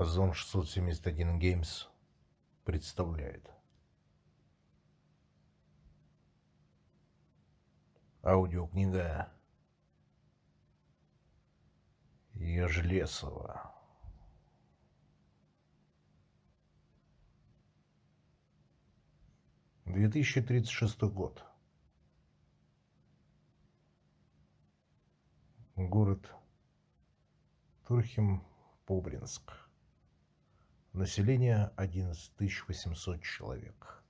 Озон 671 Games представляет. Аудиокнига Ежелесова. Две тысячи тридцать шестой год. Город Турхим-Побринск. Население 11 800 человек.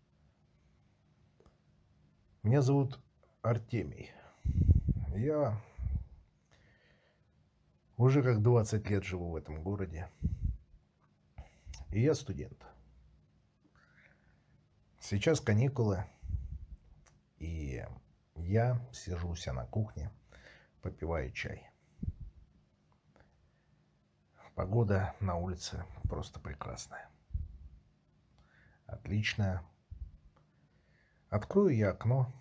Меня зовут Артемий. Я уже как 20 лет живу в этом городе. И я студент. Сейчас каникулы. И я сижу у себя на кухне, попиваю чай. Погода на улице просто прекрасная. Отличная. Открою я окно.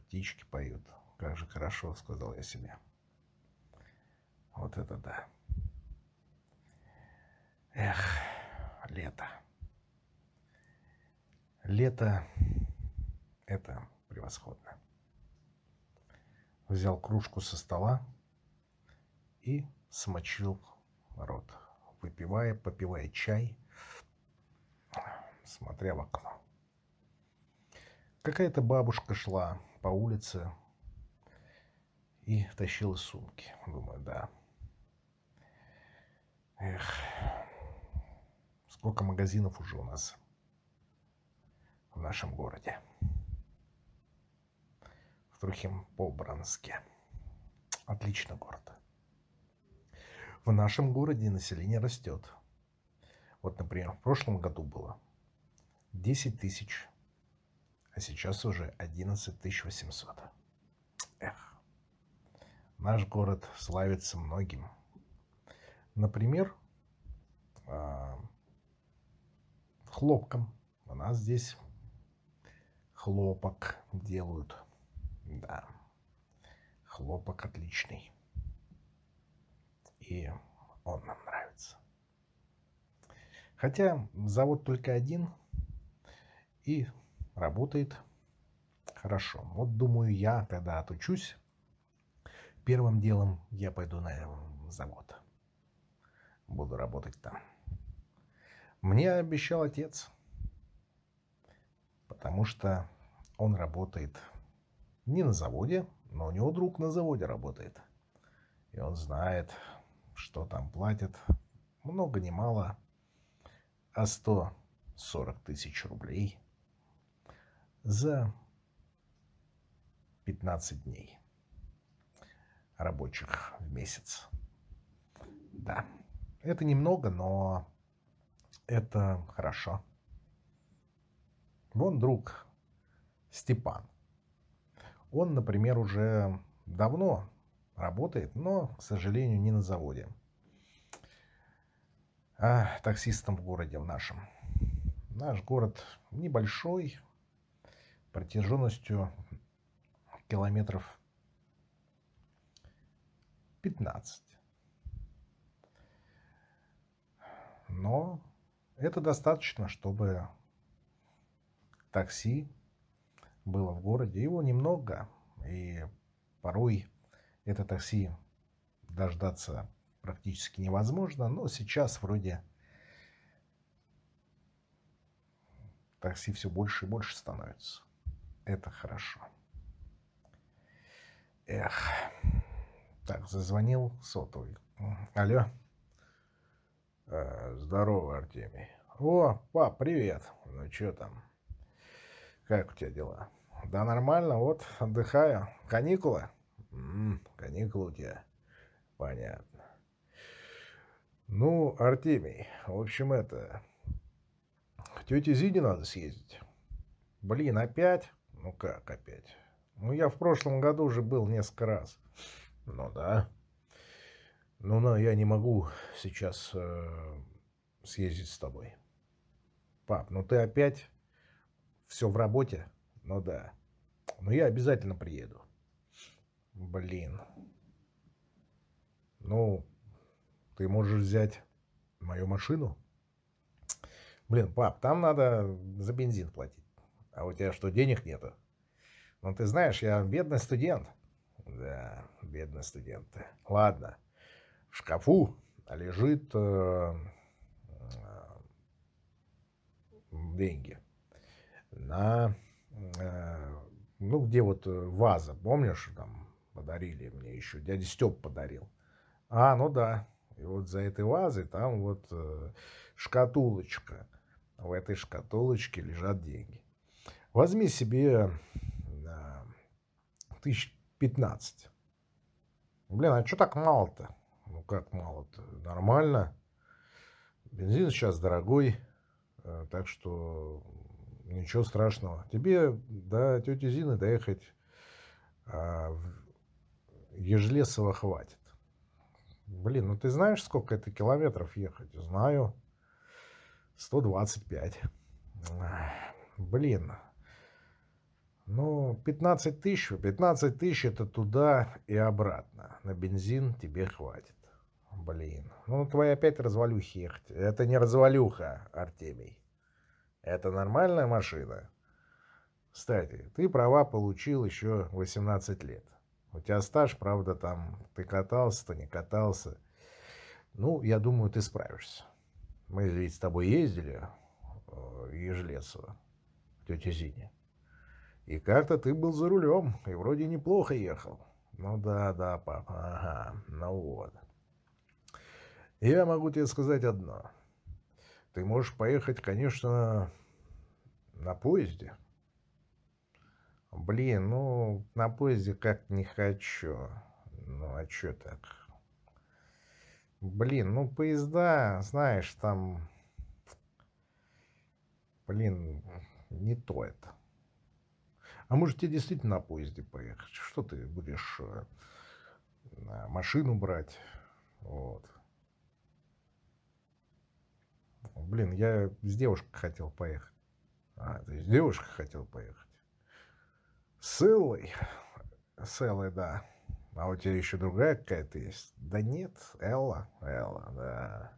Птички поют. Как же хорошо, сказал я себе. Вот это да. Эх, лето. Лето – это превосходно. Взял кружку со стола и смочил рот, выпивая, попивая чай, смотря в окно. Какая-то бабушка шла по улице и тащила сумки. Думаю, да. Эх, сколько магазинов уже у нас в нашем городе. В Трухим-Побранске. Отличный город в нашем городе население растет. Вот, например, в прошлом году было 10 тысяч, а сейчас уже 11 тысяч 800. Эх, наш город славится многим. Например, а, хлопком. У нас здесь хлопок делают. Да, хлопок отличный и он нам нравится. Хотя завод только один и работает хорошо. Вот думаю я, когда отучусь, первым делом я пойду на завод. Буду работать там. Мне обещал отец, потому что он работает не на заводе, но у него друг на заводе работает. И он знает, что там платят, много не мало, а 140 тысяч рублей за 15 дней рабочих в месяц. Да, это немного, но это хорошо. Вон друг Степан. Он, например, уже давно работает, но, к сожалению, не на заводе, а таксистом в городе в нашем. Наш город небольшой, протяженностью километров 15. Но это достаточно, чтобы такси было в городе. Его немного, и порой это такси дождаться практически невозможно, но сейчас вроде такси все больше и больше становится. Это хорошо. Эх. Так, зазвонил сотовый. Алло. А, здорово, Артемий. О, пап, привет. Ну, что там? Как у тебя дела? Да нормально, вот, отдыхаю. Каникулы? М-м, каникулы у тебя. Понятно. Ну, Артемий, в общем, это... К тете Зине надо съездить. Блин, опять? Ну как опять? Ну, я в прошлом году уже был несколько раз. Ну да. Ну, на, я не могу сейчас э, съездить с тобой. Пап, ну ты опять все в работе? Ну да. Но я обязательно приеду. Блин. Ну, ты можешь взять Мою машину? Блин, пап, там надо за бензин платить. А у тебя что, денег нету? Ну, ты знаешь, я бедный студент. Да, бедный студент. Ладно. В шкафу лежит э, э, деньги на, э, ну, где вот ваза, помнишь, там подарили мне еще, дядя Степ подарил. А, ну да, и вот за этой вазой там вот э, шкатулочка. В этой шкатулочке лежат деньги. Возьми себе да, тысяч пятнадцать. Блин, а что так мало-то? Ну как мало-то? Нормально. Бензин сейчас дорогой, э, так что ничего страшного. Тебе до тети Зины доехать а, в Ежелесово хватит. Блин, ну ты знаешь, сколько это километров ехать? Знаю. 125. Блин. Ну, 15 тысяч. 15 тысяч это туда и обратно. На бензин тебе хватит. Блин. Ну, твои опять развалюхи ехать. Это не развалюха, Артемий. Это нормальная машина. Кстати, ты права получил еще 18 лет. У тебя стаж, правда, там ты катался, то не катался. Ну, я думаю, ты справишься. Мы ведь с тобой ездили э, в Ежелесово, к тете Зине. И как-то ты был за рулем, и вроде неплохо ехал. Ну да, да, папа, ага, ну вот. Я могу тебе сказать одно. Ты можешь поехать, конечно, на поезде, Блин, ну, на поезде как не хочу. Ну, а чё так? Блин, ну, поезда, знаешь, там... Блин, не то это. А может, тебе действительно на поезде поехать? Что ты будешь э, машину брать? Вот. Блин, я с девушкой хотел поехать. А, ты с девушкой хотел поехать? С Эллой. Да. А у тебя еще другая какая-то есть? Да нет, Элла. Элла, да.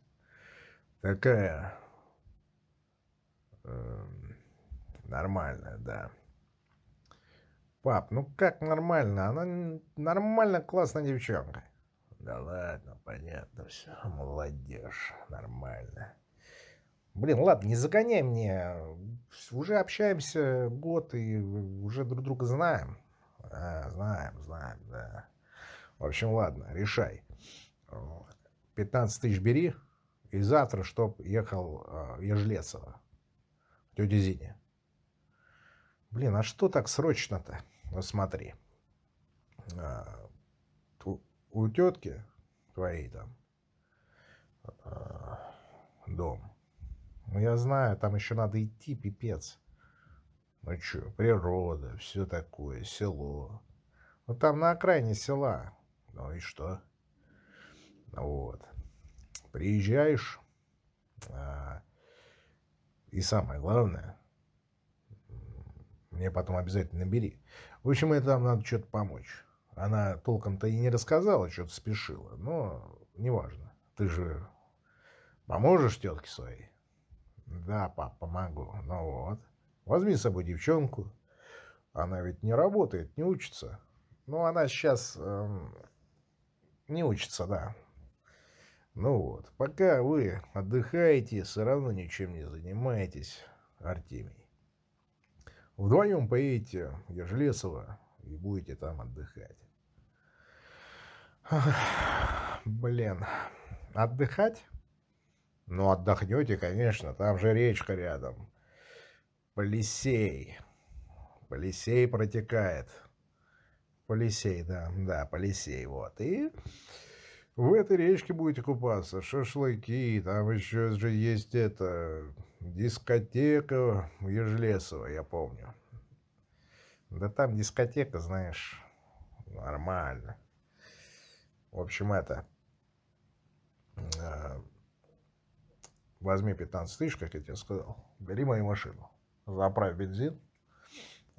Такая... Э, нормальная, да. Пап, ну как нормально? Она нормально классная девчонка. Да ладно, понятно все. Молодежь, нормально. Блин, ладно, не загоняй мне. Уже общаемся год и уже друг друга знаем. А, знаем, знаем, да. В общем, ладно, решай. 15 тысяч бери. И завтра, чтоб ехал э, Ежелецово. Тетя Зине. Блин, а что так срочно-то? Ну смотри. А, у тетки твоей там а, дом ну, я знаю, там еще надо идти, пипец. Ну что, природа, все такое, село. Ну, там на окраине села. Ну и что? Вот. Приезжаешь, а, и самое главное, мне потом обязательно набери. В общем, это там надо что-то помочь. Она толком-то и не рассказала, что-то спешила, но неважно. Ты же поможешь тетке своей? Да, пап, помогу. Ну вот. Возьми с собой девчонку. Она ведь не работает, не учится. Ну, она сейчас эм, не учится, да. Ну вот, пока вы отдыхаете, все равно ничем не занимаетесь, Артемий. Вдвоем поедете в Ежелесово и будете там отдыхать. Блин, отдыхать? Ну, отдохнете, конечно, там же речка рядом. Полисей. Полисей протекает. Полисей, да, да, Полисей, вот. И в этой речке будете купаться, шашлыки, там еще же есть это, дискотека Ежелесова, я помню. Да там дискотека, знаешь, нормально. В общем, это... Возьми 15 тысяч, как я тебе сказал, бери мою машину, заправь бензин,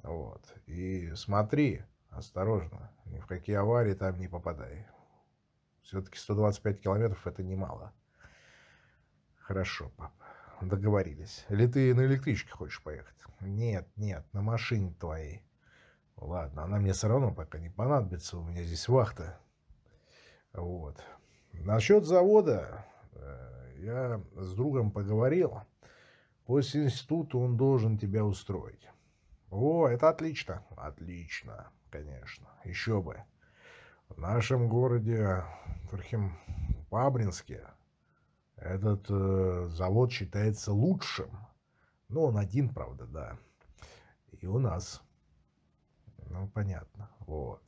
вот, и смотри, осторожно, ни в какие аварии там не попадай. Все-таки 125 километров это немало. Хорошо, пап. Договорились. Или ты на электричке хочешь поехать? Нет, нет, на машине твоей. Ладно, она мне все равно пока не понадобится. У меня здесь вахта. Вот. Насчет завода э, я с другом поговорил. После института он должен тебя устроить. О, это отлично. Отлично, конечно. Еще бы. В нашем городе, Турхим Пабринске, этот э, завод считается лучшим. Ну, он один, правда, да. И у нас. Ну, понятно. Вот.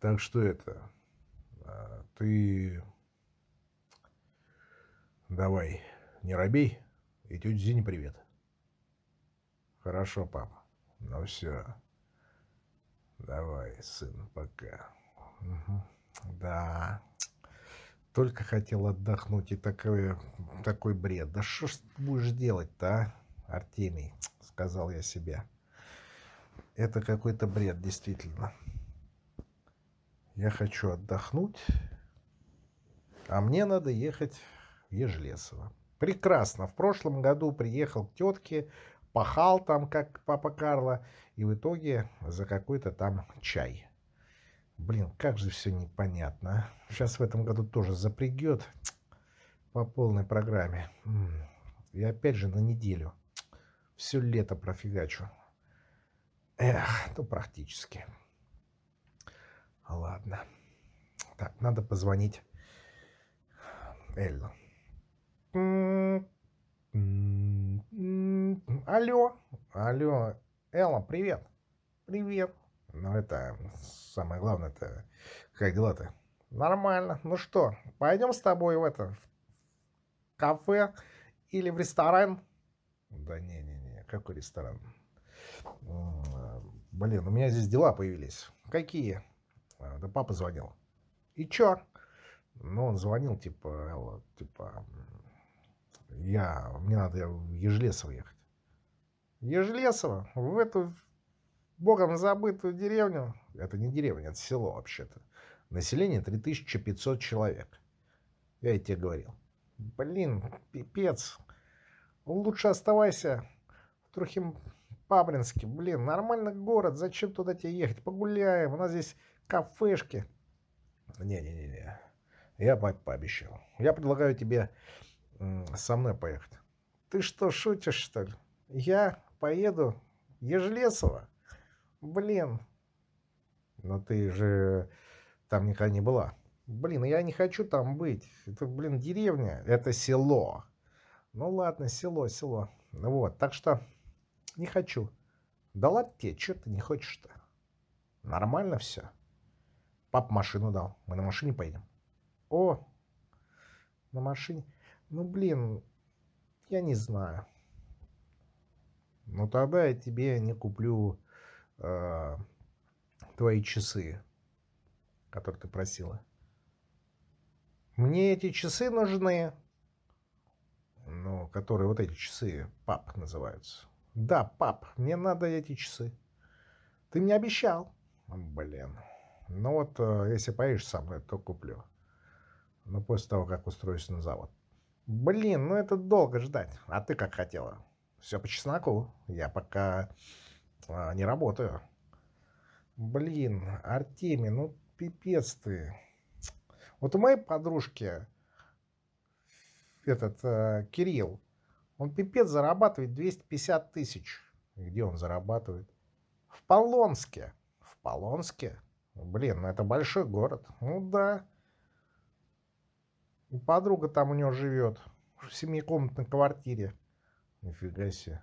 Так что это... А, ты... Давай, не робей. И тете Зине привет. Хорошо, папа. Ну все. Давай, сын, пока. Угу. Да. Только хотел отдохнуть, и такой, такой бред. Да что ж ты будешь делать-то, а, Артемий? Сказал я себе. Это какой-то бред, действительно. Я хочу отдохнуть, а мне надо ехать в Ежелесово. Прекрасно. В прошлом году приехал к тетке, пахал там, как папа Карло, и в итоге за какой-то там чай. Блин, как же все непонятно. А. Сейчас в этом году тоже запрягет по полной программе. И опять же на неделю. Все лето профигачу. Эх, ну практически. Ладно. Так, надо позвонить Эллу. Алло, алло, Элла, привет. Привет. Ну, это самое главное, это как дела-то? Нормально. Ну что, пойдем с тобой в это, в кафе или в ресторан? Да не-не-не, какой ресторан? Блин, у меня здесь дела появились. Какие? А, да папа звонил. И чё? Ну, он звонил, типа, типа, я, мне надо в Ежелесово ехать. Ежелесово? В эту богом забытую деревню? Это не деревня, это село вообще-то. Население 3500 человек. Я и тебе говорил. Блин, пипец. Лучше оставайся в Трухим Пабринске. Блин, нормальный город. Зачем туда тебе ехать? Погуляем. У нас здесь кафешки. Не-не-не. Я папе пообещал. Я предлагаю тебе со мной поехать. Ты что, шутишь, что ли? Я поеду Ежелесово? Блин. Но ты же там никогда не была. Блин, я не хочу там быть. Это, блин, деревня. Это село. Ну ладно, село, село. Ну вот, так что не хочу. Да ладно тебе, что ты не хочешь-то? Нормально все. Пап машину дал. Мы на машине поедем. О, на машине. Ну, блин, я не знаю. Ну, тогда я тебе не куплю э, твои часы, которые ты просила. Мне эти часы нужны. Ну, которые вот эти часы, пап называются. Да, пап, мне надо эти часы. Ты мне обещал. Блин. Ну вот, э, если поедешь со мной, то куплю. Но после того, как устроюсь на завод. Блин, ну это долго ждать. А ты как хотела? Все по чесноку. Я пока а, не работаю. Блин, Артемий, ну пипец ты. Вот у моей подружки этот э, Кирилл, он пипец зарабатывает 250 тысяч. Где он зарабатывает? В Полонске. В Полонске? Блин, ну это большой город. Ну да. Подруга там у него живет в семикомнатной квартире. Нифига себе.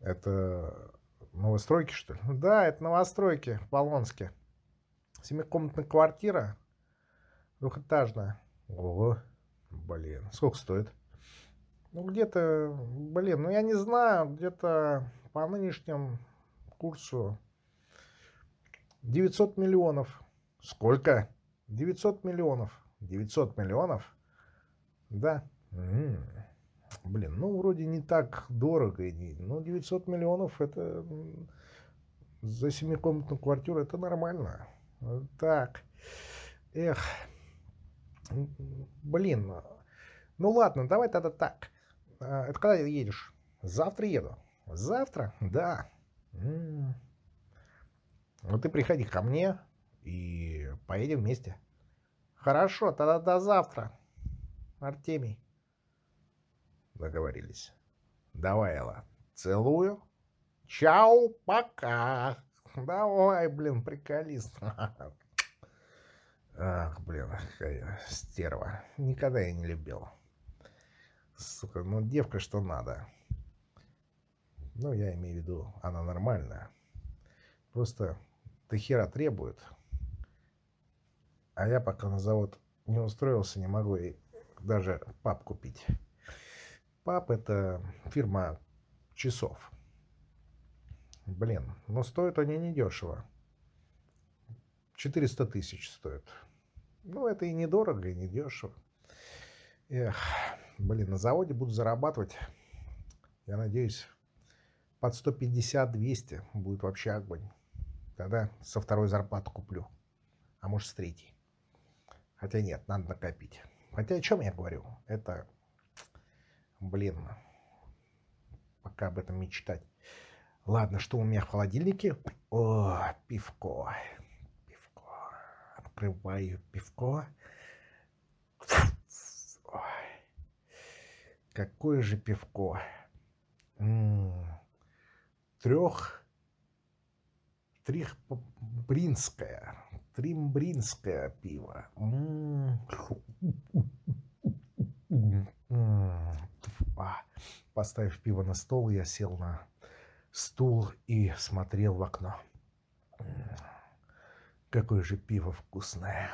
Это новостройки, что ли? Да, это новостройки в Полонске. Семикомнатная квартира, двухэтажная. Ого, блин, сколько стоит? Ну, где-то, блин, ну я не знаю, где-то по нынешнему курсу 900 миллионов. Сколько? 900 миллионов. 900 миллионов? Да. М-м. Блин, ну вроде не так дорого. Ну 900 миллионов это за семикомнатную квартиру это нормально. Так. Эх. Блин. Ну ладно, давай тогда так. А, это когда едешь? Завтра еду. Завтра? Да. М-м. Ну ты приходи ко мне и поедем вместе. Хорошо, тогда до завтра. Артемий. Договорились. Давай, Элла. Целую. Чао, пока. Давай, блин, приколист. Ах, блин, какая стерва. Никогда я не любил. Сука, ну девка что надо. Ну, я имею в виду, она нормальная. Просто ты хера требует. А я пока на завод не устроился, не могу и даже пап купить. Пап это фирма часов. Блин, но стоят они недешево. 400 тысяч стоят. Ну, это и недорого, и недешево. Эх, блин, на заводе буду зарабатывать, я надеюсь, под 150-200 будет вообще огонь. Тогда со второй зарплаты куплю. А может, с третьей. Хотя нет, надо накопить. Хотя о чем я говорю? Это, блин, пока об этом мечтать. Ладно, что у меня в холодильнике? О, пивко. Пивко. Открываю пивко. Ой. Какое же пивко. М -м. Трех... Трихбринское. Тримбринское пиво. Поставив пиво на стол, я сел на стул и смотрел в окно. Какое же пиво вкусное.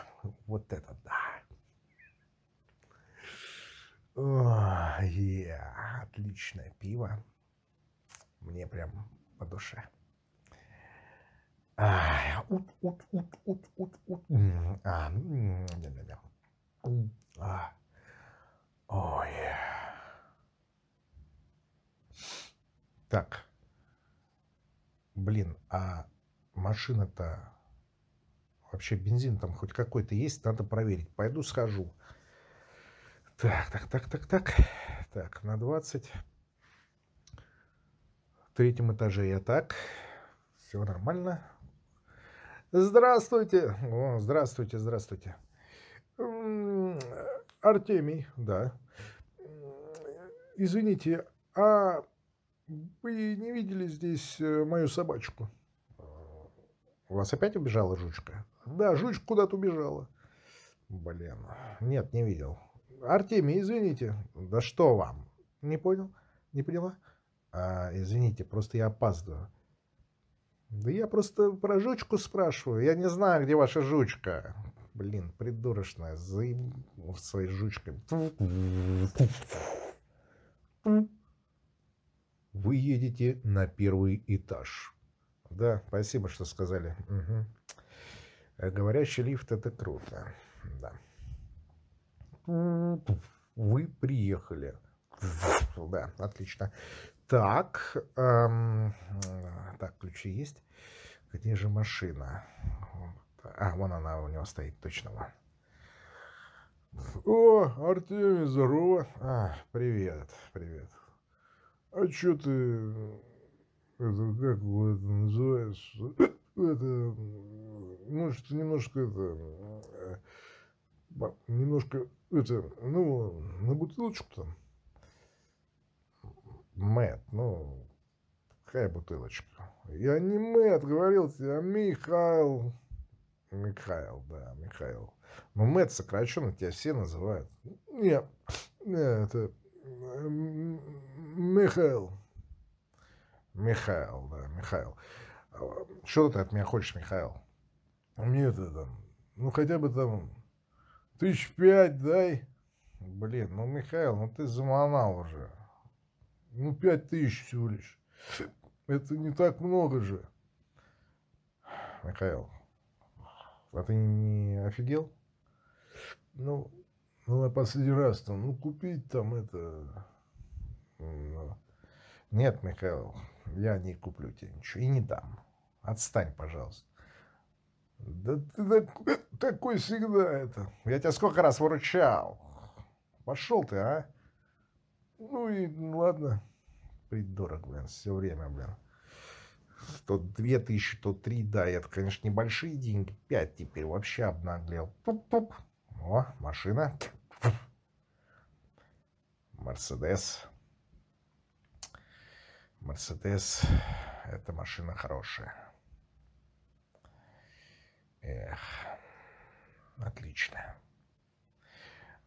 Вот это да. О, отличное пиво. Мне прям по душе. А, ут, ут, ут, ут, ут, ут. А, а. Ой. Так. Блин, а машина-то... Вообще бензин там хоть какой-то есть, надо проверить. Пойду схожу. Так, так, так, так, так. Так, на 20. В третьем этаже я так. Все нормально. Здравствуйте. О, здравствуйте, здравствуйте. Артемий, да. Извините, а вы не видели здесь э, мою собачку? У вас опять убежала жучка? Да, жучка куда-то убежала. Блин, нет, не видел. Артемий, извините. Да что вам? Не понял? Не поняла? А, извините, просто я опаздываю. Да я просто про жучку спрашиваю. Я не знаю, где ваша жучка. Блин, придурочная, заеб... своей жучкой. Вы едете на первый этаж. Да, спасибо, что сказали. Угу. Говорящий лифт это круто. Да. Вы приехали. Да, отлично. Так, эм, так, ключи есть. Где же машина? А, вон она у него стоит, точно. О, Артемий, здорово. А, привет, привет. А что ты, это, как его это называется, это, может, немножко, это, немножко, это, ну, на бутылочку там. Мэт, ну, какая бутылочка? Я не Мэт говорил тебе, а Михаил. Михаил, да, Михаил. Ну, Мэт сокращенно тебя все называют. Нет, нет, это Михаил. Михаил, да, Михаил. Что ты от меня хочешь, Михаил? Мне это там, ну хотя бы там тысяч пять дай. Блин, ну, Михаил, ну ты заманал уже. Ну, пять тысяч всего лишь. Это не так много же. Михаил, а ты не офигел? Ну, ну, на последний раз там, ну, купить там это... Ну, нет, Михаил, я не куплю тебе ничего и не дам. Отстань, пожалуйста. Да ты такой, такой всегда это. Я тебя сколько раз выручал. Пошел ты, а? Ну и ну, ладно. Придурок, блин, все время, блин. То две тысячи, то три, да, это, конечно, небольшие деньги. Пять теперь вообще обнаглел. Пуп-пуп. О, машина. Мерседес. Мерседес – это машина хорошая. Эх, отлично.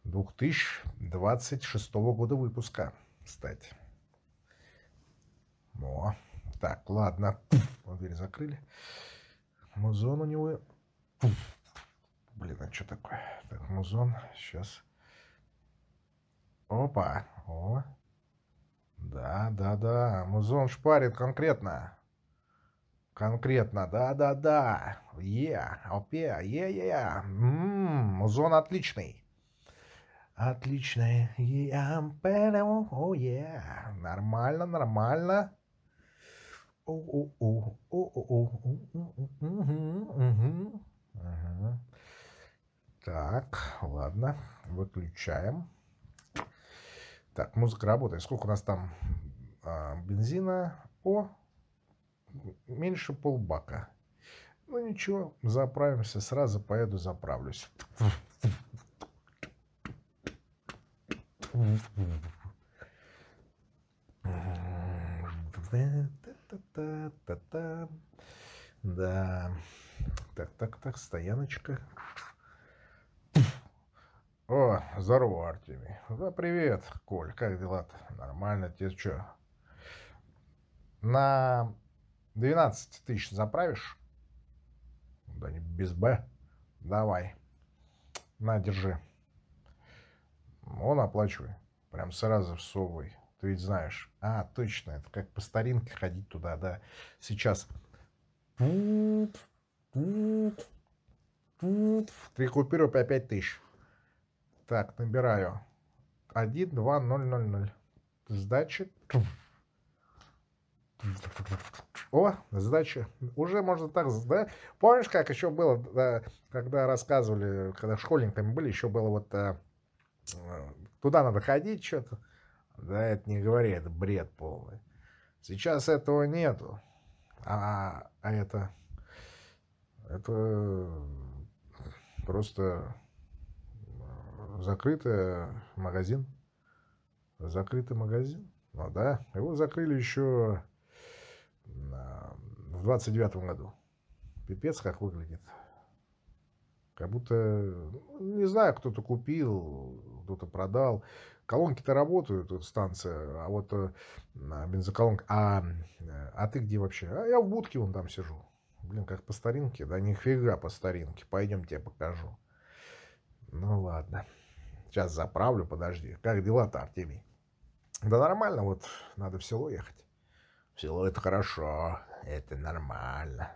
2026 года выпуска, кстати. О, так, ладно. Вот дверь закрыли. Музон у него... Блин, а что такое? Так, музон. Сейчас. Опа. О. Да, да, да. Музон шпарит конкретно. Конкретно, да-да-да. Е, опе, е-е-е. Музон отличный. Отличный. О, е. Нормально, нормально. Так, ладно, выключаем. Так, музыка работает. Сколько у нас там а, бензина? О, меньше полбака. Ну ничего, заправимся, сразу поеду заправлюсь. Да. Так, так, так, стояночка. О, здорово, Артемий. Да, привет, Коль, как дела-то? Нормально, тебе что? На 12 тысяч заправишь? Да не без Б. Давай. На, держи. Он оплачивай. Прям сразу всовывай. Ты ведь знаешь. А, точно, это как по старинке ходить туда, да. Сейчас. Три купюры по пять тысяч. Так, набираю. Один, два, ноль, ноль, ноль. Сдача. О, сдача. Уже можно так, да? Помнишь, как еще было, да, когда рассказывали, когда школьниками были, еще было вот а, туда надо ходить что-то. Да, это не говори, это бред полный. Сейчас этого нету. А, а это... Это просто закрытый магазин. Закрытый магазин. Ну да, его закрыли еще в 29 году. Пипец как выглядит. Как будто, ну, не знаю, кто-то купил, кто-то продал. Колонки-то работают, станция, а вот э, бензоколонка... А, а ты где вообще? А я в будке вон там сижу. Блин, как по старинке. Да нифига по старинке. Пойдем тебе покажу. Ну ладно. Сейчас заправлю, подожди. Как дела-то, Артемий? Да нормально, вот надо в село ехать. В село это хорошо, это нормально.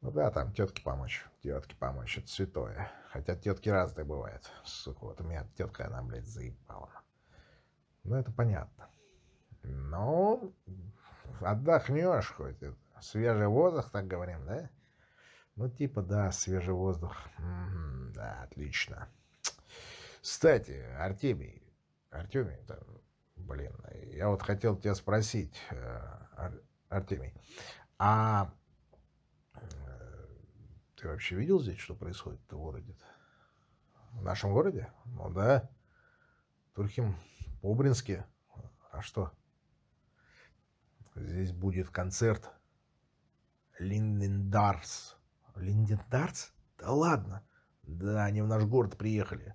Ну да, там тетке помочь, тетке помочь, это святое. Хотя тетки разные бывают. Сука, вот у меня тетка, она, блядь, заебала. Ну, это понятно. Ну, отдохнешь хоть. Свежий воздух, так говорим, да? Ну, типа, да, свежий воздух. М-м, да, отлично. Кстати, Артемий, Артемий, там, блин, я вот хотел тебя спросить, э, Артемий, а ты вообще видел здесь, что происходит в городе -то? В нашем городе? Ну да. Турхим, Побринске. А что? Здесь будет концерт Линдендарс. Линдендарс? Да ладно. Да, они в наш город приехали.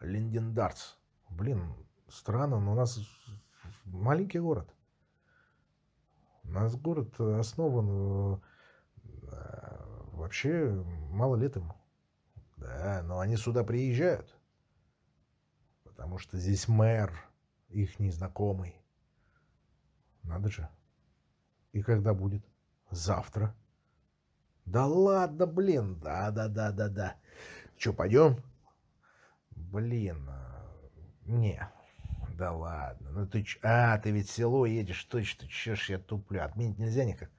Линдендарс. Блин, странно, но у нас маленький город. У нас город основан э, Вообще, мало лет ему. Да, но они сюда приезжают. Потому что здесь мэр, их незнакомый. Надо же. И когда будет? Завтра. Да ладно, блин. Да-да-да-да-да. Че, пойдем? Блин. А, не. Да ладно. Ну ты ч... А, ты ведь в село едешь, точно. Че ж я туплю? Отменить нельзя никак?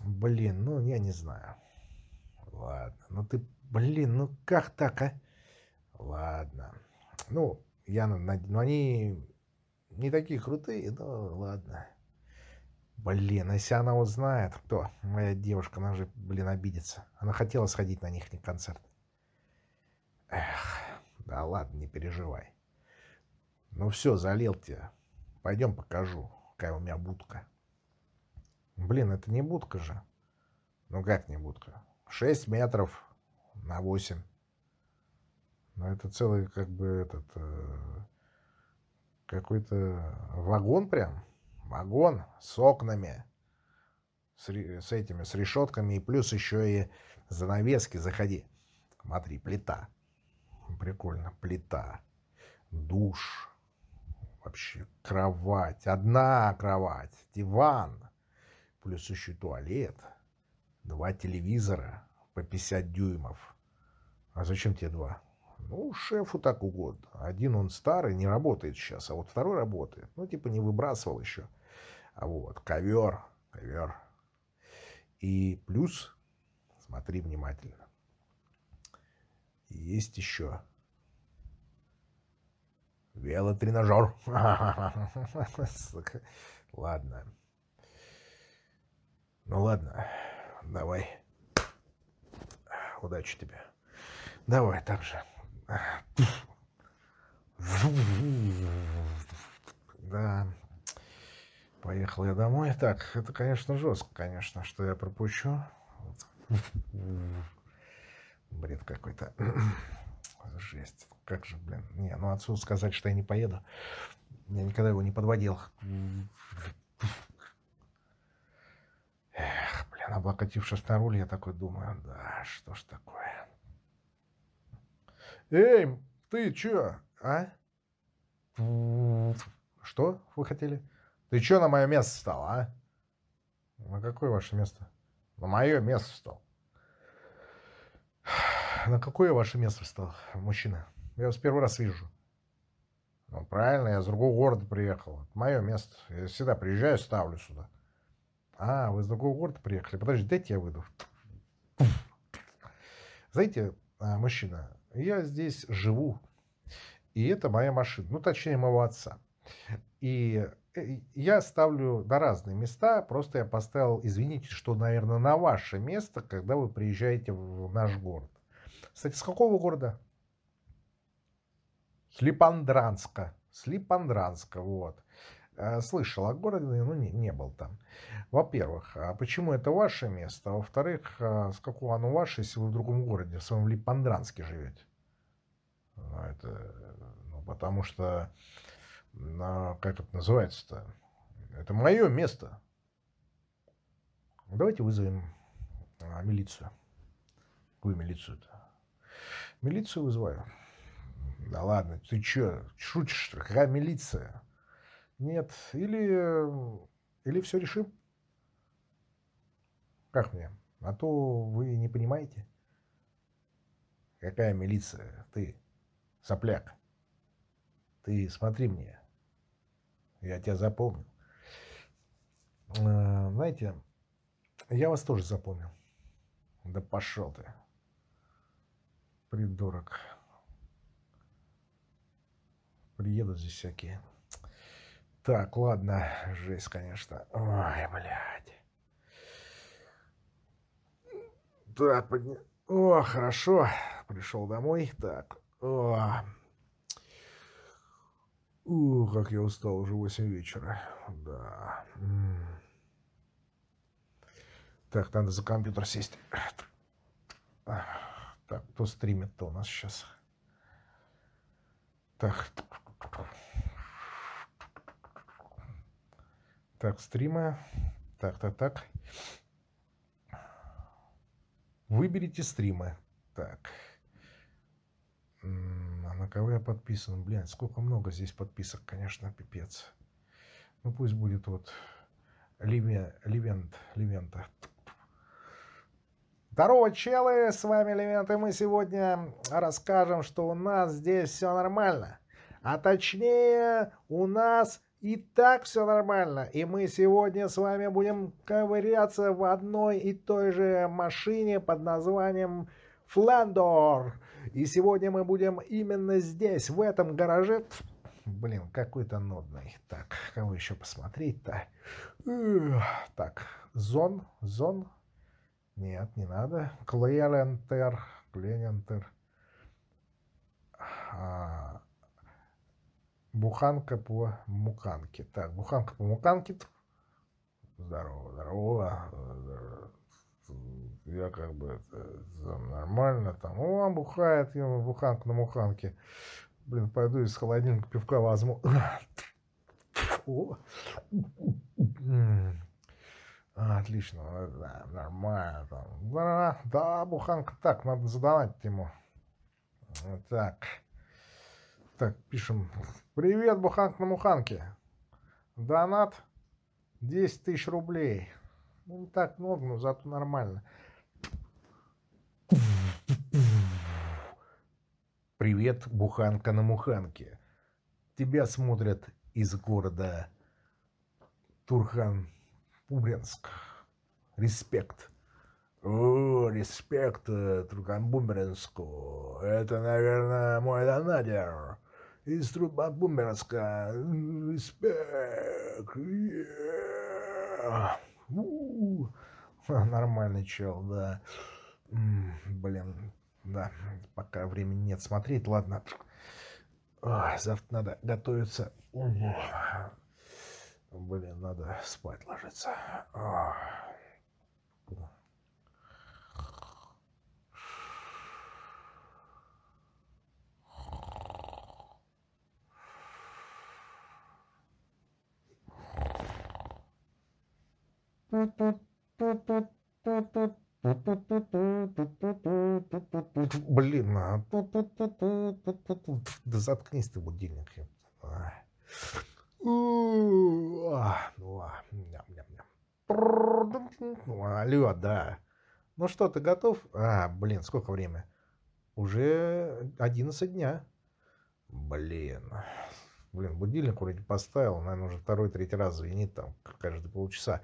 Блин, ну я не знаю. Ладно, ну ты, блин, ну как так, а? Ладно. Ну, я, ну, они не такие крутые, но ладно. Блин, а если она узнает, кто моя девушка, она же, блин, обидится. Она хотела сходить на них концерт. Эх, да ладно, не переживай. Ну все, залил тебя. Пойдем покажу, какая у меня будка. Блин, это не будка же. Ну как не будка? Шесть метров на восемь. Ну это целый как бы этот... Э, какой-то вагон прям. Вагон с окнами. С, с этими, с решетками. И плюс еще и занавески. Заходи. Смотри, плита. Прикольно. Плита. Душ вообще кровать, одна кровать, диван, плюс еще туалет, два телевизора по 50 дюймов. А зачем тебе два? Ну, шефу так угодно. Один он старый, не работает сейчас, а вот второй работает. Ну, типа не выбрасывал еще. А вот, ковер, ковер. И плюс, смотри внимательно, есть еще Велотренажер. Ладно. Ну ладно, давай. Удачи тебе. Давай так же. Да. Поехал я домой. Так, это, конечно, жестко, конечно, что я пропущу. Бред какой-то. Жесть как же, блин. Не, ну отцу сказать, что я не поеду. Я никогда его не подводил. Эх, блин, облокотившись на руль, я такой думаю, да, что ж такое. Эй, ты чё, а? Что вы хотели? Ты чё на мое место встал, а? На какое ваше место? На мое место встал. На какое ваше место встал, мужчина? Я вас первый раз вижу. Ну, правильно, я с другого города приехал. Это мое место. Я всегда приезжаю, ставлю сюда. А, вы с другого города приехали. Подожди, дайте я выйду. Знаете, а, мужчина, я здесь живу. И это моя машина. Ну, точнее, моего отца. И э, я ставлю на разные места. Просто я поставил, извините, что, наверное, на ваше место, когда вы приезжаете в наш город. Кстати, с какого города? Слипандранска. Слипандранска, вот. Э, слышал о городе, но не, не был там. Во-первых, а почему это ваше место? А во-вторых, а с какого оно ваше, если вы в другом городе, в своем Липандранске живете? Ну, это, ну, потому что, ну, как это называется-то? Это мое место. Давайте вызовем а, милицию. Какую милицию-то? Милицию вызываю. Да ладно, ты что, шутишь? Какая милиция? Нет, или, или все решим? Как мне? А то вы не понимаете. Какая милиция? Ты, сопляк. Ты смотри мне. Я тебя запомнил. А, знаете, я вас тоже запомнил. Да пошел ты. Придурок приедут здесь всякие. Так, ладно, жесть, конечно. Ой, блядь. Так, подня... О, хорошо. Пришел домой. Так. О. У, как я устал, уже 8 вечера. Да. Так, надо за компьютер сесть. Так, кто стримит-то у нас сейчас? Так, так, стримы. Так, так, так. Выберите стримы. Так. А на кого я подписан? Блядь, сколько много здесь подписок, конечно, пипец. Ну пусть будет вот Ливе, Ливент, Ливента. Здорово, челы, с вами Левент, и мы сегодня расскажем, что у нас здесь все нормально. А точнее, у нас и так все нормально, и мы сегодня с вами будем ковыряться в одной и той же машине под названием Фландор. И сегодня мы будем именно здесь, в этом гараже. Блин, какой-то нудный. Так, кого еще посмотреть-то? Так, Зон, Зон. Нет, не надо. Клиентер, Клиентер. А, буханка по муканке. Так, буханка по муканке. Здорово, здорово. Я как бы это, нормально там. О, бухает, ё буханка на муханке. Блин, пойду из холодильника пивка возьму. Отлично, да, нормально. Там. Да, да, буханка. Так, надо задонатить ему. Так. Так, пишем. Привет, буханка на муханке. Донат 10 тысяч рублей. Ну, не так много, но зато нормально. Привет, буханка на муханке. Тебя смотрят из города Турхан Бубринск. Респект. О, респект э, Турхан Бубринску. Это, наверное, мой донатер. Из Турхан Бубринска. Респект. Yeah. Нормальный чел, да. Блин, да, пока времени нет смотреть, ладно. Ой, завтра надо готовиться. Блин, надо спать ложиться. Ой. Блин, а... да заткнись ты, будильник. Алло, да. Ну что, ты готов? А, блин, сколько время? Уже 11 дня. Блин. Блин, будильник вроде поставил, наверное, уже второй-третий раз звенит там каждые полчаса.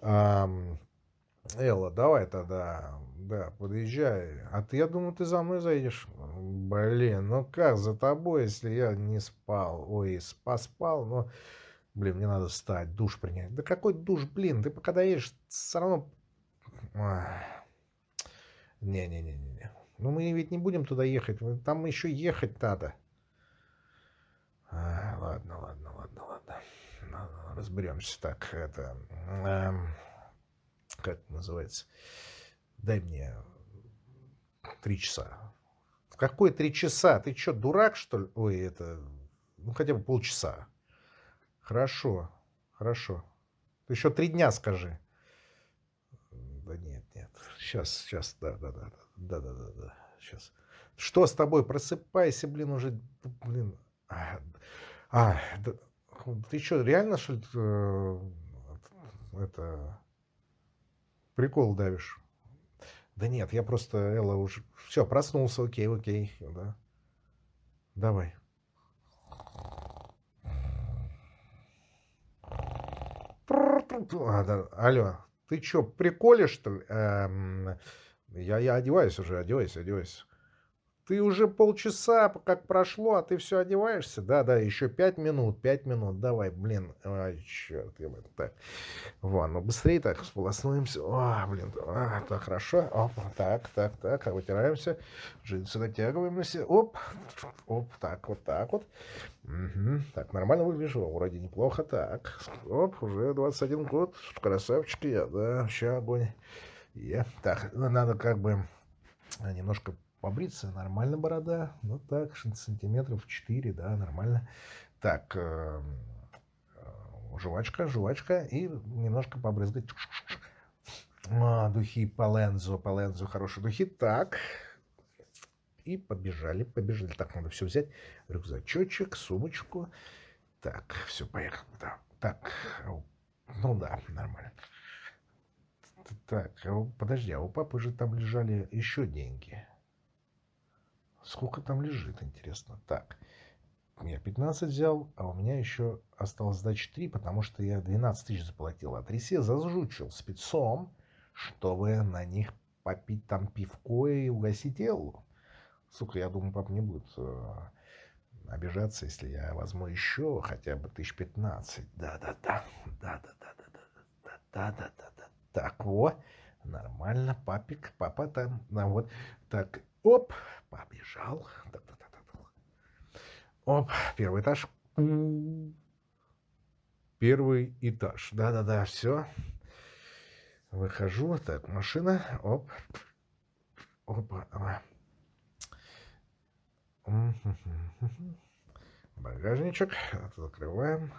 Элла, давай тогда, да, подъезжай. А ты, я думаю, ты за мной заедешь. Блин, ну как за тобой, если я не спал? Ой, поспал, но... Блин, мне надо встать, душ принять. Да какой душ, блин, ты пока доедешь, все равно... Не-не-не-не. Ну мы ведь не будем туда ехать, там еще ехать надо. А, ладно, ладно, ладно, ладно. Разберемся. Так, это... Эм как называется, дай мне три часа. В какой три часа? Ты что, дурак, что ли? Ой, это, ну, хотя бы полчаса. Хорошо, хорошо. Ты еще три дня скажи. Да нет, нет. Сейчас, сейчас, да, да, да, да, да, да, да, сейчас. Что с тобой? Просыпайся, блин, уже, блин. А, да, ты что, реально, что ли, э, это, Прикол давишь. Да нет, я просто, Элла, уже... Все, проснулся, окей, окей, да. Давай. А, да. Алло, ты что, приколишь, что ли? Эм, я, я одеваюсь уже, одеваюсь, одеваюсь. Ты уже полчаса как прошло, а ты все одеваешься? Да, да, еще пять минут, пять минут. Давай, блин. Ай, черт, я так. Вон, ну быстрее так сполоснуемся. О, блин, а, так хорошо. Оп, так, так, так, а вытираемся. Джинсы натягиваемся. Оп, оп, так, вот так вот. Угу. Так, нормально выгляжу, вроде неплохо. Так, оп, уже 21 год. Красавчик я, да, вообще огонь. Я. Так, надо как бы немножко побриться, нормально борода, ну так, сантиметров 4, да, нормально. Так, э, э, жвачка, жвачка и немножко побрызгать. А, духи Палензо, Палензо, хорошие духи. Так, и побежали, побежали. Так, надо все взять. Рюкзачочек, сумочку. Так, все, поехали. Да. Так, ну да, нормально. Так, а подожди, а у папы же там лежали еще деньги. Сколько там лежит, интересно. Так, я 15 взял, а у меня еще осталось сдачи 3, потому что я 12 тысяч заплатил. А 3 я зажучил спецом, чтобы на них попить там пивко и угасить Эллу. Сука, я думаю, пап не будет э, обижаться, если я возьму еще хотя бы тысяч пятнадцать. Да-да-да, да-да-да-да-да, да-да-да-да. Так, вот, нормально, папик, папа там, ну вот, так, оп, побежал. Оп, первый этаж. Первый этаж. Да-да-да, все. Выхожу, так, машина, оп, опа, Багажничек. Закрываем.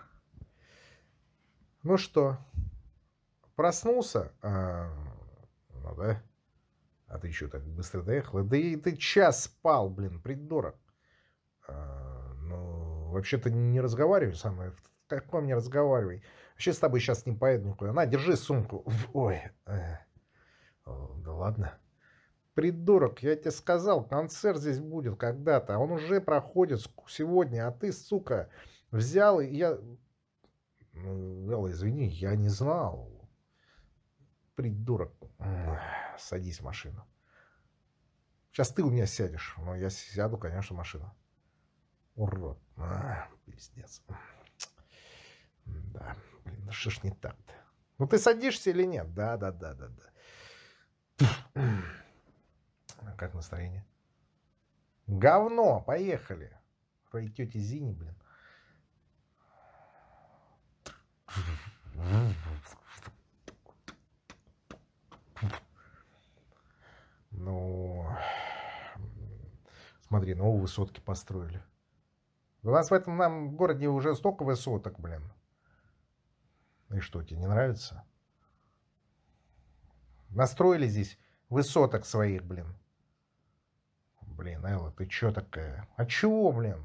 Ну что, проснулся? А, ну да. А ты что, так быстро доехал? Да и ты час спал, блин, придурок. А, ну, вообще-то не разговаривай со мной. Какой мне разговаривай? Вообще с тобой сейчас не поеду никуда. На, держи сумку. Ой. Э. Да ладно. Придурок, я тебе сказал, концерт здесь будет когда-то. Он уже проходит сегодня, а ты, сука, взял и я... Ну, Элла, извини, я не знал. Придурок. Садись в машину. Сейчас ты у меня сядешь. Но я сяду, конечно, в машину. Урод. А, пиздец. Да, блин, ну что ж не так-то? Ну ты садишься или нет? Да, да, да, да, да. Как настроение? Говно, поехали. Твоей тети Зини, блин. Ну, смотри, новые высотки построили. У нас в этом нам городе уже столько высоток, блин. И что, тебе не нравится? Настроили здесь высоток своих, блин. Блин, Элла, ты чё такая? А чего, блин?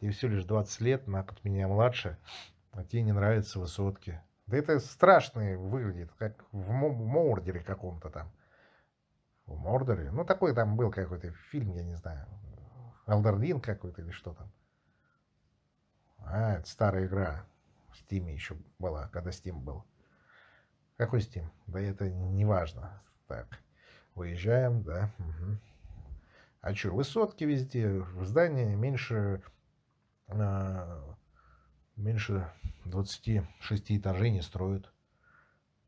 Тебе всего лишь 20 лет, на от меня младше, а тебе не нравятся высотки. Да это страшно выглядит, как в Мордере каком-то там. В Мордере? Ну, такой там был какой-то фильм, я не знаю. Алдердин какой-то или что там. А, это старая игра. В Стиме еще была, когда Стим был. Какой Стим? Да это не важно. Так, выезжаем, да. Угу. А что, высотки везде, в здании меньше, э, меньше 26 этажей не строят.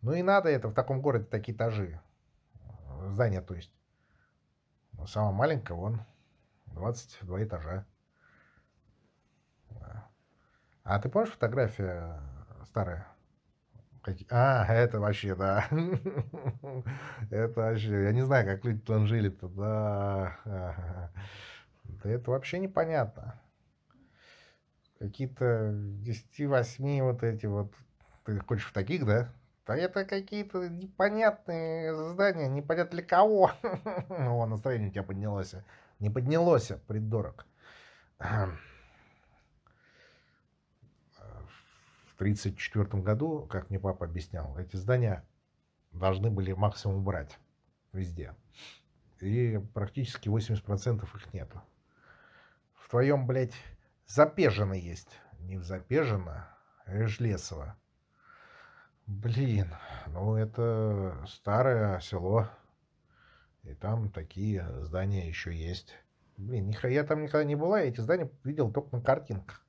Ну и надо это в таком городе, такие этажи. Здание, то есть. Но самое маленькое, вон, 22 этажа. А ты помнишь фотография старая? А, это вообще, да. Это вообще, я не знаю, как люди там жили-то, да. Да это вообще непонятно. Какие-то 10-8 вот эти вот, ты хочешь в таких, да? Да это какие-то непонятные здания, непонятно для кого. О, настроение у тебя поднялось. Не поднялось, придурок. 1934 году, как мне папа объяснял, эти здания должны были максимум убрать везде. И практически 80% их нету. В твоем, блядь, Запежено есть. Не в Запежено, а Жлесово. Блин, ну это старое село. И там такие здания еще есть. Блин, я там никогда не была, я эти здания видел только на картинках.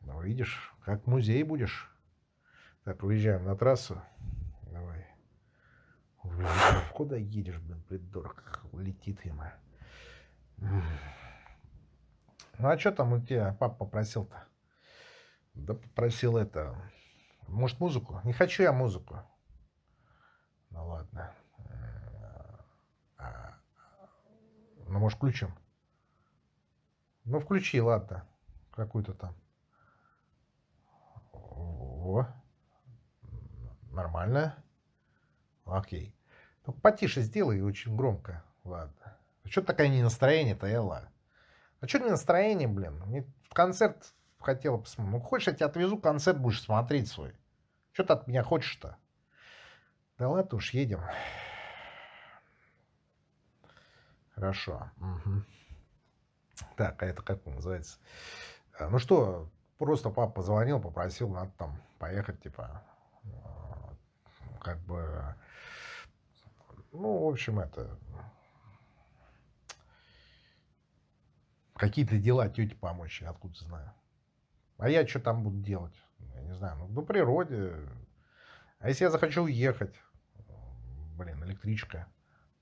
Ну, видишь, как музей будешь. Так, выезжаем на трассу. Давай. Куда едешь, блин, придурок? Летит ему. Ну, а что там у тебя папа попросил-то? Да попросил это... Может, музыку? Не хочу я музыку. Ну, ладно. А, ну, может, включим? Ну, включи, ладно. Какую-то там. О, нормально. Окей. Только потише сделай очень громко. Ладно. А что такое не настроение-то, Элла? А что не настроение, блин? Мне концерт хотела посмотреть. Ну, хочешь, я тебя отвезу, концерт будешь смотреть свой. Что ты от меня хочешь-то? Да ладно уж, едем. Хорошо. Угу. Так, а это как называется? А, ну что, просто папа позвонил, попросил, надо там поехать, типа, как бы Ну, в общем, это... Какие-то дела тете помочь, откуда знаю. А я что там буду делать? Я не знаю, ну, на природе. А если я захочу уехать? Блин, электричка.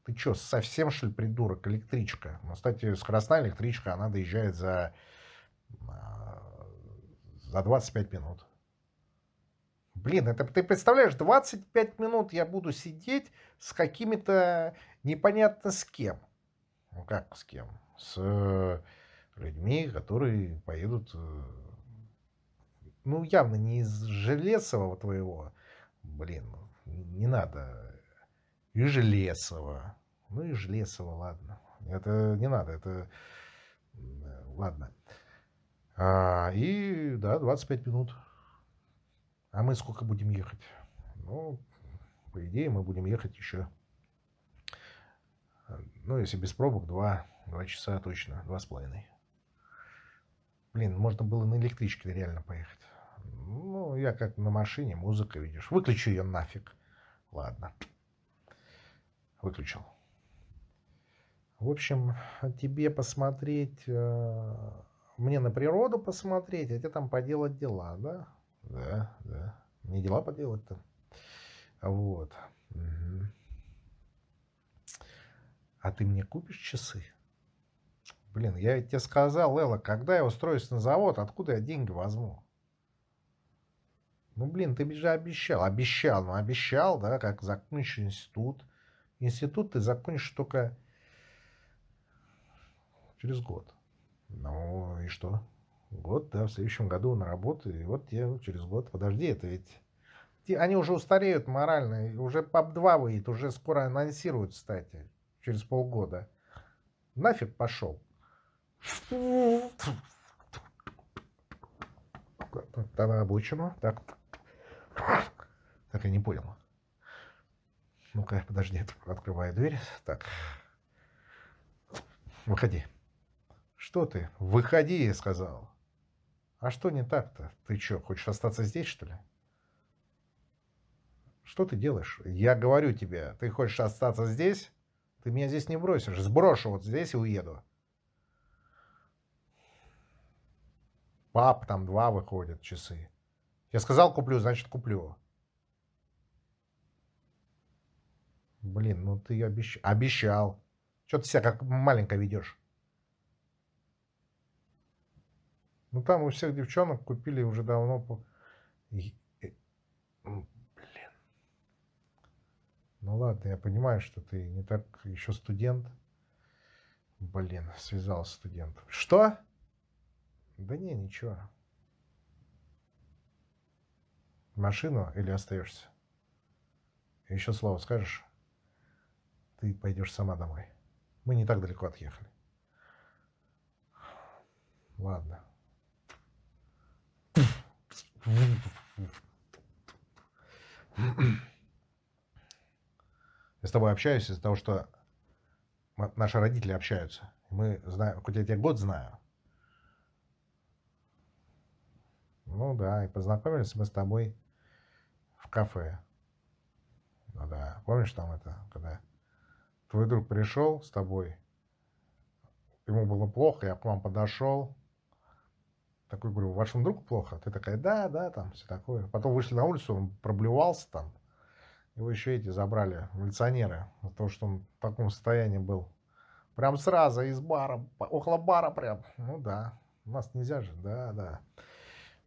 Ты что, совсем, что ли, придурок? Электричка. Ну, кстати, скоростная электричка, она доезжает за, а, за 25 минут. Блин, это ты представляешь, 25 минут я буду сидеть с какими-то непонятно с кем. Ну как с кем? С людьми, которые поедут, э, ну явно не из Желесова твоего. Блин, не надо. И Желесова. Ну и Желесова, ладно. Это не надо, это... Ладно. А, и, да, 25 минут. А мы сколько будем ехать? Ну, по идее, мы будем ехать еще, ну, если без пробок, два, два часа точно, два с половиной. Блин, можно было на электричке реально поехать. Ну, я как на машине, музыка, видишь. Выключу ее нафиг. Ладно. Выключил. В общем, тебе посмотреть, э, мне на природу посмотреть, а тебе там поделать дела, да? Да, да. Не дела поделать-то. Вот. А ты мне купишь часы? Блин, я тебе сказал, Элла, когда я устроюсь на завод, откуда я деньги возьму? Ну, блин, ты же обещал. Обещал, ну обещал, да, как закончишь институт. Институт ты закончишь только через год. Ну и что? Год, да, в следующем году на работу, и вот тебе через год. Подожди, это ведь... Они уже устареют морально, уже ПАП-2 выйдет, уже скоро анонсируют, кстати, через полгода. Нафиг пошел. На обочину. Так. Так, я не понял. Ну-ка, подожди, открываю дверь. Так. Выходи. Что ты? Выходи, я сказал. А что не так-то? Ты что, хочешь остаться здесь, что ли? Что ты делаешь? Я говорю тебе, ты хочешь остаться здесь? Ты меня здесь не бросишь. Сброшу вот здесь и уеду. Пап, там два выходят часы. Я сказал куплю, значит куплю. Блин, ну ты обещ... обещал. Что ты себя как маленько ведешь? Ну, там у всех девчонок купили уже давно. По... Блин. Ну ладно, я понимаю, что ты не так еще студент. Блин, связал студентов. Что? Да не, ничего. Машину или остаешься? Еще слово скажешь? Ты пойдешь сама домой. Мы не так далеко отъехали. Ладно. Я с тобой общаюсь из-за того, что наши родители общаются. Мы знаем, хоть я тебя год знаю. Ну да, и познакомились мы с тобой кафе. Ну да, помнишь там это, когда твой друг пришел с тобой, ему было плохо, я к вам подошел, такой говорю, вашему другу плохо? Ты такая, да, да, там все такое. Потом вышли на улицу, он проблевался там. Его еще эти забрали, милиционеры, за то, что он в таком состоянии был. Прям сразу из бара, около бара прям. Ну да, у нас нельзя же, да, да.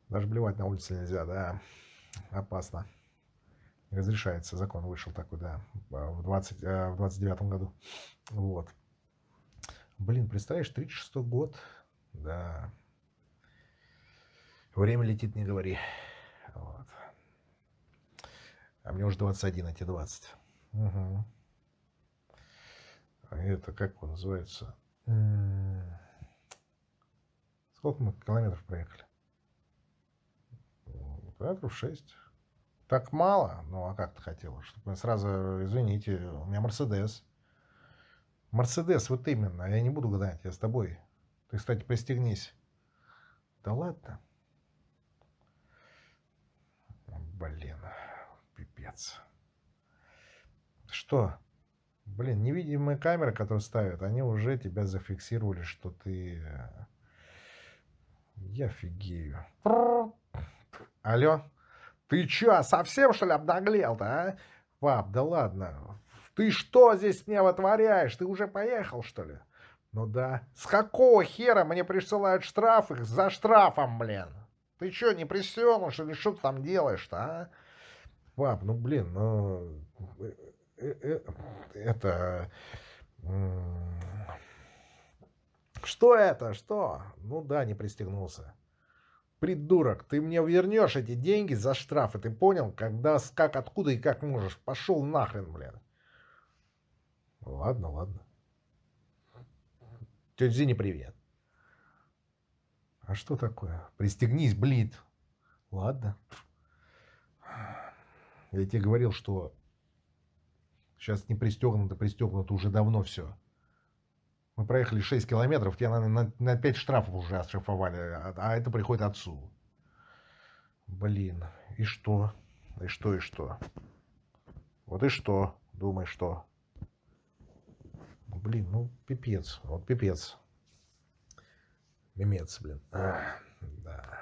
Даже блевать на улице нельзя, да. Опасно. Разрешается, закон вышел такой, да, в, 20, э, в 29 году. Вот. Блин, представляешь, 36 год, да, Время летит, не говори. Вот. А мне уже 21, а тебе 20. Угу. А это как его называется? Сколько мы километров проехали? Километров 6. Так мало? Ну, а как ты хотела? Чтобы сразу, извините, у меня Мерседес. Мерседес, вот именно. Я не буду гадать, я с тобой. Ты, кстати, пристегнись. Да ладно. Блин, пипец. Что? Блин, невидимые камеры, которые ставят, они уже тебя зафиксировали, что ты... Э, я офигею. Алло? Ты чё, совсем что ли обнаглел-то, а? Пап, да ладно. Ты что здесь мне вытворяешь? Ты уже поехал, что ли? Ну да. С какого хера мне присылают штрафы за штрафом, блин? Ты чё, не присёнуш или что ты там делаешь-то, а? Пап, ну блин, ну... Э, э, это... Что это? Что? Ну да, не пристегнулся. Придурок, ты мне вернешь эти деньги за штрафы, ты понял? Когда, как, откуда и как можешь. Пошел нахрен, блин. Ладно, ладно. Тетя Зине привет. А что такое? Пристегнись, блин. Ладно. Я тебе говорил, что сейчас не пристегнуто, пристегнуто уже давно все. Мы проехали 6 километров, тебя на, на, на 5 штрафов уже оштрафовали, а, а это приходит отцу. Блин, и что? И что, и что? Вот и что? Думай, что? Блин, ну пипец, вот пипец. Мимец, блин. Ах, да.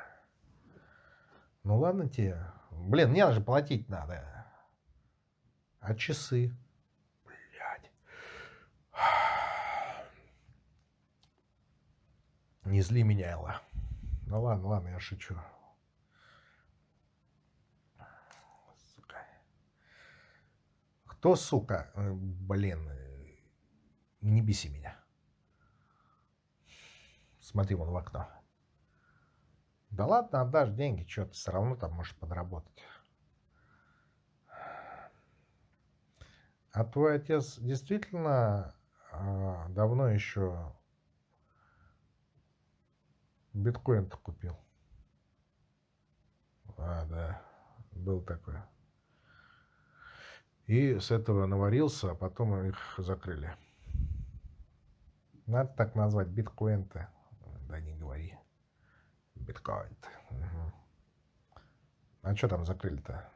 Ну ладно тебе. Блин, мне же платить надо. А часы? Блядь. Не зли меня, Элла. Ну ладно, ладно, я шучу. Сука. Кто, сука? Э, блин, э, не беси меня. Смотри вон в окно. Да ладно, отдашь деньги, что ты все равно там можешь подработать. А твой отец действительно э, давно еще биткоин-то купил? А, да, был такой. И с этого наварился, а потом их закрыли. Надо так назвать, биткоин-то. Да не говори. Биткоин. Угу. А что там закрыли-то?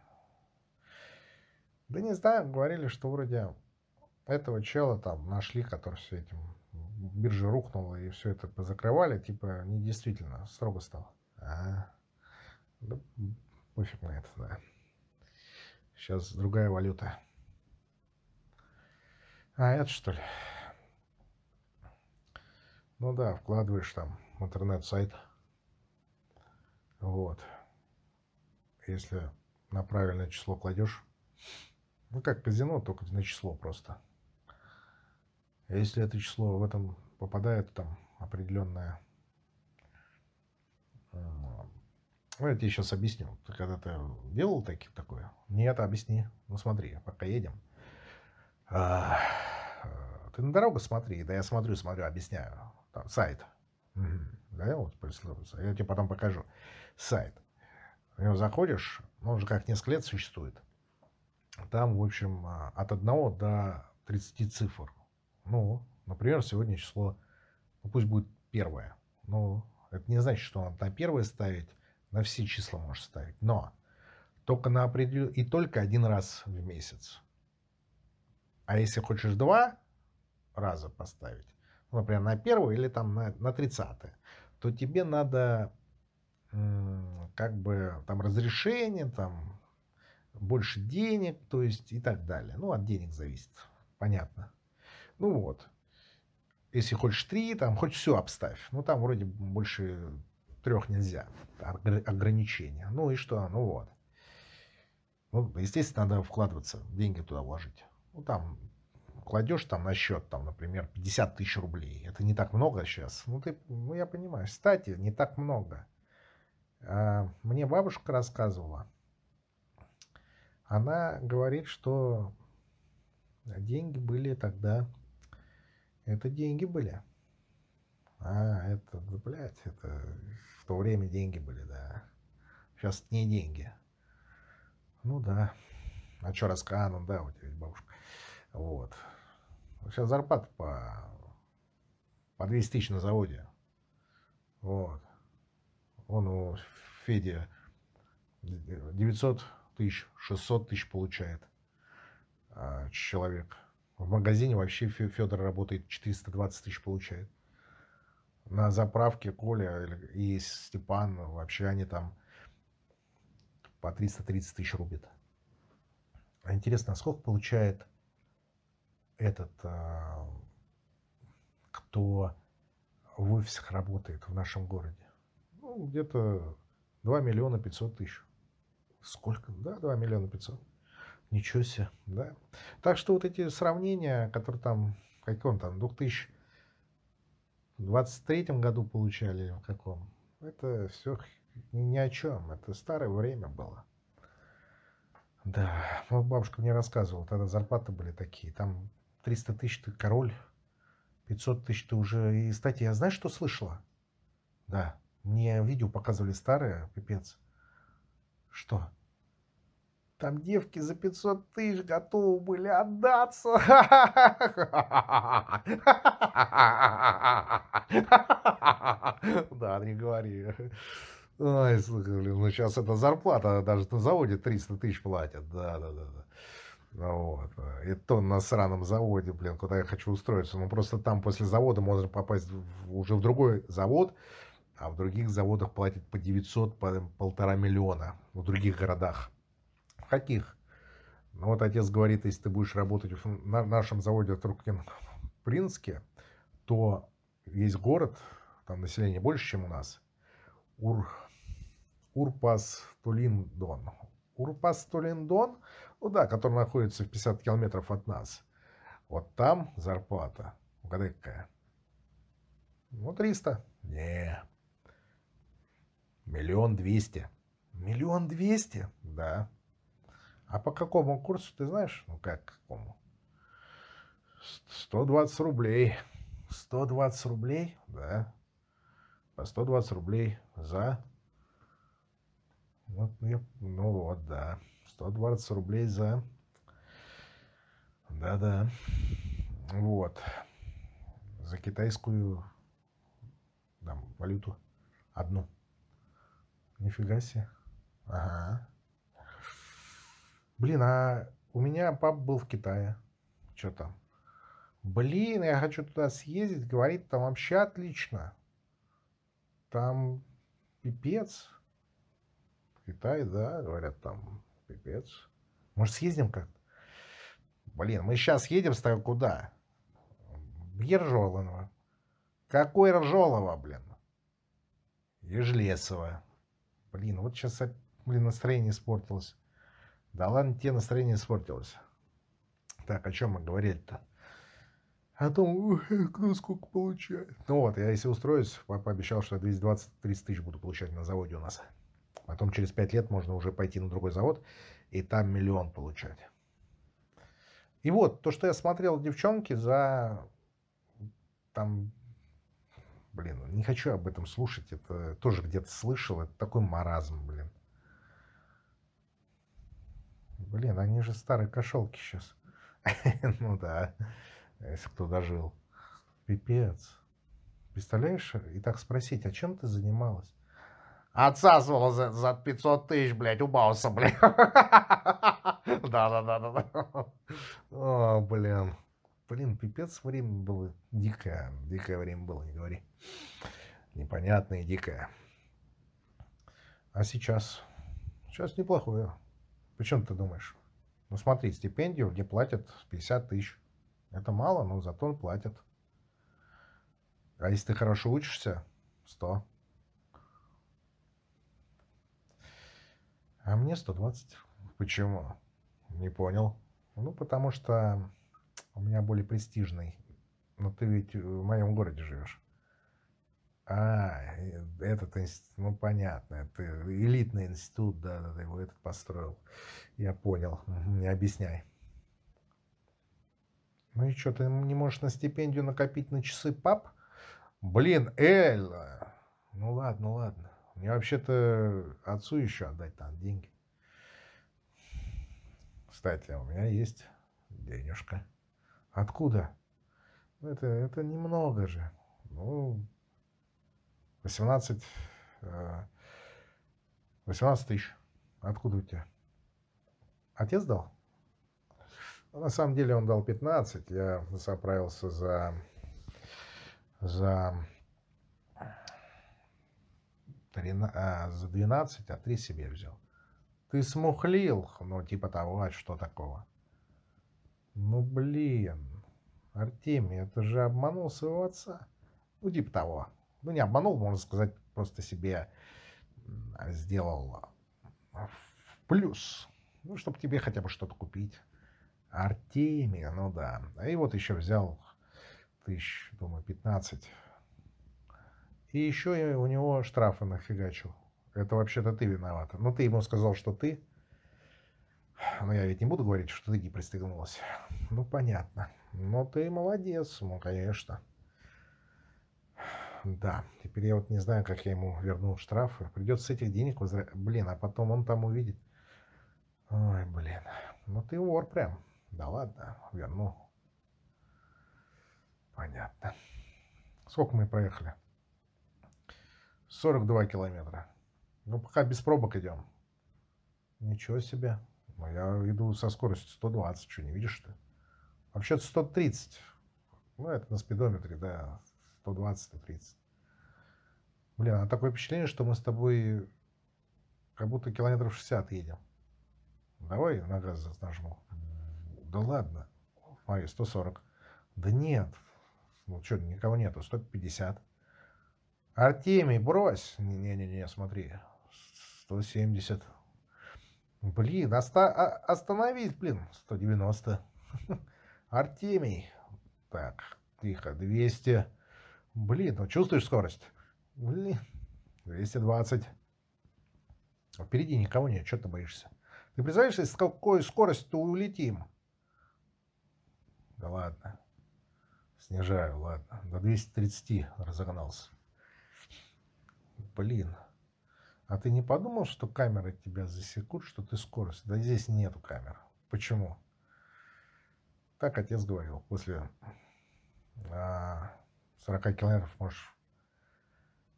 Да не знаю, говорили, что вроде этого чела там нашли, который все этим биржа рухнула и все это позакрывали, типа недействительно, строго стало. А, да пофиг на это, да. Сейчас другая валюта. А, это что ли? Ну да, вкладываешь там в интернет-сайт. Вот. Если на правильное число кладешь, ну как казино, только на число просто. Если это число в этом попадает, там определенное... Ну, я тебе сейчас объясню. Ты когда-то делал таки, такое? Нет, объясни. Ну, смотри, пока едем. А, э, ты на дорогу смотри. Да я смотрю, смотрю, объясняю. Там сайт. Да, вот Я тебе потом покажу. Сайт. В него заходишь, он же как несколько лет существует. Там, в общем, а, от 1 до 30 цифр. Ну, например, сегодня число, ну, пусть будет первое. Ну, это не значит, что надо на первое ставить, на все числа можешь ставить. Но только на определен... и только один раз в месяц. А если хочешь два раза поставить, ну, например, на первое или там на, 30 то тебе надо как бы там разрешение, там больше денег, то есть и так далее. Ну, от денег зависит, понятно. Ну вот, если хочешь три, там хоть все обставь. Ну, там вроде больше трех нельзя, ограничения. Ну и что, ну вот. Ну, естественно, надо вкладываться, деньги туда вложить. Ну, там кладешь там на счет, там, например, 50 тысяч рублей. Это не так много сейчас. Ну, ты, ну, я понимаю. Кстати, не так много. А, мне бабушка рассказывала. Она говорит, что деньги были тогда. Это деньги были. А, это, блядь, это в то время деньги были, да. Сейчас не деньги. Ну да. А что рассказывал? Ну да, у тебя бабушка. Вот. Сейчас зарплата по, по 200 тысяч на заводе. Вот. Он у Феди 900 тысяч, 600 тысяч получает а, человек. В магазине вообще Федор работает 420 тысяч получает. На заправке Коля и Степан вообще они там по 330 тысяч рубят. А интересно, а сколько получает этот, а, кто в офисах работает в нашем городе? Ну, где-то 2 миллиона 500 тысяч. Сколько? Да, 2 миллиона 500. Ничего себе, да. Так что вот эти сравнения, которые там, в каком там, 2023 году получали, в каком, это все ни о чем. Это старое время было. Да, вот бабушка мне рассказывала, тогда зарплаты были такие. Там 300 тысяч ты король, 500 тысяч ты уже... И, кстати, я знаешь, что слышала? Да, мне видео показывали старое, пипец. Что? Там девки за 500 тысяч готовы были отдаться. Да, не говори. Ой, слушай, ну сейчас это зарплата, даже на заводе 300 тысяч платят. Да, да, да. да. Ну, вот. И то на сраном заводе, блин, куда я хочу устроиться. Ну, просто там после завода можно попасть уже в другой завод, а в других заводах платят по 900, по полтора миллиона в других городах. В каких? Ну, вот отец говорит, если ты будешь работать на нашем заводе в Принске, то весь город, там население больше, чем у нас, Ур, Урпас Тулиндон. Урпас Тулиндон, ну да, который находится в 50 километров от нас. Вот там зарплата. Угадай, какая? Ну, 300. Не. Миллион двести. Миллион двести? Да. А по какому курсу, ты знаешь? Ну, как какому? 120 рублей. 120 рублей? Да. По 120 рублей за вот, я, ну вот, да. 120 рублей за... Да-да. Вот. За китайскую там, валюту. Одну. Нифига себе. Ага. Блин, а у меня пап был в Китае. Что там? Блин, я хочу туда съездить. Говорит, там вообще отлично. Там пипец. Китай, да, говорят, там пипец. Может, съездим как-то? Блин, мы сейчас едем с тобой куда? В Ержолово. Какой Ржолово, блин? Ежлесово. Блин, вот сейчас, блин, настроение испортилось. Да ладно, тебе настроение испортилось. Так, о чем мы говорили-то? О том, кто сколько получает. Ну вот, я если устроюсь, папа обещал, что 220-30 тысяч буду получать на заводе у нас. Потом через пять лет можно уже пойти на другой завод и там миллион получать. И вот, то, что я смотрел девчонки за там, блин, не хочу об этом слушать, это тоже где-то слышал, это такой маразм, блин. Блин, они же старые кошелки сейчас. Ну да, если кто дожил. Пипец. Представляешь, и так спросить, а чем ты занималась? Отсасывала за, за 500 тысяч, блядь, у Бауса, блядь. Да-да-да-да. О, блин. Блин, пипец время было дикое. Дикое время было, не говори. Непонятное дикое. А сейчас? Сейчас неплохое. Почему ты думаешь? Ну смотри, стипендию, где платят 50 тысяч. Это мало, но зато платят. А если ты хорошо учишься, 100. А мне 120. Почему? Не понял. Ну, потому что у меня более престижный. Но ты ведь в моем городе живешь. А, этот институт, ну понятно, это элитный институт, да, да, ты его этот построил. Я понял, не объясняй. Ну и что, ты не можешь на стипендию накопить на часы пап? Блин, Эль! Ну ладно, ладно. Мне вообще-то отцу еще отдать там деньги. Кстати, у меня есть денежка. Откуда? Ну, это, это немного же. Ну, 18, 18 э, тысяч. Откуда у тебя? Отец дал? На самом деле он дал 15. Я заправился за, за, 13, а, за 12, а 3 себе взял. Ты смухлил, ну типа того, а что такого? Ну блин, Артемий, это же обманул своего отца. Ну типа того. Ну не обманул, можно сказать, просто себе сделал в плюс. Ну, чтобы тебе хотя бы что-то купить. Артемия, ну да. И вот еще взял тысяч, думаю, 15. И еще у него штрафы нафигачил. Это вообще-то ты виновата. Ну, ты ему сказал, что ты. Но я ведь не буду говорить, что ты не пристегнулась. Ну, понятно. Но ты молодец, ну, конечно. Да, теперь я вот не знаю, как я ему верну штрафы. Придется с этих денег возвращать. Блин, а потом он там увидит. Ой, блин. Ну ты вор прям. Да ладно, верну. Понятно. Сколько мы проехали? 42 километра. Ну, пока без пробок идем. Ничего себе. Ну, я иду со скоростью 120. Что, не видишь ты? Вообще-то 130. Ну, это на спидометре, да. 120-130. Блин, а такое впечатление, что мы с тобой как будто километров 60 едем. Давай на газ нажму. Да ладно. Смотри, 140. Да нет. Ну что, никого нету. 150. Артемий, брось. Не-не-не, смотри. 170. Блин, оста остановись, блин. 190. Артемий. Так, тихо. 200. Блин, ну чувствуешь скорость? Блин. 220. Впереди никого нет. Что ты боишься? Ты представляешь, с какой скоростью улетим? Да ладно. Снижаю, ладно. До 230 разогнался. Блин. А ты не подумал, что камеры тебя засекут, что ты скорость? Да здесь нету камер. Почему? Так отец говорил. После а, 40 километров можешь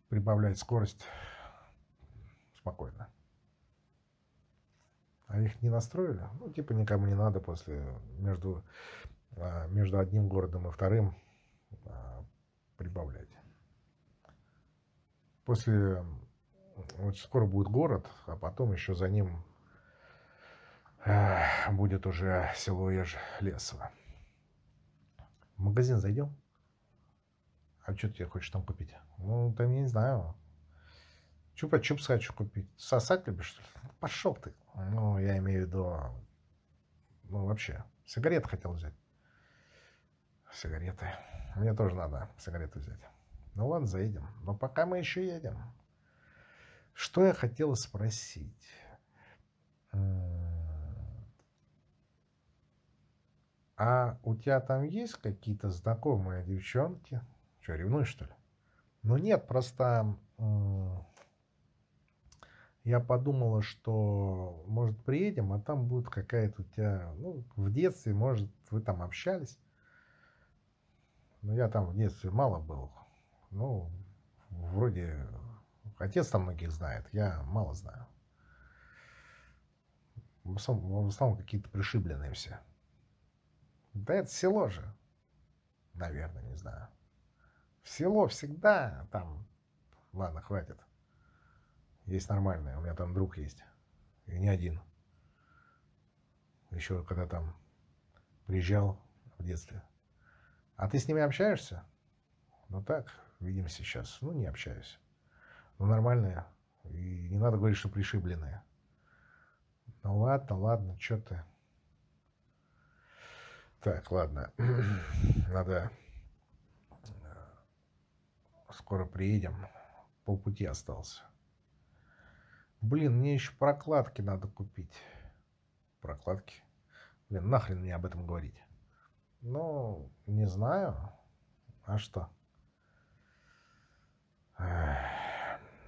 прибавлять скорость спокойно. А их не настроили? Ну, типа никому не надо после между а, между одним городом и вторым а, прибавлять. После, вот скоро будет город, а потом еще за ним будет уже село Еж-Лесово. В магазин зайдем? А что ты хочешь там купить? Ну, я не знаю. Чупа-чупс хочу купить. Сосать любишь, что ли? Пошел ты. Ну, я имею в виду... Ну, вообще. Сигарет хотел взять сигареты. Мне тоже надо сигареты взять. Ну ладно, заедем. Но пока мы еще едем. Что я хотел спросить? А у тебя там есть какие-то знакомые девчонки? Что, ревнуешь, что ли? Ну нет, просто я подумала, что, может, приедем, а там будет какая-то у тебя, ну, в детстве, может, вы там общались. Ну, я там в детстве мало был. Ну, вроде отец там многих знает, я мало знаю. В основном, основном какие-то пришибленные все. Да это село же. Наверное, не знаю. В село всегда там... Ладно, хватит. Есть нормальное. У меня там друг есть. И не один. Еще когда там приезжал в детстве. А ты с ними общаешься? Ну так, видим сейчас. Ну, не общаюсь. Ну, нормальные. И не надо говорить, что пришибленные. Ну, ладно, ладно, что ты. Так, ладно. Надо... Скоро приедем. Полпути остался. Блин, мне еще прокладки надо купить. Прокладки? Блин, нахрен мне об этом говорить? Ну, не знаю. А что?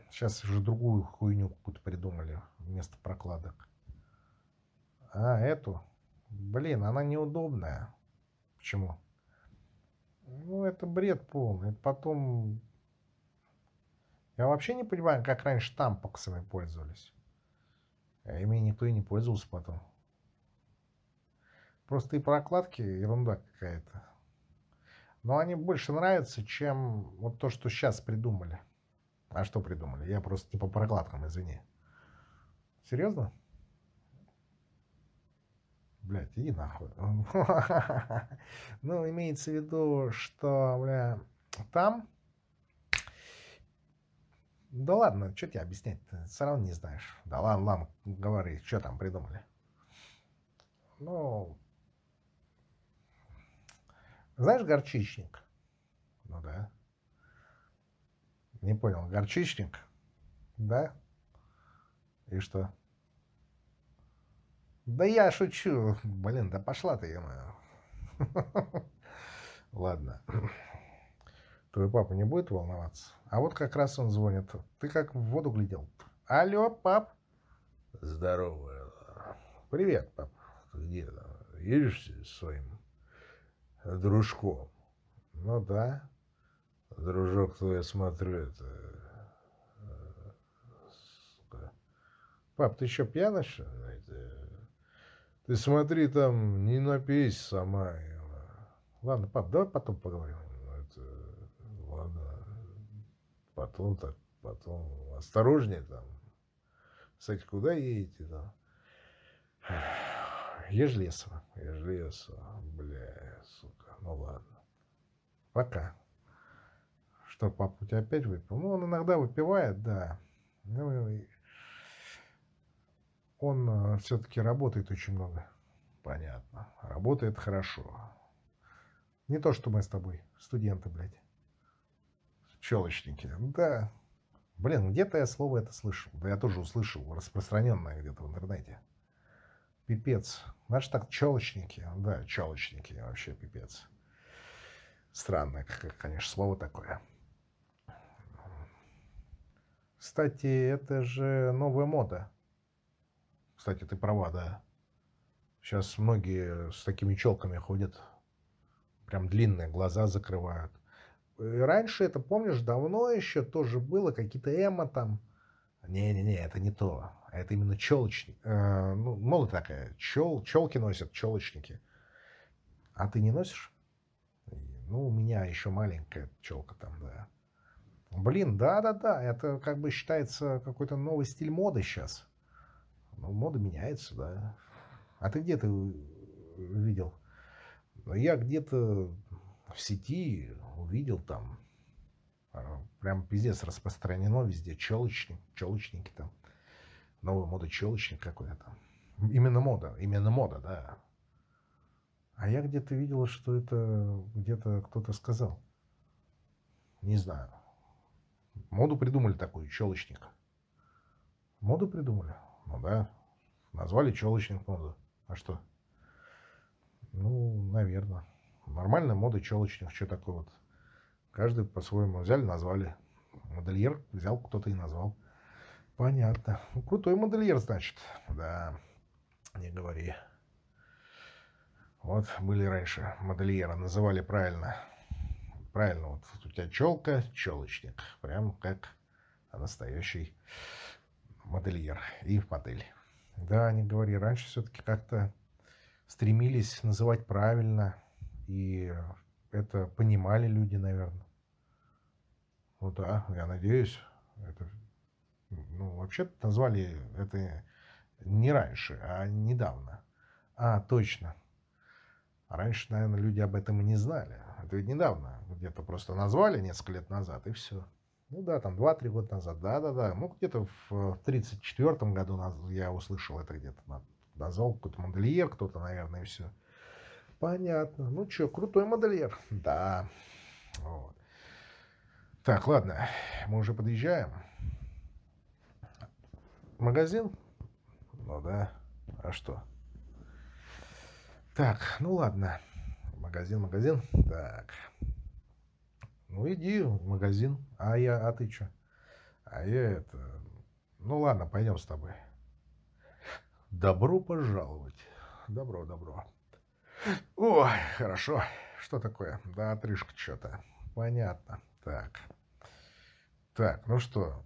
Сейчас уже другую хуйню какую-то придумали вместо прокладок. А, эту? Блин, она неудобная. Почему? Ну, это бред полный. Потом... Я вообще не понимаю, как раньше тампоксами пользовались. А ими никто и не пользовался потом. Просто и прокладки ерунда какая-то. Но они больше нравятся, чем вот то, что сейчас придумали. А что придумали? Я просто не по прокладкам, извини. Серьезно? Блять, иди нахуй. Ну, имеется в виду, что, бля, там... Да ладно, что тебе объяснять ты Все равно не знаешь. Да ладно, ладно, говори, что там придумали. Ну, знаешь горчичник? Ну да. Не понял, горчичник? Да? И что? Да я шучу. Блин, да пошла ты, я Ладно. Твой папа не будет волноваться? А вот как раз он звонит. Ты как в воду глядел. Алло, пап. Здорово. Привет, пап. Ты где? Едешь своим дружком. Ну да. Дружок твой, я смотрю, это... Сука. Пап, ты еще пьяный, что Ты смотри там, не напейся сама. Ладно, пап, давай потом поговорим. Это... Ладно. Потом так, потом. Осторожнее там. Кстати, куда едете там? Ежлесово. Ежлесово. Бля, сука. Ну ладно. Пока. Что, папа тебя опять выпил? Ну, он иногда выпивает, да. Ну, он э, все-таки работает очень много. Понятно. Работает хорошо. Не то, что мы с тобой, студенты, блядь. Челочники. Да. Блин, где-то я слово это слышал. Да я тоже услышал, распространенное где-то в интернете. Пипец. Знаешь, так челочники. Да, челочники. Вообще пипец. Странное, конечно, слово такое. Кстати, это же новая мода. Кстати, ты права, да. Сейчас многие с такими челками ходят. Прям длинные глаза закрывают. И раньше это, помнишь, давно еще тоже было, какие-то эмо там. Не-не-не, это не то. Это именно челочник. Э, ну, мода такая. Чел, челки носят, челочники. А ты не носишь? Ну, у меня еще маленькая челка там, да. Блин, да-да-да, это как бы считается какой-то новый стиль моды сейчас. Ну, мода меняется, да. А ты где ты видел? Я где-то в сети увидел там, а, прям пиздец распространено везде, челочник, челочники там новая мода челочник какой-то. Именно мода, именно мода, да. А я где-то видела, что это где-то кто-то сказал. Не знаю. Моду придумали такую, челочник. Моду придумали? Ну да. Назвали челочник моду. А что? Ну, наверное. Нормальная мода челочник. Что такое вот? Каждый по-своему взяли, назвали. Модельер взял, кто-то и назвал. Понятно. Ну, крутой модельер, значит. Да, не говори. Вот были раньше модельера, называли правильно. Правильно, вот у тебя челка, челочник. Прям как настоящий модельер и модель. Да, не говори, раньше все-таки как-то стремились называть правильно, и это понимали люди, наверное. Ну да, я надеюсь, это ну, вообще назвали это не раньше, а недавно. А, точно. Раньше, наверное, люди об этом и не знали. Это ведь недавно. Где-то просто назвали несколько лет назад, и все. Ну да, там 2-3 года назад. Да-да-да. Ну, где-то в 34 году я услышал это где-то. Назвал какой-то модельер, кто-то, наверное, и все. Понятно. Ну что, крутой модельер. Да. Вот. Так, ладно. Мы уже подъезжаем. Магазин? Ну да. А что? Так, ну ладно. Магазин, магазин. Так. Ну иди в магазин. А я, а ты что? А я это... Ну ладно, пойдем с тобой. Добро пожаловать. Добро, добро. Ой, хорошо. Что такое? Да, отрыжка что-то. Понятно. Так. Так, ну что?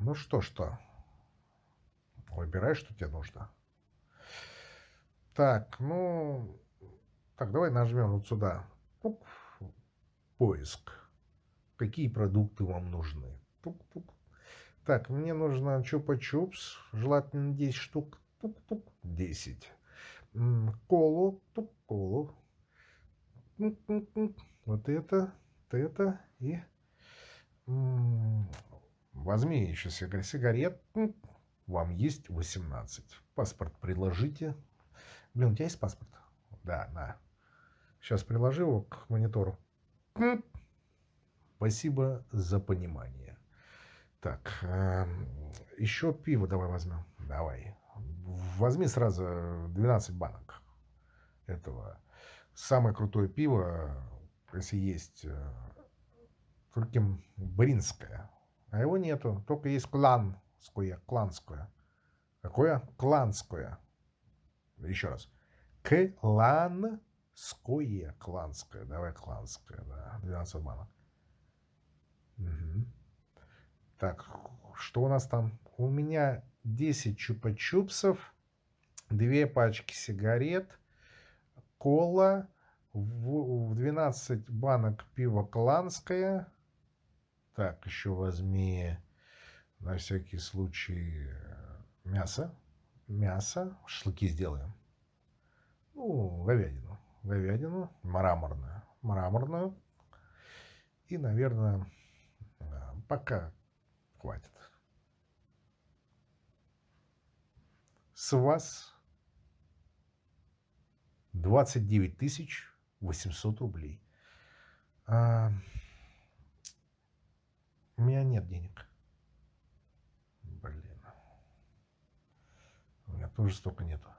Ну что, что? Выбирай, что тебе нужно. Так, ну... Так, давай нажмем вот сюда. Тук. Поиск. Какие продукты вам нужны? Тук-тук. Так, мне нужно чупа-чупс. Желательно 10 штук. Тук-тук. 10. Колу. Колу. Вот это, вот это и... Возьми еще сигарет. Вам есть 18. Паспорт приложите. Блин, у тебя есть паспорт? Да, на. Сейчас приложи его к монитору. Спасибо за понимание. Так, эм, еще пиво давай возьмем. Давай. Возьми сразу 12 банок этого. Самое крутое пиво, если есть, э, только бринское. А его нету. Только есть кланское. Кланское. Какое? Кланское. Еще раз. Кланское. Кланское. Давай кланское. Да. 12 банок. Угу. Так, что у нас там? У меня 10 чупа-чупсов, две пачки сигарет, кола, в 12 банок пива кланское. Так, еще возьми на всякий случай мясо. Мясо. Шашлыки сделаем. Ну, говядину. Говядину. Мраморную. Мраморную. И, наверное, пока хватит. С вас 29 тысяч 800 рублей. А, у меня нет денег. Блин. У меня тоже столько нету.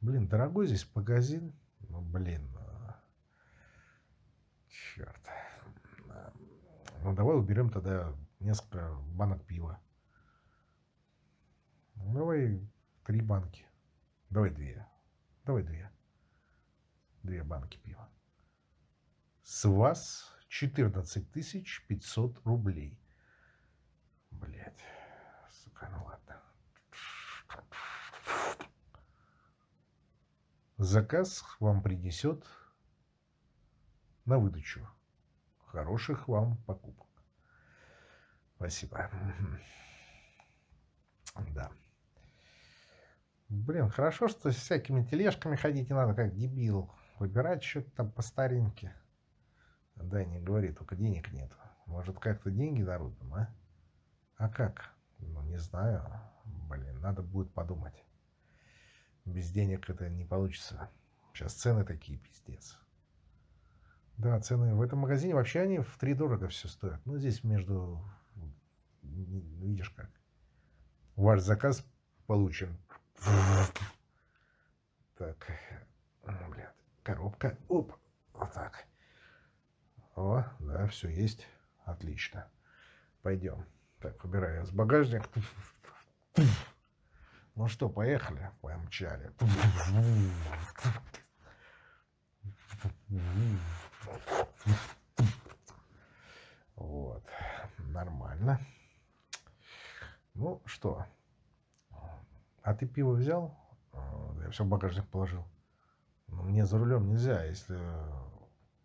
Блин, дорогой здесь магазин. Ну, блин. А, Черт. Ну, давай уберем тогда несколько банок пива. Давай три банки. Давай две. Давай две. Две банки пива. С вас 14 тысяч 500 рублей. Блять. Сука, ну ладно. Заказ вам принесет на выдачу. Хороших вам покупок. Спасибо. Да. Блин, хорошо, что с всякими тележками ходить не надо, как дебил. Выбирать что-то там по старинке. Да, не говори, только денег нет. Может, как-то деньги нарубим, а? А как? Ну, не знаю. Блин, надо будет подумать. Без денег это не получится. Сейчас цены такие, пиздец. Да, цены в этом магазине вообще они в три дорого все стоят. Ну, здесь между... Видишь как. Ваш заказ получен. Так. Блядь. Коробка. Оп. Вот так. О, да, все есть. Отлично. Пойдем. Так, выбираю с багажник. Ну что, поехали. Помчали. Вот. Нормально. Ну что. А ты пиво взял? Я все в багажник положил. Но мне за рулем нельзя, если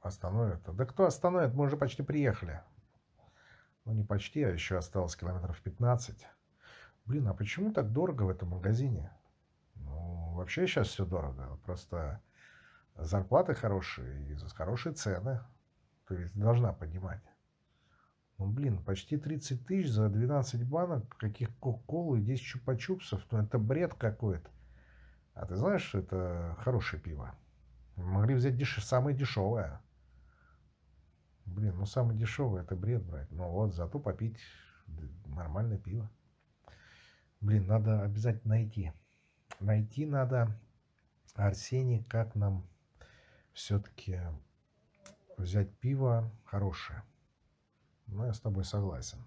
остановят. Да кто остановит? Мы уже почти приехали. Ну, не почти, а еще осталось километров 15. Блин, а почему так дорого в этом магазине? Ну, вообще сейчас все дорого. Просто зарплаты хорошие и хорошие цены. Ты ведь должна понимать. Ну, блин, почти 30 тысяч за 12 банок каких кока-колы и 10 чупа-чупсов. Ну, это бред какой-то. А ты знаешь, что это хорошее пиво? Могли взять деш... самое дешевое. Блин, ну самое дешевое это бред брать. Ну вот, зато попить нормальное пиво. Блин, надо обязательно найти. Найти надо, Арсений, как нам все-таки взять пиво хорошее. Ну, я с тобой согласен.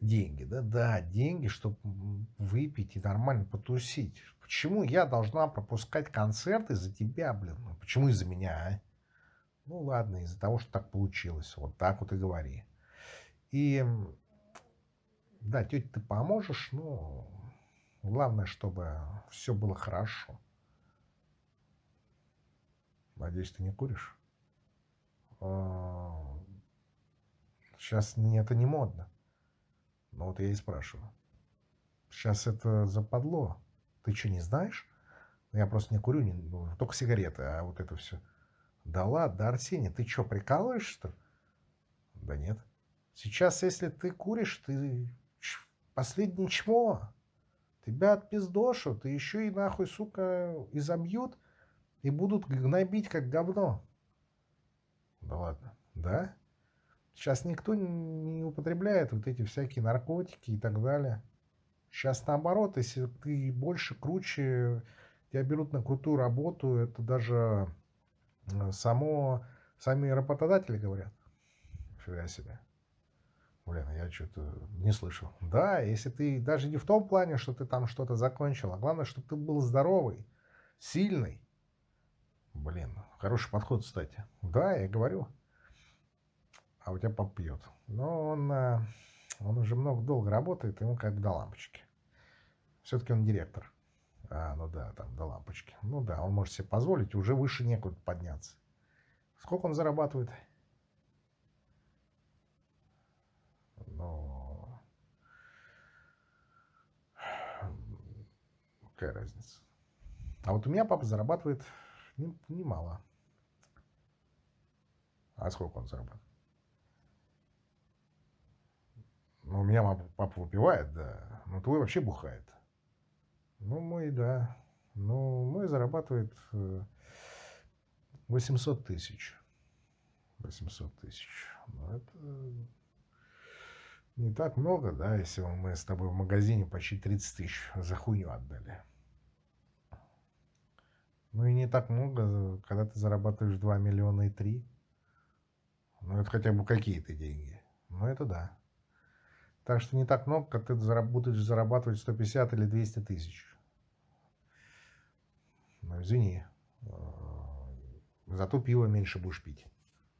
Деньги, да, да, деньги, чтобы выпить и нормально потусить. Почему я должна пропускать концерты за тебя, блин? Ну, почему из-за меня, а? Ну, ладно, из-за того, что так получилось. Вот так вот и говори. И, да, тетя, ты поможешь, ну, Главное, чтобы все было хорошо. Надеюсь, ты не куришь? Сейчас это не модно. Но вот я и спрашиваю. Сейчас это западло. Ты что, не знаешь? Я просто не курю, не, ну, только сигареты, а вот это все. Да ладно, Арсений, ты что, прикалываешься, что ли? Да нет. Сейчас, если ты куришь, ты последний чмо. Тебя отпиздошут, и еще и нахуй, сука, изобьют, и будут гнобить как говно. Да ладно, да? Сейчас никто не употребляет вот эти всякие наркотики и так далее. Сейчас наоборот, если ты больше, круче, тебя берут на крутую работу, это даже э, само, сами работодатели говорят. Фига себе. Блин, я что-то не слышал. Да, если ты даже не в том плане, что ты там что-то закончил, а главное, чтобы ты был здоровый, сильный. Блин, хороший подход, кстати. Да, я говорю. А у тебя пап пьет. Но он, э, он уже много долго работает, ему как бы до лампочки. Все-таки он директор. А, ну да, там до лампочки. Ну да, он может себе позволить, уже выше некуда подняться. Сколько он зарабатывает? Ну, какая разница? А вот у меня папа зарабатывает немало. А сколько он зарабатывает? Ну, у меня папа выпивает, да. Но твой вообще бухает. Ну, мой, да. Ну, мой зарабатывает 800 э, тысяч. 800 тысяч. Ну, это не так много, да, если мы с тобой в магазине почти 30 тысяч за хуйню отдали. Ну и не так много, когда ты зарабатываешь 2 миллиона и 3. Ну это хотя бы какие-то деньги. Ну это да. Так что не так много, как ты будешь зарабатывать 150 или 200 тысяч. Ну, извини. А, зато пиво меньше будешь пить.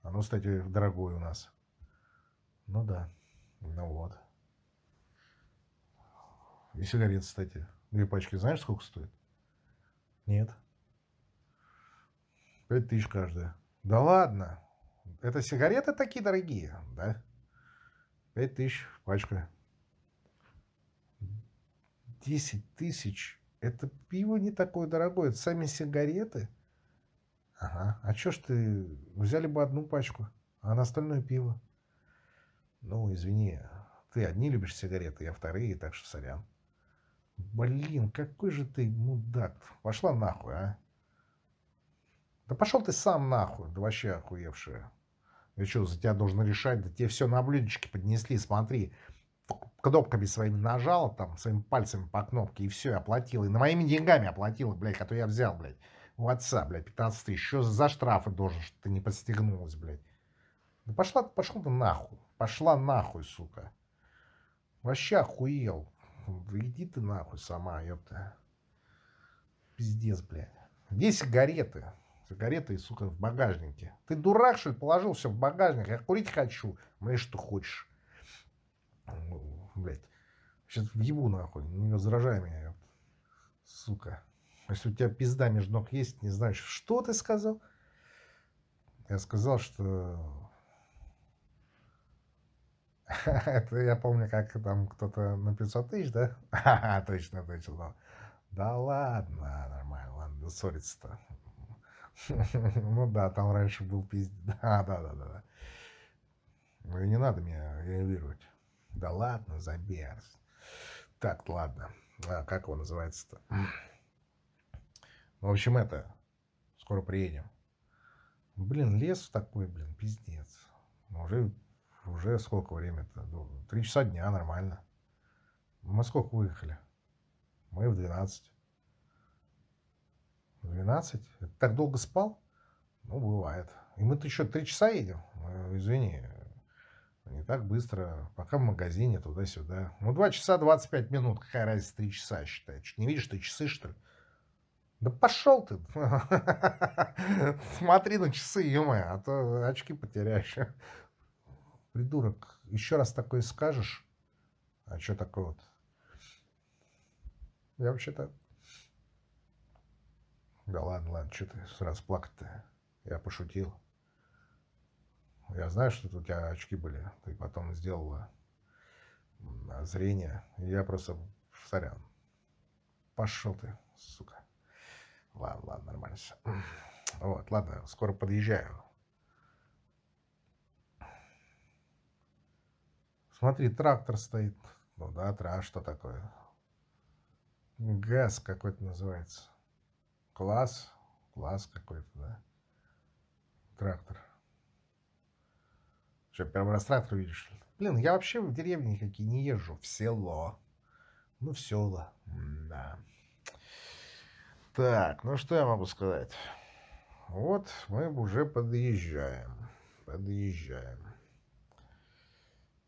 Оно, кстати, дорогое у нас. Ну да. Ну вот. И сигарет, кстати. Две пачки знаешь, сколько стоит? Нет. Пять тысяч каждая. Да ладно. Это сигареты такие дорогие, да? Пять тысяч пачка. Десять тысяч. Это пиво не такое дорогое. Это сами сигареты. Ага. А чё ж ты... Взяли бы одну пачку, а на остальное пиво. Ну, извини. Ты одни любишь сигареты, я вторые, так что сорян. Блин, какой же ты мудак. Пошла нахуй, а. Да пошел ты сам нахуй, да вообще охуевшая. Я что, за тебя должен решать? Да тебе все на блюдечке поднесли, смотри. Кнопками своими нажал, там, своими пальцами по кнопке, и все, оплатил. И на моими деньгами оплатил, блядь, которые я взял, блядь. У отца, блядь, 15 тысяч. Что за штрафы должен, что ты не подстегнулась, блядь? Да пошла, пошел ты нахуй. Пошла нахуй, сука. Вообще охуел. Да иди ты нахуй сама, ёпта. Пиздец, блядь. Где сигареты? Сигареты, сука, в багажнике. Ты дурак, что ли, положил все в багажник? Я курить хочу. Мне что хочешь. Блядь. Сейчас въебу нахуй. Не возражай меня. Сука. Если у тебя пизда между ног есть, не знаешь, что ты сказал? Я сказал, что... Это я помню, как там кто-то на 500 тысяч, да? точно, точно. Да ладно, нормально, ладно, ссориться-то. Ну да, там раньше был пиздец. Да, да, да, да. Ну и не надо меня реагировать. Да ладно, заберз. Так, ладно. А, как его называется-то? Ну, в общем, это. Скоро приедем. Блин, лес такой, блин, пиздец. Ну, уже, уже сколько времени-то? Ну, три часа дня, нормально. Мы сколько выехали? Мы в 12. 12? так долго спал? Ну, бывает. И мы-то еще три часа едем. Ну, извини, не так быстро. Пока в магазине, туда-сюда. Ну, два часа 25 минут. Какая разница, три часа, считай. Что, не видишь, что часы, что ли? Да пошел ты. Смотри на часы, ё а то очки потеряешь. Придурок, еще раз такое скажешь. А что такое вот? Я вообще-то... Да ладно, ладно, что ты сразу плакать-то? Я пошутил. Я знаю, что тут у тебя очки были. Ты потом сделала зрение. Я просто... Сорян. Пошел ты, сука. Ладно, ладно, нормально все. Вот, ладно, скоро подъезжаю. Смотри, трактор стоит. Ну да, а что такое? Газ какой-то называется. Класс. Класс какой-то, да. Трактор. Что, первый раз трактор видишь? Блин, я вообще в деревне никакие не езжу. В село. Ну, в село. Да. Так, ну что я могу сказать? Вот мы уже подъезжаем. Подъезжаем.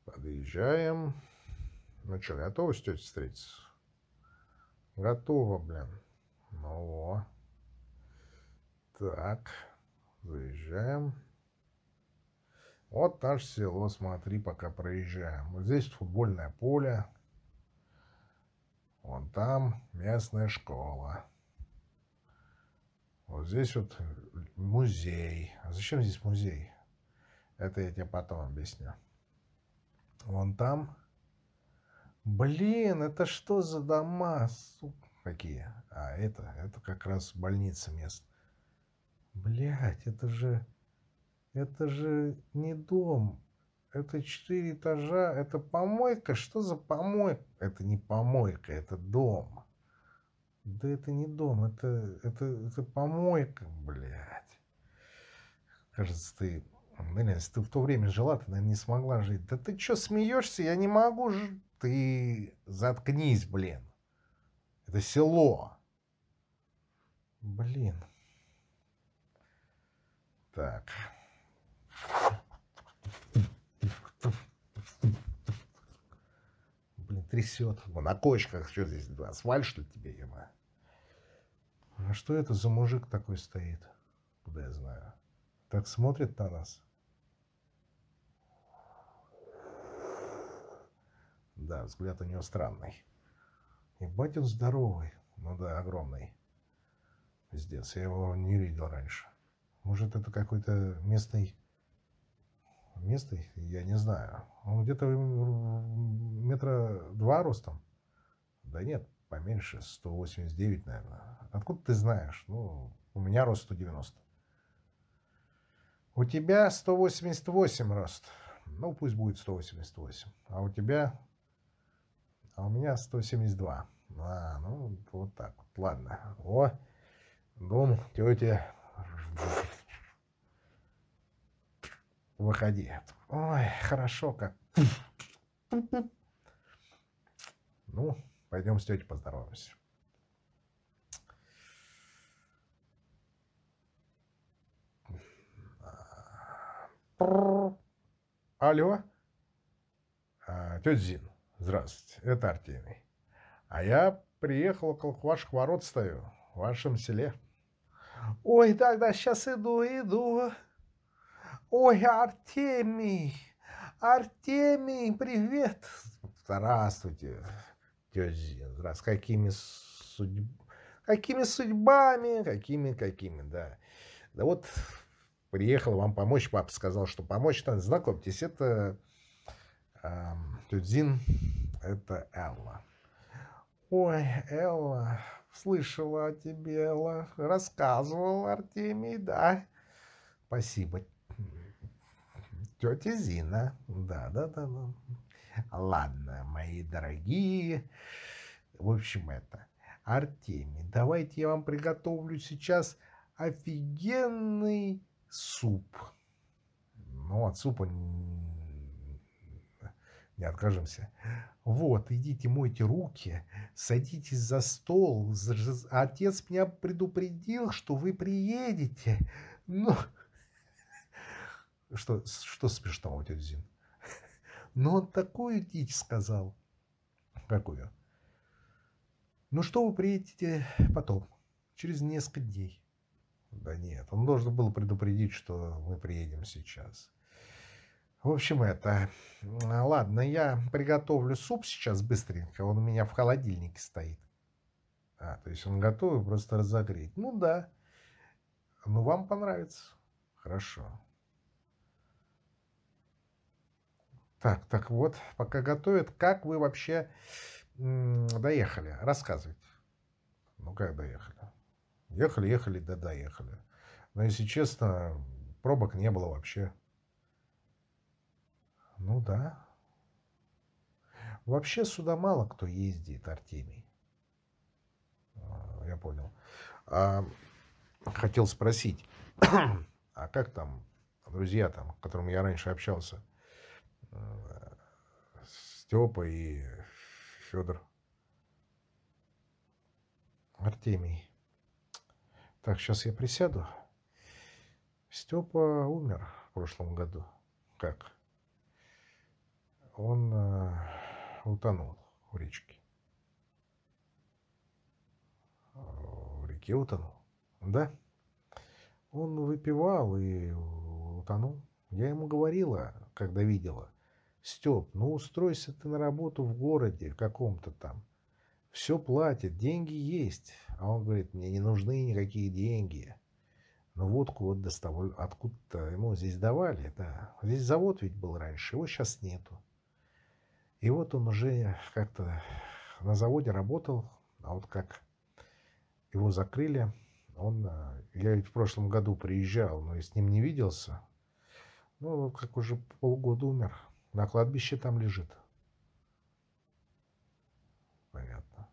Подъезжаем. Ну что, готовы с тетей встретиться? Готово, блин. Ну, так, заезжаем. Вот наше село, смотри, пока проезжаем. Вот здесь футбольное поле. Вон там местная школа. Вот здесь вот музей. А зачем здесь музей? Это я тебе потом объясню. Вон там. Блин, это что за дома? Сука, какие? А, это, это как раз больница мест. Блять, это же... Это же не дом. Это четыре этажа. Это помойка. Что за помойка? Это не помойка, это дом. Да это не дом, это, это, это помойка, блядь. Кажется, ты Блин, если ты в то время жила, ты, наверное, не смогла жить. Да ты что, смеешься? Я не могу жить. Ты заткнись, блин. Это село. Блин. Так. Блин, трясет. Вон, на кочках. Что здесь? Асфальт, что ли, тебе, ема? А что это за мужик такой стоит? Куда я знаю? Так смотрит на нас. Да, взгляд у него странный. И батин здоровый. Ну да, огромный. Пиздец, я его не видел раньше. Может, это какой-то местный... Местный? Я не знаю. Он где-то метра два ростом? Да нет, поменьше, 189, наверное. Откуда ты знаешь? Ну, у меня рост 190. У тебя 188 рост. Ну, пусть будет 188. А у тебя а у меня 172. А, ну, вот так вот. Ладно. О, дом тети. Выходи. Ой, хорошо как. Ну, пойдем с тетей поздороваемся. Алло. А, тетя Зин. Здравствуйте, это Артемий. А я приехал около ваших ворот стою, в вашем селе. Ой, да-да, сейчас иду, иду. Ой, Артемий, Артемий, привет. Здравствуйте, тетя Зина. Здравствуйте. Какими, судьб... какими судьбами, какими, какими, да. Да вот приехал вам помочь, папа сказал, что помочь надо. Знакомьтесь, это Тетя Зин, это Элла. Ой, Элла, слышала о тебе, Элла. Рассказывал Артемий, да. Спасибо. Тетя Зина. Да, да, да, да. Ладно, мои дорогие. В общем, это. Артемий, давайте я вам приготовлю сейчас офигенный суп. Ну, от супа не откажемся. Вот, идите мойте руки, садитесь за стол. Отец меня предупредил, что вы приедете. Ну, что, что смешного, тетя Зин? Но он такую дичь сказал. Какую? Ну что вы приедете потом, через несколько дней? Да нет, он должен был предупредить, что мы приедем сейчас. В общем, это... Ладно, я приготовлю суп сейчас быстренько. Он у меня в холодильнике стоит. А, то есть он готов просто разогреть. Ну да. Ну вам понравится. Хорошо. Так, так вот, пока готовят, как вы вообще доехали? Рассказывайте. Ну как доехали? Ехали, ехали, да доехали. Но если честно, пробок не было вообще. Ну да. Вообще сюда мало кто ездит, Артемий. А, я понял. А, хотел спросить, а как там друзья, там, с которыми я раньше общался? Степа и Федор. Артемий. Так, сейчас я присяду. Степа умер в прошлом году. Как? Он э, утонул в речке. В реке утонул? Да. Он выпивал и утонул. Я ему говорила, когда видела. Степ, ну устройся ты на работу в городе каком-то там. Все платят, деньги есть. А он говорит, мне не нужны никакие деньги. Но водку вот доставали, откуда-то ему здесь давали, да. Здесь завод ведь был раньше, его сейчас нету. И вот он уже как-то на заводе работал, а вот как его закрыли, он, э, я ведь в прошлом году приезжал, но я с ним не виделся. Ну, как уже полгода умер. На кладбище там лежит. Понятно.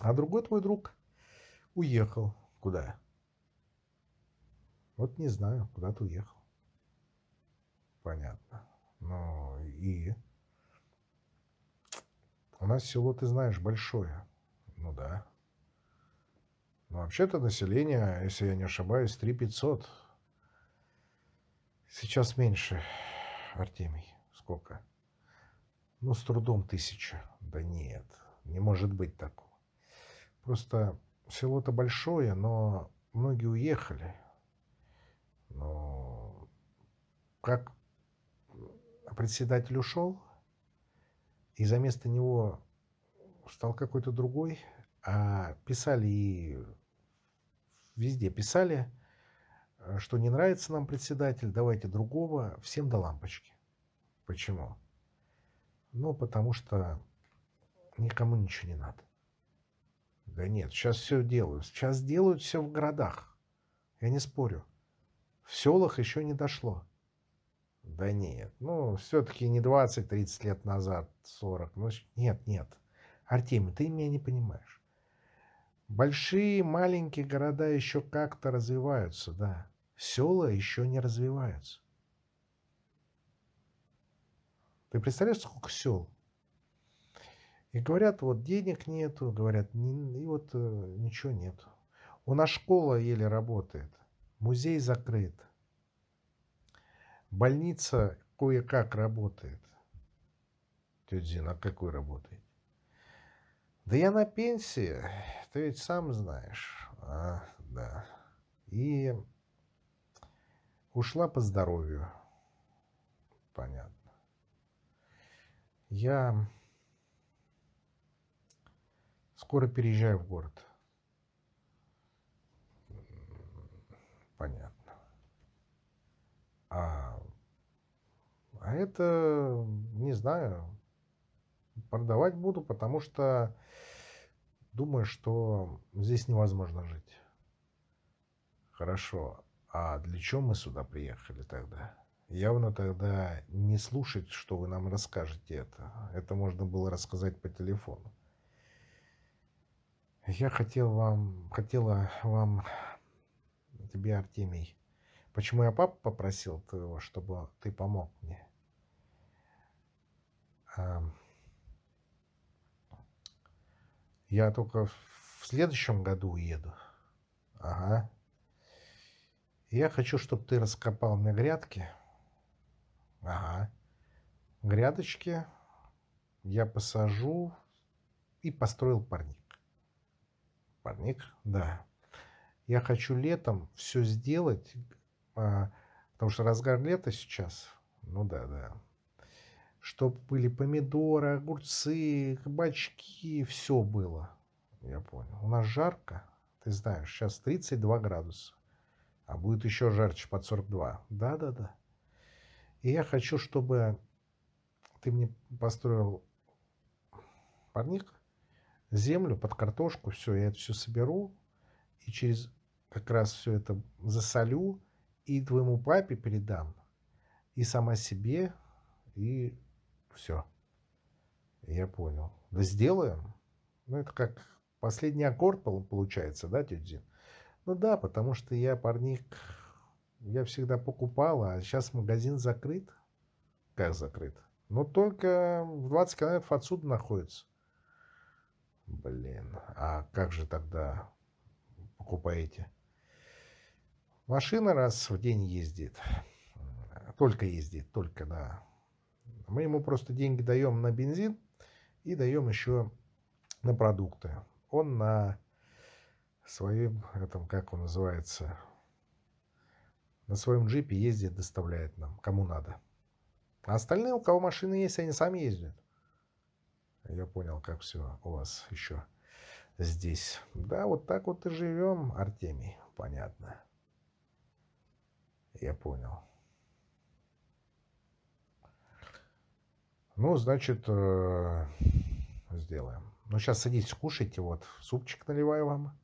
А другой твой друг уехал. Куда? Вот не знаю, куда-то уехал. Понятно. Ну и... У нас село, ты знаешь, большое. Ну да. Но вообще-то население, если я не ошибаюсь, 3 500. Сейчас меньше, Артемий. Сколько? Ну, с трудом тысяча. Да нет, не может быть такого. Просто село-то большое, но многие уехали. Но как председатель ушел, и за место него стал какой-то другой, а писали и везде писали, что не нравится нам председатель, давайте другого, всем до лампочки. Почему? Ну, потому что никому ничего не надо. Да нет, сейчас все делают. Сейчас делают все в городах. Я не спорю. В селах еще не дошло. Да нет, ну, все-таки не 20-30 лет назад, 40. Ну, нет, нет. Артемий, ты меня не понимаешь. Большие, маленькие города еще как-то развиваются, да села еще не развиваются. Ты представляешь, сколько сел? И говорят, вот денег нету, говорят, и вот э, ничего нету. У нас школа еле работает, музей закрыт, больница кое-как работает. Тетя Зина, а какой работает? Да я на пенсии, ты ведь сам знаешь. А, да. И Ушла по здоровью. Понятно. Я скоро переезжаю в город. Понятно. А, а это, не знаю, продавать буду, потому что думаю, что здесь невозможно жить. Хорошо. А для чего мы сюда приехали тогда? Явно тогда не слушать, что вы нам расскажете это. Это можно было рассказать по телефону. Я хотел вам, хотела вам, тебе, Артемий, почему я папу попросил твоего, чтобы ты помог мне? Я только в следующем году уеду. Ага. Я хочу, чтобы ты раскопал мне грядки. Ага. Грядочки я посажу и построил парник. Парник? Да. Я хочу летом все сделать, а, потому что разгар лета сейчас. Ну да, да. Чтобы были помидоры, огурцы, кабачки, все было. Я понял. У нас жарко, ты знаешь, сейчас 32 градуса. А будет еще жарче, под 42. Да-да-да. И я хочу, чтобы ты мне построил парник, землю под картошку, все, я это все соберу, и через как раз все это засолю, и твоему папе передам, и сама себе, и все. Я понял. Да сделаем. Ну, это как последний аккорд получается, да, тетя Зин? Ну да, потому что я парник, я всегда покупал, а сейчас магазин закрыт. Как закрыт? Но только в 20 километров отсюда находится. Блин, а как же тогда покупаете? Машина раз в день ездит. Только ездит, только, да. Мы ему просто деньги даем на бензин и даем еще на продукты. Он на своем, этом, как он называется, на своем джипе ездит, доставляет нам, кому надо. А остальные, у кого машины есть, они сами ездят. Я понял, как все у вас еще здесь. Да, вот так вот и живем, Артемий. Понятно. Я понял. Ну, значит, э, сделаем. Ну, сейчас садитесь, кушайте. Вот, супчик наливаю вам.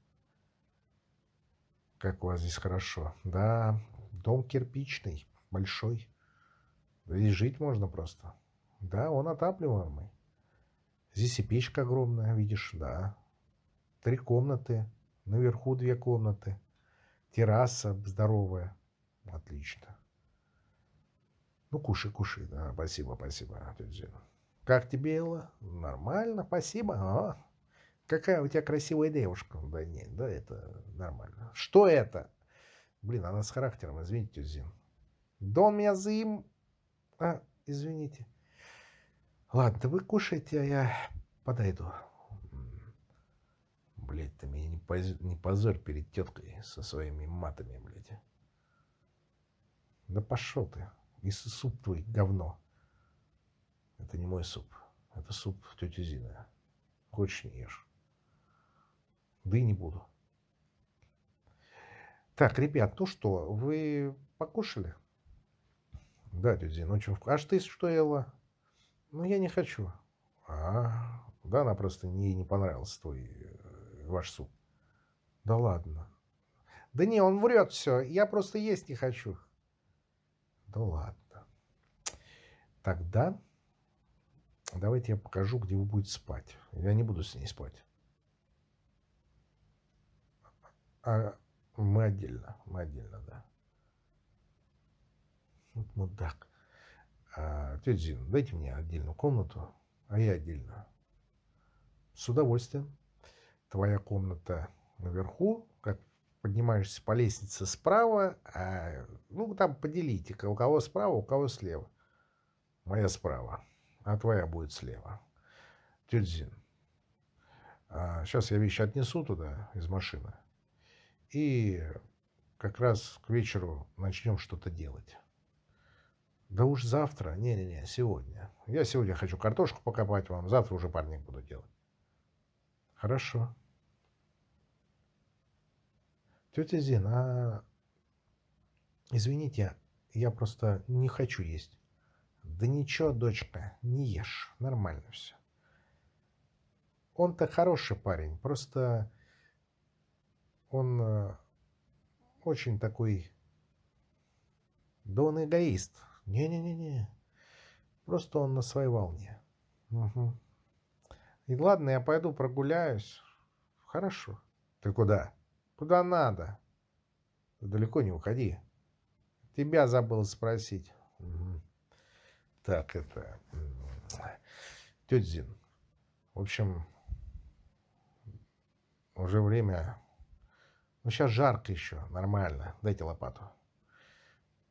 Как у вас здесь хорошо. Да, дом кирпичный, большой. Здесь жить можно просто. Да, он отапливаемый. Здесь и печка огромная, видишь, да. Три комнаты, наверху две комнаты. Терраса здоровая. Отлично. Ну, кушай, кушай. Да, спасибо, спасибо. Как тебе, Элла? Нормально, спасибо. А, какая у тебя красивая девушка. Да нет, да это нормально. Что это? Блин, она с характером, извините, Зин. Дон меня заим... А, извините. Ладно, вы кушайте, а я подойду. Блять, ты меня не, позорь, не позорь перед теткой со своими матами, блядь. Да пошел ты. И суп твой говно. Это не мой суп. Это суп тети Зины. Хочешь, не ешь. Да и не буду. Так, ребят, ну что, вы покушали? Да, тетя Зина, очень вкусно. А ты что ела? Ну, я не хочу. А, да, она просто ей не понравился твой, э, ваш суп. Да ладно. Да не, он врет все. Я просто есть не хочу. Да ладно. Тогда давайте я покажу, где вы будете спать. Я не буду с ней спать. А мы отдельно. Мы отдельно, да. Вот мудак. А, тетя Зина, дайте мне отдельную комнату, а я отдельно. С удовольствием. Твоя комната наверху, как поднимаешься по лестнице справа, а, ну, там поделите, у кого справа, у кого слева. Моя справа, а твоя будет слева. Тетя Зин, а, сейчас я вещи отнесу туда из машины. И как раз к вечеру начнем что-то делать. Да уж завтра. Не-не-не, сегодня. Я сегодня хочу картошку покопать вам, завтра уже парник буду делать. Хорошо. Тетя Зина, а... извините, я просто не хочу есть. Да ничего, дочка, не ешь. Нормально все. Он-то хороший парень, просто он э, очень такой... Да он эгоист. Не-не-не-не. Просто он на своей волне. Угу. И ладно, я пойду прогуляюсь. Хорошо. Ты куда? Куда надо. Ты далеко не уходи. Тебя забыл спросить. Угу. Так, это... Тетя Зин. В общем, уже время... Ну, сейчас жарко еще, нормально. Дайте лопату.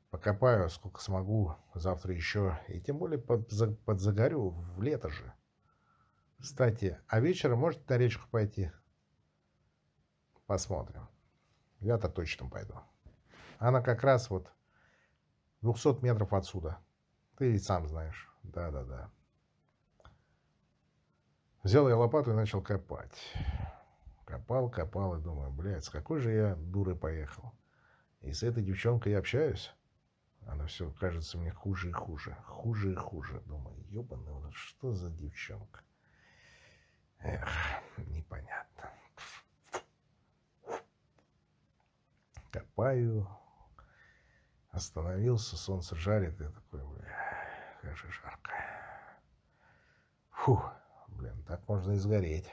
Покопаю, сколько смогу, завтра еще. И тем более под, подзагорю в лето же. Кстати, а вечером может на речку пойти? Посмотрим. Я-то точно пойду. Она как раз вот 200 метров отсюда. Ты ведь сам знаешь. Да-да-да. Взял я лопату и начал копать. Копал, копал и думаю, блядь, с какой же я дурой поехал. И с этой девчонкой я общаюсь. Она все кажется мне хуже и хуже. Хуже и хуже. Думаю, ебаный, что за девчонка? Эх, непонятно. Копаю. Остановился, солнце жарит. И такой, бля, как же жарко. Фух, блин, так можно и сгореть.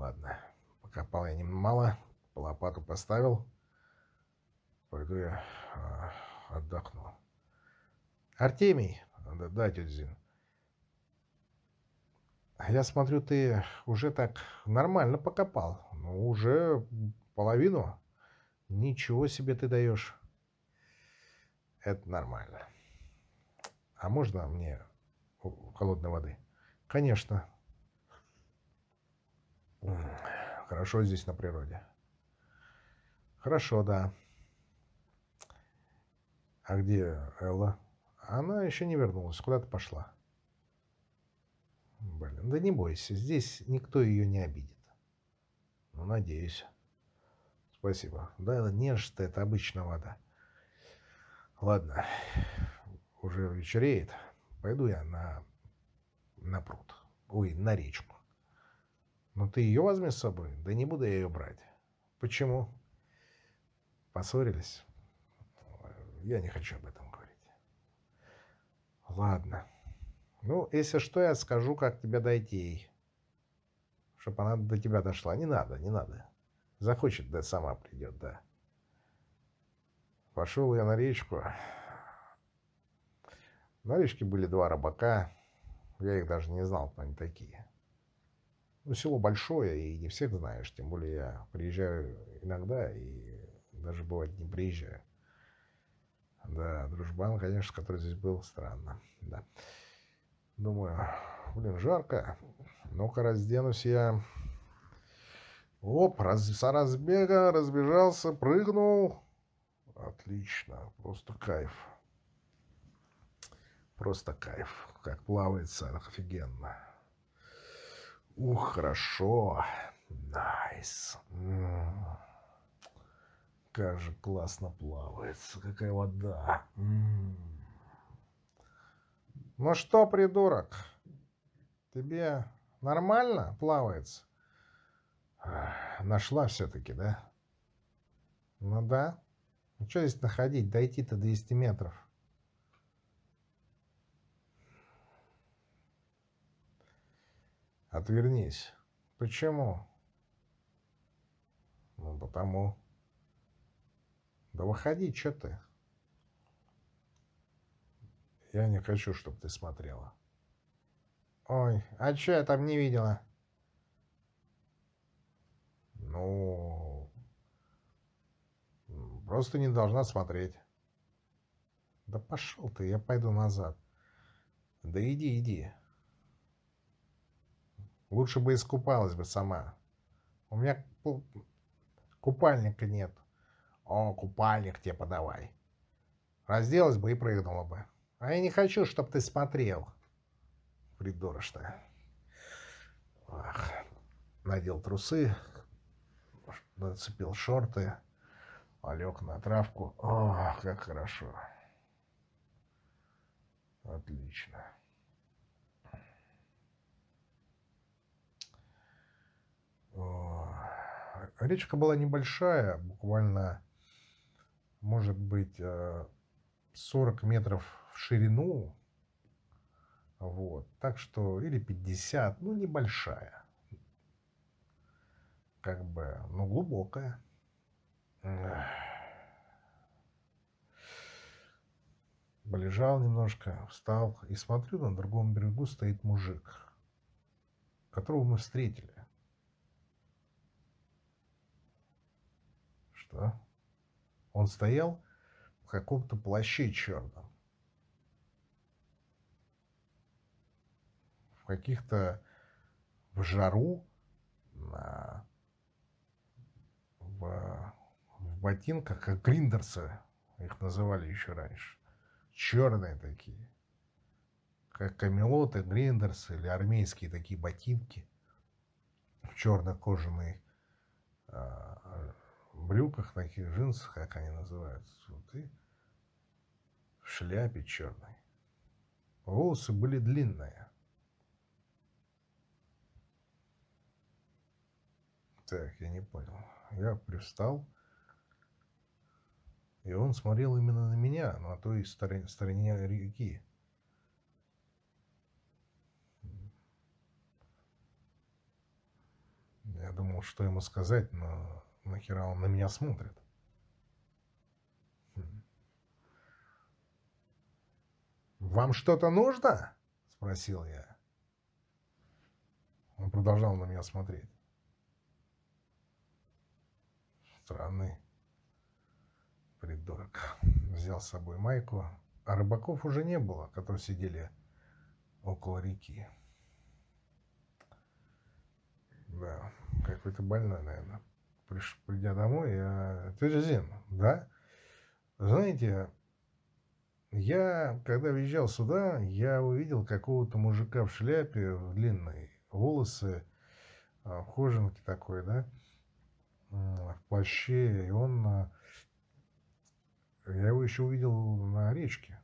Ладно, покопал я немало, лопату поставил. Пойду я а, отдохну. Артемий, да, да, тетя Зин. Я смотрю, ты уже так нормально покопал. Ну, уже половину. Ничего себе ты даешь. Это нормально. А можно мне холодной воды? Конечно. Хорошо здесь на природе. Хорошо, да. А где Элла? Она еще не вернулась, куда-то пошла. Блин, да не бойся, здесь никто ее не обидит. Ну, надеюсь. Спасибо. Да, не что это обычная вода. Ладно, уже вечереет. Пойду я на, на пруд. Ой, на речку. Ну, ты ее возьми с собой? Да не буду я ее брать. Почему? Поссорились? Я не хочу об этом говорить. Ладно. Ну, если что, я скажу, как тебя дойти ей. Чтобы она до тебя дошла. Не надо, не надо. Захочет, да сама придет, да. Пошел я на речку. На речке были два рыбака. Я их даже не знал, кто они такие. Ну, село большое, и не всех знаешь. Тем более я приезжаю иногда, и даже бывает не приезжаю. Да, дружбан, конечно, который здесь был, странно. Да. Думаю, блин, жарко. Ну-ка, разденусь я. Оп, раз, с разбега, разбежался, прыгнул. Отлично, просто кайф. Просто кайф. Как плавается, офигенно. Ух, хорошо. Nice. Как же классно плавается. Какая вода. Ну что, придурок, тебе нормально плавается? Нашла все-таки, да? Ну да. Ну что здесь находить? Дойти-то 200 метров. Отвернись. Почему? Ну, потому. Да выходи, что ты? Я не хочу, чтобы ты смотрела. Ой, а что я там не видела? Ну, просто не должна смотреть. Да пошел ты, я пойду назад. Да иди, иди. Лучше бы искупалась бы сама. У меня купальника нет. О, купальник тебе подавай. Разделась бы и прыгнула бы. А я не хочу, чтобы ты смотрел. Придурочно. Ах. Надел трусы, нацепил шорты, лег на травку. О, как хорошо. Отлично. Речка была небольшая, буквально, может быть, 40 э, метров в ширину. Вот. Так что, или 50, ну, небольшая. Как бы, ну, глубокая. Полежал немножко, встал и смотрю, на другом берегу стоит мужик, которого мы встретили. Что? Он стоял в каком-то плаще черном. В каких-то в жару на, в, в ботинках, как гриндерсы их называли еще раньше. черные такие, как камелоты, гриндерсы или армейские такие ботинки в черных кожаных а, брюках, таких джинсах, как они называются. Вот, и в шляпе черной. Волосы были длинные. Так, я не понял. Я привстал, и он смотрел именно на меня, на той стороне, стороне реки. Я думал, что ему сказать, но нахера он на меня смотрит. «Вам что-то нужно?» – спросил я. Он продолжал на меня смотреть. Странный придурок. Взял с собой майку, а рыбаков уже не было, которые сидели около реки. Да, какой-то больной, наверное. Придя домой, я... Ты же Зин, да? Знаете, я, когда въезжал сюда, я увидел какого-то мужика в шляпе, в длинной волосы, а, в кожанке такой, да, в плаще, и он... Я его еще увидел на речке.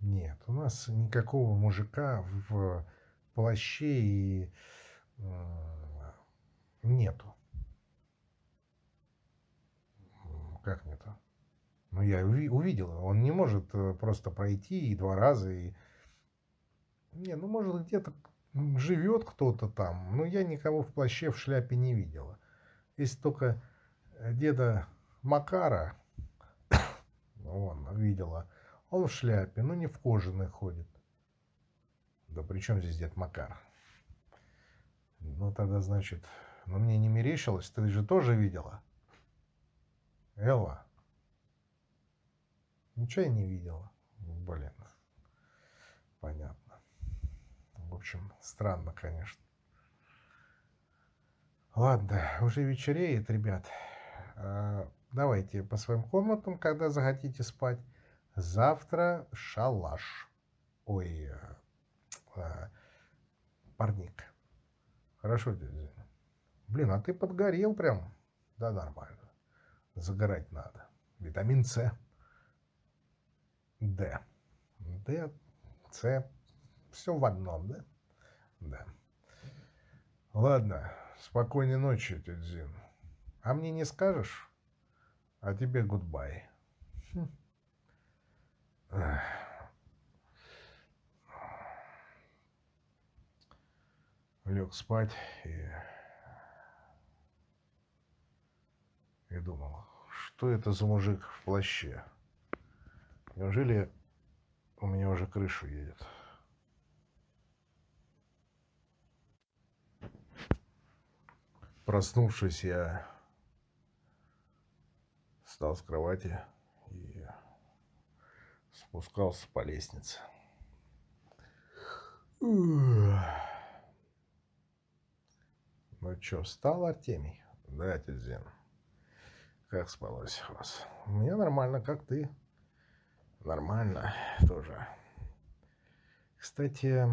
Нет, у нас никакого мужика в плаще и нету. Как нету? Ну, я увидел, он не может э, просто пройти и два раза, и... Не, ну, может, где-то живет кто-то там, но я никого в плаще, в шляпе не видела. Если только э, деда Макара, он видела, он в шляпе, но не в кожаной ходит. Да при чем здесь дед Макар? Ну, тогда, значит, ну, мне не мерещилось, ты же тоже видела? Элла? Ничего я не видела. Блин. Понятно. В общем, странно, конечно. Ладно, уже вечереет, ребят. А, давайте по своим комнатам, когда захотите спать. Завтра шалаш. Ой, а, а, парник. Хорошо, дядя. Блин, а ты подгорел прям. Да, нормально. Загорать надо. Витамин С. Д. Д, С. Все в одном, да? Да. Ладно, спокойной ночи, тетя Зин. А мне не скажешь? А тебе гудбай. Хм. Лег спать и... И думал, что это за мужик в плаще? Неужели у меня уже крышу едет? Проснувшись, я встал с кровати и спускался по лестнице. Ну что, встал, Артемий? Да, тетя Как спалось у вас? У меня нормально, как ты? нормально тоже. Кстати,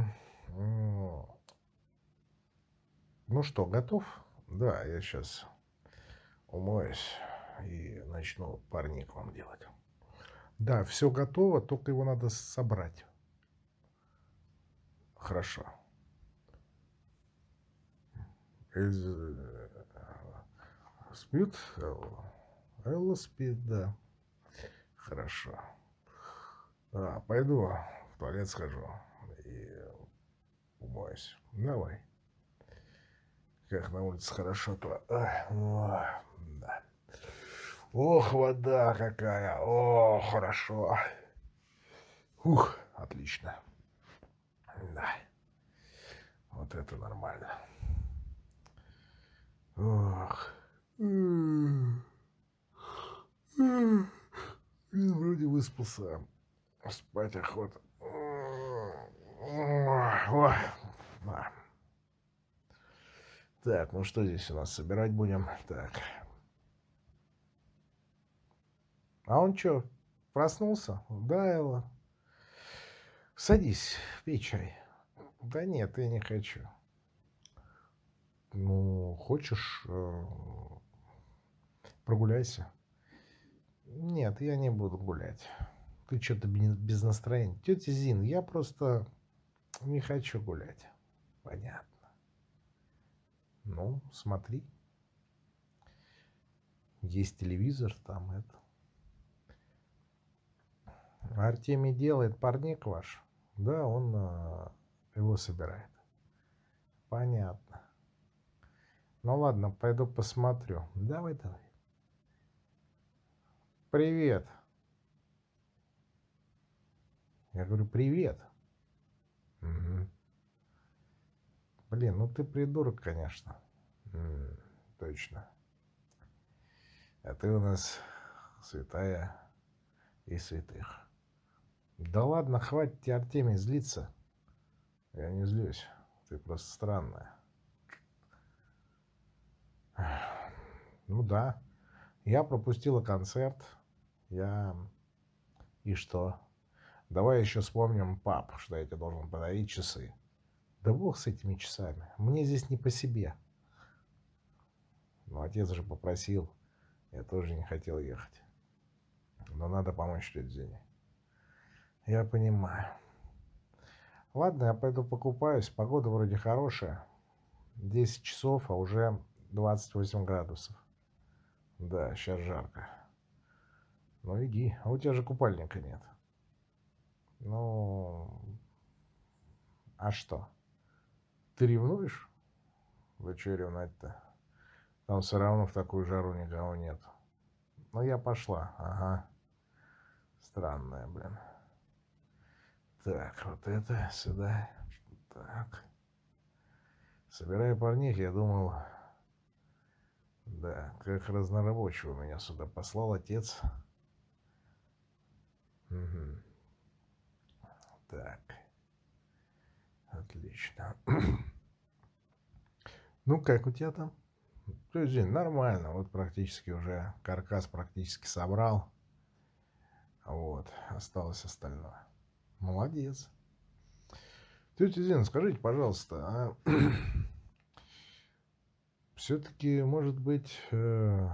ну что, готов? Да, я сейчас умоюсь и начну парник вам делать. Да, все готово, только его надо собрать. Хорошо. Из... Э, спит? Элла спит, да. Хорошо. А, пойду в туалет схожу и умоюсь. Давай. Как на улице хорошо-то. Да. Ох, вода какая. О, хорошо. Ух, отлично. Да. Вот это нормально. Ох. Вроде выспался спать охота. Да. Так, ну что здесь у нас собирать будем? Так. А он что? Проснулся? Да, Элла. Садись, пей чай. Да нет, я не хочу. Ну, хочешь, э, прогуляйся. Нет, я не буду гулять. Ты что-то без настроения. Тетя Зин, я просто не хочу гулять. Понятно. Ну, смотри. Есть телевизор, там это. Артемий делает парник ваш. Да, он а, его собирает. Понятно. Ну ладно, пойду посмотрю. Давай, давай. Привет. Я говорю, привет. Угу. Блин, ну ты придурок, конечно. М-м, точно. А ты у нас святая и святых. Да ладно, хватит тебе, Артемий, злиться. Я не злюсь. Ты просто странная. Ну да. Я пропустила концерт. Я... И что? Давай еще вспомним, пап, что я тебе должен подарить часы. Да бог с этими часами. Мне здесь не по себе. Но отец же попросил. Я тоже не хотел ехать. Но надо помочь тете Зине. Я понимаю. Ладно, я пойду покупаюсь. Погода вроде хорошая. 10 часов, а уже 28 градусов. Да, сейчас жарко. Ну иди. А у тебя же купальника нет. Ну... А что? Ты ревнуешь? Вы что ревнать-то? Там все равно в такую жару никого нет. Ну, я пошла. Ага. Странная, блин. Так, вот это сюда. Так. Собирая парней, я думал... Да, как разнорабочего меня сюда послал отец. Угу. Так. Отлично. Ну, как у тебя там? То есть, нормально. Вот практически уже каркас практически собрал. Вот. Осталось остальное. Молодец. Тетя Зина, скажите, пожалуйста, а все-таки, может быть, э,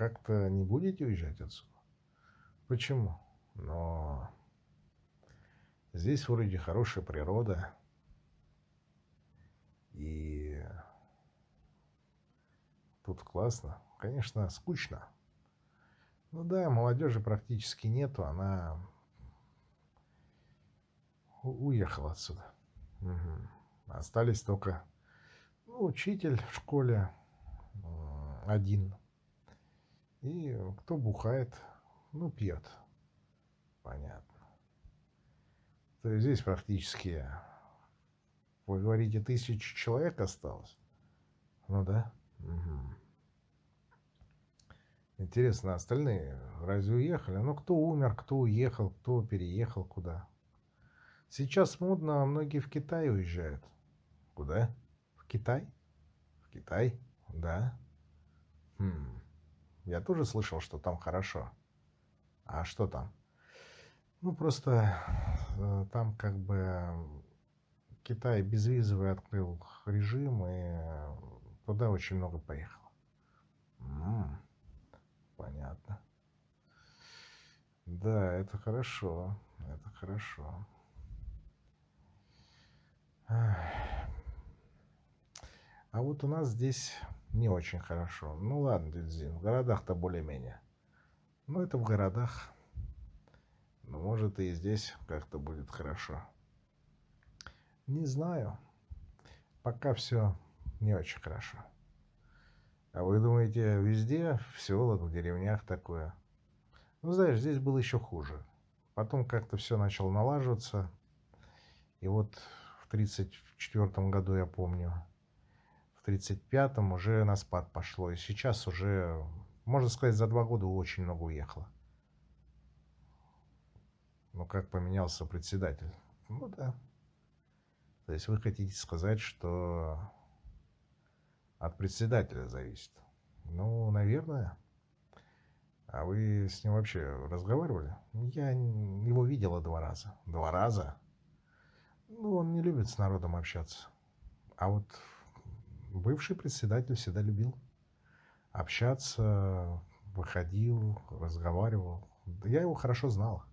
как-то не будете уезжать отсюда? Почему? Но здесь вроде хорошая природа. И тут классно. Конечно, скучно. Ну да, молодежи практически нету. Она уехала отсюда. Угу. Остались только ну, учитель в школе один. И кто бухает, ну, пьет. Понятно. То есть здесь практически, вы говорите, тысяча человек осталось? Ну да. Угу. Интересно, остальные разве уехали? Ну, кто умер, кто уехал, кто переехал куда? Сейчас модно, многие в Китай уезжают. Куда? В Китай? В Китай? Да. Хм. Я тоже слышал, что там хорошо. А что там? Ну, просто э, там как бы Китай безвизовый открыл режим, и туда очень много поехало. М -м, понятно. Да, это хорошо. Это хорошо. А вот у нас здесь не очень хорошо. Ну ладно, Дельзин, в городах-то более-менее. Ну это в городах. Но может и здесь как-то будет хорошо. Не знаю. Пока все не очень хорошо. А вы думаете, везде, в селах, в деревнях такое? Ну, знаешь, здесь было еще хуже. Потом как-то все начало налаживаться. И вот в 1934 году, я помню, 35-м уже на спад пошло. И сейчас уже, можно сказать, за два года очень много уехало. Ну, как поменялся председатель? Ну, да. То есть вы хотите сказать, что от председателя зависит? Ну, наверное. А вы с ним вообще разговаривали? Я его видела два раза. Два раза? Ну, он не любит с народом общаться. А вот бывший председатель всегда любил общаться, выходил, разговаривал. Я его хорошо знал.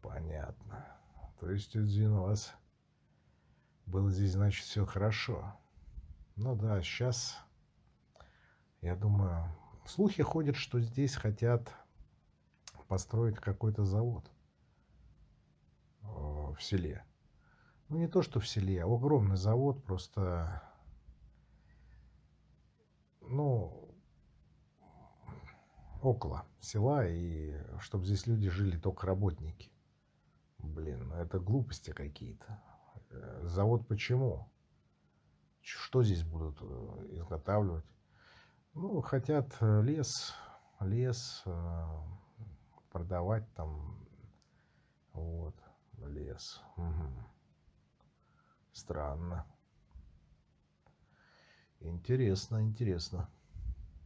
Понятно. То есть, Эдзин, у вас было здесь, значит, все хорошо. Ну да, сейчас, я думаю, слухи ходят, что здесь хотят построить какой-то завод э, в селе. Ну, не то, что в селе, а огромный завод, просто, ну, около села, и чтобы здесь люди жили только работники. Блин, ну это глупости какие-то. Э, завод почему? Что здесь будут э, изготавливать? Ну, хотят э, лес, лес продавать там, вот, лес. Угу. Странно. Интересно, интересно.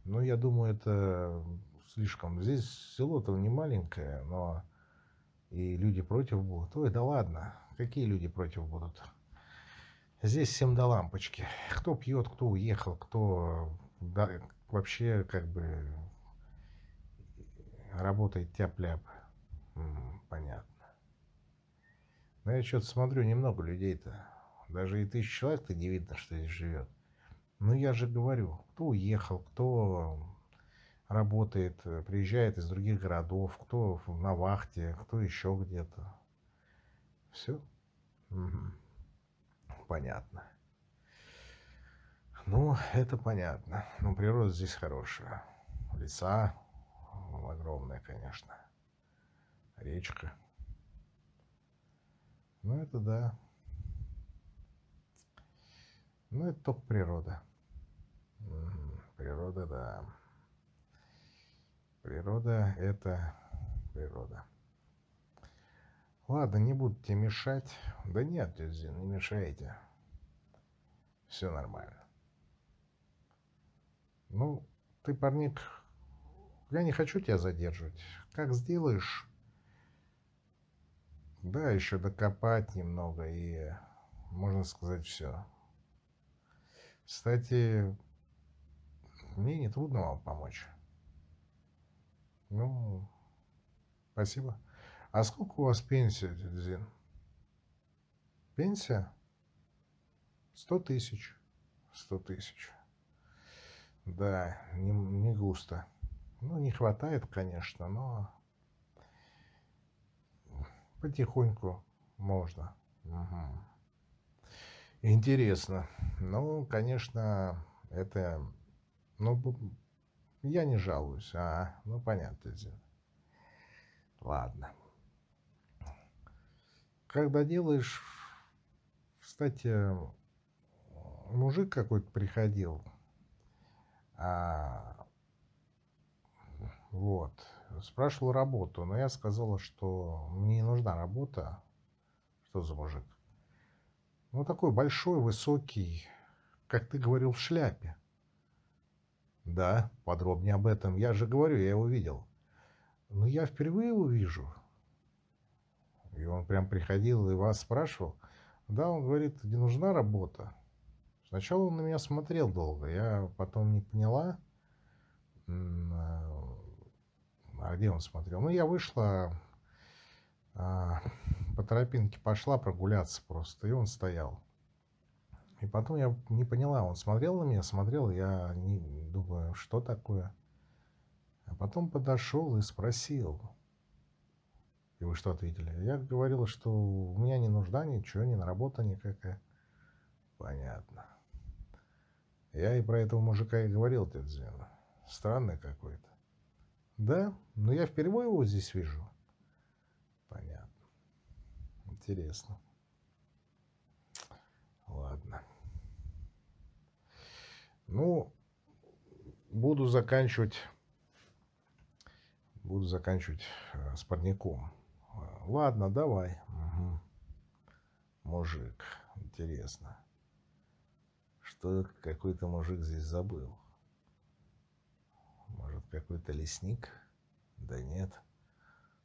Ну, я думаю, это слишком... Здесь село-то не маленькое, но и люди против будут. Ой, да ладно, какие люди против будут? Здесь всем до лампочки. Кто пьет, кто уехал, кто да, вообще как бы работает тяп-ляп. Понятно. Но я что-то смотрю, немного людей-то. Даже и тысяч человек-то не видно, что здесь живет. Ну, я же говорю, кто уехал, кто работает, э, приезжает из других городов, кто на вахте, кто еще где-то. Все? Угу. Понятно. Ну, это понятно. Но природа здесь хорошая. Леса огромная, конечно. Речка. Ну, это да. Ну, это только природа. Природа, да. Природа – это природа. Ладно, не буду тебе мешать. Да нет, дядя, не мешайте. Все нормально. Ну, ты, парник, я не хочу тебя задерживать. Как сделаешь, да, еще докопать немного и, можно сказать, все. Кстати, мне не трудно вам помочь. Ну, спасибо. А сколько у вас пенсия, Зин? Пенсия? Сто тысяч. Сто тысяч. Да, не, не густо. Ну, не хватает, конечно, но потихоньку можно. Угу. Интересно. Ну, конечно, это... Ну, я не жалуюсь. А, ну понятно. Ладно. Когда делаешь... Кстати, мужик какой-то приходил. А, вот. Спрашивал работу, но я сказала, что мне не нужна работа. Что за мужик? Ну, такой большой, высокий, как ты говорил, в шляпе. Да, подробнее об этом. Я же говорю, я его видел. Но я впервые его вижу. И он прям приходил и вас спрашивал. Да, он говорит, не нужна работа. Сначала он на меня смотрел долго. Я потом не поняла. А, а где он смотрел? Ну, я вышла а, по тропинке, пошла прогуляться просто. И он стоял. И потом я не поняла, он смотрел на меня, смотрел, я не думаю, что такое. А потом подошел и спросил. И вы что ответили? Я говорил, что у меня не нужда ничего, не на работа никакая. Понятно. Я и про этого мужика и говорил, Тедзин. Странный какой-то. Да, но я впервые его здесь вижу. Понятно. Интересно. Ладно. Ну, буду заканчивать, буду заканчивать э, с парником. Ладно, давай. Угу. Мужик, интересно. Что какой-то мужик здесь забыл? Может, какой-то лесник? Да нет.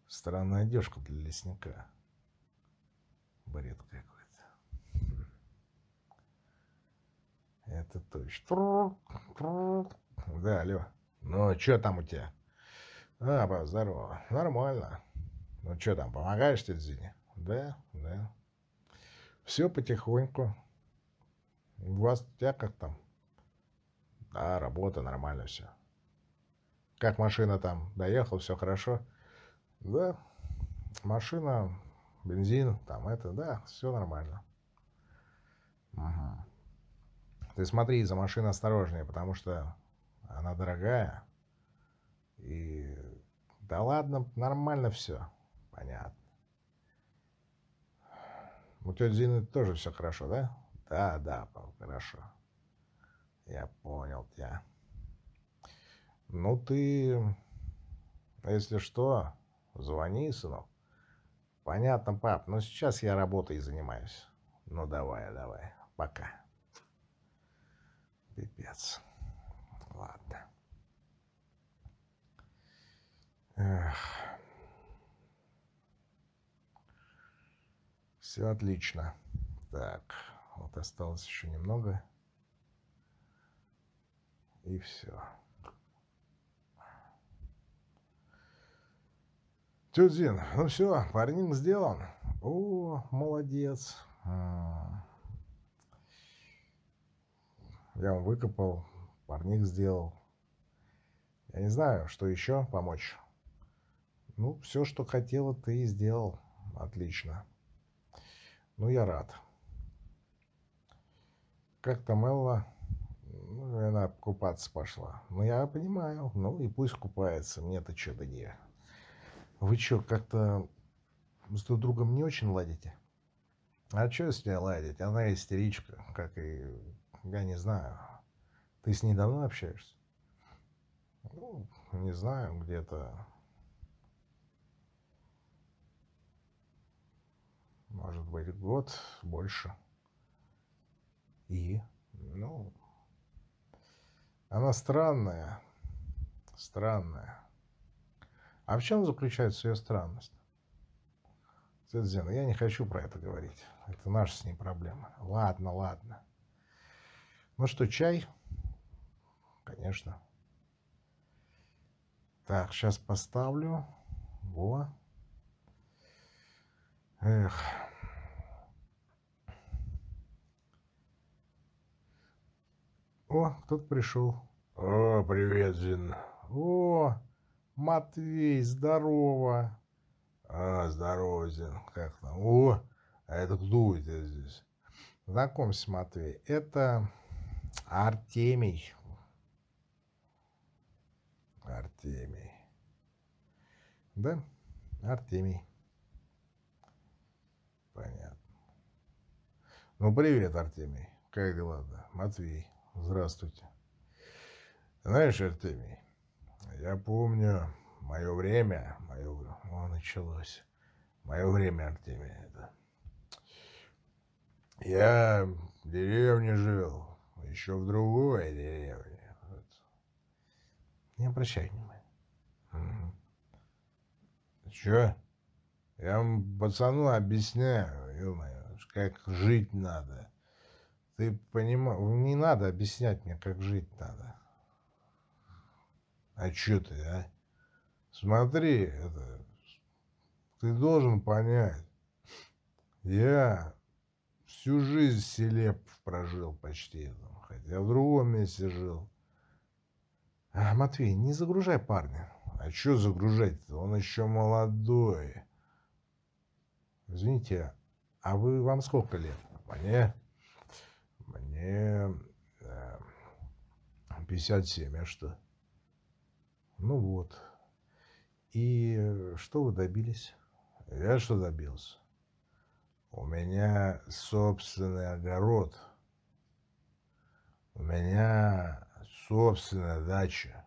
Странная одежка для лесника. Бред какой-то. Это точно. Да, алло. Ну, что там у тебя? А, здорово. Нормально. Ну, что там, помогаешь тебе, Зине? Да, да. Все потихоньку. У вас, у тебя как там? Да, работа, нормально все. Как машина там? Доехал, все хорошо? Да, машина, бензин, там это, да, все нормально. Угу. Ты смотри за машиной осторожнее, потому что она дорогая. И да ладно, нормально все. Понятно. У тети Зины тоже все хорошо, да? Да, да, Павел, хорошо. Я понял тебя. Ну ты, если что, звони, сынок. Понятно, пап, но сейчас я работой занимаюсь. Ну давай, давай, пока. Пипец. Ладно. Эх. Все отлично. Так, вот осталось еще немного. И все. Тетя ну все, парник сделан. О, молодец. А. вам выкопал, парник сделал. Я не знаю, что еще помочь. Ну, все, что хотела, ты и сделал. Отлично. Ну, я рад. Как там Элла? Ну, она купаться пошла. Ну, я понимаю. Ну, и пусть купается. Мне-то что то не. Вы что, как-то с друг другом не очень ладите? А что с ней ладить? Она истеричка, как и... Я не знаю. Ты с ней давно общаешься? Ну, не знаю, где-то... Может быть, год, больше. И? Ну... Она странная. Странная. А в чем заключается ее странность? Цзэцзин, я не хочу про это говорить. Это наша с ней проблема. Ладно, ладно. Ну что, чай? Конечно. Так, сейчас поставлю. Во. Эх. О, кто-то пришел. О, привет, Зин. О, Матвей, здорово. А, здорово, Зин. Как там? О, а это кто тебя здесь? Знакомься, Матвей. Это Артемий. Артемий. Да, Артемий. Понятно. Ну, привет, Артемий. Как дела-то? Матвей, здравствуйте. Знаешь, Артемий, я помню мое время, мое, о, началось, мое время, Артемий, это. Я в деревне жил, еще в другой деревне. Вот. Не обращай внимания. Угу. Че? Я вам пацану объясняю, ё как жить надо. Ты понимаешь, не надо объяснять мне, как жить надо. А что ты, а? Смотри, это, ты должен понять. Я всю жизнь в селе прожил почти, хотя в другом месте жил. А, Матвей, не загружай парня. А что загружать-то? Он еще молодой. Извините, а вы вам сколько лет? Мне? Мне э, 57, а что? Ну вот. И что вы добились? Я что добился? У меня собственный огород. У меня собственная дача.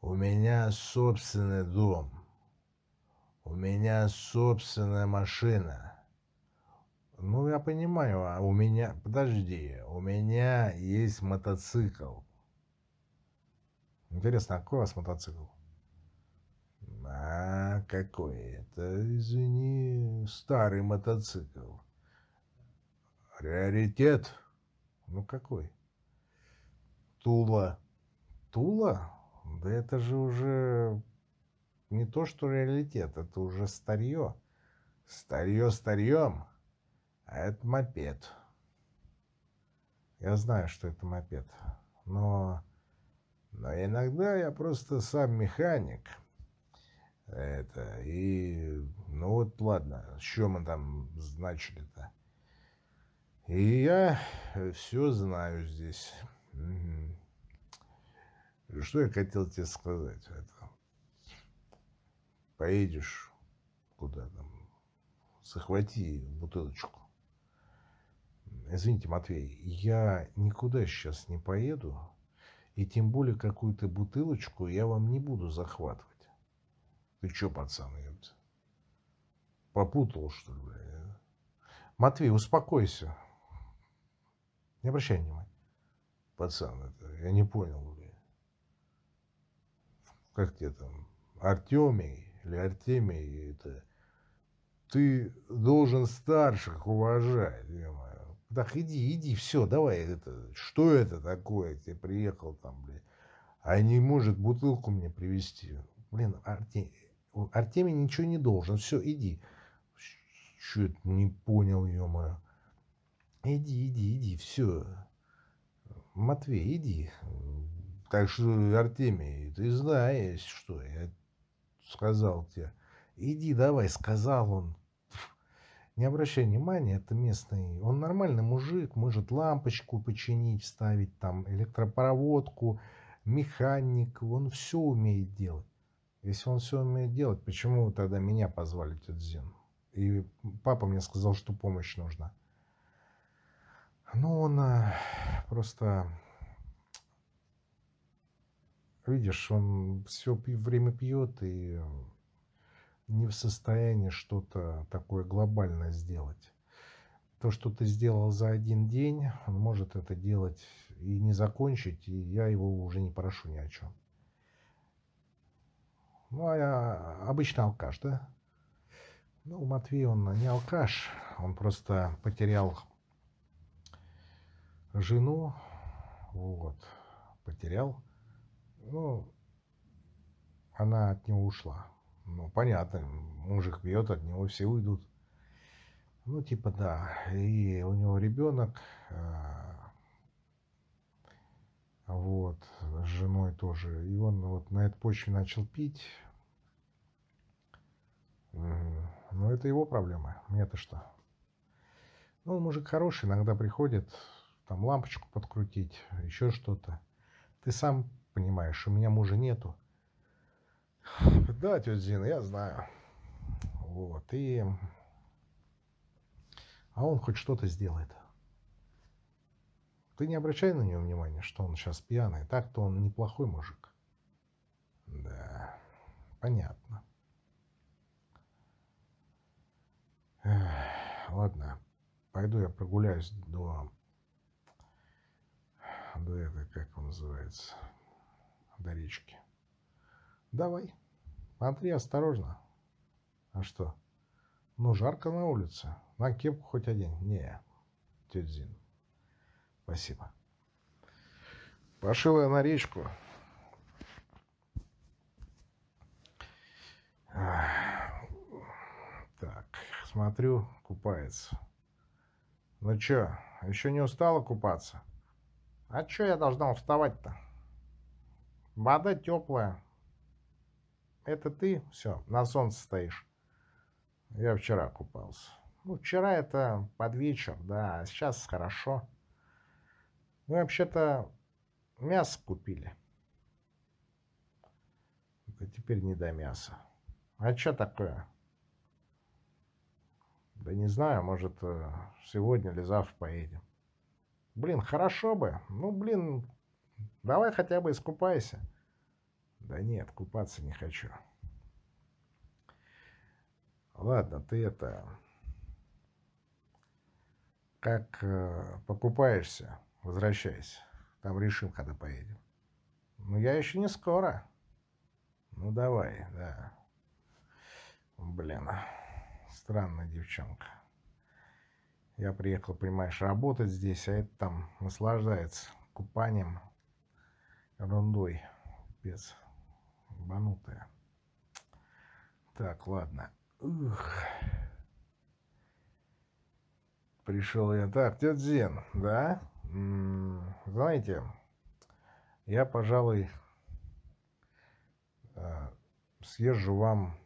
У меня собственный дом. У меня собственная машина. Ну, я понимаю, а у меня... Подожди, у меня есть мотоцикл. Интересно, а какой у вас мотоцикл? А какой это, извини, старый мотоцикл. Раритет? Ну какой? Тула. Тула? Да это же уже не то, что реалитет, это уже старье. Старье старьем, а это мопед. Я знаю, что это мопед, но, но иногда я просто сам механик. Это, и, ну вот ладно, что мы там значили-то? И я все знаю здесь. Угу. Что я хотел тебе сказать? Это, поедешь куда там, захвати бутылочку. Извините, Матвей, я никуда сейчас не поеду, и тем более какую-то бутылочку я вам не буду захватывать. Ты чё, пацан, ёпта? Попутал, что ли, бля? Матвей, успокойся. Не обращай внимания. Пацан, это, я не понял, бля. Как тебе там, Артемий или Артемий, это... Ты должен старших уважать, -мо. Так, иди, иди, все, давай, это, что это такое, ты приехал там, блядь, а не может бутылку мне привезти. Блин, Артемий, Артемий ничего не должен. Все, иди. Это не понял, ё-моё. Иди, иди, иди, все. Матвей, иди. Так что, Артемий, ты знаешь, что я сказал тебе. Иди давай, сказал он. Не обращай внимания, это местный. Он нормальный мужик, может лампочку починить, вставить там, электропроводку, механик. Он все умеет делать. Если он все умеет делать, почему тогда меня позвали, тетя Зин? И папа мне сказал, что помощь нужна. Ну, он а, просто... Видишь, он все время пьет и не в состоянии что-то такое глобальное сделать. То, что ты сделал за один день, он может это делать и не закончить, и я его уже не прошу ни о чем. Ну, а я обычно алкаш, да? Ну, Матвей, он не алкаш, он просто потерял жену, вот, потерял. Ну, она от него ушла. Ну, понятно, мужик пьет, от него все уйдут. Ну, типа, да. И у него ребенок, а, вот, с женой тоже. И он вот на этой почве начал пить. Но это его проблема. Мне-то что? Ну, мужик хороший, иногда приходит, там лампочку подкрутить, еще что-то. Ты сам понимаешь, у меня мужа нету. Да, тетя Зина, я знаю. Вот, и... А он хоть что-то сделает. Ты не обращай на него внимания, что он сейчас пьяный. Так-то он неплохой мужик. Да, понятно. Эх, ладно, пойду я прогуляюсь до... До этой, как он называется, до речки. Давай. Смотри осторожно. А что? Ну, жарко на улице. На кепку хоть один. Не, тетя Зин. Спасибо. Пошел я на речку. Так, смотрю, купается. Ну чё, еще не устала купаться? А чё я должна уставать-то? Вода теплая. Это ты все, на солнце стоишь. Я вчера купался. Ну, вчера это под вечер, да, а сейчас хорошо. Мы вообще-то мясо купили. А теперь не до мяса. А что такое? Да не знаю, может, э, сегодня или завтра поедем. Блин, хорошо бы. Ну, блин, давай хотя бы искупайся. Да нет, купаться не хочу. Ладно, ты это... Как э, покупаешься, возвращайся. Там решим, когда поедем. Ну, я еще не скоро. Ну, давай, да. Блин, странная девчонка. Я приехал, понимаешь, работать здесь, а это там наслаждается купанием, ерундой. Пец. Банутая. Так, ладно. Ух. Пришел я. Так, дед Зен, да? Знаете, я, пожалуй, э, съезжу вам,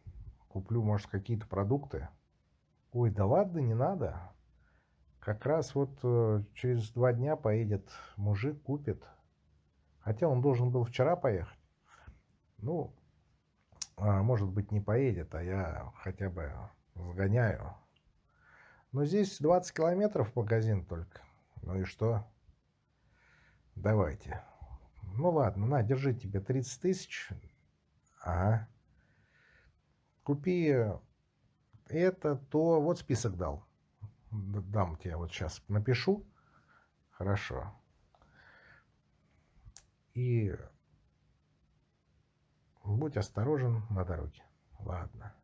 куплю, может, какие-то продукты. Ой, да ладно, не надо. Как раз вот э, через два дня поедет мужик, купит. Хотя он должен был вчера поехать. Ну, а, может быть, не поедет, а я хотя бы сгоняю. Но здесь 20 километров магазин только. Ну и что? Давайте. Ну ладно, на, держи тебе 30 тысяч. Ага. Купи это, то... Вот список дал. Дам тебе вот сейчас напишу. Хорошо. И Будь осторожен на дороге. Ладно.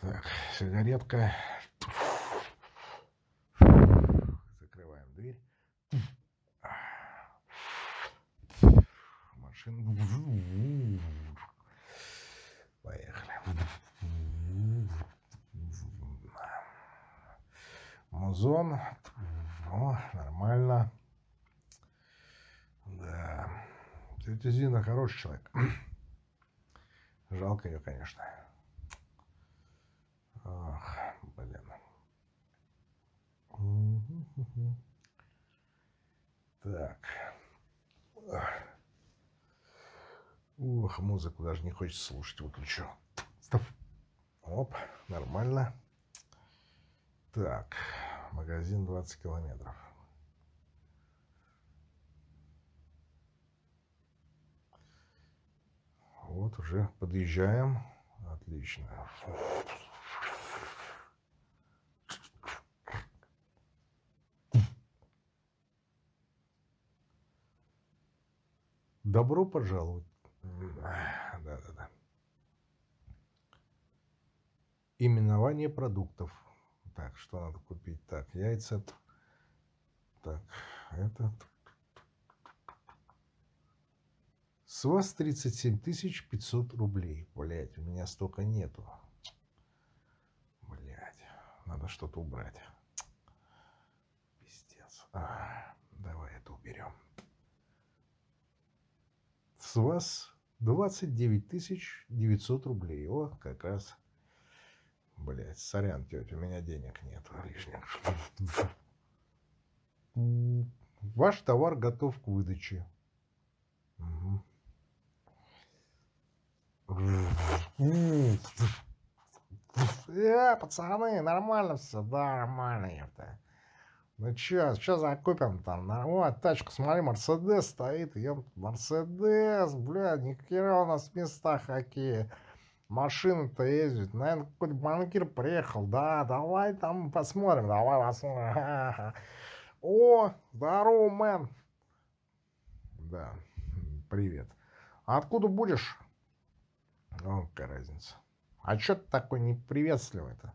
Так, сигаретка. Закрываем дверь. Машина. Поехали. Музон. О, нормально. Тетя Зина хороший человек. Жалко ее, конечно. Ах, блин. Так. Ух, музыку даже не хочется слушать. Выключу. Стоп. Оп, нормально. Так, магазин 20 километров. Вот уже подъезжаем. Отлично. Добро пожаловать. Да-да-да. Именование продуктов. Так, что надо купить? Так, яйца. Так, это С вас 37 500 рублей. Блять, у меня столько нету. Блять, надо что-то убрать. Пиздец. А, давай это уберем. С вас 29 900 рублей. О, как раз. Блять, сорян, тетя, у меня денег нет лишних. Ваш товар готов к выдаче. Э, пацаны, нормально все, да, нормально, ёпта. Ну чё, чё закупим там? Вот, тачку, смотри, Мерседес стоит, ёпта, Мерседес, бля, ни хера у нас места какие. Машины-то ездят, наверное, какой-то банкир приехал, да, давай там посмотрим, давай посмотрим. О, здорово, мэн. Да, привет. А откуда будешь? Ну, какая разница. А что ты такой неприветственный-то?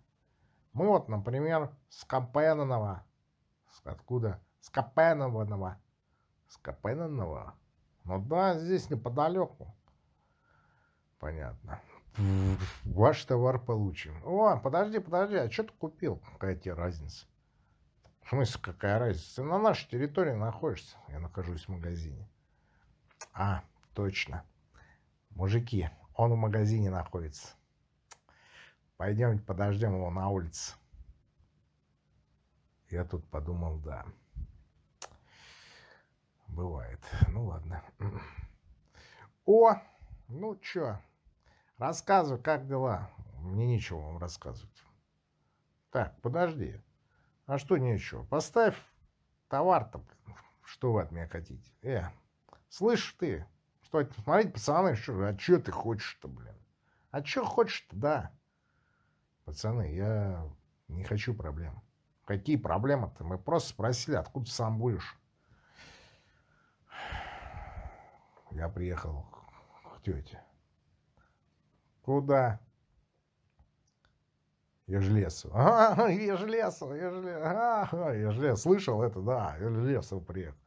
Мы вот, например, с Капенанова. Откуда? С Капенанова. С Капенанова? Ну да, здесь неподалеку. Понятно. Ваш товар получим. О, подожди, подожди, а что ты купил? Какая тебе разница? В смысле, какая разница? Ты на нашей территории находишься. Я нахожусь в магазине. А, точно. Мужики, он в магазине находится. Пойдемте подождем его на улице. Я тут подумал, да. Бывает. Ну ладно. О, ну чё, рассказывай, как дела? Мне нечего вам рассказывать. Так, подожди. А что нечего? Поставь товар-то. Что вы от меня хотите? Э, слышь ты, что, смотрите, пацаны, что, а что ты хочешь-то, блин? А что хочешь-то, да? Пацаны, я не хочу проблем. Какие проблемы-то? Мы просто спросили, откуда ты сам будешь. Я приехал к тете. Куда? Ежелесу. А, Ежелесу, Ежелесу. Ага, Ежелес. Слышал это? Да, Ежелесу приехал.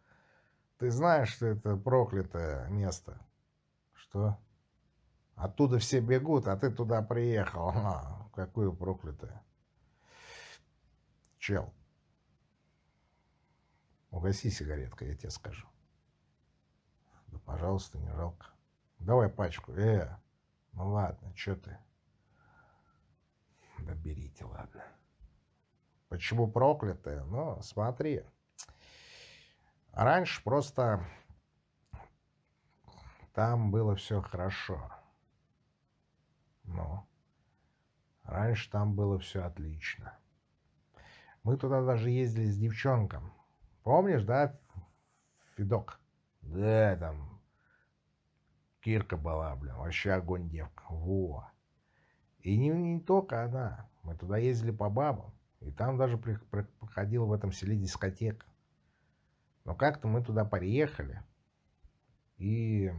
Ты знаешь, что это проклятое место? Что? Оттуда все бегут, а ты туда приехал. А, какое проклятое. Чел. Угаси сигаретка, я тебе скажу. Да, пожалуйста, не жалко. Давай пачку. Э, ну ладно, что ты? Да берите, ладно. Почему проклятое? Ну, смотри. Раньше просто там было все хорошо. Ну, раньше там было все отлично. Мы туда даже ездили с девчонком. Помнишь, да, Федок? Да, там Кирка была, блин, вообще огонь девка. Во. И не, не только она. Мы туда ездили по бабам. И там даже проходила в этом селе дискотека. Но как-то мы туда приехали, и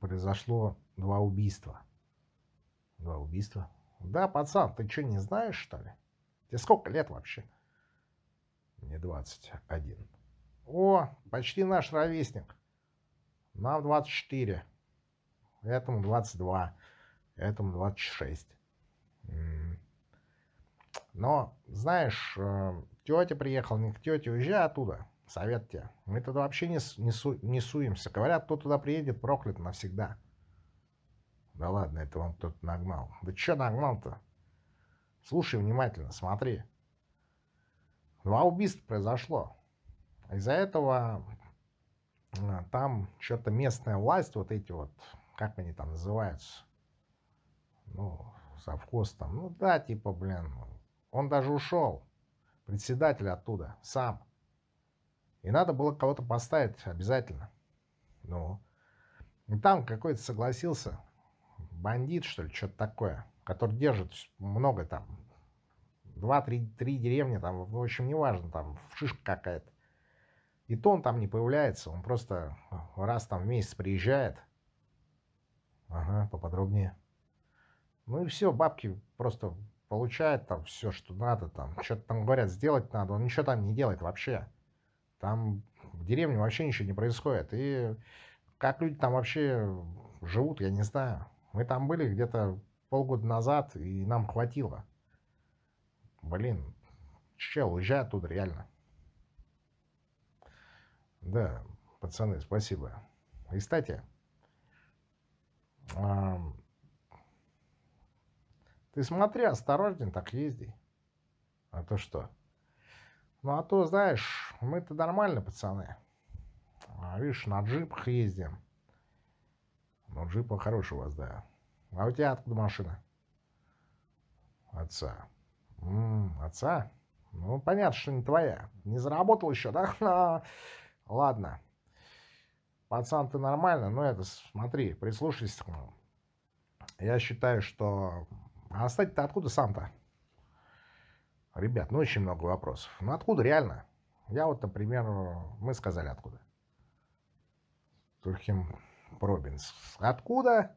произошло два убийства. Два убийства? Да, пацан, ты что, не знаешь, что ли? Тебе сколько лет вообще? Мне 21. О, почти наш ровесник. Нам 24. Этому 22. Этому 26. Но, знаешь, э, тетя приехала, не к тете, уезжай оттуда. Совет тебе. Мы туда вообще не, не, су, не суемся. Говорят, кто туда приедет, проклят навсегда. Да ладно, это вам кто-то нагнал. Да что нагнал-то? Слушай внимательно, смотри. Два убийства произошло. Из-за этого а, там что-то местная власть, вот эти вот, как они там называются, ну, совхоз там, ну да, типа, блин, он даже ушел, председатель оттуда, сам. И надо было кого-то поставить обязательно. Ну, и там какой-то согласился, бандит, что ли, что-то такое, который держит много там, два-три три деревни, там, в общем, неважно, там, шишка какая-то. И то он там не появляется, он просто раз там в месяц приезжает. Ага, поподробнее. Ну и все, бабки просто получает там все, что надо, там, что-то там говорят, сделать надо, он ничего там не делает вообще. Там в деревне вообще ничего не происходит. И как люди там вообще живут, я не знаю. Мы там были где-то полгода назад, и нам хватило. Блин, чел, уезжай оттуда, реально. Да, пацаны, спасибо. И, кстати, ты смотри, осторожней, так езди. А то что? Ну, а то, знаешь, мы-то нормально, пацаны. А, видишь, на джипах ездим. Ну, джипа хороший у вас, да. А у тебя откуда машина? Отца. М отца? Ну, понятно, что не твоя. Не заработал еще, да? Ладно. Пацан, ты нормально, но это, смотри, прислушайся к нему. Я считаю, что... А кстати, ты откуда сам-то? Ребят, ну очень много вопросов. Ну откуда реально? Я вот, например, мы сказали откуда. Турхим Пробинск. Откуда?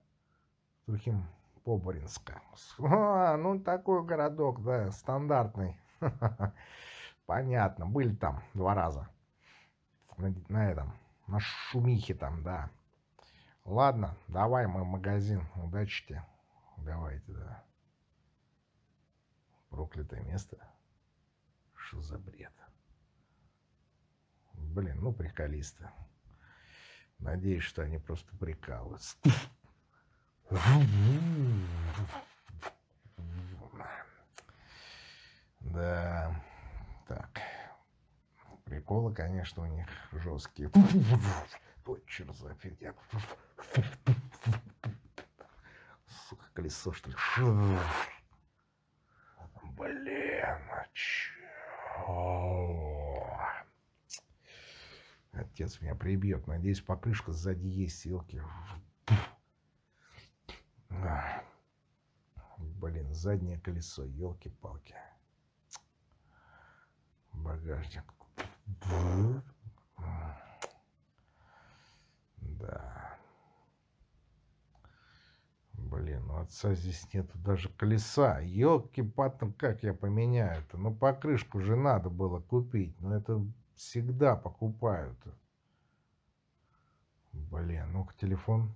Турхим Поборинска. А, ну такой городок, да, стандартный. Понятно, были там два раза. На, на этом, на шумихе там, да. Ладно, давай в магазин. Удачи тебе. Давайте, да. Проклятое место. Что за бред? Блин, ну приколисты. Надеюсь, что они просто прикалываются. Да, так. Приколы, конечно, у них жесткие. Ой, черт за фигня. Сука, колесо, что ли? Блин, чё? Отец меня прибьет. Надеюсь, покрышка сзади есть, силки. Блин, заднее колесо, елки-палки. Багажник. Да. Блин, ну У отца здесь нету даже колеса. Елки-патон, как я поменяю-то? Ну, покрышку же надо было купить. Но это всегда покупают. Блин, ну-ка телефон.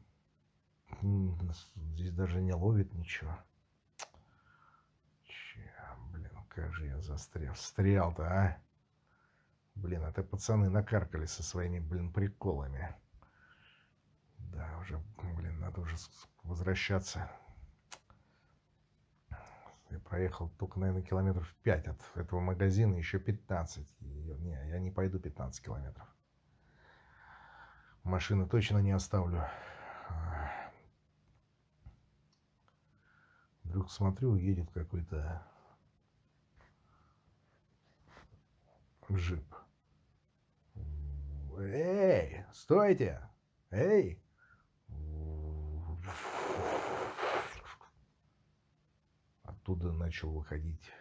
Здесь даже не ловит ничего. Че, блин, как же я застрял. Встрял-то, а? Блин, это пацаны накаркали со своими, блин, приколами. Да, уже, блин, надо уже возвращаться. Я проехал только, наверное, километров 5 от этого магазина, еще 15. И, не, я не пойду 15 километров. Машины точно не оставлю. Вдруг смотрю, едет какой-то джип. Эй, стойте! Эй! Оттуда начал выходить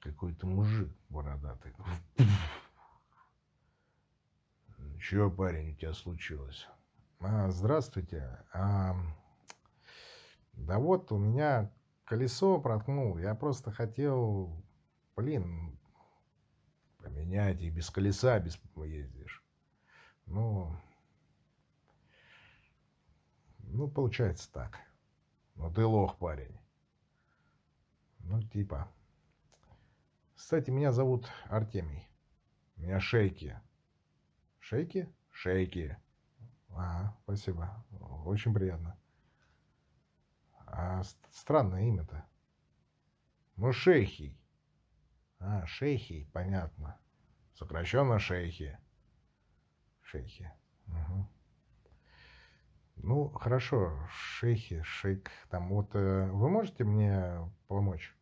какой-то мужик бородатый. Чего, парень, у тебя случилось? А, здравствуйте. А, да вот, у меня колесо проткнул. Я просто хотел, блин, поменять. И без колеса без ездишь. Ну, ну, получается так. Ну, ты лох, парень. Ну, типа. Кстати, меня зовут Артемий. У меня шейки. Шейки? Шейки. А, спасибо. Очень приятно. А странное имя-то. Ну. А, шейхи, понятно. Сокращенно шейхи. Шейхи. Угу. Ну, хорошо, шейхи, шейк. Там вот э, вы можете мне помочь?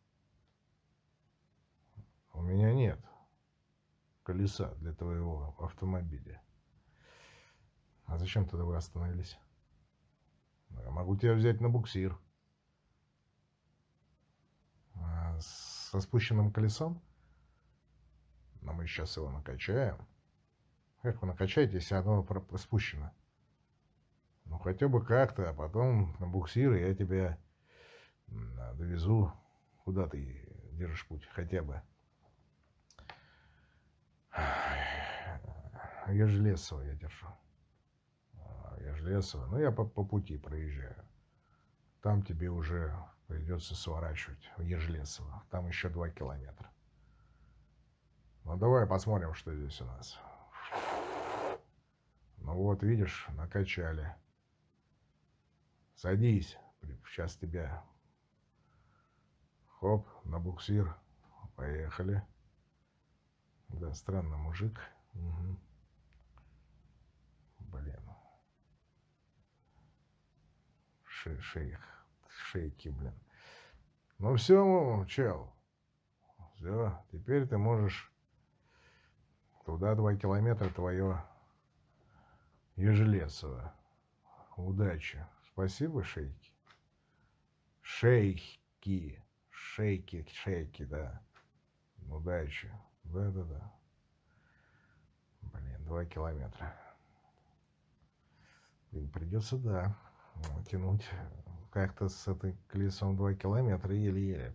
У меня нет колеса для твоего автомобиля. А зачем тогда вы остановились? Я могу тебя взять на буксир. А со спущенным колесом? Но мы сейчас его накачаем. Как вы накачаете, если оно спущено? Ну, хотя бы как-то, а потом на буксир я тебя довезу, куда ты держишь путь, хотя бы. Ежелесово я держу. Ежелесово. Ну, я по, по пути проезжаю. Там тебе уже придется сворачивать в Ежелесово. Там еще два километра. Ну, давай посмотрим, что здесь у нас. Ну вот, видишь, накачали. Садись. Сейчас тебя... Хоп, на буксир. Поехали. Да, странный мужик. Угу. Блин. Ше шейх. Шейки, блин. Ну все, чел. Все, теперь ты можешь туда два километра твое Ежелесово. Удачи. Спасибо, шейки. Шейки. Шейки, шейки, да. Удачи. Да-да-да. Блин, два километра. Блин, придется, да, тянуть как-то с этой колесом два километра еле-еле.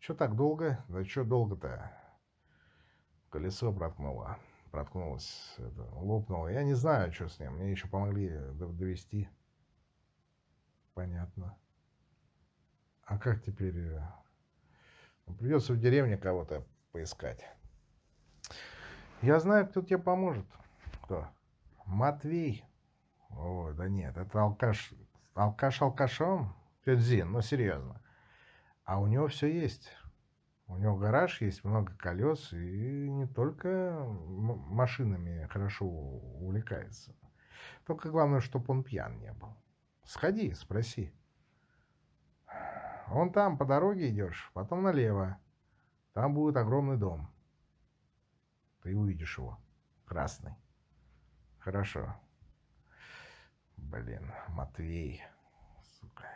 Что так долго? Да что долго-то? Колесо проткнуло. Проткнулось, это, лопнуло. Я не знаю, что с ним. Мне еще помогли довести. Понятно. А как теперь... Э, придется в деревне кого-то поискать. Я знаю, кто тебе поможет. Кто? Матвей. Ой, да нет, это алкаш. Алкаш алкашом? Тетя Зин, ну серьезно. А у него все есть. У него гараж есть, много колес, и не только машинами хорошо увлекается. Только главное, чтобы он пьян не был. Сходи, спроси. Вон там по дороге идешь, потом налево. Там будет огромный дом. Ты увидишь его. Красный. Хорошо. Блин, Матвей. Сука.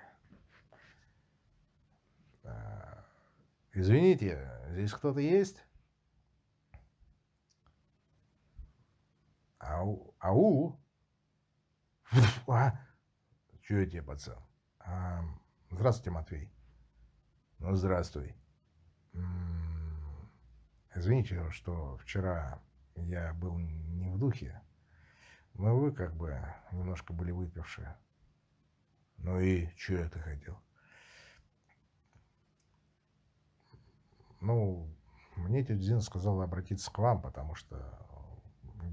А, извините, здесь кто-то есть? Ау? Ау? А? Чего тебе, пацан? А, здравствуйте, Матвей. Ну, здравствуй. Извините, что вчера я был не в духе. Но вы как бы немножко были выпившие. Ну и что я ты хотел? Ну, мне тетя Зина сказала обратиться к вам, потому что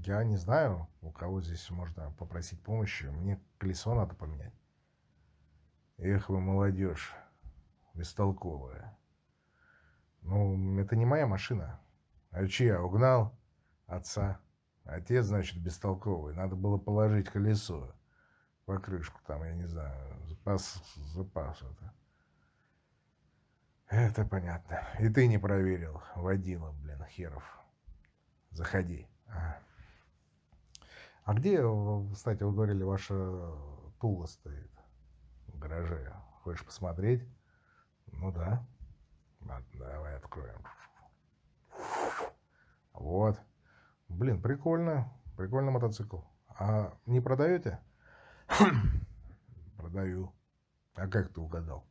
я не знаю, у кого здесь можно попросить помощи. Мне колесо надо поменять. Эх вы, молодежь, бестолковая. Ну, это не моя машина. А чья? Угнал отца. Отец, значит, бестолковый. Надо было положить колесо. Покрышку там, я не знаю, запас, запас это. Это понятно. И ты не проверил. Водила, блин, херов. Заходи. А, а где, кстати, вы говорили, ваша тула стоит? В гараже. Хочешь посмотреть? Ну да. Ладно, давай откроем. Вот. Блин, прикольно. Прикольный мотоцикл. А не продаете? Продаю. А как ты угадал?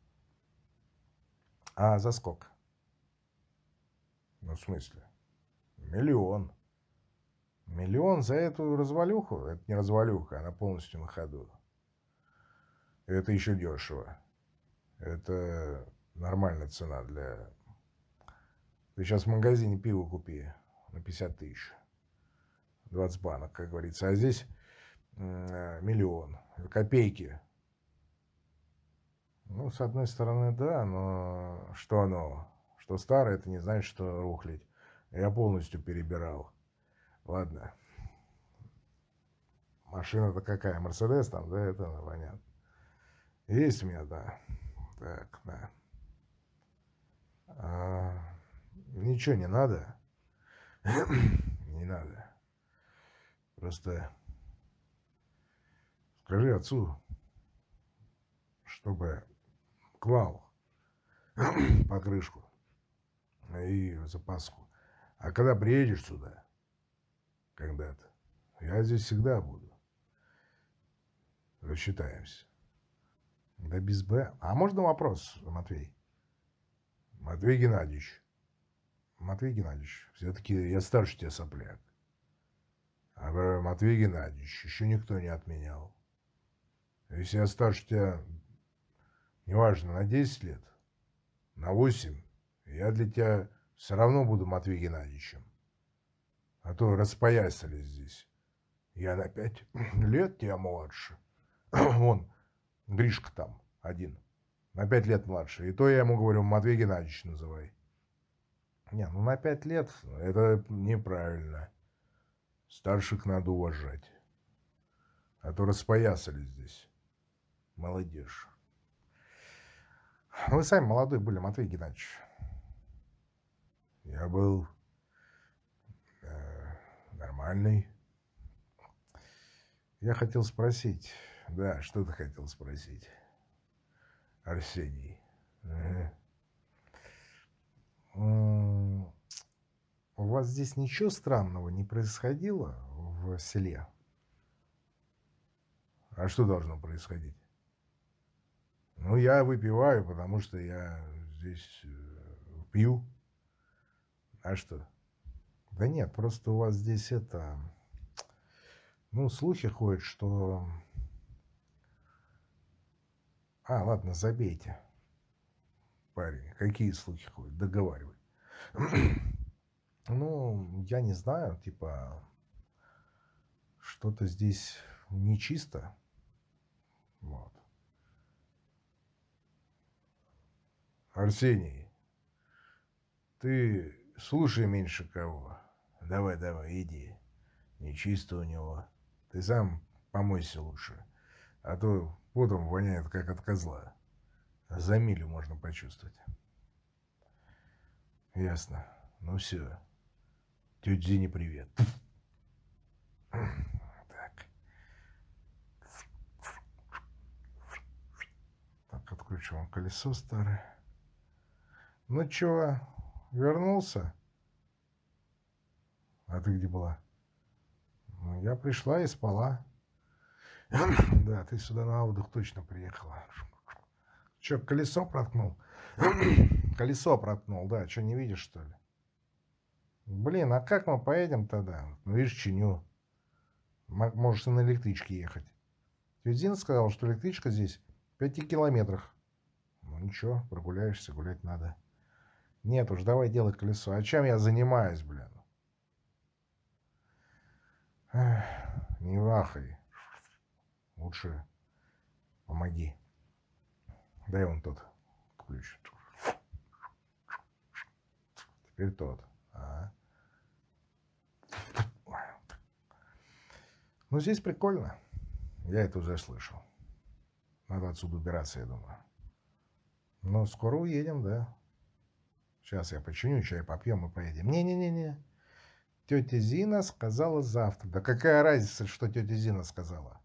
А за сколько? Ну, в смысле? Миллион. Миллион за эту развалюху? Это не развалюха, она полностью на ходу. Это еще дешево. Это нормальная цена для... Ты сейчас в магазине пиво купи на 50 тысяч. 20 банок, как говорится. А здесь миллион. Копейки. Ну, с одной стороны, да, но что оно? Что старое, это не значит, что рухлить. Я полностью перебирал. Ладно. Машина-то какая? Мерседес там, да, это понятно. Есть у меня, да. Так, да. А, ничего не надо. не надо. Просто скажи отцу, чтобы клал покрышку и запаску. А когда приедешь сюда, когда-то, я здесь всегда буду. Рассчитаемся. Да без Б. А можно вопрос, Матвей? Матвей Геннадьевич. Матвей Геннадьевич, все-таки я старше тебя, сопляк. А Матвей Геннадьевич еще никто не отменял. Если я старше тебя неважно, на 10 лет, на 8, я для тебя все равно буду Матвей Геннадьевичем. А то распоясали здесь. Я на 5 лет тебя младше. Вон, Гришка там один. На 5 лет младше. И то я ему говорю, Матвей Геннадьевич называй. Не, ну на 5 лет это неправильно. Старших надо уважать. А то распоясали здесь. Молодежь. Вы сами молодой были, Матвей Геннадьевич. Я был э, нормальный. Я хотел спросить. Да, что ты хотел спросить? Арсений. У вас здесь ничего странного не происходило в селе? А что должно происходить? Ну, я выпиваю, потому что я здесь э, пью. А что? Да нет, просто у вас здесь это... Ну, слухи ходят, что... А, ладно, забейте. Парень, какие слухи ходят? Договаривай. ну, я не знаю, типа... Что-то здесь нечисто. Вот. Арсений, ты слушай меньше кого. Давай, давай, иди. Нечисто у него. Ты сам помойся лучше. А то потом воняет, как от козла. За милю можно почувствовать. Ясно. Ну все. Тетя Зине привет. Так. Так, отключим колесо старое. Ну чё, вернулся? А ты где была? Ну, я пришла и спала. Да, ты сюда на отдых точно приехала. Че, колесо проткнул? Колесо проткнул, да. Что, не видишь, что ли? Блин, а как мы поедем тогда? Ну, видишь, чиню. Можешь и на электричке ехать. Тетя Зина сказала, что электричка здесь в пяти километрах. Ну, ничего, прогуляешься, гулять надо. Нет уж, давай делай колесо. А чем я занимаюсь, блин? Эх, не вахай. Лучше помоги. Дай вон тот ключ. Теперь тот. А. Ну, здесь прикольно. Я это уже слышал. Надо отсюда убираться, я думаю. Но скоро уедем, да. Сейчас я починю, чай попьем и поедем. Не-не-не-не. Тетя Зина сказала завтра. Да какая разница, что тетя Зина сказала?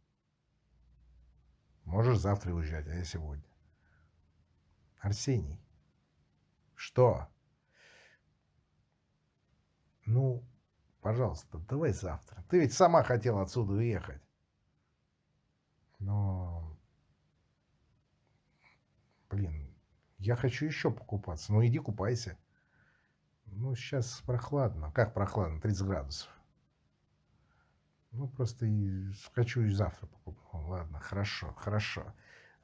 Можешь завтра уезжать, а я сегодня. Арсений. Что? Ну, пожалуйста, давай завтра. Ты ведь сама хотела отсюда уехать. Но, блин, я хочу еще покупаться. Ну, иди купайся. Ну, сейчас прохладно. Как прохладно? 30 градусов. Ну, просто и хочу и завтра покупать. Ладно, хорошо, хорошо.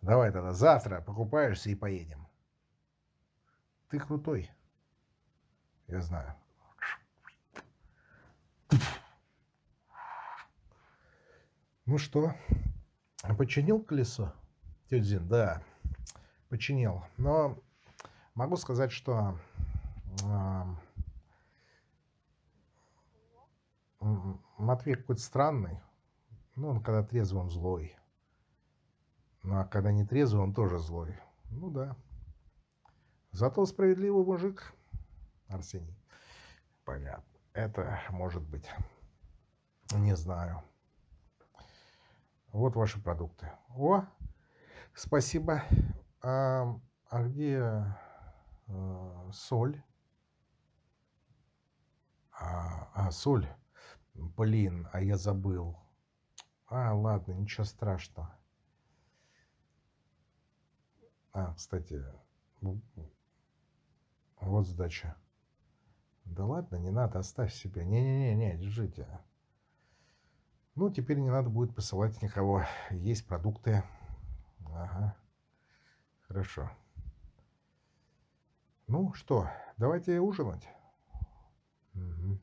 Давай тогда завтра покупаешься и поедем. Ты крутой. Я знаю. Ну что, починил колесо? Тетя да, починил. Но могу сказать, что э, Матвей какой-то странный. Ну, он когда трезвый, он злой. Ну, а когда не трезвый, он тоже злой. Ну, да. Зато справедливый мужик, Арсений. Понятно. Это может быть. Не знаю. Вот ваши продукты. О, спасибо. А, а где а, соль? А, а, соль. Блин, а я забыл. А, ладно, ничего страшного. А, кстати, вот сдача. Да ладно, не надо, оставь себе. Не-не-не, держите. Ну, теперь не надо будет посылать никого. Есть продукты. Ага. Хорошо. Ну что, давайте ужинать. Угу.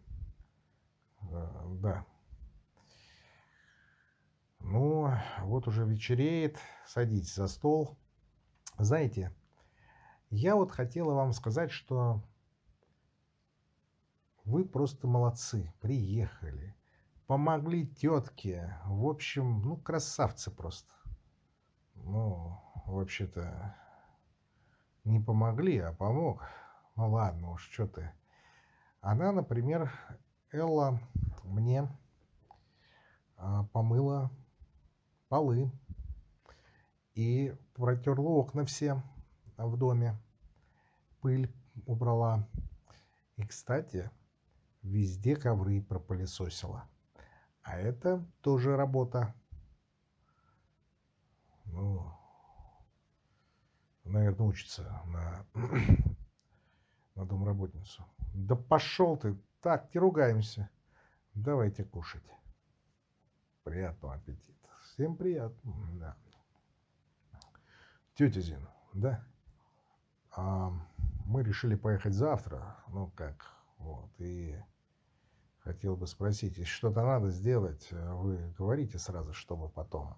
Да. Ну, вот уже вечереет. Садитесь за стол. Знаете, я вот хотела вам сказать, что вы просто молодцы, приехали, помогли тетке. В общем, ну, красавцы просто. Ну, вообще-то, не помогли, а помог. Ну, ладно уж, что ты. Она, например, Элла мне а, помыла полы и протерла окна все в доме, пыль убрала. И, кстати, везде ковры пропылесосила. А это тоже работа. Ну, наверное, учится на, на домработницу. Да пошел ты, так, не ругаемся. Давайте кушать. Приятного аппетита. Всем приятно. Да. Тетя Зина, да? А, мы решили поехать завтра. Ну, как, вот. И хотел бы спросить, если что-то надо сделать, вы говорите сразу, чтобы потом.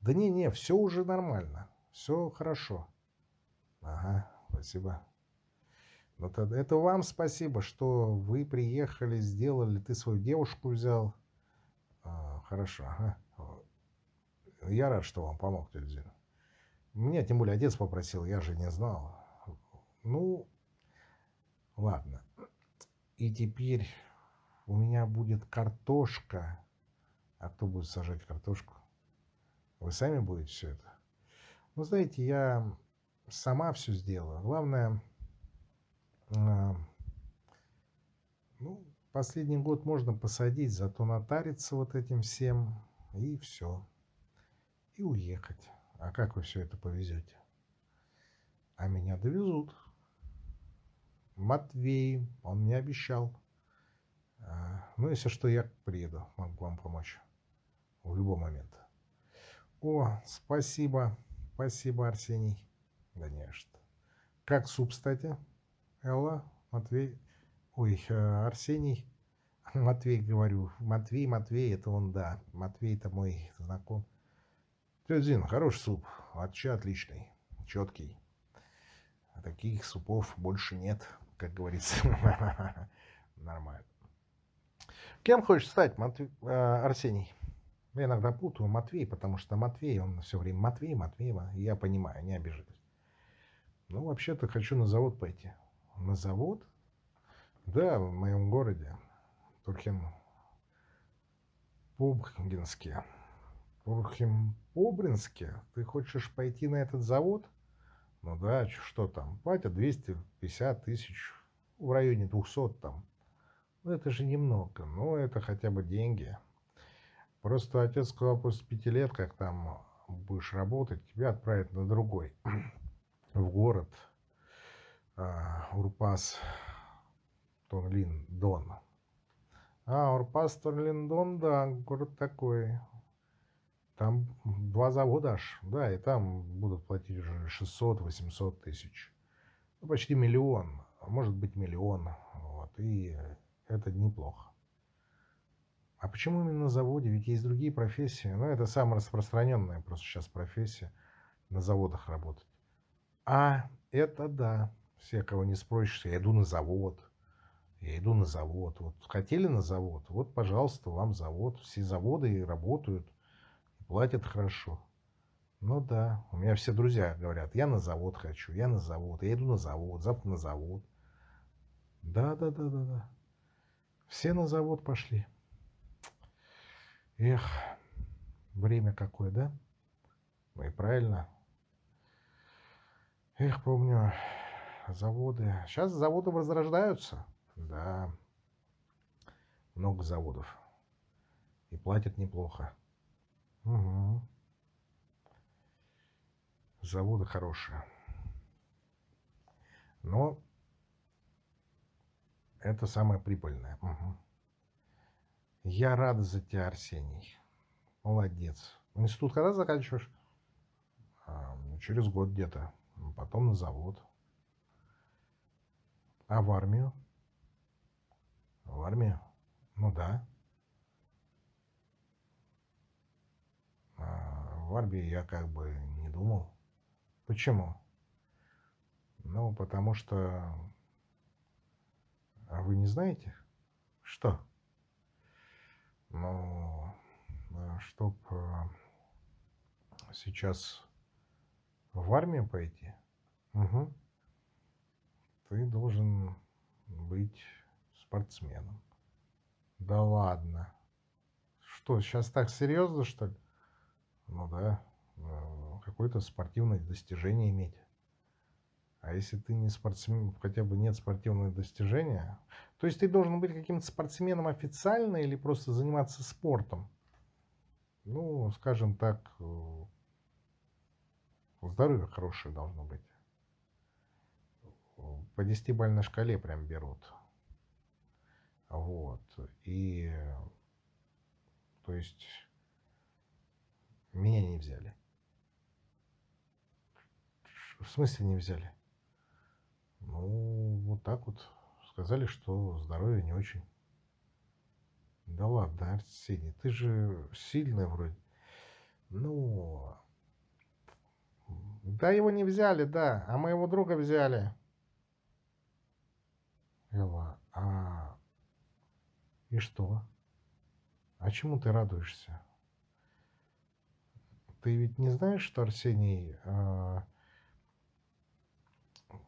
Да не-не, все уже нормально. Все хорошо. Ага, спасибо. Ну, тогда это вам спасибо, что вы приехали, сделали, ты свою девушку взял. А, хорошо, ага. Я рад, что вам помог, тетя Зина. Меня, тем более, отец попросил, я же не знал. Ну, ладно. И теперь у меня будет картошка. А кто будет сажать картошку? Вы сами будете все это? Ну, знаете, я сама все сделала. Главное, а, ну, последний год можно посадить, зато натариться вот этим всем, и все. И уехать. А как вы все это повезете? А меня довезут. Матвей, он мне обещал. А, ну, если что, я приеду, могу вам помочь. В любой момент. О, спасибо. Спасибо, Арсений. Да не что. Как суп, кстати? Элла, Матвей. Ой, э, Арсений. Матвей, говорю. Матвей, Матвей, это он, да. Матвей, это мой знаком. Тетя Зин, хороший суп. Вообще отличный. Четкий. Таких супов больше нет, как говорится. Нормально. Кем хочешь стать, Матвей, э, Арсений? Я иногда путаю Матвей, потому что Матвей, он все время Матвей, Матвей, я понимаю, не обижайтесь. Ну, вообще-то хочу на завод пойти. На завод? Да, в моем городе. Турхин Пубгинске. Турхин Пубринске? Ты хочешь пойти на этот завод? Ну да, что там, платят 250 тысяч, в районе 200 там. Ну это же немного, но это хотя бы деньги. Просто отец сказал, после пяти лет, как там будешь работать, тебя отправят на другой, в город а, Урпас Тонлин Дон. А, Урпас Тонлин Дон, да, город такой. Там два завода аж, да, и там будут платить уже 600-800 тысяч. Ну, почти миллион, а может быть миллион. Вот, и это неплохо. А почему именно на заводе? Ведь есть другие профессии. Ну, это самая распространенная просто сейчас профессия на заводах работать. А, это да. Все, кого не спросишь, я иду на завод. Я иду на завод. Вот хотели на завод? Вот, пожалуйста, вам завод. Все заводы работают, платят хорошо. Ну да, у меня все друзья говорят, я на завод хочу, я на завод, я иду на завод, завтра на завод. Да, да, да, да, да. Все на завод пошли. Эх, время какое, да? Ну и правильно. Эх, помню, заводы. Сейчас заводы возрождаются. Да, много заводов. И платят неплохо. Угу. Заводы хорошие. Но это самое прибыльное. Угу. Я рад за тебя, Арсений. Молодец. Институт когда заканчиваешь? А, ну, через год где-то. Потом на завод. А в армию? В армию? Ну да. А в армии я как бы не думал. Почему? Ну, потому что... А вы не знаете? Что? Но чтоб э, сейчас в армию пойти, угу, ты должен быть спортсменом. Да ладно. Что, сейчас так серьезно, что ли? Ну да, э, какое-то спортивное достижение иметь. А если ты не спортсмен, хотя бы нет спортивного достижения, то есть ты должен быть каким-то спортсменом официально или просто заниматься спортом. Ну, скажем так, э, здоровье хорошее должно быть. По десятибалльной шкале прям берут. Вот. И, то есть, меня не взяли. В смысле не взяли? Ну, вот так вот. Сказали, что здоровье не очень. Да ладно, Арсений, ты же сильный вроде. Ну, да его не взяли, да, а моего друга взяли. Элла, а и что? А чему ты радуешься? Ты ведь не знаешь, что Арсений э,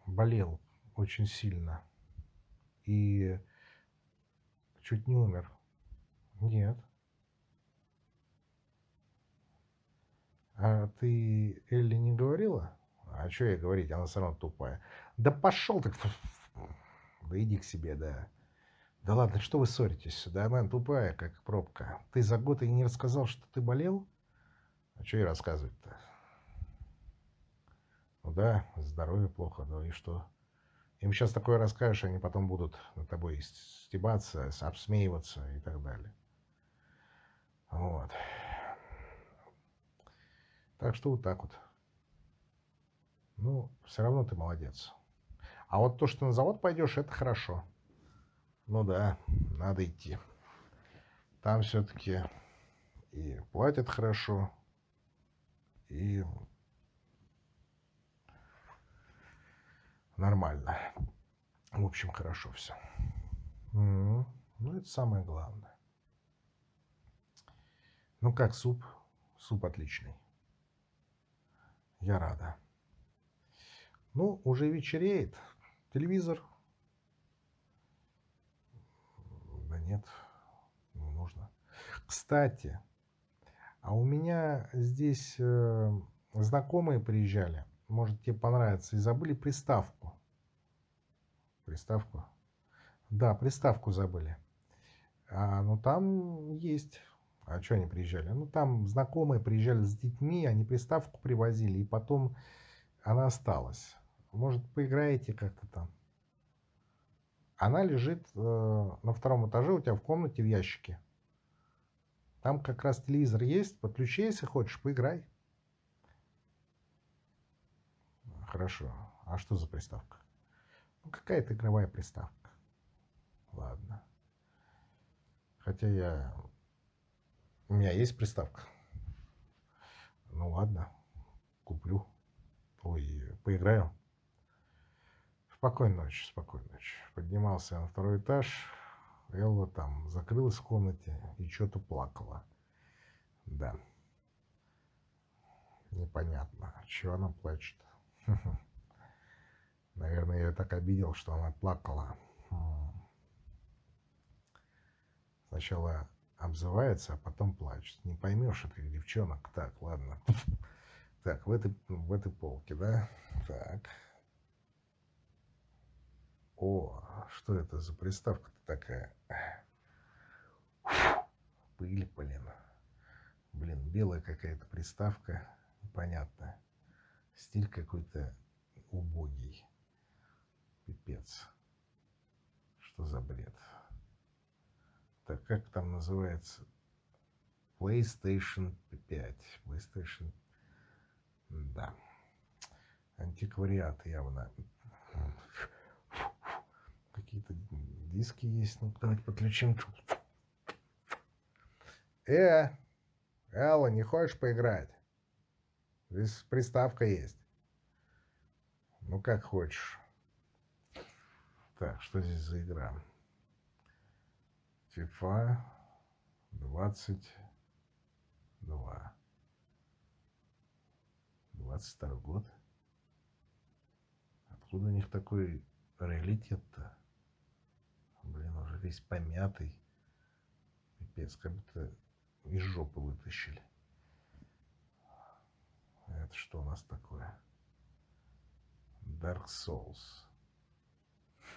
болел очень сильно и чуть не умер. Нет. А ты Элли не говорила? А что ей говорить, она все равно тупая. Да пошел ты. Да иди к себе, да. Да ладно, что вы ссоритесь? Да она тупая, как пробка. Ты за год и не рассказал, что ты болел? А что ей рассказывать-то? Ну да, здоровье плохо, ну и что? Им сейчас такое расскажешь, они потом будут над тобой стебаться, обсмеиваться и так далее. Вот. Так что вот так вот. Ну, все равно ты молодец. А вот то, что на завод пойдешь, это хорошо. Ну да, надо идти. Там все-таки и платят хорошо, и нормально. В общем, хорошо все. Ну, это самое главное. Ну, как суп? Суп отличный. Я рада. Ну, уже вечереет. Телевизор. Да нет, не нужно. Кстати, а у меня здесь э, знакомые приезжали. Может, тебе понравится. И забыли приставку. Приставку? Да, приставку забыли. А, ну, там есть а что они приезжали? Ну, там знакомые приезжали с детьми, они приставку привозили, и потом она осталась. Может, поиграете как-то там? Она лежит э, на втором этаже у тебя в комнате в ящике. Там как раз телевизор есть, подключи, если хочешь, поиграй. Хорошо. А что за приставка? Ну, какая-то игровая приставка. Ладно. Хотя я у меня есть приставка. Ну ладно, куплю. Ой, поиграю. Спокойной ночи, спокойной ночи. Поднимался на второй этаж. Элла там закрылась в комнате и что-то плакала. Да. Непонятно, чего она плачет. Наверное, я так обидел, что она плакала. Сначала обзывается, а потом плачет. Не поймешь этих девчонок. Так, ладно. Так, в этой, в этой полке, да? Так. О, что это за приставка-то такая? Пыль, блин. Блин, белая какая-то приставка. Непонятно. Стиль какой-то убогий. Пипец. Что за бред? так как там называется? PlayStation 5. PlayStation... Да. Антиквариат явно. Какие-то диски есть. Ну, давайте подключим. Э, Алла, не хочешь поиграть? Здесь приставка есть. Ну, как хочешь. Так, что здесь за игра? FIFA 22. 22 год. Откуда у них такой раритет-то? Весь помятый. Пипец, как будто из жопы вытащили. Это что у нас такое? Dark Souls.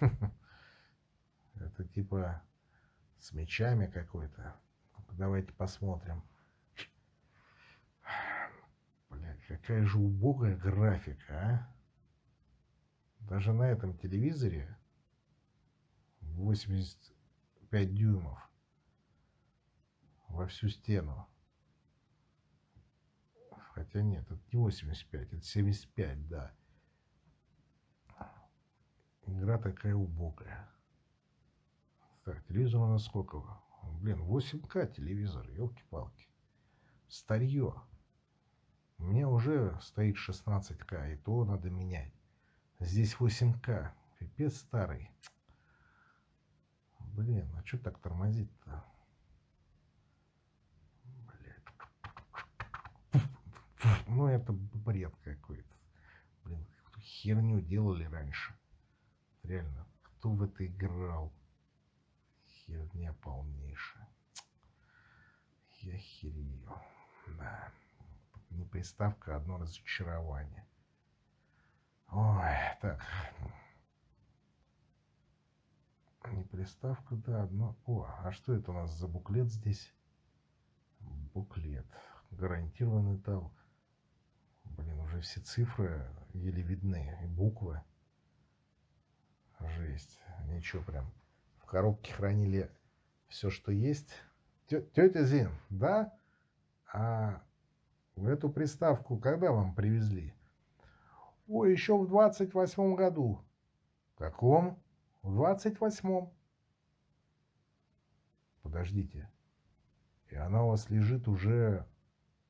Это типа с мечами какой-то. Давайте посмотрим. Блядь, какая же убогая графика, а? Даже на этом телевизоре 85 дюймов во всю стену. Хотя нет, это не 85, это 75, да. Игра такая убогая. Так, телевизор у нас сколько? Блин, 8К телевизор, елки-палки. Старье. У меня уже стоит 16К, и то надо менять. Здесь 8К. Пипец старый. Блин, а что так тормозить-то? Ну, это бред какой-то. Блин, херню делали раньше. Реально, кто в это играл? херня полнейшая. Я херею. Да. Не приставка, а одно разочарование. Ой, так. Не приставка, да, но... О, а что это у нас за буклет здесь? Буклет. Гарантированный тал. Блин, уже все цифры еле видны. И буквы. Жесть. Ничего прям. В коробке хранили все, что есть. Тетя Зин, да? А эту приставку когда вам привезли? Ой, еще в двадцать восьмом году. Каком? В двадцать восьмом. Подождите. И она у вас лежит уже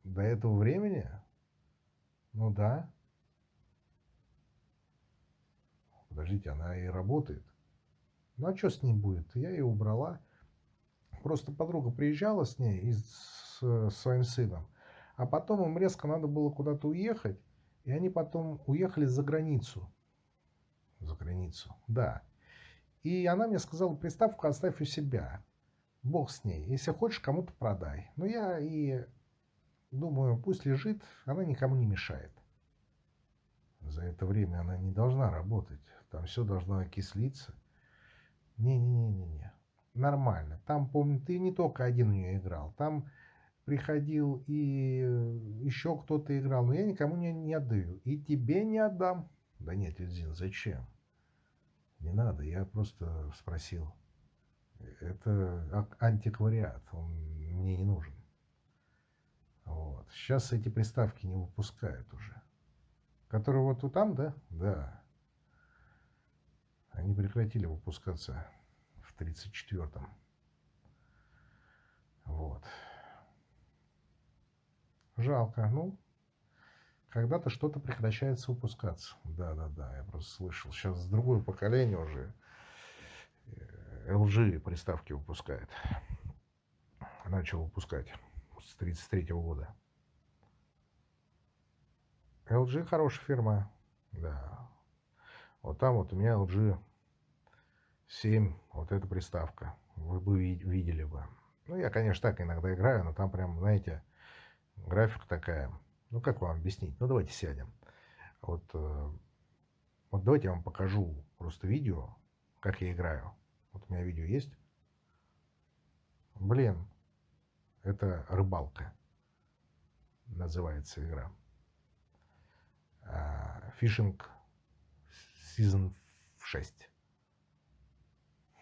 до этого времени? Ну да. Подождите, она и работает. Ну а что с ней будет? Я ее убрала. Просто подруга приезжала с ней и с своим сыном. А потом им резко надо было куда-то уехать. И они потом уехали за границу. За границу, да. И она мне сказала, приставку оставь у себя. Бог с ней. Если хочешь, кому-то продай. Но я и думаю, пусть лежит, она никому не мешает. За это время она не должна работать. Там все должно окислиться. Не-не-не-не-не. Нормально. Там, помню, ты не только один у нее играл. Там приходил и э, еще кто-то играл. Но я никому не, не отдаю. И тебе не отдам. Да нет, Юдзин, зачем? Не надо, я просто спросил. Это антиквариат, он мне не нужен. Вот. Сейчас эти приставки не выпускают уже. Которые вот там, да? Да. Они прекратили выпускаться в 34-м. Вот. Жалко. Ну, когда-то что-то прекращается выпускаться. Да-да-да, я просто слышал. Сейчас другое поколение уже LG э, приставки выпускает. Начал выпускать с 33 -го года. LG хорошая фирма, да. Вот там вот у меня LG 7, вот эта приставка. Вы бы видели бы. Ну, я, конечно, так иногда играю, но там прям, знаете, графика такая ну, как вам объяснить? Ну, давайте сядем. Вот, э, вот давайте я вам покажу просто видео, как я играю. Вот у меня видео есть. Блин, это рыбалка. Называется игра. Фишинг Season 6.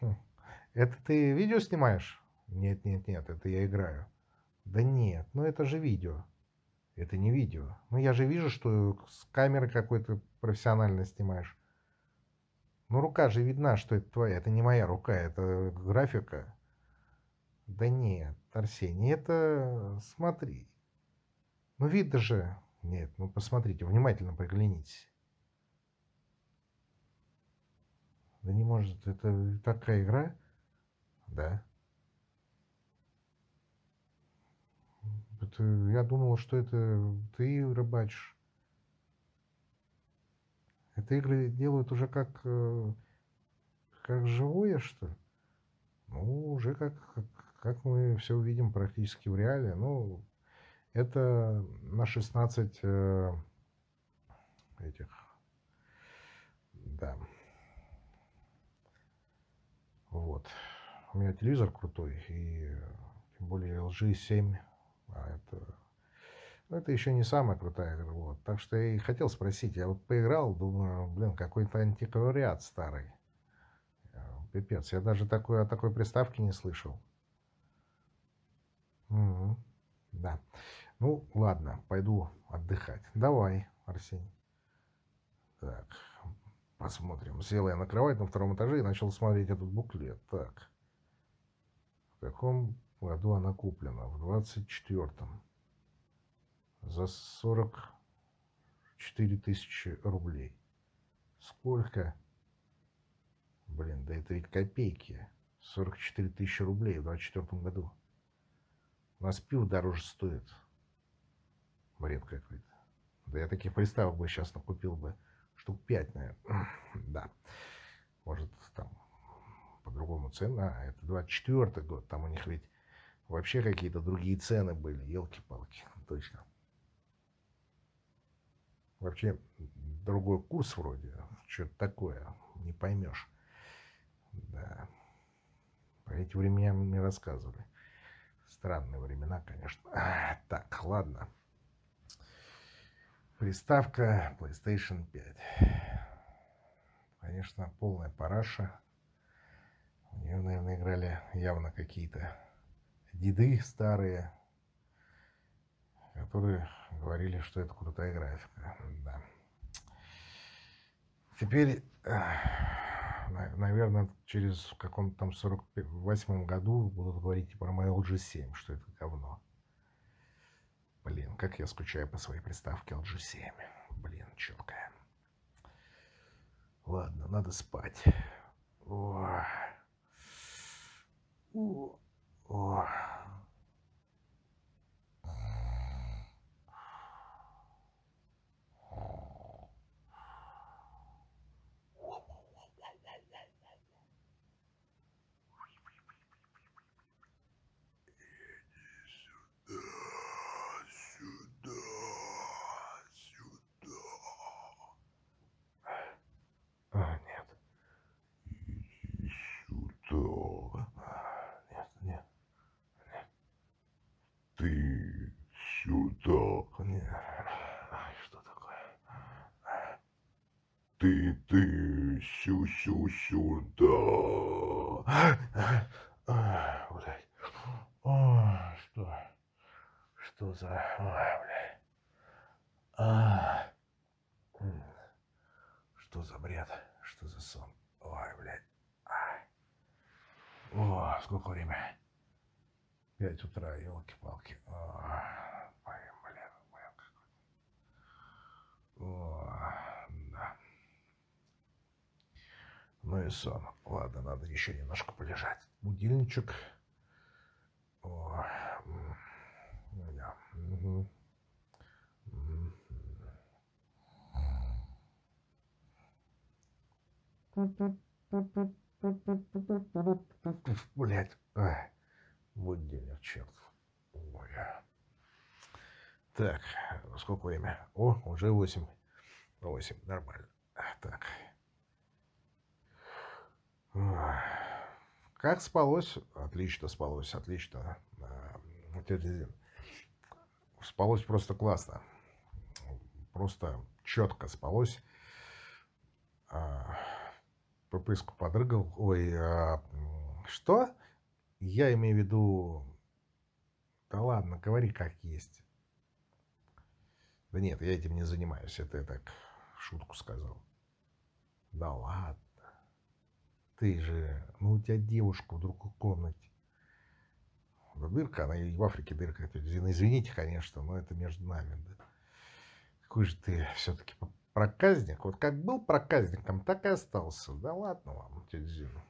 Хм. Это ты видео снимаешь? Нет, нет, нет, это я играю. Да нет, ну это же видео. Это не видео. Ну, я же вижу, что с камеры какой-то профессионально снимаешь. Ну, рука же видна, что это твоя. Это не моя рука, это графика. Да нет, Арсений, это... Смотри. Ну, видно же... Нет, ну, посмотрите, внимательно приглянитесь. Да не может, это такая игра? Да. Это, я думал, что это ты рыбачишь. Это игры делают уже как, э, как живое, что ли? Ну, уже как, как, как мы все увидим практически в реале. Ну, это на 16 э, этих, да. Вот. У меня телевизор крутой, и тем более LG 7 а это, ну, это еще не самая крутая игра. Вот. Так что я и хотел спросить. Я вот поиграл, думаю, блин, какой-то антиквариат старый. Э, пипец. Я даже такой, о такой приставке не слышал. Угу. Да. Ну, ладно, пойду отдыхать. Давай, Арсений. Так, посмотрим. Сел я на кровать на втором этаже и начал смотреть этот буклет. Так, в каком году она куплена, в 24-м, за 44 тысячи рублей. Сколько? Блин, да это ведь копейки. 44 тысячи рублей в 24 году. У нас пиво дороже стоит. Бред какой-то. Да я таких приставок бы сейчас накупил бы штук 5, наверное. да. Может, там по-другому цена. Это 24 год. Там у них ведь Вообще какие-то другие цены были, елки-палки, точно. Вообще другой курс вроде, что-то такое, не поймешь. Да. эти времена мне рассказывали. Странные времена, конечно. Так, ладно. Приставка PlayStation 5. Конечно, полная параша. У нее, наверное, играли явно какие-то деды старые, которые говорили, что это крутая графика. Да. Теперь, наверное, через каком-то там 48 году будут говорить про мою LG7, что это говно. Блин, как я скучаю по своей приставке LG7. Блин, четкая. Ладно, надо спать. О. О. 哇。О. ты, ты, сю-сю сюда. Блядь. Что? Что за... Ой, блядь. А, что за бред? Что за сон? Ой, блядь. О, сколько время? Пять утра, елки-палки. Блин, блин, блин, какой. О. Ну и сон. Ладно, надо еще немножко полежать. Будильничек. О, да. Угу. Блять. Будильник, черт. Ой. Так, сколько время? О, уже восемь. Восемь, нормально. Так. Как спалось? Отлично спалось, отлично. Спалось просто классно. Просто четко спалось. Попыску подрыгал. Ой, а, что? Я имею в виду... Да ладно, говори как есть. Да нет, я этим не занимаюсь. Это я так шутку сказал. Да ладно. Ты же, ну у тебя девушка в другой комнате. Да дырка, она и в Африке дырка. Извините, конечно, но это между нами. Да. Какой же ты все-таки проказник. Вот как был проказником, так и остался. Да ладно вам, тетя Зина.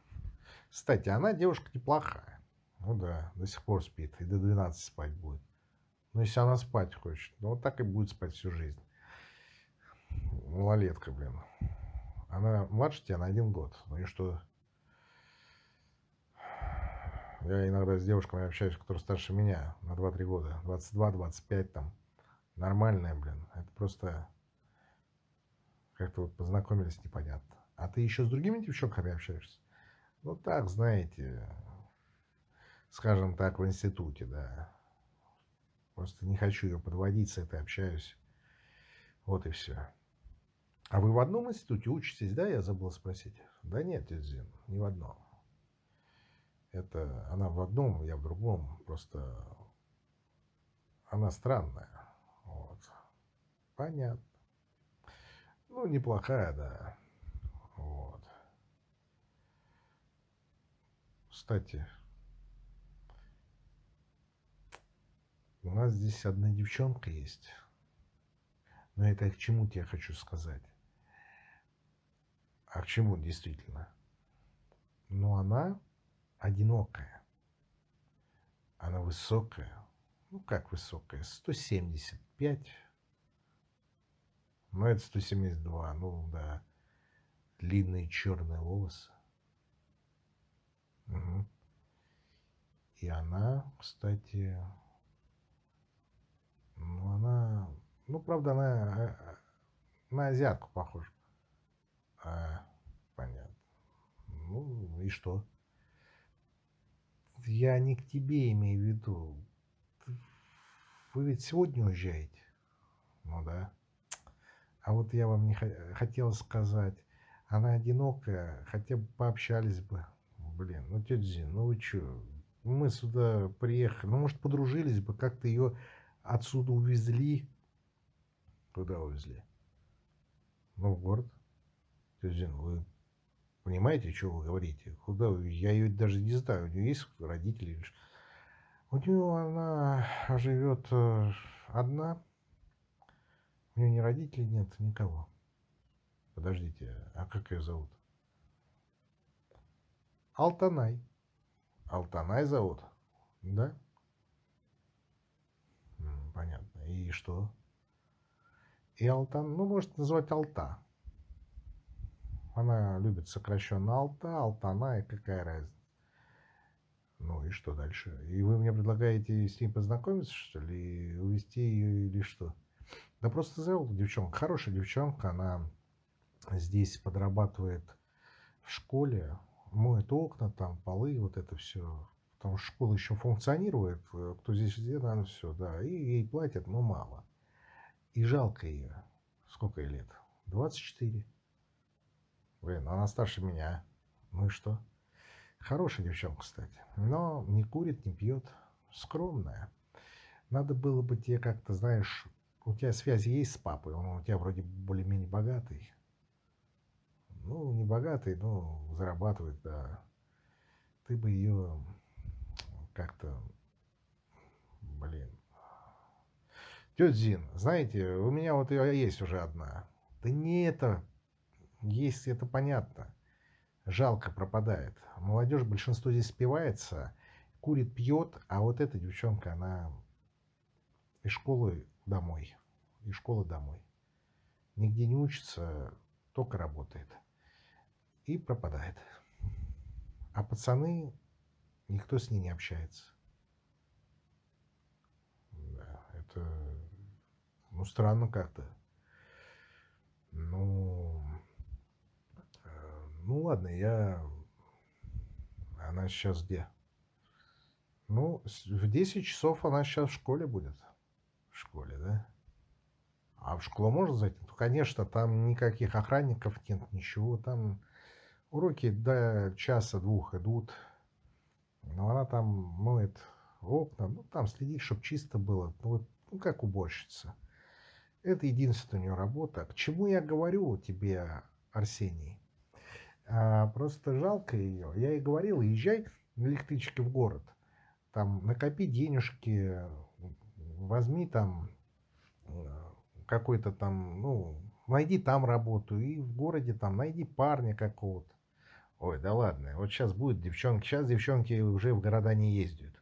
Кстати, она девушка неплохая. Ну да, до сих пор спит. И до 12 спать будет. Но если она спать хочет, ну вот так и будет спать всю жизнь. Малолетка, блин. Она младше тебя на один год. Ну и что? Я иногда с девушками общаюсь, которые старше меня на 2-3 года. 22-25 там. Нормальная, блин. Это просто как-то вот познакомились непонятно. А ты еще с другими девчонками общаешься? Ну так, знаете, скажем так, в институте, да. Просто не хочу ее подводить, с этой общаюсь. Вот и все. А вы в одном институте учитесь, да? Я забыл спросить. Да нет, Зин, не в одном. Это она в одном, я в другом. Просто она странная. Вот. Понятно. Ну, неплохая, да. Вот. Кстати, у нас здесь одна девчонка есть. Но это к чему тебе хочу сказать? А к чему действительно? Ну, она одинокая. Она высокая. Ну, как высокая? 175. Ну, это 172. Ну, да. Длинные черные волосы. Угу. И она, кстати, ну, она, ну, правда, она э, на азиатку похожа. А, понятно. Ну, и что? Я не к тебе имею в виду. Вы ведь сегодня уезжаете? Ну да. А вот я вам не хотел сказать, она одинокая, хотя бы пообщались бы. Блин, ну тетя Зин, ну вы что? Мы сюда приехали, ну может подружились бы, как-то ее отсюда увезли. Куда увезли? Ну в город. Тетя Зин, вы понимаете, что вы говорите? Куда? Я ее даже не знаю, у нее есть родители. У нее она живет э, одна, у нее ни родителей нет, никого. Подождите, а как ее зовут? Алтанай. Алтанай зовут? Да? Понятно. И что? И Алтан, ну, может называть Алта. Она любит сокращенно Алта, Алтана, и какая разница? Ну и что дальше? И вы мне предлагаете с ней познакомиться, что ли, и увезти ее или что? Да просто зовут девчонка. Хорошая девчонка, она здесь подрабатывает в школе, моет окна, там, полы, вот это все. Потому что школа еще функционирует, кто здесь где, наверное, все, да. И ей платят, но мало. И жалко ее. Сколько ей лет? 24. Блин, она старше меня. Ну и что? Хорошая девчонка, кстати. Но не курит, не пьет. Скромная. Надо было бы тебе как-то, знаешь, у тебя связи есть с папой, он у тебя вроде более-менее богатый. Ну, не богатый, но зарабатывает, да. Ты бы ее как-то, блин. Тетя Зин, знаете, у меня вот есть уже одна. Да не это, есть, это понятно. Жалко пропадает. Молодежь, большинство здесь спивается, курит, пьет, а вот эта девчонка, она из школы домой. Из школы домой. Нигде не учится, только работает. И пропадает. А пацаны, никто с ней не общается. Да, это, ну, странно как-то. Ну, ну ладно, я... Она сейчас где? Ну, в 10 часов она сейчас в школе будет в школе, да? А в школу можно зайти? Ну, конечно, там никаких охранников нет, ничего. Там уроки до часа-двух идут. Но она там моет окна, ну, там следит, чтобы чисто было. Ну, вот, ну, как уборщица. Это единственная у нее работа. К чему я говорю тебе, Арсений? А, просто жалко ее. Я ей говорил, езжай на электричке в город. Там накопи денежки, возьми там э, какой-то там, ну, найди там работу, и в городе там найди парня какого-то. Ой, да ладно, вот сейчас будет девчонки, сейчас девчонки уже в города не ездят.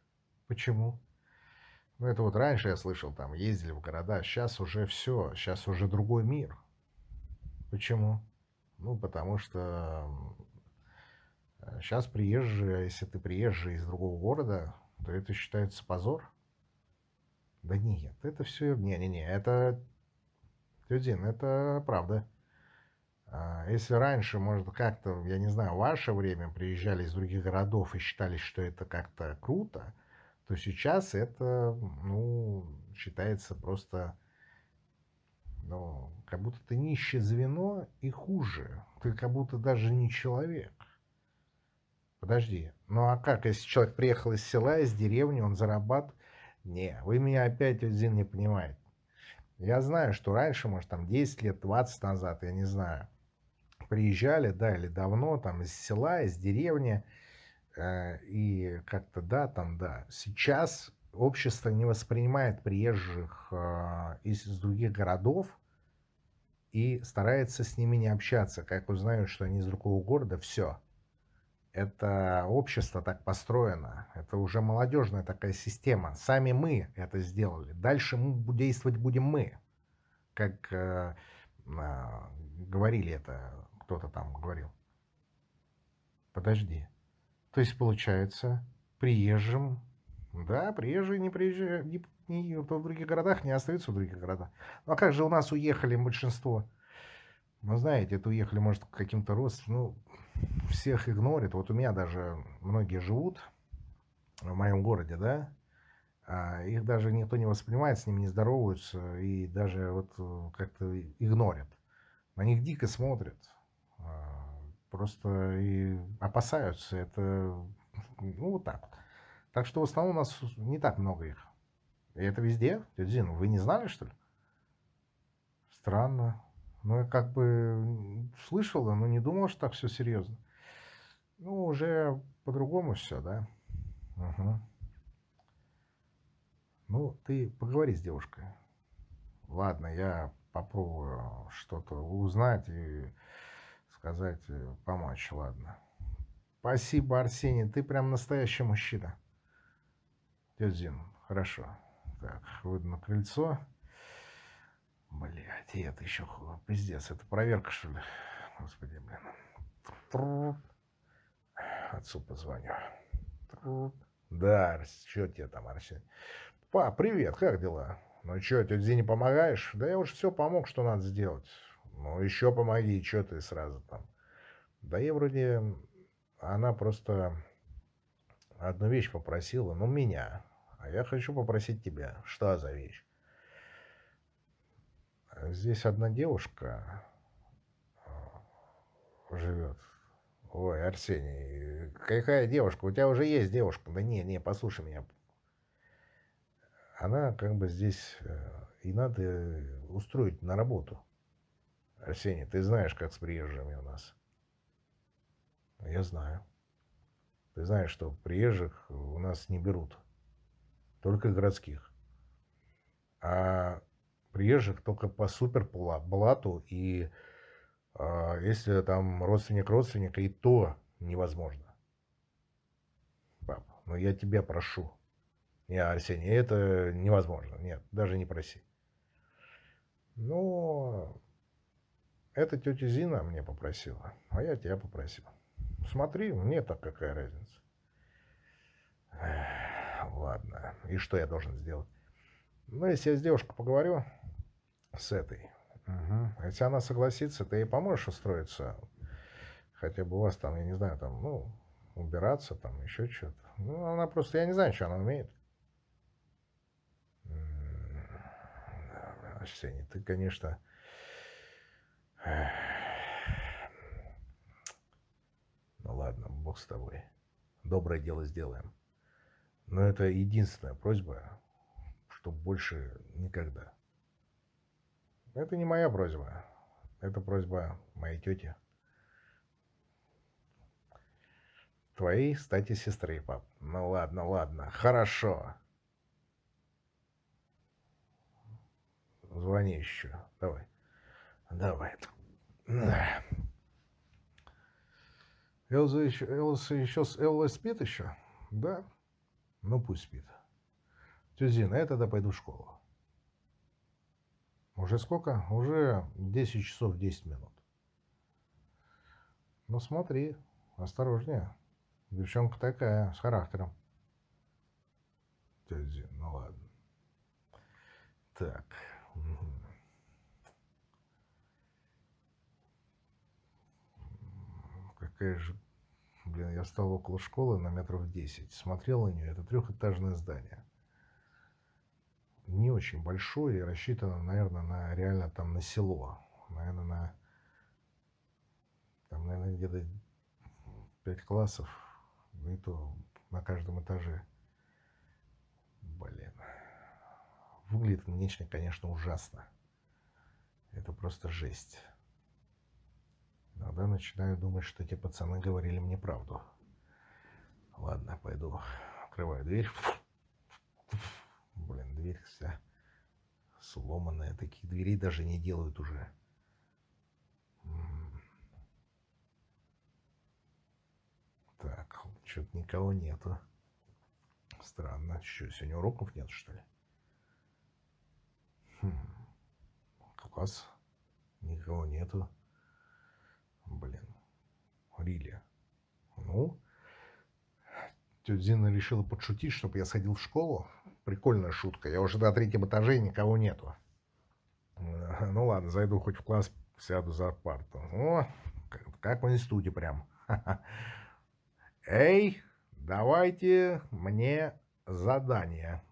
Почему? Ну, это вот раньше я слышал, там ездили в города, сейчас уже все, сейчас уже другой мир. Почему? Ну, потому что сейчас приезжие, если ты приезжий из другого города, то это считается позор. Да нет, это все... Не-не-не, это... Тюдин, это правда. А, если раньше, может, как-то, я не знаю, ваше время приезжали из других городов и считали, что это как-то круто, то сейчас это, ну, считается просто, ну, как будто ты нищее звено и хуже. Ты как будто даже не человек. Подожди, ну а как, если человек приехал из села, из деревни, он зарабатывает, не, вы меня опять, Зин, не понимаете. Я знаю, что раньше, может, там 10 лет, 20 назад, я не знаю, приезжали, да, или давно, там, из села, из деревни, э, и как-то, да, там, да. Сейчас общество не воспринимает приезжих из, из других городов и старается с ними не общаться. Как узнают, что они из другого города, все – это общество так построено, это уже молодежная такая система. Сами мы это сделали. Дальше мы, действовать будем мы. Как э, э, говорили это, кто-то там говорил. Подожди. То есть, получается, приезжим, да, приезжие не приезжие, не, не, в других городах не остаются в других городах. Ну а как же у нас уехали большинство? Ну, знаете, это уехали, может, к каким-то родственникам, ну, всех игнорит. Вот у меня даже многие живут в моем городе, да, а их даже никто не воспринимает, с ними не здороваются и даже вот э, как-то игнорят. На них дико смотрят, а, просто и опасаются. Это, ну, вот так вот. Так что в основном у нас не так много их. И это везде. Тетя Зина, вы не знали, что ли? Странно. Ну, я как бы слышала, но не думал, что так все серьезно. Ну, уже по-другому все, да? Угу. Ну, ты поговори с девушкой. Ладно, я попробую что-то узнать и сказать, помочь, ладно. Спасибо, Арсений, ты прям настоящий мужчина. Тетя хорошо. Так, выйду на крыльцо. Блять, и это еще пиздец, это проверка, что ли? Господи, блин. Отцу позвоню. Да, что тебе там, Арсений? Па, привет, как дела? Ну что, тетя Зине помогаешь? Да я уже все помог, что надо сделать. Ну еще помоги, что ты сразу там? Да я вроде... Она просто одну вещь попросила, ну меня. А я хочу попросить тебя. Что за вещь? Здесь одна девушка а, живет. Ой, Арсений, какая девушка? У тебя уже есть девушка. Да не, не, послушай меня она как бы здесь э, и надо устроить на работу. Арсений, ты знаешь, как с приезжими у нас? Я знаю. Ты знаешь, что приезжих у нас не берут. Только городских. А приезжих только по суперблату. И а, если там родственник родственника, и то невозможно. Пап, ну я тебя прошу. Не, Арсений, это невозможно. Нет, даже не проси. Но это тетя Зина мне попросила, а я тебя попросил. Смотри, мне так какая разница. Ладно, и что я должен сделать? Ну, если я с девушкой поговорю, с этой, угу. если она согласится, ты ей поможешь устроиться, хотя бы у вас там, я не знаю, там, ну, убираться, там, еще что-то. Ну, она просто, я не знаю, что она умеет. Арсений, ты, конечно... Ну ладно, бог с тобой. Доброе дело сделаем. Но это единственная просьба, что больше никогда. Это не моя просьба. Это просьба моей тети. Твоей, кстати, сестры, пап. Ну ладно, ладно, хорошо. Звони еще. Давай. Давай. Элза еще, Элза еще, Элла спит еще? Да? Ну, пусть спит. Тетя я тогда пойду в школу. Уже сколько? Уже 10 часов 10 минут. Ну, смотри, осторожнее. Девчонка такая, с характером. Тетя ну ладно. Так. Какая же... Блин, я стал около школы на метров 10. Смотрел на нее. Это трехэтажное здание. Не очень большое и рассчитано, наверное, на реально там на село. Наверное, на... Там, наверное, где-то пять классов. И то на каждом этаже. Блин. Выглядит внешне, конечно, ужасно. Это просто жесть. Иногда начинаю думать, что эти пацаны говорили мне правду. Ладно, пойду. Открываю дверь. Блин, дверь вся сломанная. Таких дверей даже не делают уже. Так, что-то никого нету. Странно. Что, сегодня уроков нет, что ли? Хм. Класс. Никого нету. Блин. Рили. Ну, тетя Зина решила подшутить, чтобы я сходил в школу. Прикольная шутка. Я уже на третьем этаже, никого нету. Ну ладно, зайду хоть в класс, сяду за парту. О, как в институте прям. Эй, давайте мне задание.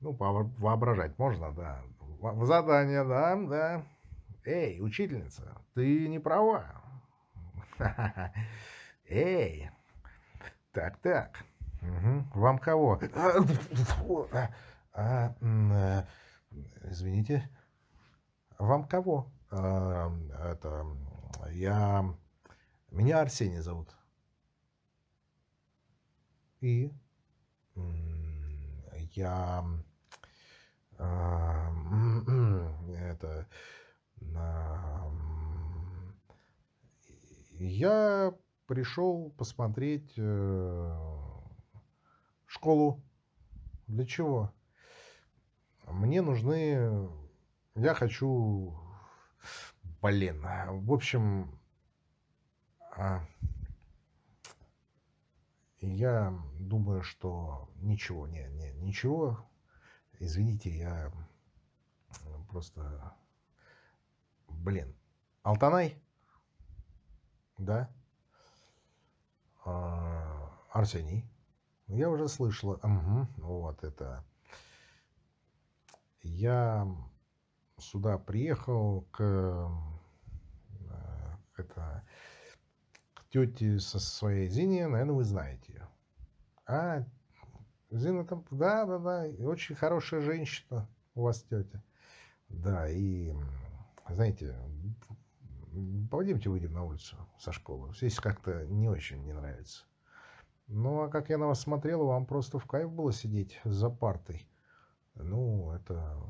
Ну, воображать можно, да. В задание, да, да. Эй, учительница, ты не права. Эй, так-так. Вам кого? А, а, извините. Вам кого? А, это, я... Меня Арсений зовут. И? Я... А, это... Я пришел посмотреть э, школу. Для чего? Мне нужны... Я хочу... Блин. В общем... А, я думаю, что ничего, не, не, ничего. Извините, я просто... Блин. Алтанай? Да. А, Арсений? Я уже слышала. Угу, вот это. Я сюда приехал к, э, это, к тете со своей Зине, наверное, вы знаете ее. А, Зина там, да, да, да, очень хорошая женщина у вас тетя. Да, и, знаете, пойдемте выйдем на улицу со школы. Здесь как-то не очень мне нравится. Ну, а как я на вас смотрел, вам просто в кайф было сидеть за партой. Ну, это...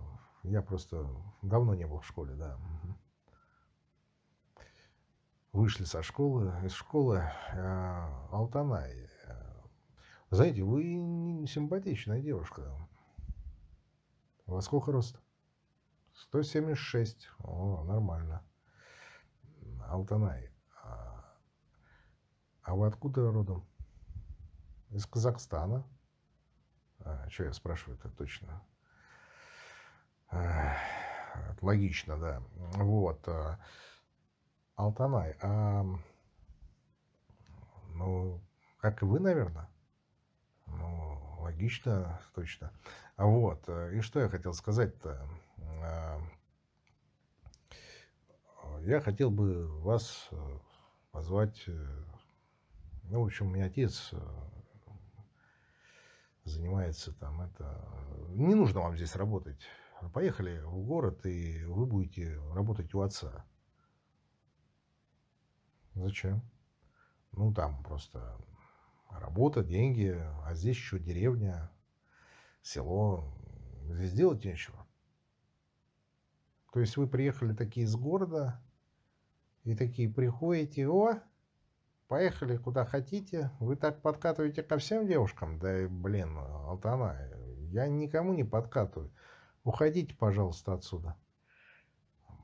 Я просто давно не был в школе, да. Вышли со школы, из школы э, Алтанай. Знаете, вы симпатичная девушка. Во сколько рост? 176. О, нормально. Алтанай. А, а вы откуда родом? Из Казахстана. А, что я спрашиваю это точно? А, логично, да. Вот. А, Алтанай, а, ну, как и вы, наверное. Ну, логично, точно. А вот, и что я хотел сказать-то? А, я хотел бы вас позвать, э, ну, в общем, у меня отец э, занимается там это... Не нужно вам здесь работать. Поехали в город, и вы будете работать у отца. Зачем? Ну, там просто работа, деньги, а здесь еще деревня, село. Здесь делать нечего. То есть вы приехали такие из города, и такие приходите, о, Поехали куда хотите. Вы так подкатываете ко всем девушкам? Да, блин, Алтана, я никому не подкатываю. Уходите, пожалуйста, отсюда.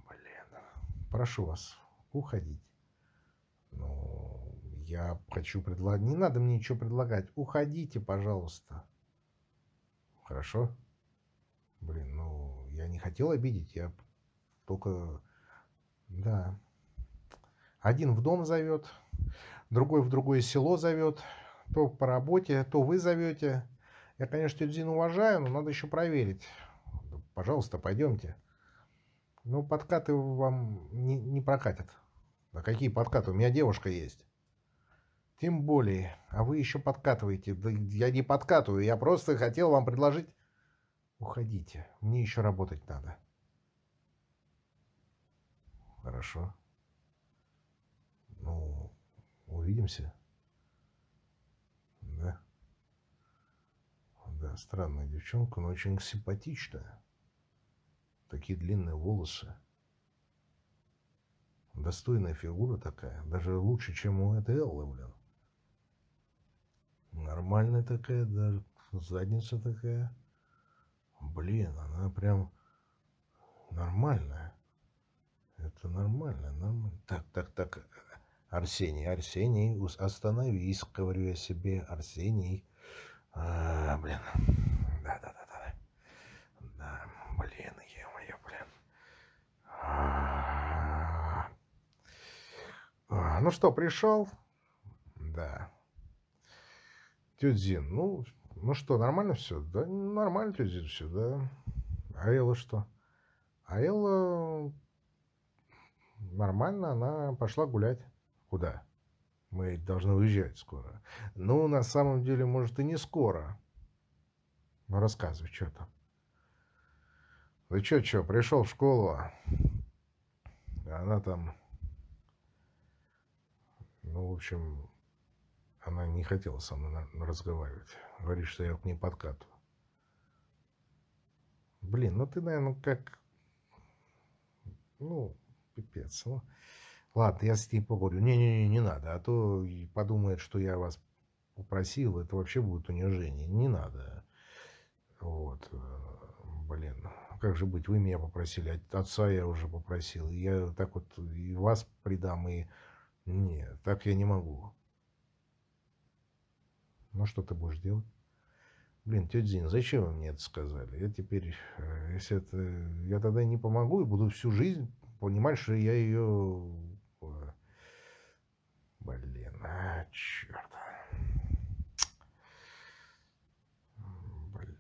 Блин, прошу вас, уходите. Ну, я хочу предлагать... Не надо мне ничего предлагать. Уходите, пожалуйста. Хорошо? Блин, ну, я не хотел обидеть. Я только... Да. Один в дом зовет, другой в другое село зовет, то по работе, то вы зовете. Я, конечно, тетю уважаю, но надо еще проверить. Пожалуйста, пойдемте. Ну, подкаты вам не, не прокатят. Да какие подкаты? У меня девушка есть. Тем более. А вы еще подкатываете. Да я не подкатываю. Я просто хотел вам предложить... Уходите. Мне еще работать надо. Хорошо. Ну, Увидимся? Да. Да, странная девчонка, но очень симпатичная. Такие длинные волосы. Достойная фигура такая. Даже лучше, чем у этой Эллы, блин. Нормальная такая, даже задница такая. Блин, она прям нормальная. Это нормально, нормально. Так, так, так. Арсений, Арсений, остановись, говорю я себе, Арсений. А, блин, да-да-да-да. Да, блин, ё-моё, блин. А, ну что, пришел? Да. Тетя Зин, ну, ну что, нормально все? Да, нормально, тетя Зин, все, да. А Элла что? А Элла нормально, она пошла гулять. Куда? Мы должны уезжать скоро. Ну, на самом деле, может, и не скоро. Ну, рассказывай, что там. Ты что, что, пришел в школу, она там, ну, в общем, она не хотела со мной разговаривать. Говорит, что я к ней подкатываю. Блин, ну ты, наверное, как... Ну, пипец. Ну, ладно, я с ней поговорю. Не-не-не, не надо, а то подумает, что я вас попросил, это вообще будет унижение. Не надо. Вот, блин, как же быть, вы меня попросили, отца я уже попросил, я так вот и вас предам, и... Нет, так я не могу. Ну, что ты будешь делать? Блин, тетя Зин, зачем вы мне это сказали? Я теперь, э, если это... Я тогда не помогу и буду всю жизнь понимать, что я ее... Э, блин, а, черт. Блин.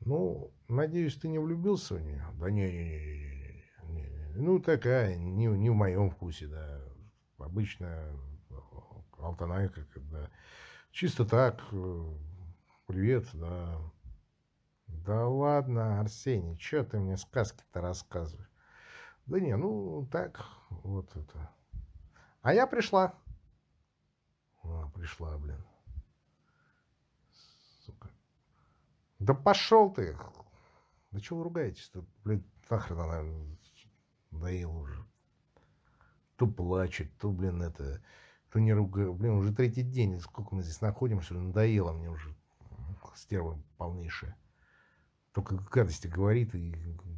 Ну, надеюсь, ты не влюбился в нее? Да не-не-не. Ну, такая, не, не в моем вкусе, да. Обычно Алтанайка, когда чисто так, э, привет, да. Да ладно, Арсений, что ты мне сказки-то рассказываешь? Да не, ну так, вот это. А я пришла. А, пришла, блин. Сука. Да пошел ты. Да чего вы ругаетесь-то? Блин, нахрен она надоела уже. То плачет, то, блин, это то не ругаю. Блин, уже третий день, сколько мы здесь находимся, надоело мне уже. Стерва полнейшая. Только гадости говорит, и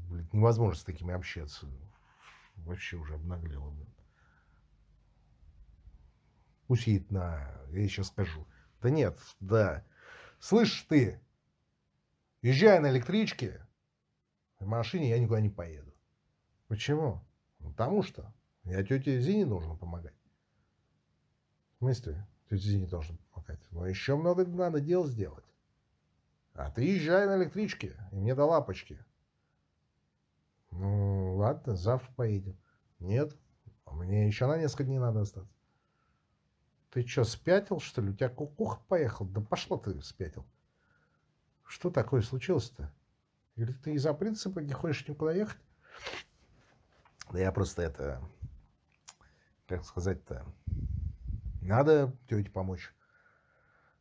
блин, невозможно с такими общаться. Вообще уже обнаглела. Блин. Пусть едет на... Я ей сейчас скажу. Да нет, да. Слышишь ты, езжай на электричке, в машине я никуда не поеду. Почему? Ну, потому что я тете Зине должен помогать. В смысле? Тетя Зине должен помогать. Но еще много надо дел сделать. А ты езжай на электричке, и мне до лапочки. Ну, ладно, завтра поедем. Нет, а мне еще на несколько дней надо остаться. Ты что, спятил, что ли? У тебя кукуха поехал? Да пошло ты спятил. Что такое случилось-то? Или ты из-за принципа не хочешь никуда ехать? Да я просто это... Как сказать-то... Надо тете помочь.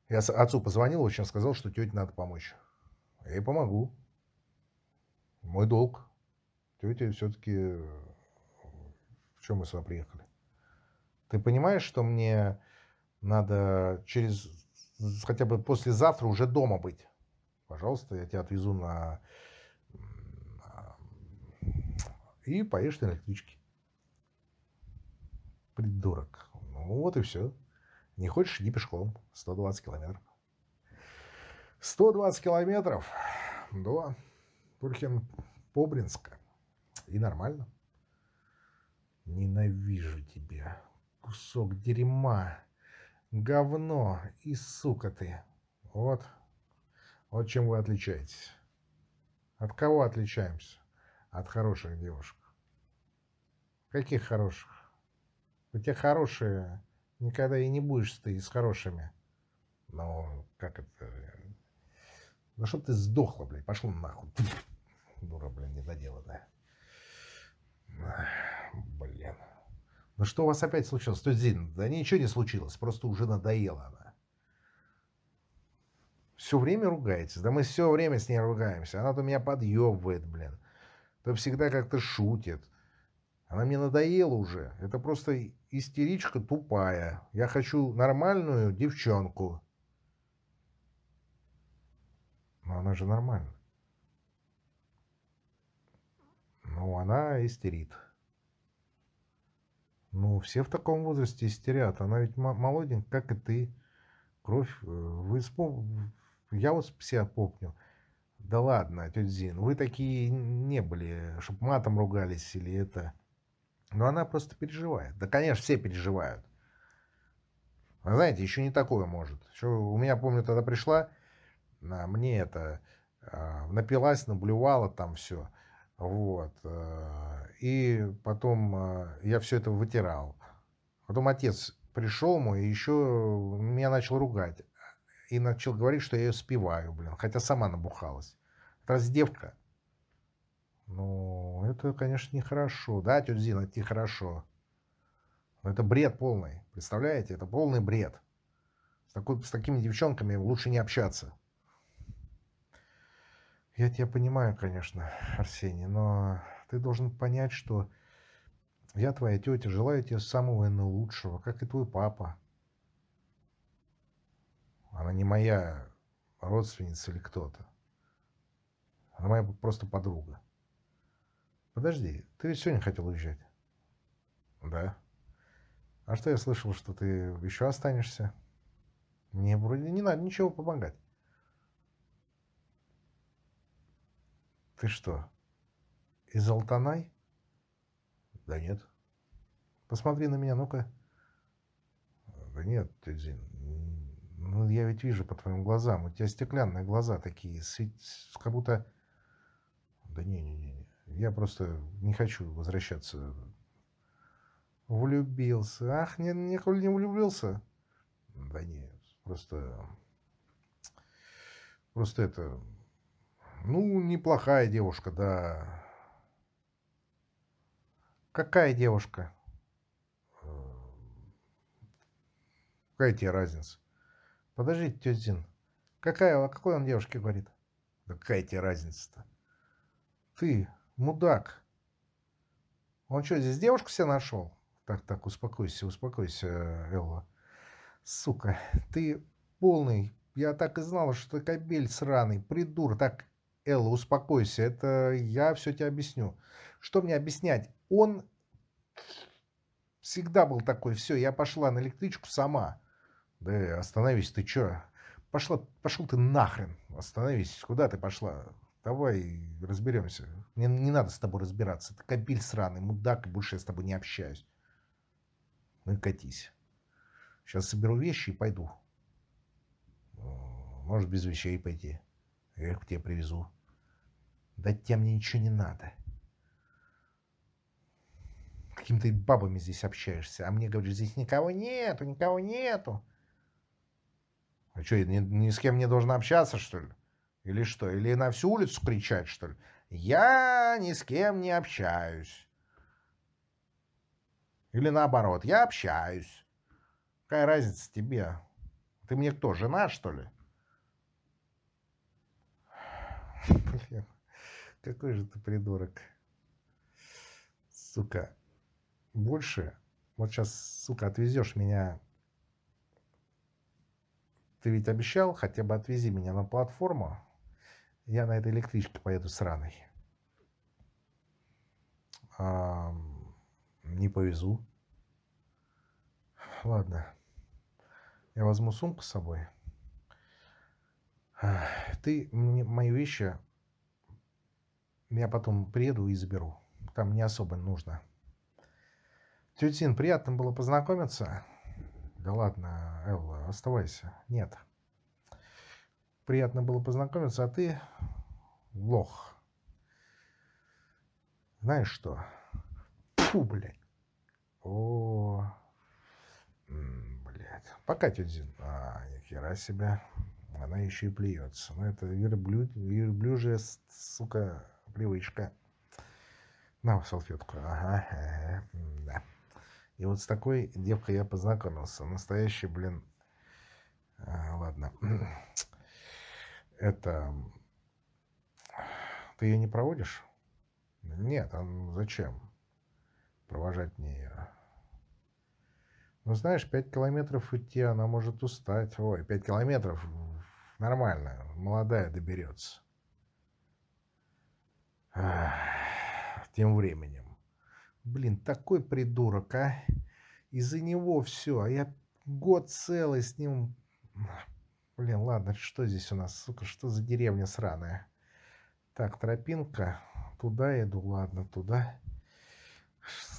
Я отцу позвонил, очень сказал, что тете надо помочь. Я ей помогу. Мой долг. Тетя все-таки... В чем мы сюда приехали? Ты понимаешь, что мне надо через... Хотя бы послезавтра уже дома быть? Пожалуйста, я тебя отвезу на... И поедешь на электричке. Придурок. Ну вот и все. Не хочешь, иди пешком. 120 километров. 120 километров до Турхен-Побринска. И нормально. Ненавижу тебя. Кусок дерьма. Говно. И сука ты. Вот. Вот чем вы отличаетесь. От кого отличаемся? От хороших девушек. Каких хороших? У тебя хорошие, никогда и не будешь ты с хорошими. Ну, как это... Ну, чтоб ты сдохла, блядь, пошла нахуй. Дура, блин, недоделанная. Блин. Ну что у вас опять случилось? То есть, да ничего не случилось, просто уже надоела она. Все время ругаетесь. Да мы все время с ней ругаемся. Она то меня подъебывает, блин. То всегда как-то шутит. Она мне надоела уже. Это просто истеричка тупая. Я хочу нормальную девчонку. Но она же нормальная. Ну, она истерит. Ну, все в таком возрасте истерят. Она ведь молоденькая, как и ты. Кровь. Э, вы вспом... Я вот себя помню. Да ладно, тетя Зин, вы такие не были, чтобы матом ругались или это... Но она просто переживает. Да, конечно, все переживают. А знаете, еще не такое может. Еще у меня, помню, тогда пришла, а, мне это, а, напилась, наблювала там все. Вот. Э, и потом я все это вытирал. Потом отец пришел мой и еще меня начал ругать. И начал говорить, что я ее спиваю, блин. Хотя сама набухалась. Это раздевка. Ну, это, конечно, нехорошо. Да, тетя Зина, это нехорошо. Но это бред полный. Представляете? Это полный бред. С, такой, с такими девчонками лучше не общаться. Я тебя понимаю, конечно, Арсений, но ты должен понять, что я твоя тетя, желаю тебе самого наилучшего, как и твой папа. Она не моя родственница или кто-то. Она моя просто подруга. Подожди, ты ведь сегодня хотел уезжать? Да. А что я слышал, что ты еще останешься? Мне вроде не надо ничего помогать. Ты что, из Алтанай? Да нет. Посмотри на меня, ну-ка. Да нет, Тюдзин, ну я ведь вижу по твоим глазам, у тебя стеклянные глаза такие, как будто... Да не-не-не, я просто не хочу возвращаться. Влюбился. Ах, не, не, не влюбился. Да нет, просто... Просто это... Ну, неплохая девушка, да. Какая девушка? Какая тебе разница? Подождите, тетя Зин. Какая, о какой он девушке говорит? Да какая тебе разница-то? Ты, мудак. Он что, здесь девушку себе нашел? Так, так, успокойся, успокойся, Элла. Сука, ты полный. Я так и знала, что ты кобель сраный, придур. Так, Элла, успокойся, это я все тебе объясню. Что мне объяснять? Он всегда был такой, все, я пошла на электричку сама. Да остановись, ты чё? Пошла, пошел ты нахрен, остановись, куда ты пошла? Давай разберемся. Мне не надо с тобой разбираться. Ты кабель сраный, мудак, и больше я с тобой не общаюсь. Ну и катись. Сейчас соберу вещи и пойду. Может, без вещей пойти. Я их к тебе привезу. Да тебе мне ничего не надо. Какими-то бабами здесь общаешься. А мне говоришь, здесь никого нету, никого нету. А что, ни, ни с кем не должен общаться, что ли? Или что? Или на всю улицу кричать, что ли? Я ни с кем не общаюсь. Или наоборот, я общаюсь. Какая разница тебе? Ты мне кто, жена, что ли? Блин, какой же ты придурок. Сука. Больше, вот сейчас, сука, отвезешь меня ты ведь обещал, хотя бы отвези меня на платформу. Я на этой электричке поеду сраной. А, не повезу. Ладно. Я возьму сумку с собой. Ты мне мои вещи я потом приеду и заберу. Там не особо нужно. Тетя Син, приятно было познакомиться. Да ладно, Элла, оставайся. Нет. Приятно было познакомиться, а ты лох. Знаешь что? Фу, блядь. О, блядь. Пока, тетя. А, ни себя. Она еще и плюется. Но ну, это верблюд, верблюжья, сука, привычка. На салфетку. Ага, да. И вот с такой девкой я познакомился. Настоящий, блин... А, ладно. Это... Ты ее не проводишь? Нет, а зачем провожать мне ее? Ну, знаешь, пять километров идти, она может устать. Ой, пять километров нормально, молодая доберется. Тем временем. Блин, такой придурок, а? Из-за него все, а я год целый с ним... Блин, ладно, что здесь у нас, сука, что за деревня сраная? Так, тропинка, туда иду, ладно, туда.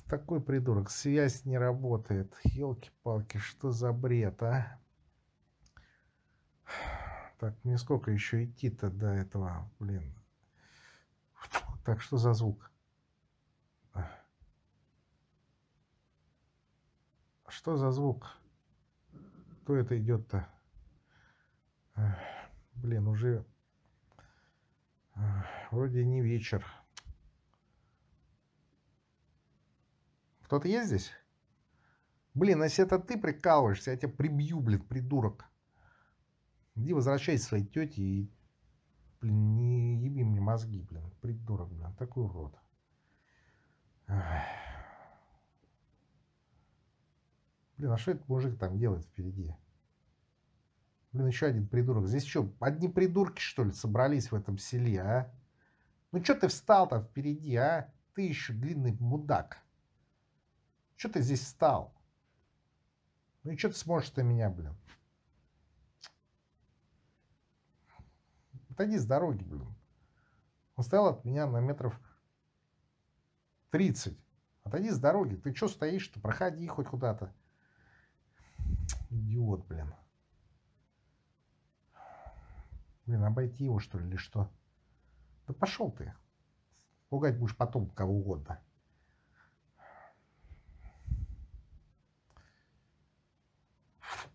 Такой придурок. Связь не работает. Елки-палки, что за бред, а? Так, мне сколько еще идти-то до этого, блин. Так, что за звук? Что за звук? Кто это идет-то? Блин, уже вроде не вечер. Кто-то есть здесь? Блин, если это ты прикалываешься, я тебя прибью, блин, придурок. Иди возвращайся своей тете и, блин, не еби мне мозги, блин, придурок, блин, такой урод. Блин, а что этот мужик там делает впереди? Блин, еще один придурок. Здесь что, одни придурки, что ли, собрались в этом селе, а? Ну, что ты встал там впереди, а? Ты еще длинный мудак. Что ты здесь встал? Ну и что ты сможешь ты меня, блин? Отойди с дороги, блин. Он стоял от меня на метров 30. Отойди с дороги. Ты что стоишь-то? Проходи хоть куда-то. Идиот, блин. Блин, обойти его, что ли, или что? Да пошел ты. Пугать будешь потом кого угодно.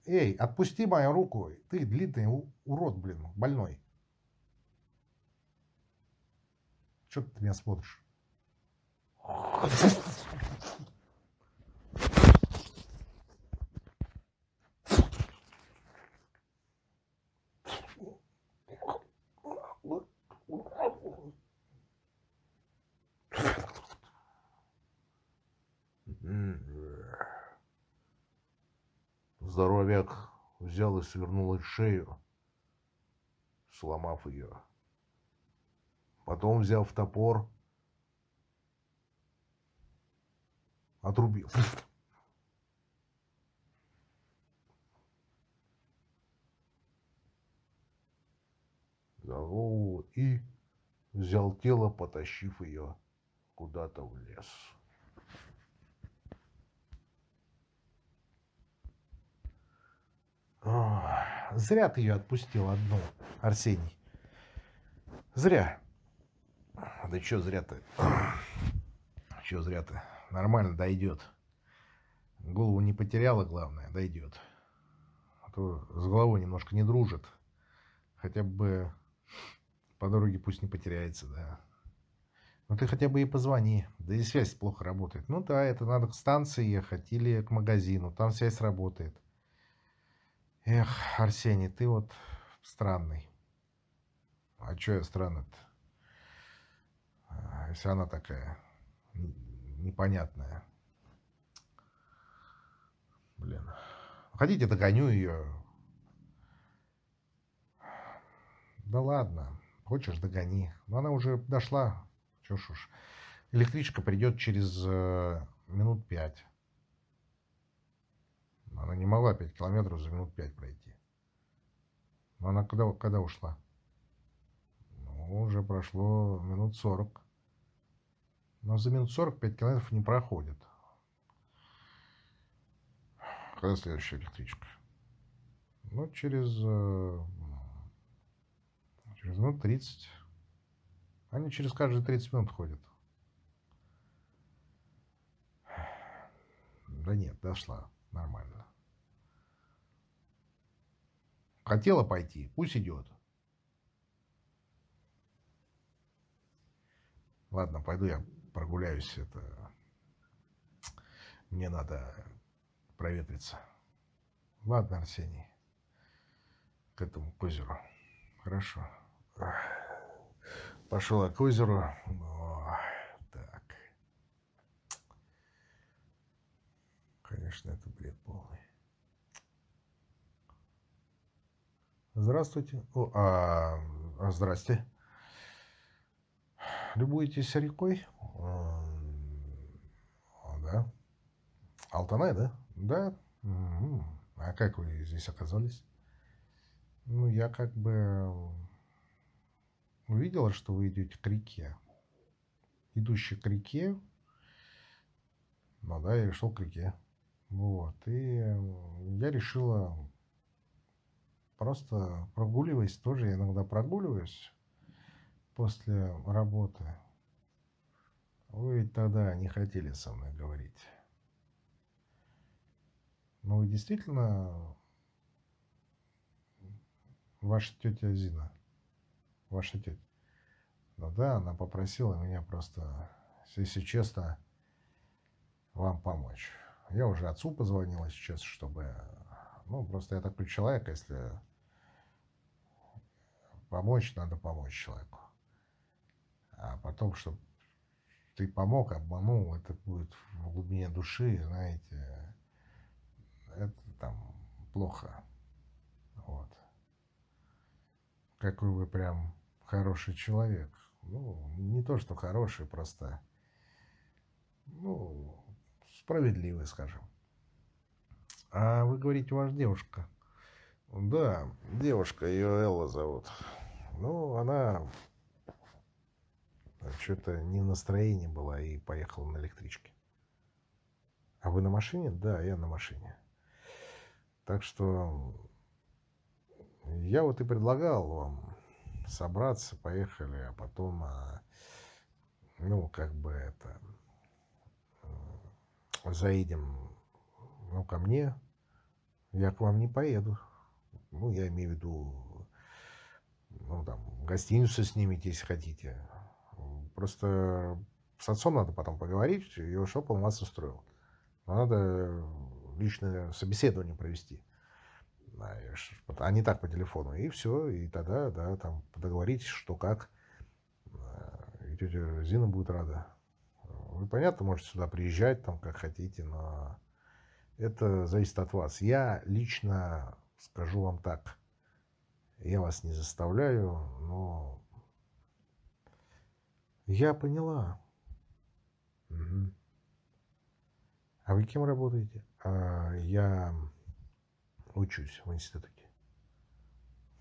Эй, отпусти мою руку. Ты длинный урод, блин, больной. Что ты меня смотришь? Здоровяк взял и свернул шею, сломав ее. Потом, взяв топор, отрубил. За голову и взял тело, потащив ее куда-то в лес. Зря ты ее отпустил одну, Арсений. Зря. Да что зря-то? Что зря-то? Нормально дойдет. Голову не потеряла, главное, дойдет. А то с головой немножко не дружит. Хотя бы по дороге пусть не потеряется, да. Ну ты хотя бы и позвони. Да и связь плохо работает. Ну да, это надо к станции ехать или к магазину. Там связь работает. Эх, Арсений, ты вот странный. А что я странный-то? Если она такая непонятная. Блин. Хотите, догоню ее. Да ладно. Хочешь, догони. Но она уже дошла. Чё ж уж. Электричка придет через э, минут пять. Она не могла 5 километров за минут 5 пройти. Но она когда, когда ушла? Ну, уже прошло минут 40. Но за минут 40 5 километров не проходит. Когда следующая электричка? Ну, через, э, через минут 30. Они через каждые 30 минут ходят. Да нет, дошла. Нормально. Хотела пойти, пусть идет. Ладно, пойду я прогуляюсь. Это мне надо проветриться. Ладно, Арсений. К этому к озеру. Хорошо. Пошел я к озеру. О, так. Конечно, это бред полный. Здравствуйте. О, а, а, здрасте. Любуетесь рекой? Да. Алтанай, да? Да. А как вы здесь оказались? Ну, я как бы увидела, что вы идете к реке. Идущий к реке, Ну да, я шел к реке. Вот. И я решила просто прогуливаясь, тоже иногда прогуливаюсь после работы. Вы ведь тогда не хотели со мной говорить. Но вы действительно ваша тетя Зина? Ваша тетя? Ну да, она попросила меня просто, если честно, вам помочь. Я уже отцу позвонила сейчас, чтобы... Ну, просто я такой человек, если помочь, надо помочь человеку. А потом, чтобы ты помог, обманул, это будет в глубине души, знаете, это там плохо. Вот. Какой вы прям хороший человек. Ну, не то, что хороший, просто, ну, справедливый, скажем. А вы говорите, ваша девушка? Да, девушка, ее Элла зовут. Ну, она что-то не в настроении была и поехала на электричке. А вы на машине? Да, я на машине. Так что я вот и предлагал вам собраться, поехали, а потом, а, ну, как бы это, заедем, ну, ко мне. Я к вам не поеду. Ну, я имею в виду, ну, там, гостиницу снимите, если хотите. Просто с отцом надо потом поговорить, и чтобы он вас устроил. Надо личное собеседование провести. А не так по телефону. И все, и тогда, да, там договоритесь, что как. И тетя Зина будет рада. Вы, понятно, можете сюда приезжать, там, как хотите, но это зависит от вас. Я лично скажу вам так. Я вас не заставляю, но я поняла. Угу. А вы кем работаете? А, я учусь в институте.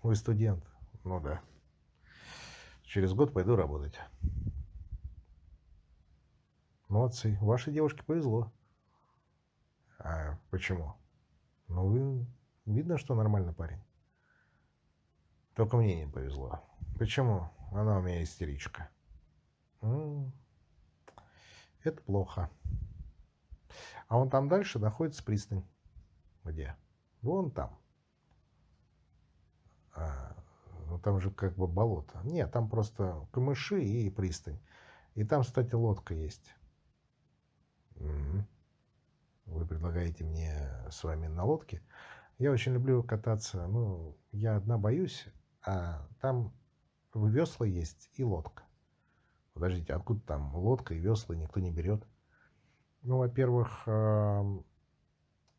Вы студент? Ну да. Через год пойду работать. Молодцы. Вашей девушке повезло. А почему? Ну, вы... видно, что нормальный парень. Только мне не повезло. Почему? Она у меня истеричка. Это плохо. А он там дальше находится пристань. Где? Вон там. А, ну там же как бы болото. Нет, там просто камыши и пристань. И там, кстати, лодка есть. Угу. Вы предлагаете мне с вами на лодке? Я очень люблю кататься. Ну, я одна боюсь, а там весла есть и лодка. Подождите, откуда там лодка и весла никто не берет? Ну, во-первых,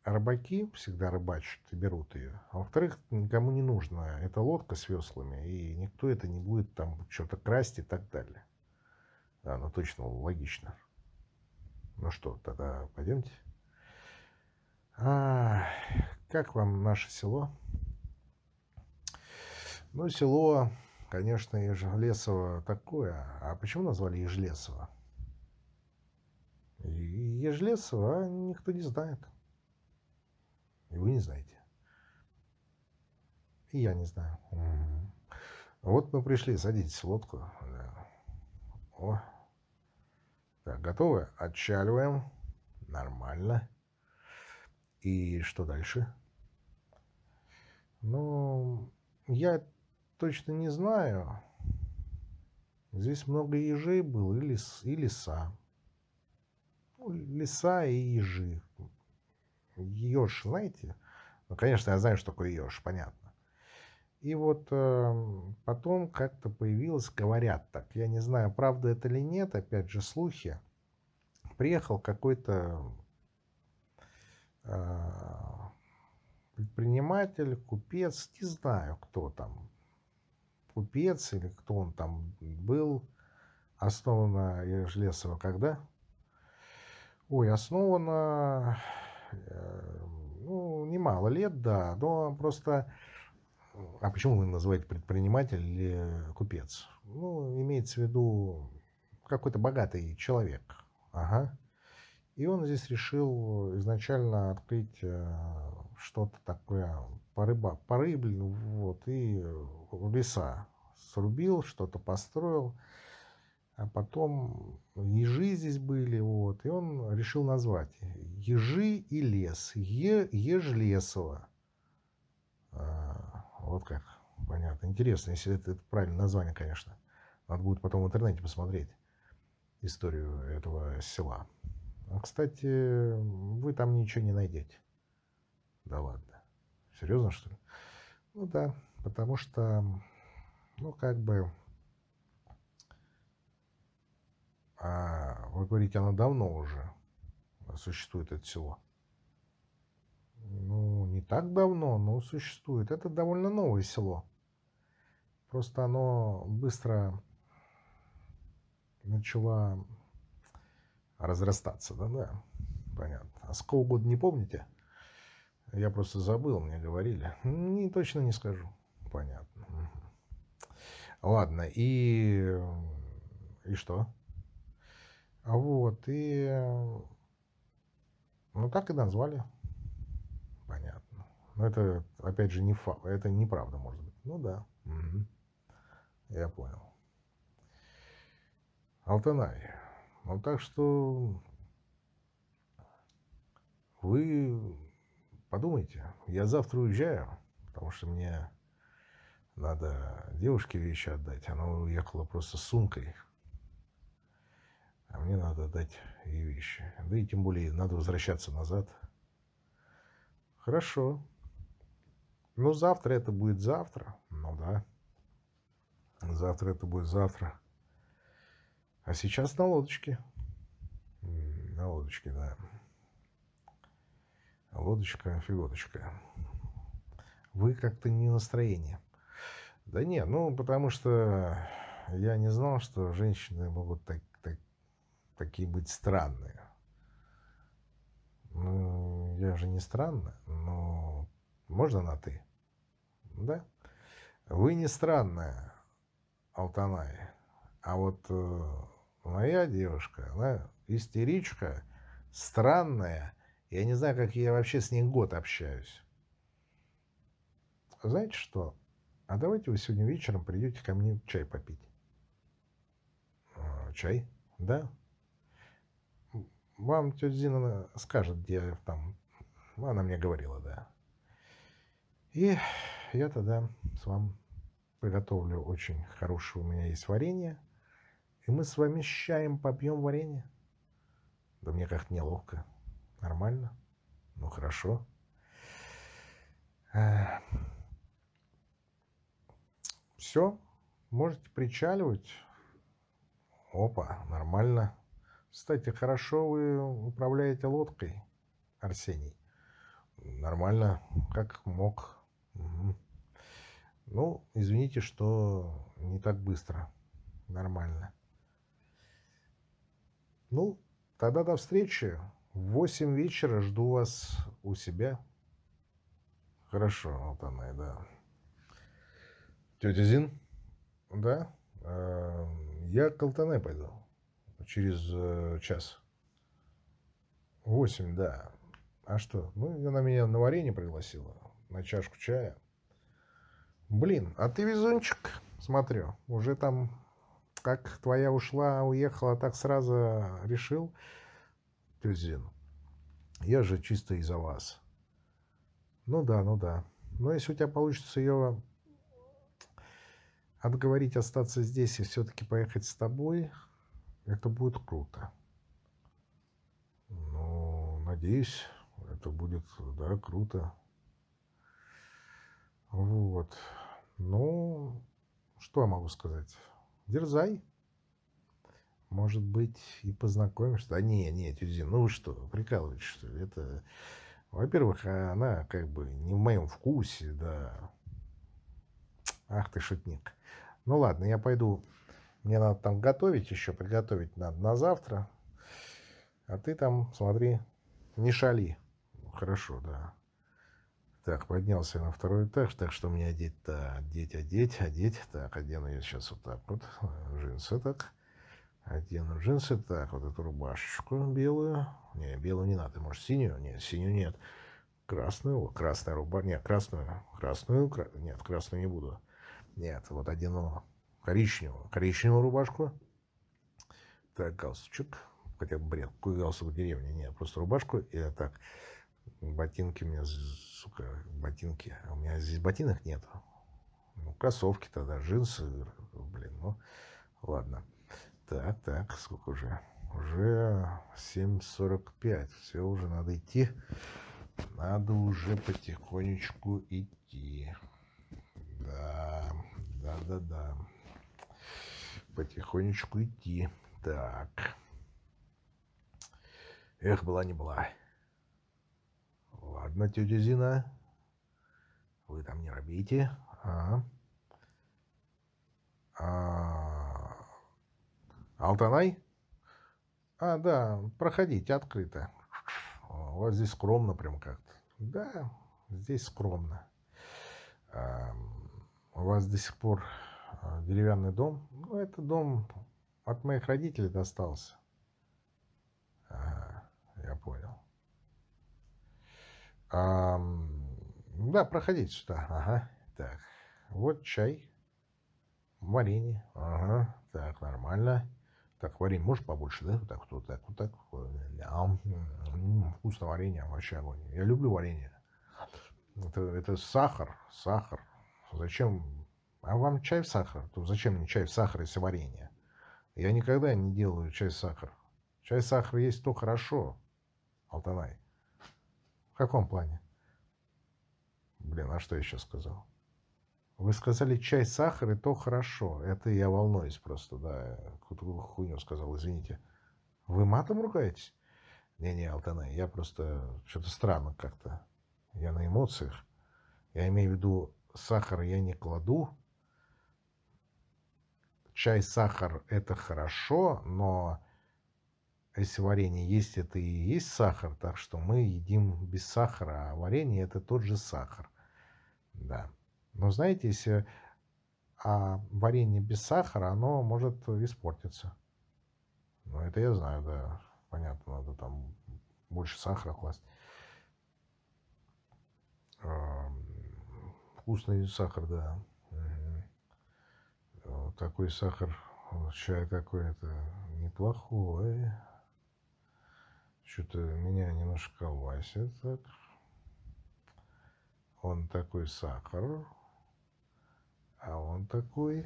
рыбаки всегда рыбачат и берут ее. А во-вторых, никому не нужна эта лодка с веслами, и никто это не будет там что-то красть и так далее. Да, ну точно, логично. Ну что, тогда пойдемте. А, как вам наше село? Ну, село Конечно, Ежелесово такое. А почему назвали Ежелесово? Ежелесово никто не знает. И вы не знаете. И я не знаю. Вот мы пришли, садитесь в лодку. Да. О. Так, готовы? Отчаливаем. Нормально. И что дальше? Ну, я точно не знаю. Здесь много ежей было и, лес, и леса. Ну, леса и ежи. Еж, знаете? Ну, конечно, я знаю, что такое еж, понятно. И вот э, потом как-то появилось, говорят так, я не знаю, правда это или нет, опять же слухи. Приехал какой-то э, предприниматель, купец, не знаю, кто там, купец или кто он там был, основана Ежелесова когда? Ой, основана, э, ну, немало лет, да, но просто... А почему вы называете предприниматель или купец? Ну, имеется в виду какой-то богатый человек. Ага. И он здесь решил изначально открыть э, что-то такое по, рыба, по рыблену, вот, и леса срубил, что-то построил. А потом ежи здесь были, вот, и он решил назвать ежи и лес, е, ежлесово. А, вот как, понятно. Интересно, если это, это правильное название, конечно. Надо будет потом в интернете посмотреть историю этого села. А, кстати, вы там ничего не найдете. Да ладно. Серьезно, что ли? Ну да, потому что, ну как бы... А вы говорите, оно давно уже существует, это село. Ну, не так давно, но существует. Это довольно новое село. Просто оно быстро начало разрастаться, да-да, понятно. А с какого года не помните? Я просто забыл, мне говорили. Не, точно не скажу. Понятно. Ладно, и... И что? А вот, и... Ну, так и назвали. Понятно. Но это, опять же, не факт. Это неправда, может быть. Ну, да. Угу. Я понял. Алтанай. Ну, так что... Вы подумайте. Я завтра уезжаю, потому что мне надо девушке вещи отдать. Она уехала просто с сумкой. А мне надо дать ей вещи. Да и тем более надо возвращаться назад. Хорошо. Ну, завтра это будет завтра. Ну да. Завтра это будет завтра. А сейчас на лодочке. На лодочке, да. Лодочка, фиготочка. Вы как-то не настроение. Да нет, ну, потому что я не знал, что женщины могут так, так, такие быть странные. Ну, я же не странная, но можно на «ты»? Да? Вы не странная, Алтанай, а вот э, моя девушка, она истеричка, странная, я не знаю, как я вообще с ней год общаюсь. Знаете что? А давайте вы сегодня вечером придете ко мне чай попить. А, чай? Да? Вам тетя Зина скажет, где там... Она мне говорила, да. И я тогда с вами приготовлю очень хорошее у меня есть варенье. И мы с вами с чаем попьем варенье. Да мне как-то неловко. Нормально? Ну, хорошо. Э, Все, можете причаливать. Опа, нормально. Кстати, хорошо вы управляете лодкой, Арсений. Нормально, как мог. Угу. Ну, извините, что не так быстро. Нормально. Ну, тогда до встречи. В восемь вечера жду вас у себя. Хорошо, Алтанай, да. Тетя Зин? Да? А, я к Алтанай пойду. Через э, час. Восемь, да. А что? Ну, она меня на варенье пригласила. На чашку чая. Блин, а ты везунчик, смотрю. Уже там, как твоя ушла, уехала, так сразу решил Тюзин. Я же чисто из-за вас. Ну да, ну да. Но если у тебя получится ее отговорить остаться здесь и все-таки поехать с тобой, это будет круто. Ну, надеюсь, это будет, да, круто. Вот. Ну, что я могу сказать? Дерзай. Может быть, и познакомишься. Да не, не, Тюзин, ну что, прикалываетесь, что ли? Это, во-первых, она как бы не в моем вкусе, да. Ах ты шутник. Ну ладно, я пойду. Мне надо там готовить еще, приготовить надо на завтра. А ты там, смотри, не шали. Хорошо, да. Так, поднялся на второй этаж. Так, что мне одеть-то? Одеть, одеть, одеть. Так, одену я сейчас вот так вот. Джинсы так. Одену джинсы. Так, вот эту рубашечку белую. Не, белую не надо. Может, синюю? Нет, синюю нет. Красную. Красная рубашка. Нет, красную. Красную. Кра... Нет, красную не буду. Нет, вот одену коричневую. Коричневую рубашку. Так, галстучек. Хотя бред. Какой галстук в деревне? Нет, просто рубашку. И так, ботинки у меня, сука, ботинки. А у меня здесь ботинок нет. Ну, кроссовки тогда, джинсы. Блин, ну, ладно. Так, так, сколько уже? Уже 7.45. Все, уже надо идти. Надо уже потихонечку идти. Да, да, да, да. Потихонечку идти. Так. Эх, была не была. Ладно, тетя Зина. Вы там не робите. А. А. Алтанай? А, да, проходите открыто. У вас здесь скромно прям как-то. Да, здесь скромно. А, у вас до сих пор а, деревянный дом? Ну, это дом от моих родителей достался. Ага, я понял. А, да, проходите сюда. Ага, так. Вот чай. Варенье. Ага, так, нормально. Так, варенье можешь побольше, да? Вот так, вот так, вот так. Да. Вкусно варенье, вообще огонь. Я люблю варенье. Это, это сахар, сахар. Зачем? А вам чай в сахар? То зачем мне чай в сахар, если варенье? Я никогда не делаю чай в сахар. Чай в сахар есть то хорошо, Алтанай. В каком плане? Блин, а что я сейчас сказал? Вы сказали чай, сахар, и то хорошо. Это я волнуюсь просто, да. Какую-то хуйню сказал, извините. Вы матом ругаетесь? Не-не, Алтанай, я просто... Что-то странно как-то. Я на эмоциях. Я имею в виду, сахар я не кладу. Чай, сахар – это хорошо, но если варенье есть, это и есть сахар. Так что мы едим без сахара, а варенье – это тот же сахар. Да. Но знаете, если а варенье без сахара, оно может испортиться. Ну, это я знаю, да. Понятно, надо там больше сахара класть. Вкусный сахар, да. Такой сахар, чай какой-то неплохой. Что-то меня немножко так. Он такой сахар. А он такой,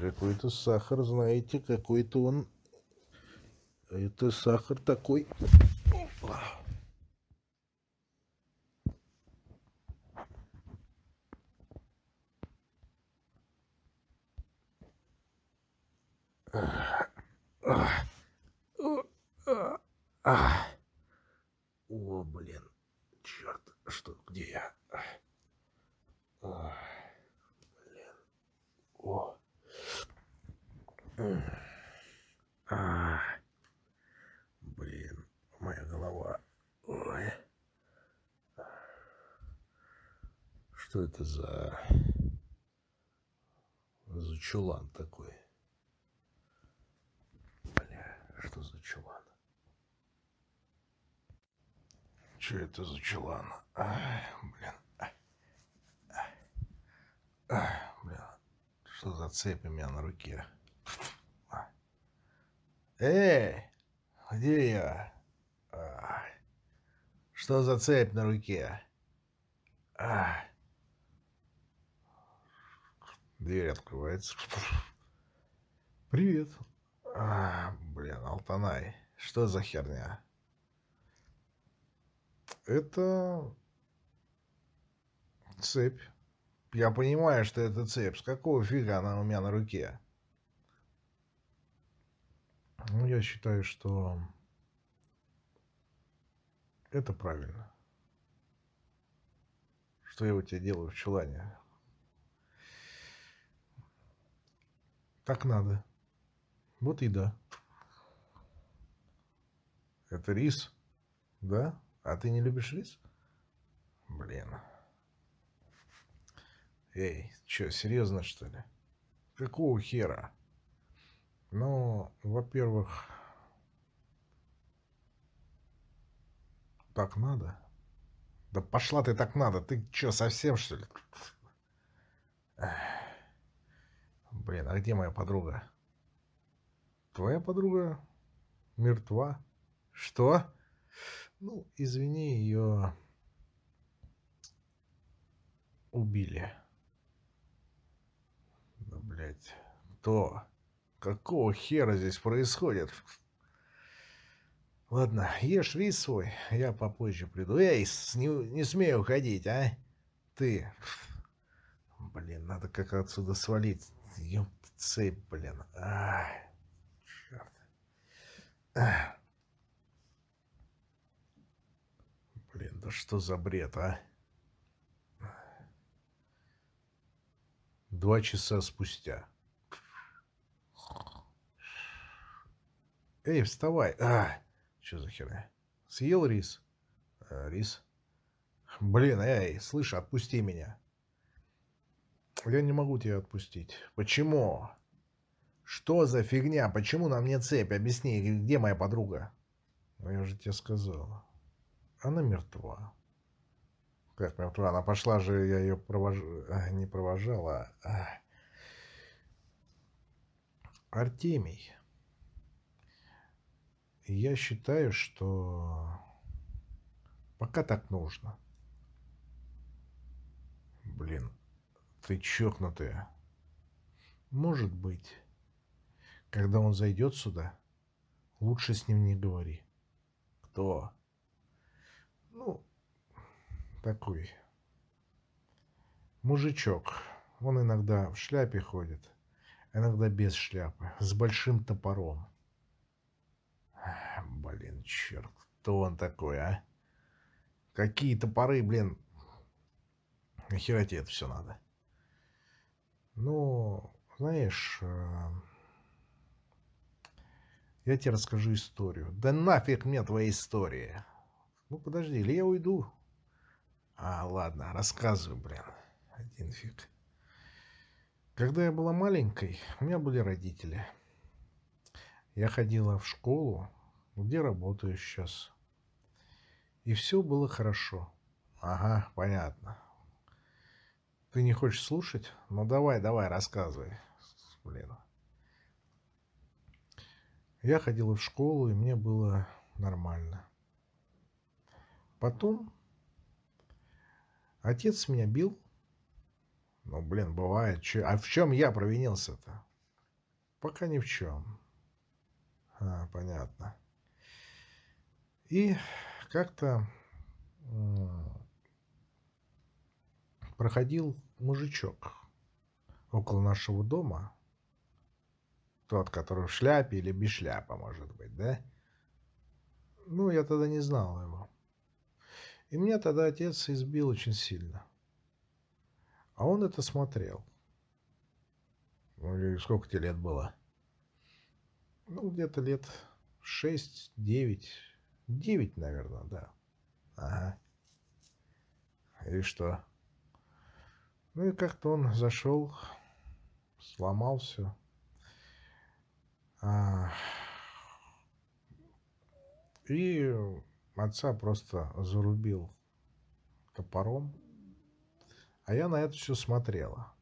какой-то сахар, знаете, какой-то он, это сахар такой. О, блин, черт, что, где я? О. А. Блин, моя голова. Ой. Что это за... За чулан такой? Бля, что за чулан? Что это за чулан? Ай, блин. Ай, блин. Что за цепь у меня на руке? Эй, где я? Что за цепь на руке? Дверь открывается. Привет. А, блин, Алтанай. Что за херня? Это цепь. Я понимаю, что это цепь. С какого фига она у меня на руке? Ну, я считаю, что это правильно. Что я у тебя делаю в чулане? Так надо. Вот и да. Это рис? Да? А ты не любишь рис? Блин. Эй, что, серьезно что ли? Какого хера? Ну, во-первых, так надо. Да пошла ты так надо. Ты что, совсем что ли? Блин, а где моя подруга? Твоя подруга мертва. Что? Ну, извини, ее убили. Да, блядь, кто? Какого хера здесь происходит? Ладно, ешь рис свой, я попозже приду. Эй, не, не смею уходить, а? Ты. Блин, надо как отсюда свалить. Ёп, цепь, блин. Ай, черт. Ах. Блин, да что за бред, а? Два часа спустя. Эй, вставай. А, что за херня? Съел рис? А, рис? Блин, эй, слышь, отпусти меня. Я не могу тебя отпустить. Почему? Что за фигня? Почему на мне цепь? Объясни, где моя подруга? Ну, я же тебе сказал. Она мертва. Как мертва? Она пошла же, я ее провож... а, не провожала. А... Артемий. Я считаю, что пока так нужно. Блин, ты чокнутая. Может быть, когда он зайдет сюда, лучше с ним не говори. Кто? Ну, такой мужичок. Он иногда в шляпе ходит, иногда без шляпы, с большим топором. Блин, черт, кто он такой, а? Какие топоры, блин. Нахера тебе это все надо? Ну, знаешь, э, я тебе расскажу историю. Да нафиг мне твоя история. Ну, подожди, или я уйду? А, ладно, рассказывай, блин. Один фиг. Когда я была маленькой, у меня были родители. Я ходила в школу, где работаю сейчас. И все было хорошо. Ага, понятно. Ты не хочешь слушать? Ну давай, давай, рассказывай. Блин. Я ходила в школу, и мне было нормально. Потом отец меня бил. Ну, блин, бывает. А в чем я провинился-то? Пока ни в чем. А, понятно. И как-то проходил мужичок около нашего дома. Тот, который в шляпе или без шляпы, может быть, да? Ну, я тогда не знал его. И меня тогда отец избил очень сильно. А он это смотрел. Ну, сколько тебе лет было? Ну, где-то лет шесть, девять. Девять, наверное, да. Ага. И что? Ну и как-то он зашел, сломал все. А... И отца просто зарубил топором. А я на это все смотрела.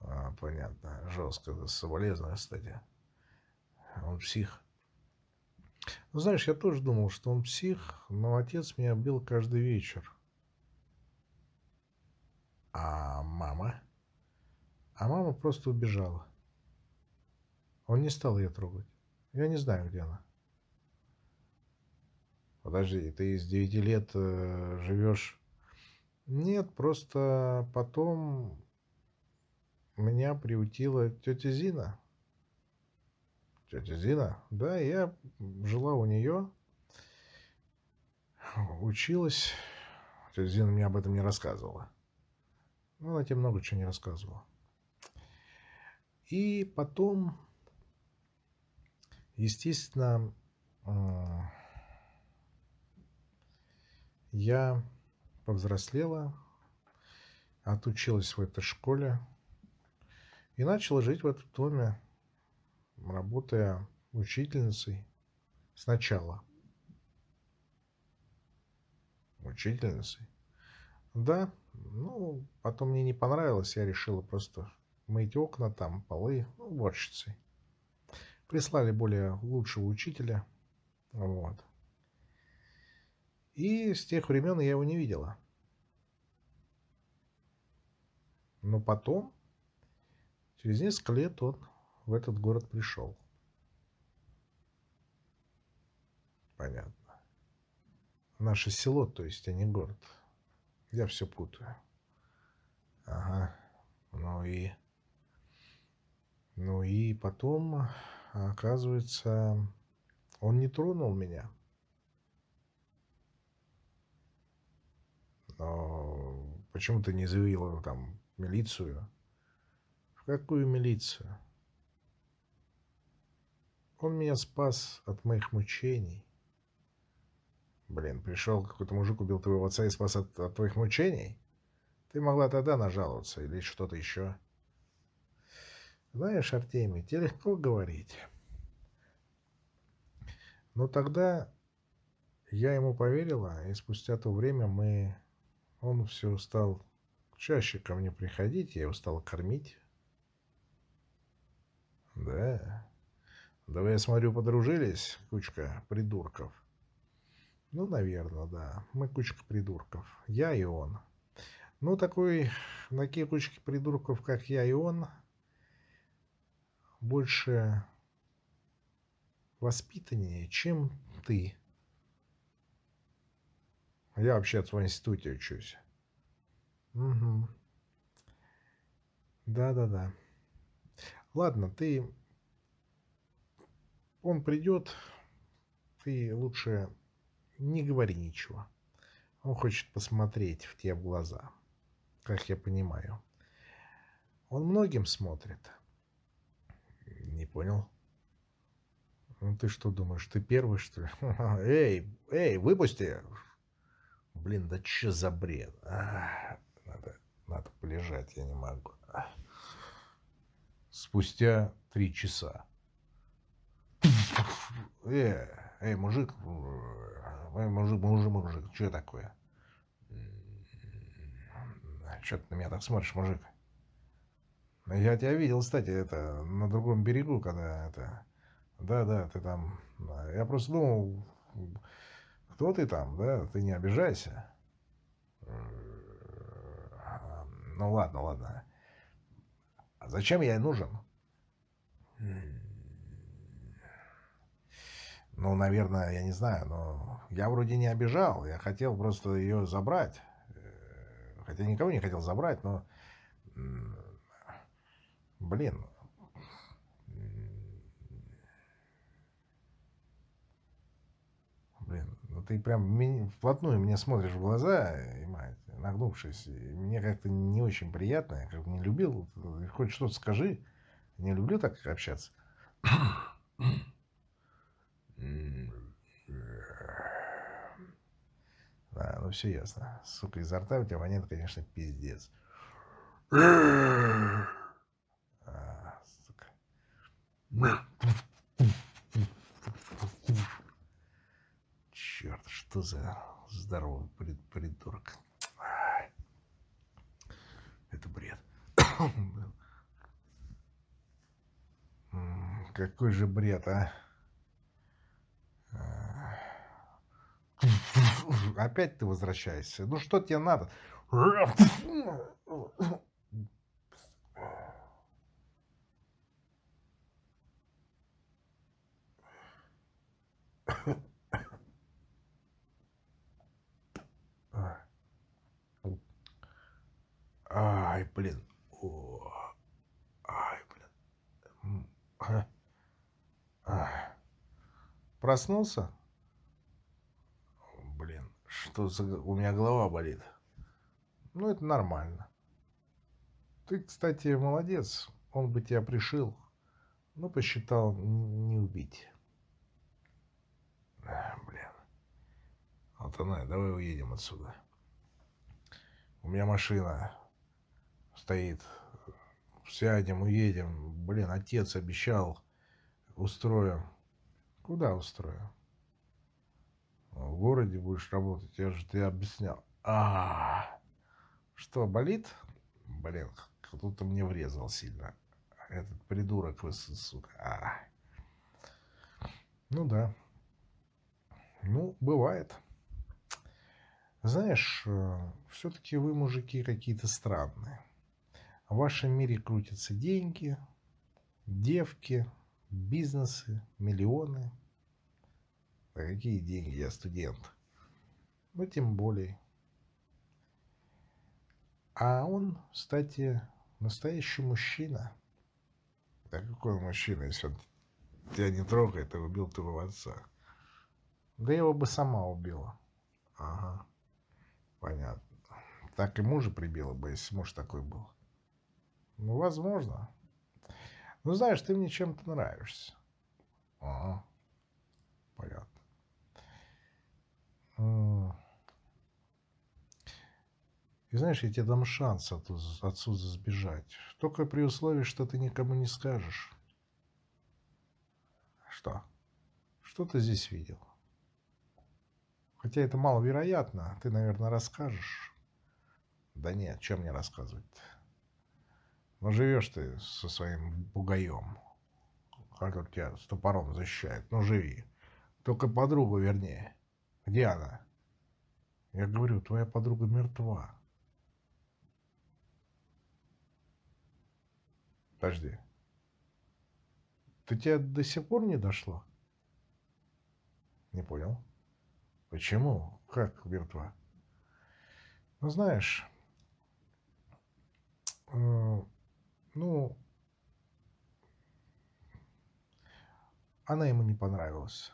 А, понятно. Жестко. Соболезную, кстати. Он псих. Ну, знаешь, я тоже думал, что он псих, но отец меня бил каждый вечер. А мама? А мама просто убежала. Он не стал ее трогать. Я не знаю, где она. Подожди, ты с 9 лет э, живешь? Нет, просто потом меня приутила тетя Зина. Тетя Зина? Да, я жила у нее, училась. Тетя Зина мне об этом не рассказывала. Ну, она тебе много чего не рассказывала. И потом, естественно, я повзрослела, отучилась в этой школе и начала жить в этом доме работая учительницей сначала. Учительницей? Да, ну, потом мне не понравилось, я решила просто мыть окна там, полы, ну, уборщицей. Прислали более лучшего учителя, вот. И с тех времен я его не видела. Но потом, через несколько лет он в этот город пришел. Понятно. Наше село, то есть, а не город. Я все путаю. Ага. Ну и... Ну и потом, оказывается, он не тронул меня. Но почему ты не заявила там милицию? В какую милицию? Он меня спас от моих мучений. Блин, пришел какой-то мужик, убил твоего отца и спас от, от твоих мучений? Ты могла тогда нажаловаться или что-то еще. Знаешь, Артемий, тебе легко говорить. Но тогда я ему поверила, и спустя то время мы... Он все стал чаще ко мне приходить, я его стал кормить. Да. Да вы, я смотрю, подружились, кучка придурков. Ну, наверное, да. Мы кучка придурков. Я и он. Ну, такой, такие кучки придурков, как я и он, больше воспитаннее, чем ты. Я вообще-то в институте учусь. Угу. Да-да-да. Ладно, ты... Он придет, ты лучше не говори ничего. Он хочет посмотреть в те глаза, как я понимаю. Он многим смотрит. Не понял. Ну ты что думаешь, ты первый, что ли? Эй, эй, выпусти! Блин, да что за бред? А, надо, надо полежать, я не могу. Спустя три часа. Эй, эй, мужик, Ой, мужик, мужик, мужик, что такое? Что ты на меня так смотришь, мужик? Я тебя видел, кстати, это на другом берегу, когда это... Да, да, ты там... Я просто думал, кто ты там, да? Ты не обижайся. Ну ладно, ладно. А зачем я нужен? Ну, наверное, я не знаю, но я вроде не обижал. Я хотел просто ее забрать. Э, хотя никого не хотел забрать, но... Блин. Блин, ну ты прям вплотную мне смотришь в глаза, и, мать, нагнувшись. И мне как-то не очень приятно. Я как не любил. Хоть что-то скажи. Не люблю так общаться. Да, ну все ясно. Сука, изо рта у тебя воняет, конечно, пиздец. А, сука. Черт, что за здоровый прид придурок. Это бред. Какой же бред, а? Опять ты возвращаешься. Ну что тебе надо? Ай, блин. Ай, блин. Проснулся? Что у меня голова болит. Ну, это нормально. Ты, кстати, молодец. Он бы тебя пришил, но посчитал не убить. А, блин. Алтанай, давай уедем отсюда. У меня машина стоит. Сядем, уедем. Блин, отец обещал Устрою. Куда устрою? В городе будешь работать, я же тебе объяснял. А, -а, -а. что, болит? Блин, кто-то мне врезал сильно. Этот придурок, вы, сука. А. Ну да. Ну, бывает. Знаешь, э, все-таки вы, мужики, какие-то странные. В вашем мире крутятся деньги, девки, бизнесы, миллионы. А какие деньги, я студент. Ну, тем более. А он, кстати, настоящий мужчина. Да какой мужчина, если он тебя не трогает, и убил твоего отца? Да его бы сама убила. Ага. Понятно. Так и мужа прибила бы, если муж такой был. Ну, возможно. Ну, знаешь, ты мне чем-то нравишься. Ага. Понятно. И знаешь, я тебе дам шанс отсюда сбежать. Только при условии, что ты никому не скажешь. Что? Что ты здесь видел? Хотя это маловероятно. Ты, наверное, расскажешь. Да нет, чем мне рассказывать? Но живешь ты со своим бугаем, который тебя с топором защищает. Ну, живи. Только подругу вернее. Где она? Я говорю, твоя подруга мертва. Подожди. Ты тебя до сих пор не дошло? Не понял. Почему? Как мертва? Ну, знаешь, э, ну, она ему не понравилась.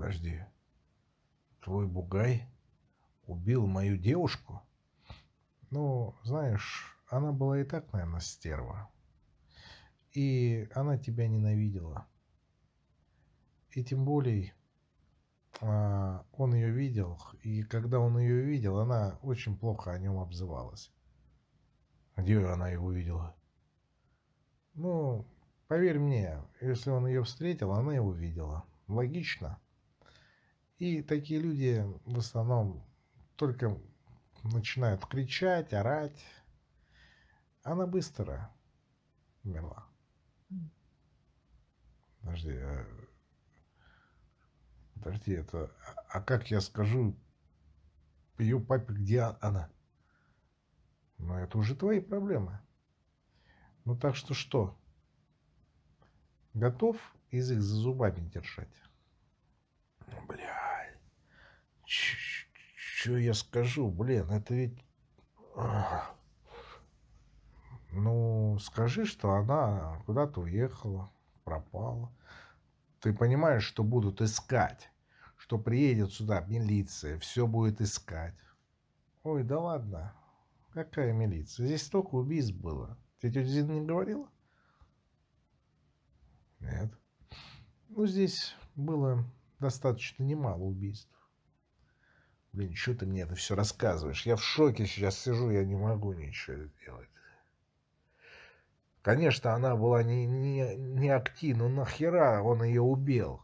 Подожди. Твой бугай убил мою девушку? Ну, знаешь, она была и так, наверное, стерва. И она тебя ненавидела. И тем более а, он ее видел, и когда он ее видел, она очень плохо о нем обзывалась. Где она его видела? Ну, поверь мне, если он ее встретил, она его видела. Логично. И такие люди в основном только начинают кричать, орать. Она быстро умерла. Подожди, а Подожди, это... А как я скажу ее папе, где она? Ну, это уже твои проблемы. Ну, так что что? Готов язык за зубами держать? Бля, что я скажу, блин, это ведь... Ну, скажи, что она куда-то уехала, пропала. Ты понимаешь, что будут искать, что приедет сюда милиция, все будет искать. Ой, да ладно. Какая милиция? Здесь столько убийств было. Тебе тетя Зина не говорила? Нет. Ну, здесь было достаточно немало убийств. Блин, что ты мне это все рассказываешь? Я в шоке сейчас сижу, я не могу ничего сделать. Конечно, она была не, не, не акти, но нахера он ее убил?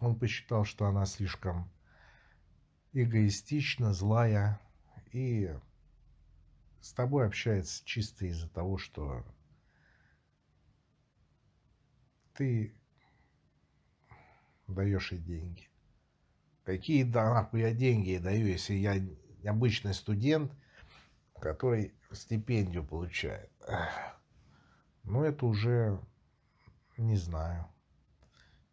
Он посчитал, что она слишком эгоистична, злая и с тобой общается чисто из-за того, что ты даешь ей деньги. Какие да нахуй я деньги даю, если я обычный студент, который стипендию получает? Ну, это уже не знаю.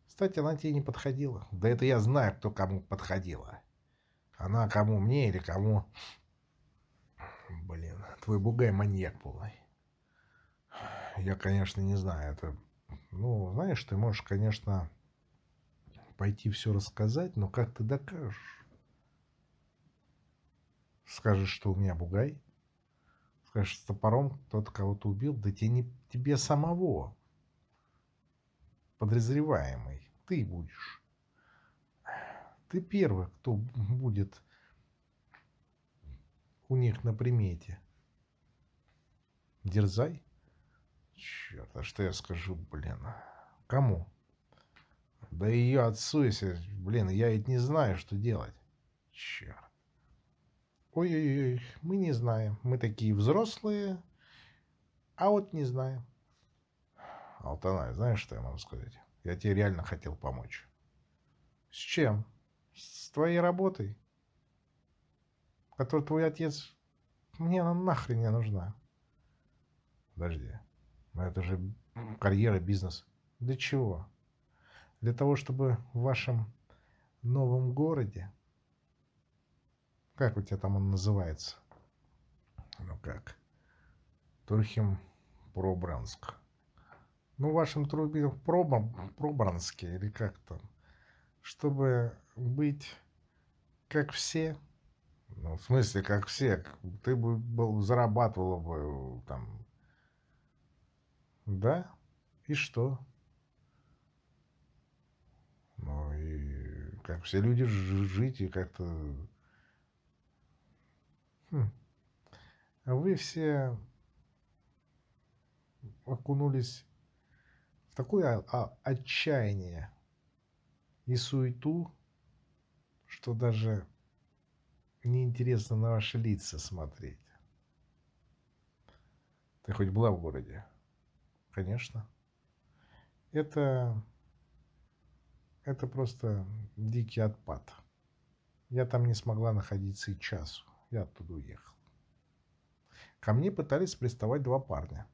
Кстати, она тебе не подходила. Да это я знаю, кто кому подходила. Она кому мне или кому... Блин, твой бугай маньяк полный. Я, конечно, не знаю. Это... Ну, знаешь, ты можешь, конечно, пойти все рассказать, но как ты докажешь? Скажешь, что у меня бугай? Скажешь, с топором кто-то кого-то убил? Да тебе, не, тебе самого подозреваемый. Ты будешь. Ты первый, кто будет у них на примете. Дерзай. Черт, а что я скажу, блин? Кому? Да ее отцу, если... Блин, я ведь не знаю, что делать. Черт. Ой-ой-ой, мы не знаем. Мы такие взрослые, а вот не знаем. Алтанай, знаешь, что я могу сказать? Я тебе реально хотел помочь. С чем? С твоей работой? Которую твой отец... Мне она нахрен не нужна. Подожди. Но это же карьера, бизнес. Для чего? Для того, чтобы в вашем новом городе... Как у тебя там он называется? Ну как? Турхим Пробранск. Ну, в вашем трубе Пробранске или как там. Чтобы быть как все. Ну, в смысле, как все. Ты бы был, зарабатывала бы там да? И что? Ну и как все люди жить и как-то... Хм. А вы все окунулись в такое отчаяние и суету, что даже неинтересно на ваши лица смотреть. Ты хоть была в городе? Конечно. Это... Это просто дикий отпад. Я там не смогла находиться и часу. Я оттуда уехал. Ко мне пытались приставать два парня.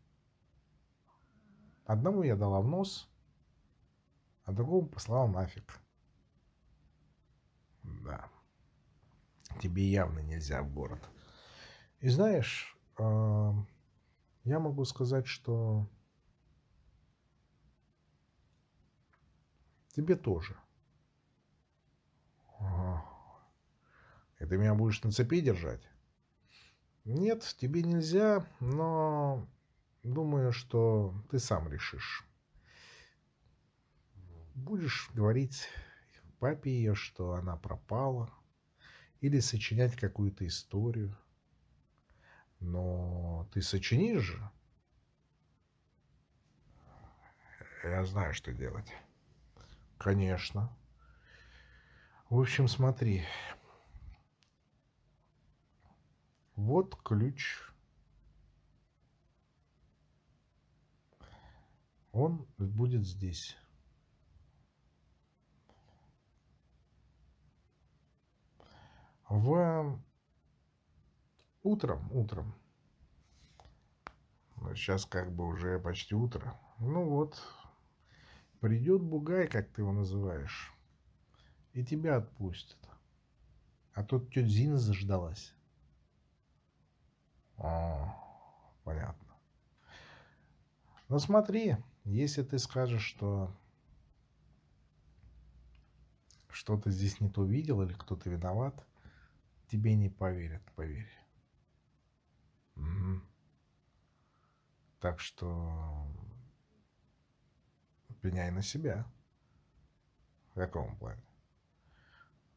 Одному я дала в нос, а другому послала нафиг. Да. Тебе явно нельзя в город. И знаешь, э, я могу сказать, что Тебе тоже. И ты меня будешь на цепи держать? Нет, тебе нельзя, но думаю, что ты сам решишь. Будешь говорить папе ее, что она пропала, или сочинять какую-то историю. Но ты сочинишь же? Я знаю, что делать. Конечно. В общем, смотри. Вот ключ. Он будет здесь. В утром, утром. Сейчас как бы уже почти утро. Ну вот, Придет бугай, как ты его называешь, и тебя отпустит. А тут тетя Зина заждалась. А, понятно. Но смотри, если ты скажешь, что что-то здесь не то видел или кто-то виноват, тебе не поверят, поверь. Угу. Так что пеняй на себя. В каком плане?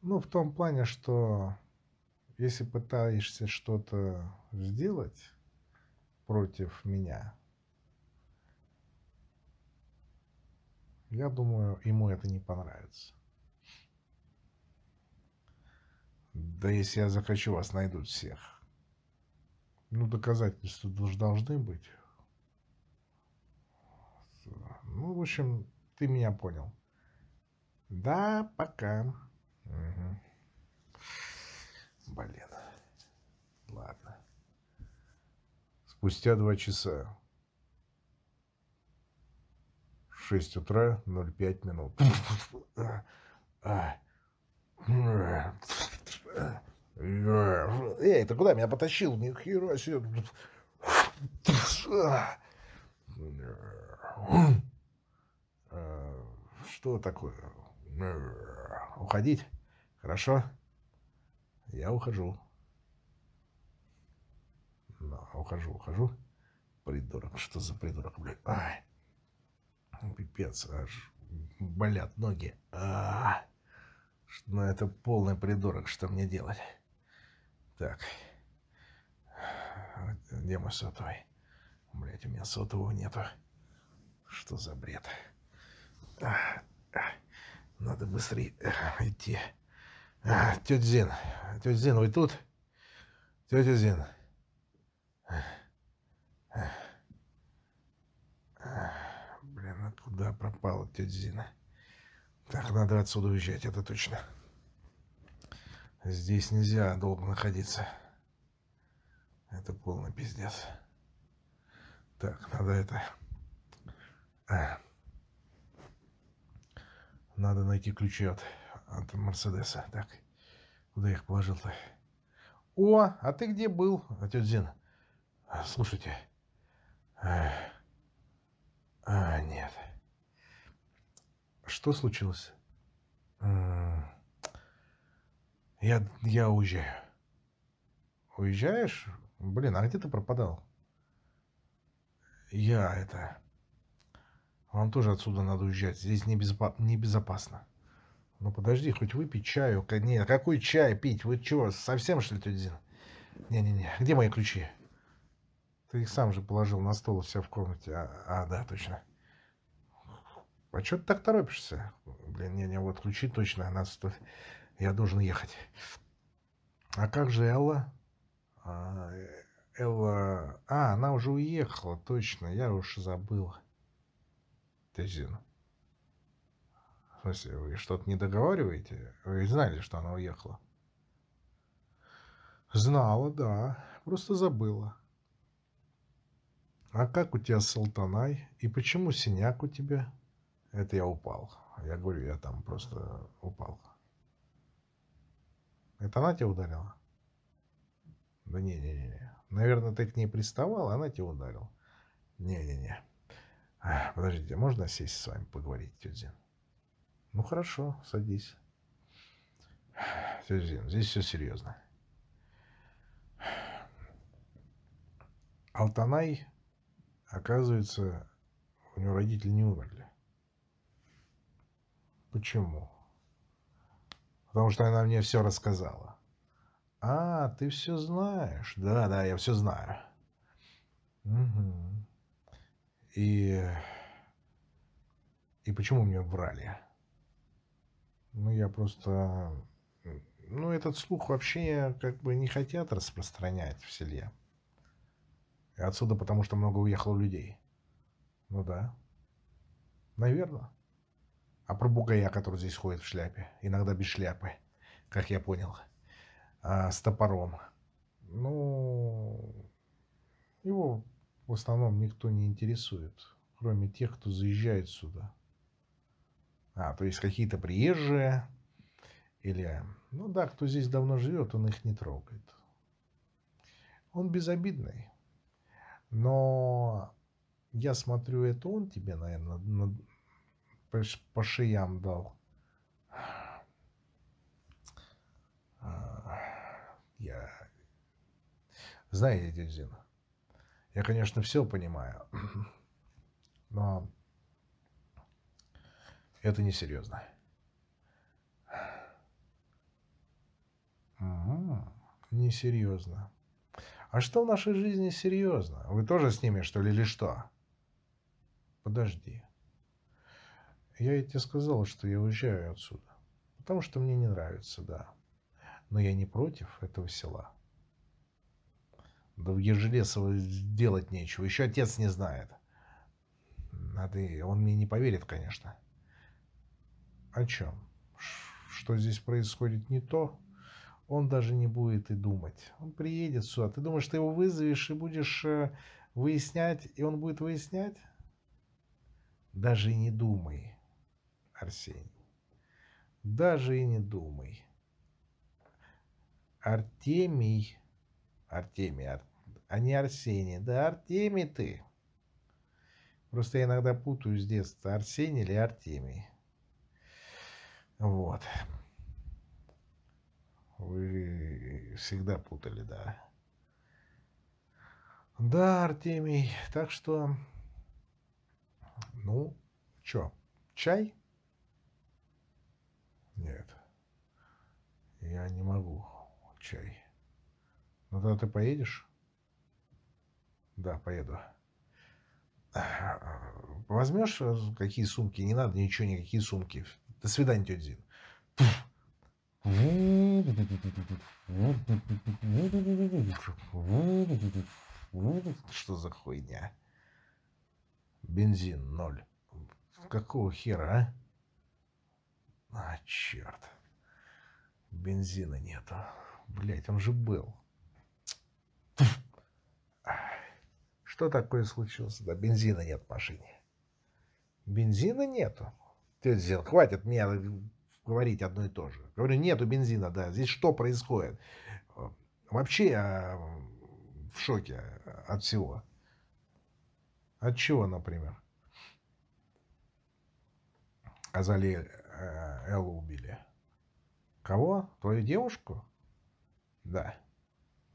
Ну, в том плане, что если пытаешься что-то сделать против меня, я думаю, ему это не понравится. Да если я захочу, вас найдут всех. Ну, доказательства должны быть. Ну, в общем, ты меня понял. Да, пока. Угу. Блин. Ладно. Спустя два часа. 6 утра, 05 минут. Эй, ты куда меня потащил? Ни хера себе. Что такое? Уходить? Хорошо? Я ухожу. Да, ухожу, ухожу. Придурок, что за придурок, блядь? Ай. Пипец, аж болят ноги. А, ну, это полный придурок, что мне делать? Так. Где мой сотовый? Блять, у меня сотового нету. Что за бред? Надо быстрее идти. А, тетя Зин, тетя Зин, вы тут? Тетя Зин. Блин, а куда пропала тетя Зина? Так, надо отсюда уезжать, это точно. Здесь нельзя долго находиться. Это полный пиздец. Так, надо это... А. Надо найти ключи от, от Мерседеса. Так, куда их положил-то? О, а ты где был, отец Зин? Слушайте. А, а нет. Что случилось? Я, я уезжаю. Уезжаешь? Блин, а где ты пропадал? Я это... Вам тоже отсюда надо уезжать. Здесь небезопа... небезопасно. Ну подожди, хоть выпить чаю. Не, какой чай пить? Вы что, совсем что ли, тетя Зина? Не-не-не, где мои ключи? Ты их сам же положил на стол у себя в комнате. А, а да, точно. А что ты так торопишься? Блин, не-не, вот ключи точно. Она стоит... Я должен ехать. А как же Элла? А, Элла... А, она уже уехала, точно. Я уж забыл. Тезин. В смысле, вы что-то не договариваете? Вы знали, что она уехала? Знала, да. Просто забыла. А как у тебя Салтанай? И почему синяк у тебя? Это я упал. Я говорю, я там просто упал. Это она тебя ударила? Да не-не-не. Наверное, ты к ней приставал, а она тебя ударила. Не-не-не. Подождите, можно сесть с вами поговорить, тетя Зин? Ну хорошо, садись. Тетя Зин, здесь все серьезно. Алтанай, оказывается, у него родители не умерли. Почему? Потому что она мне все рассказала. А, ты все знаешь. Да, да, я все знаю. Угу. И... И почему мне врали? Ну, я просто... Ну, этот слух вообще как бы не хотят распространять в селе. И отсюда потому, что много уехало людей. Ну да. Наверное. А про бугая, который здесь ходит в шляпе, иногда без шляпы, как я понял, а, с топором. Ну, его в основном никто не интересует, кроме тех, кто заезжает сюда. А, то есть какие-то приезжие или, ну да, кто здесь давно живет, он их не трогает. Он безобидный. Но я смотрю, это он тебе, наверное, по, по шеям дал. А, я... Знаете, дядя Зина, я, конечно, все понимаю, но это несерьезно. Угу, несерьезно. А что в нашей жизни серьезно? Вы тоже с ними, что ли, или что? Подожди. Я ведь тебе сказал, что я уезжаю отсюда. Потому что мне не нравится, да. Но я не против этого села. Да в Ежелесово делать нечего. Еще отец не знает. Надо... Он мне не поверит, конечно. О чем? Что здесь происходит не то? Он даже не будет и думать. Он приедет сюда. Ты думаешь, ты его вызовешь и будешь э, выяснять, и он будет выяснять? Даже не думай. Арсений. Даже и не думай. Артемий, Артемий, Ар... а не Арсений. Да Артемий ты. Просто я иногда путаю с детства, Арсений или Артемий. Вот. Вы всегда путали, да. Да, Артемий. Так что, ну, чё, чай? Нет. Я не могу. Чай. Ну тогда ты поедешь? Да, поеду. Возьмешь э, какие сумки? Не надо ничего, никакие сумки. До свидания, тетя Зин. Что за хуйня? Бензин ноль. Какого хера, а? А, черт. Бензина нету. Блять, он же был. Что такое случилось? Да бензина нет в машине. Бензина нету. Тетя Зин, хватит мне говорить одно и то же. Говорю, нету бензина, да. Здесь что происходит? Вообще я в шоке от всего. От чего, например? Азали э, Эллу убили. Кого? Твою девушку? Да.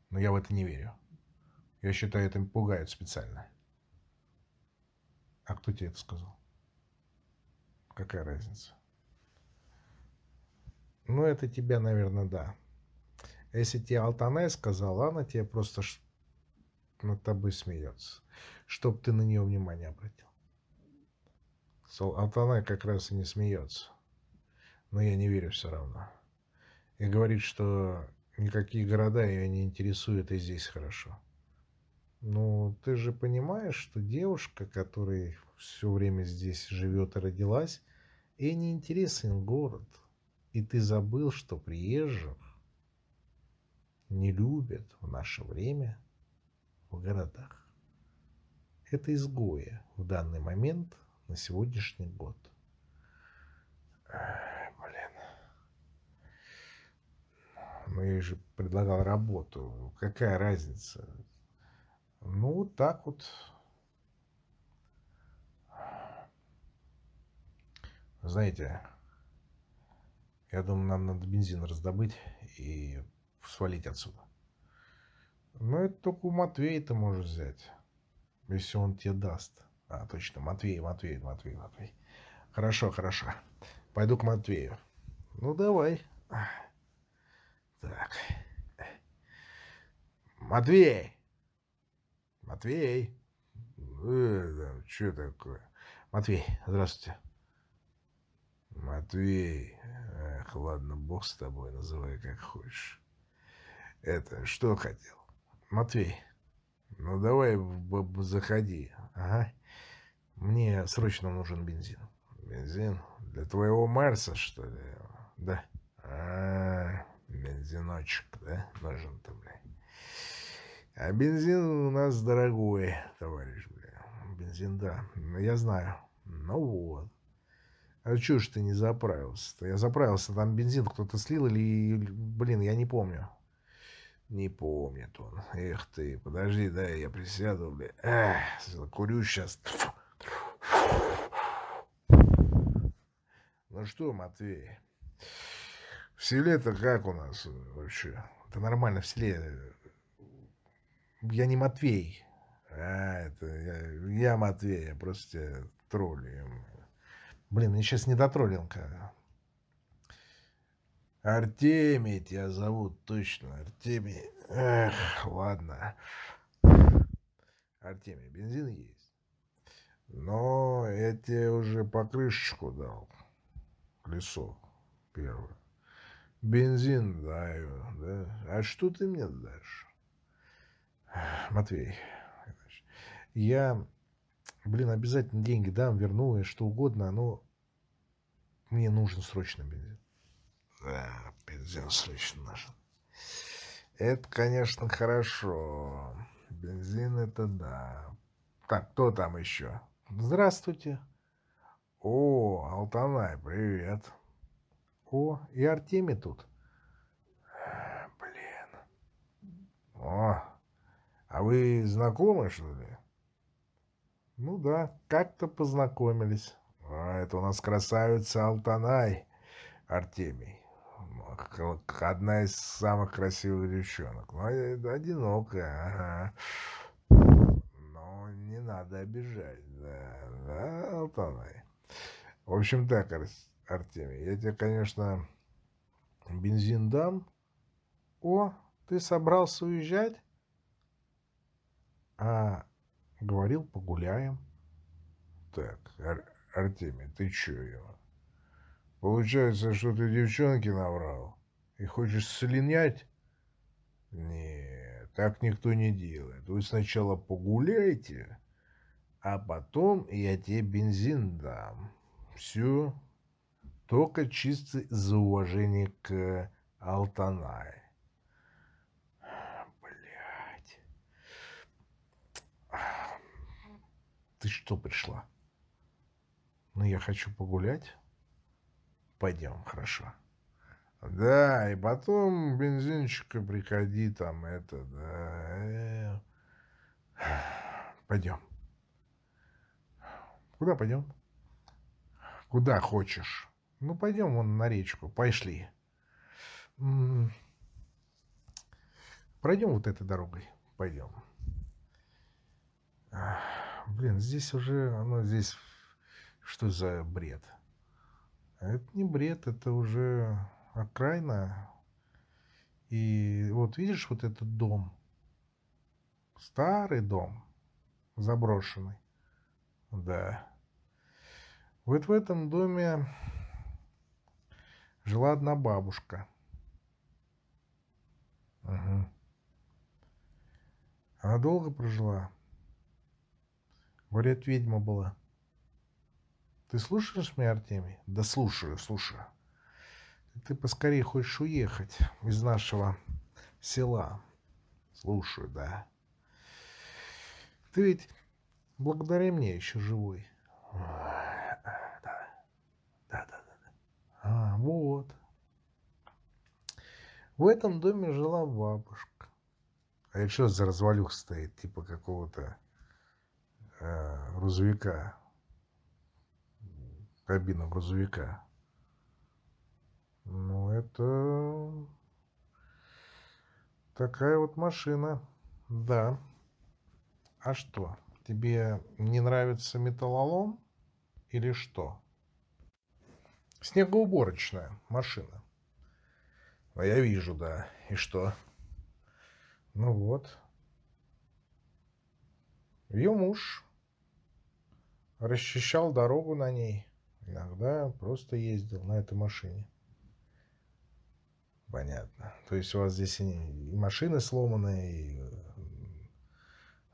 Но я в это не верю. Я считаю, это пугают специально. А кто тебе это сказал? Какая разница? Ну, это тебя, наверное, да. Если тебе Алтанай сказала, она тебе просто над тобой смеется. Чтоб ты на нее внимание обратил. Алтанай как раз и не смеется. Но я не верю все равно. И говорит, что никакие города ее не интересуют, и здесь хорошо. Ну, ты же понимаешь, что девушка, которая все время здесь живет и родилась, ей не интересен город – и ты забыл, что приезжих не любят в наше время в городах. Это изгои в данный момент на сегодняшний год. Блин. Ну, я же предлагал работу. Какая разница? Ну, так вот. Знаете, я думаю, нам надо бензин раздобыть и свалить отсюда. Но это только у Матвея ты можешь взять. Если он тебе даст. А, точно, Матвей, Матвей, Матвей, Матвей. Хорошо, хорошо. Пойду к Матвею. Ну, давай. Так. Матвей! Матвей! Э, что такое? Матвей, здравствуйте. Матвей, эх, ладно, бог с тобой, называй как хочешь. Это, что хотел? Матвей, ну давай заходи. Ага. Мне срочно нужен бензин. Бензин? Для твоего Марса, что ли? Да. А, бензиночек, да, нужен-то, бля. А бензин у нас дорогой, товарищ, бля. Бензин, да, я знаю. Ну вот. А чего ж ты не заправился-то? Я заправился, там бензин кто-то слил или... Блин, я не помню. Не помнит он. Эх ты, подожди, да, я присяду, бля. Эх, закурю сейчас. Ну что, Матвей, в селе-то как у нас вообще? Это нормально в селе. Я не Матвей. А, это я, я Матвей, я просто троллю. Блин, мне сейчас не до троллинга. Артемий тебя зовут, точно, Артемий. Эх, ладно. Артемий, бензин есть. Но я тебе уже покрышечку дал. Колесо первое. Бензин даю, да? А что ты мне дашь? Матвей, я, блин, обязательно деньги дам, верну, и что угодно, но мне нужен срочно бензин. Да, бензин срочно нужен. Это, конечно, хорошо. Бензин это да. Так, кто там еще? Здравствуйте. О, Алтанай, привет. О, и Артемий тут. Блин. О, а вы знакомы, что ли? Ну да, как-то познакомились. А, это у нас красавица Алтанай, Артемий. Одна из самых красивых девчонок. Ну, одинокая, ага. Но не надо обижать, да, да, Алтанай. В общем так, Артемий, я тебе, конечно, бензин дам. О, ты собрался уезжать? А говорил, погуляем. так, Ар Артемий, ты чё его? Получается, что ты девчонке наврал и хочешь слинять? Нет, так никто не делает. Вы сначала погуляйте, а потом я тебе бензин дам. Все. Только чисто за уважение к Алтанай. Блять. Ты что пришла? Ну, я хочу погулять. Пойдем, хорошо. Да, и потом бензинчика приходи там, это, да. Пойдем. Куда пойдем? Куда хочешь. Ну, пойдем вон на речку. Пошли. Пройдем вот этой дорогой. Пойдем. Блин, здесь уже, оно здесь, что за бред? Это не бред, это уже окраина. И вот видишь вот этот дом? Старый дом, заброшенный. Да. Вот в этом доме жила одна бабушка. Угу. Она долго прожила. Говорят, ведьма была. Ты слушаешь меня, Артемий? Да слушаю, слушаю. Ты поскорее хочешь уехать из нашего села. Слушаю, да. Ты ведь благодаря мне еще живой. Да, да, да, да. А, вот. В этом доме жила бабушка. А это что за развалюх стоит? Типа какого-то грузовика. Кабина грузовика. Ну, это такая вот машина. Да. А что? Тебе не нравится металлолом или что? Снегоуборочная машина. А я вижу, да. И что? Ну вот. Ее муж расчищал дорогу на ней. Иногда просто ездил на этой машине. Понятно. То есть у вас здесь и машины сломанные, и...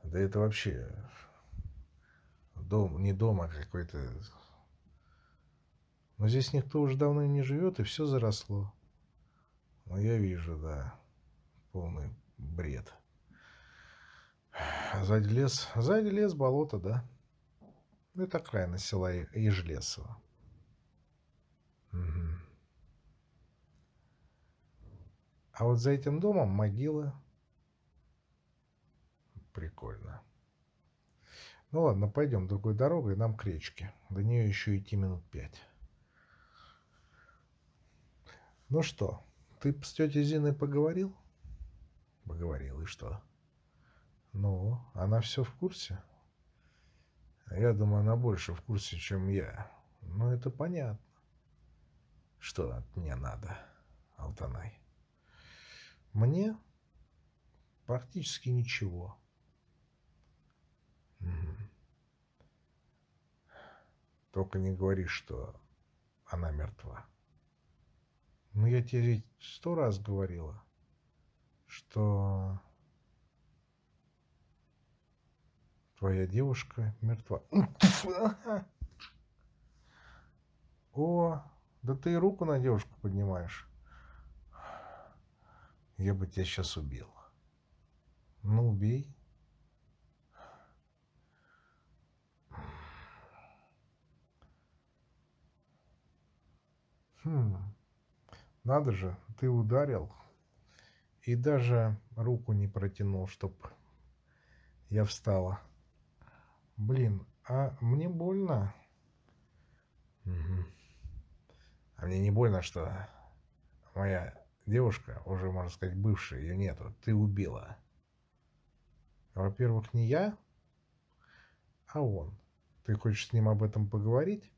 да это вообще дом, не дом, а какой-то... Но здесь никто уже давно не живет, и все заросло. Ну, я вижу, да, полный бред. Сзади лес, сзади лес, болото, да. Ну, это окраина села Ежелесово. Угу. А вот за этим домом могила. Прикольно. Ну ладно, пойдем другой дорогой, нам к речке. До нее еще идти минут пять. Ну что, ты с тетей Зиной поговорил? Поговорил, и что? Ну, она все в курсе? Я думаю, она больше в курсе, чем я. Ну, это понятно. Что от меня надо, Алтанай? Мне практически ничего. Только не говори, что она мертва. Ну, я тебе сто раз говорила, что твоя девушка мертва. О, да ты и руку на девушку поднимаешь. Я бы тебя сейчас убил. Ну, убей. Хм, надо же, ты ударил и даже руку не протянул, чтоб я встала. Блин, а мне больно. Угу. А мне не больно, что моя девушка, уже, можно сказать, бывшая, ее нету, ты убила. Во-первых, не я, а он. Ты хочешь с ним об этом поговорить?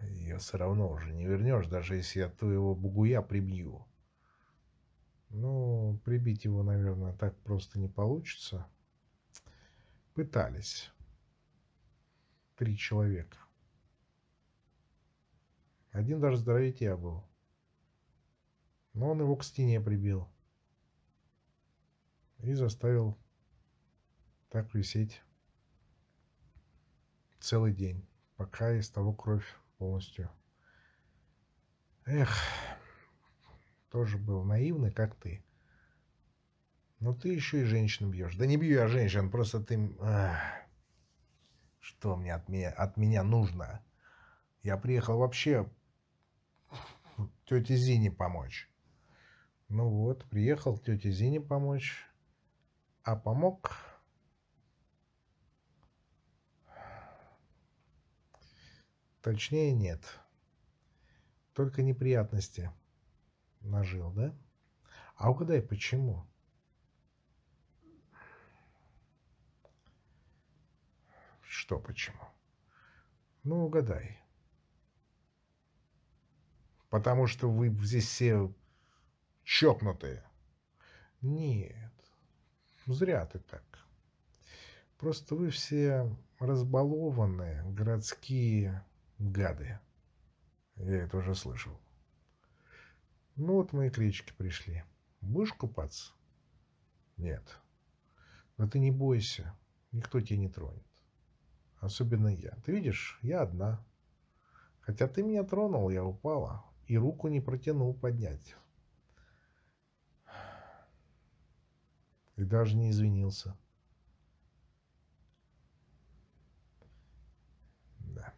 Ее все равно уже не вернешь, даже если я твоего бугуя прибью. Ну, прибить его, наверное, так просто не получится. Пытались. три человека. Один даже здоровее был. Но он его к стене прибил. И заставил так висеть целый день, пока из того кровь полностью. Эх, тоже был наивный, как ты. Но ты еще и женщин бьешь. Да не бью я женщин, просто ты... Ах, что мне от меня, от меня нужно? Я приехал вообще тете Зине помочь. Ну вот, приехал тете Зине помочь. А помог... Точнее, нет. Только неприятности нажил, да? А угадай, почему? Что почему? Ну, угадай. Потому что вы здесь все чокнутые. Нет, зря ты так. Просто вы все разбалованные городские гады. Я это уже слышал. Ну вот мои крички пришли. Будешь купаться? Нет. Но ты не бойся, никто тебя не тронет. Особенно я. Ты видишь, я одна. Хотя ты меня тронул, я упала. И руку не протянул поднять. И даже не извинился. Да.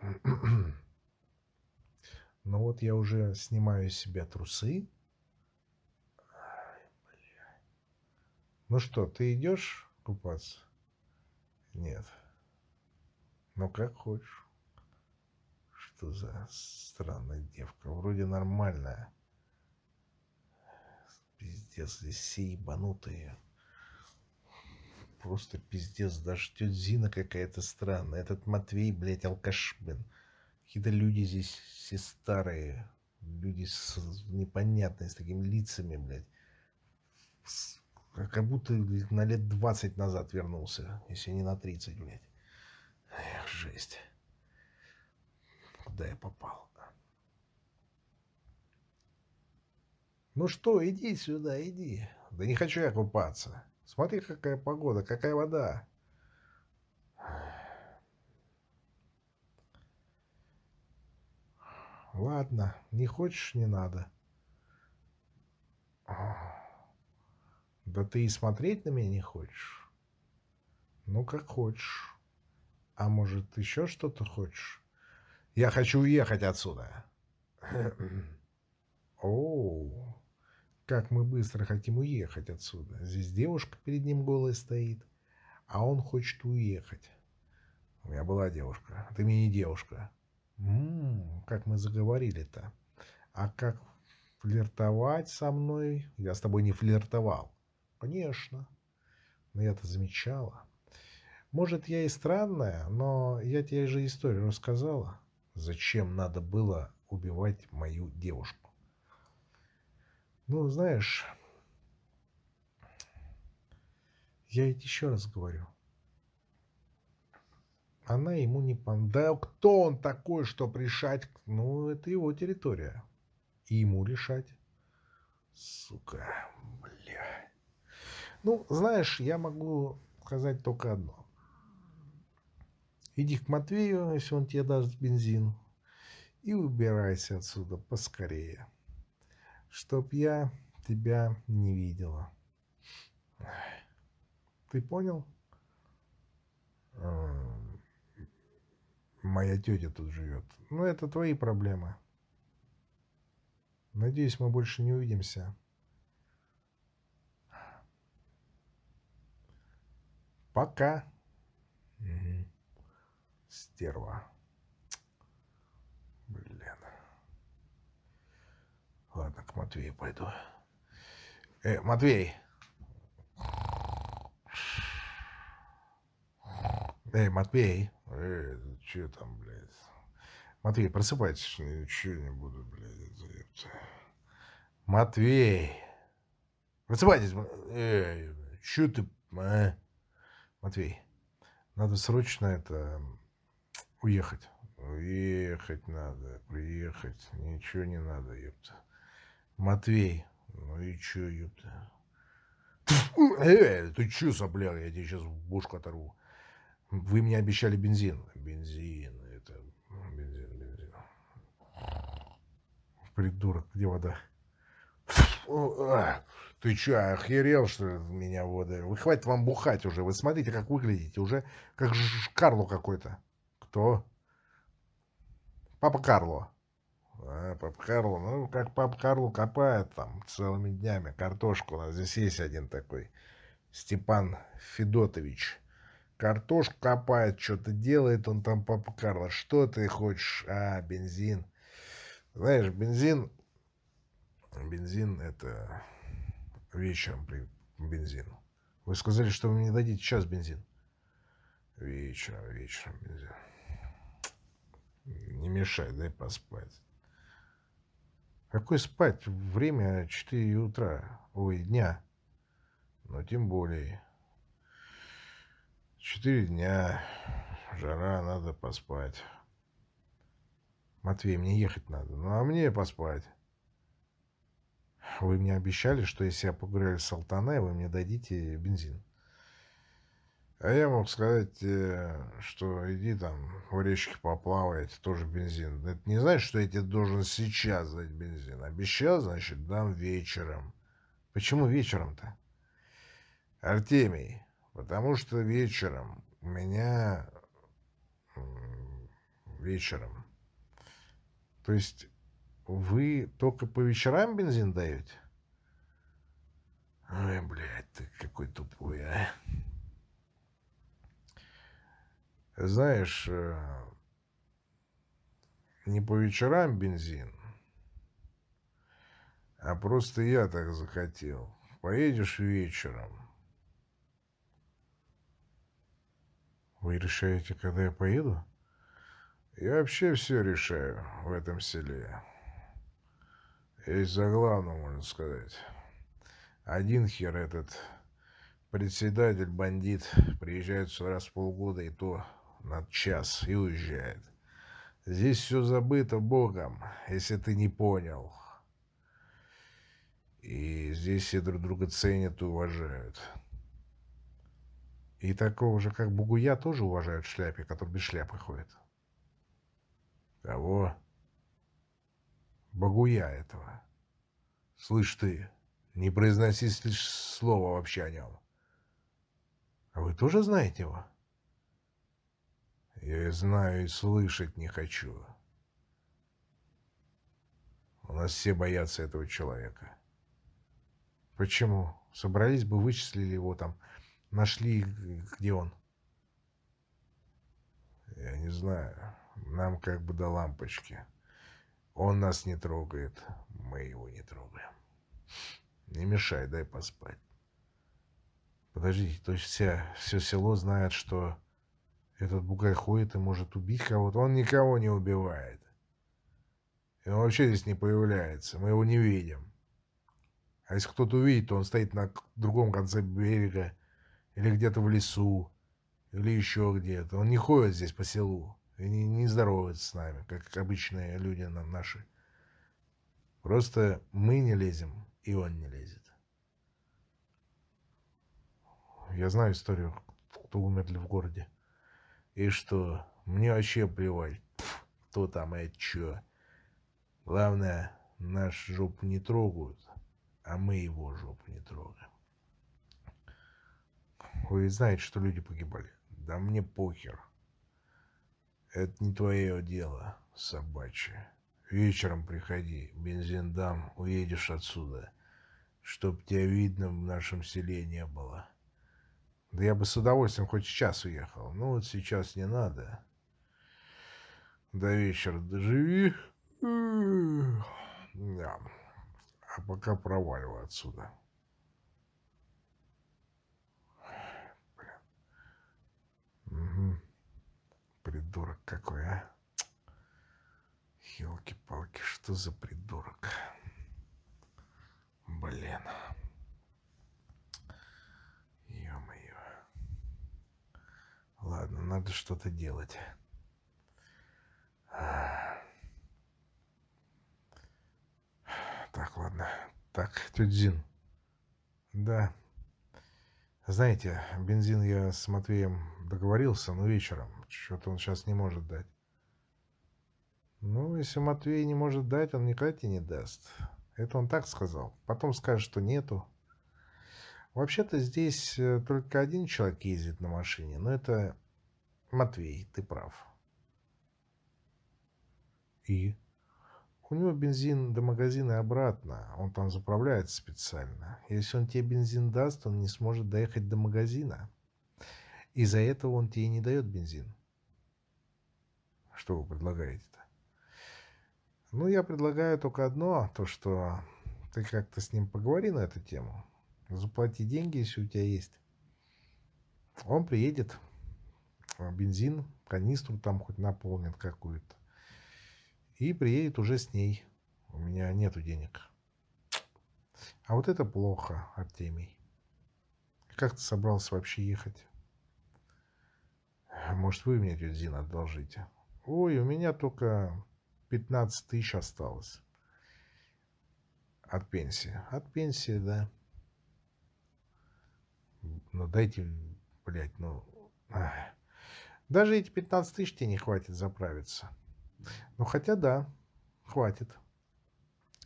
Но вот я уже снимаю с себя трусы. Ну что, ты идешь купаться? Нет. Ну, как хочешь. Что за странная девка? Вроде нормальная. Пиздец, здесь все ебанутые. Просто пиздец. Даже тетя Зина какая-то странная. Этот Матвей, блядь, алкаш, блин. Какие-то люди здесь все старые. Люди с непонятными, с такими лицами, блядь. Как будто на лет 20 назад вернулся. Если не на 30, блядь. Эх, жесть. Куда я попал? Ну что, иди сюда, иди. Да не хочу я купаться. Смотри, какая погода, какая вода. Ладно, не хочешь, не надо. Да ты и смотреть на меня не хочешь. Ну, как хочешь. А может, еще что-то хочешь? Я хочу уехать отсюда. О, как мы быстро хотим уехать отсюда. Здесь девушка перед ним голая стоит, а он хочет уехать. У меня была девушка, ты мне не девушка. М-м, как мы заговорили-то. А как флиртовать со мной? Я с тобой не флиртовал. Конечно. Но я-то замечала. Может, я и странная, но я тебе же историю рассказала. Зачем надо было убивать мою девушку? Ну, знаешь, я ведь еще раз говорю. Она ему не пон... Да кто он такой, что решать? Ну, это его территория. И ему решать. Сука, бля. Ну, знаешь, я могу сказать только одно. Иди к Матвею, если он тебе даст бензин, и убирайся отсюда поскорее, чтоб я тебя не видела. Ты понял? Моя тетя тут живет. Ну, это твои проблемы. Надеюсь, мы больше не увидимся. Пока. Угу. Стерва. Блин. Ладно, к Матвею пойду. Э, Матвей. Эй, Матвей. Эй, что там, блядь? Матвей, просыпайтесь, ничего не буду, блядь. Матвей. Просыпайтесь. Эй, что ты, а? Матвей, надо срочно это уехать. Уехать надо, приехать. Ничего не надо, ёпта. Матвей, ну и чё, ёпта? Э, ты чё, сопляк, я тебе сейчас бушку оторву. Вы мне обещали бензин. Бензин, это бензин, бензин. Придурок, где вода? Ты чё, охерел, что ли, меня вода? Вы хватит вам бухать уже. Вы смотрите, как выглядите. Уже как Карло какой-то. Кто? Папа Карло. А, папа Карло, ну, как папа Карло копает там целыми днями картошку. У нас здесь есть один такой Степан Федотович. Картошку копает, что-то делает он там, папа Карло. Что ты хочешь? А, бензин. Знаешь, бензин... Бензин — это вечером при бензин. Вы сказали, что вы мне дадите сейчас бензин. Вечером, вечером бензин. Не мешай, дай поспать. Какой спать? Время 4 утра. Ой, дня. Но тем более. Четыре дня. Жара, надо поспать. Матвей, мне ехать надо. Ну, а мне поспать. Вы мне обещали, что если я погуляю с Алтаной, вы мне дадите бензин. А я мог сказать, э, что иди там в речке поплавай, это тоже бензин. Это не значит, что я тебе должен сейчас дать бензин. Обещал, значит, дам вечером. Почему вечером-то? Артемий, потому что вечером у меня вечером. То есть вы только по вечерам бензин даете? Ой, блядь, ты какой тупой, а. Знаешь, э, не по вечерам бензин, а просто я так захотел. Поедешь вечером. Вы решаете, когда я поеду? Я вообще все решаю в этом селе. Есть за главного, можно сказать. Один хер этот председатель, бандит, приезжает сюда раз в полгода, и то на час и уезжает. Здесь все забыто Богом, если ты не понял. И здесь все друг друга ценят и уважают. И такого же, как Бугуя, тоже уважают в шляпе, который без шляпы ходит. Кого? Багуя этого. Слышь ты, не произноси лишь слово вообще о нем. А вы тоже знаете его? Я и знаю, и слышать не хочу. У нас все боятся этого человека. Почему? Собрались бы, вычислили его там, нашли, где он. Я не знаю. Нам как бы до лампочки. Он нас не трогает, мы его не трогаем. Не мешай, дай поспать. Подождите, то есть вся, все село знает, что этот бугай ходит и может убить кого-то. Он никого не убивает. И он вообще здесь не появляется. Мы его не видим. А если кто-то увидит, то он стоит на другом конце берега или где-то в лесу, или еще где-то. Он не ходит здесь по селу и не, здоровается с нами, как обычные люди нам наши. Просто мы не лезем, и он не лезет. Я знаю историю, кто умерли в городе. И что? Мне вообще плевать, кто там и чё. Главное, наш жопу не трогают, а мы его жопу не трогаем. Вы знаете, что люди погибали? Да мне похер. Это не твое дело, собачье. Вечером приходи, бензин дам, уедешь отсюда, чтоб тебя видно в нашем селе не было. Да я бы с удовольствием хоть сейчас уехал. Ну вот сейчас не надо. До вечера доживи. Да. А пока проваливай отсюда. Блин. Угу. Придурок какой, а? Елки-палки, что за придурок? Блин. надо что-то делать. Так, ладно. Так, тетя Зин. Да. Знаете, бензин я с Матвеем договорился, но вечером. Что-то он сейчас не может дать. Ну, если Матвей не может дать, он никогда тебе не даст. Это он так сказал. Потом скажет, что нету. Вообще-то здесь э, только один человек ездит на машине, но это Матвей, ты прав. И? У него бензин до магазина обратно. Он там заправляется специально. Если он тебе бензин даст, он не сможет доехать до магазина. Из-за этого он тебе не дает бензин. Что вы предлагаете-то? Ну, я предлагаю только одно, то, что ты как-то с ним поговори на эту тему. Заплати деньги, если у тебя есть. Он приедет, бензин, канистру там хоть наполнит какую-то и приедет уже с ней. У меня нету денег. А вот это плохо, Артемий. Как ты собрался вообще ехать? Может, вы мне, тетя Зина, одолжите? Ой, у меня только 15 тысяч осталось. От пенсии. От пенсии, да. Ну, дайте, блядь, ну... Даже эти 15 тысяч тебе не хватит заправиться. Ну, хотя да, хватит.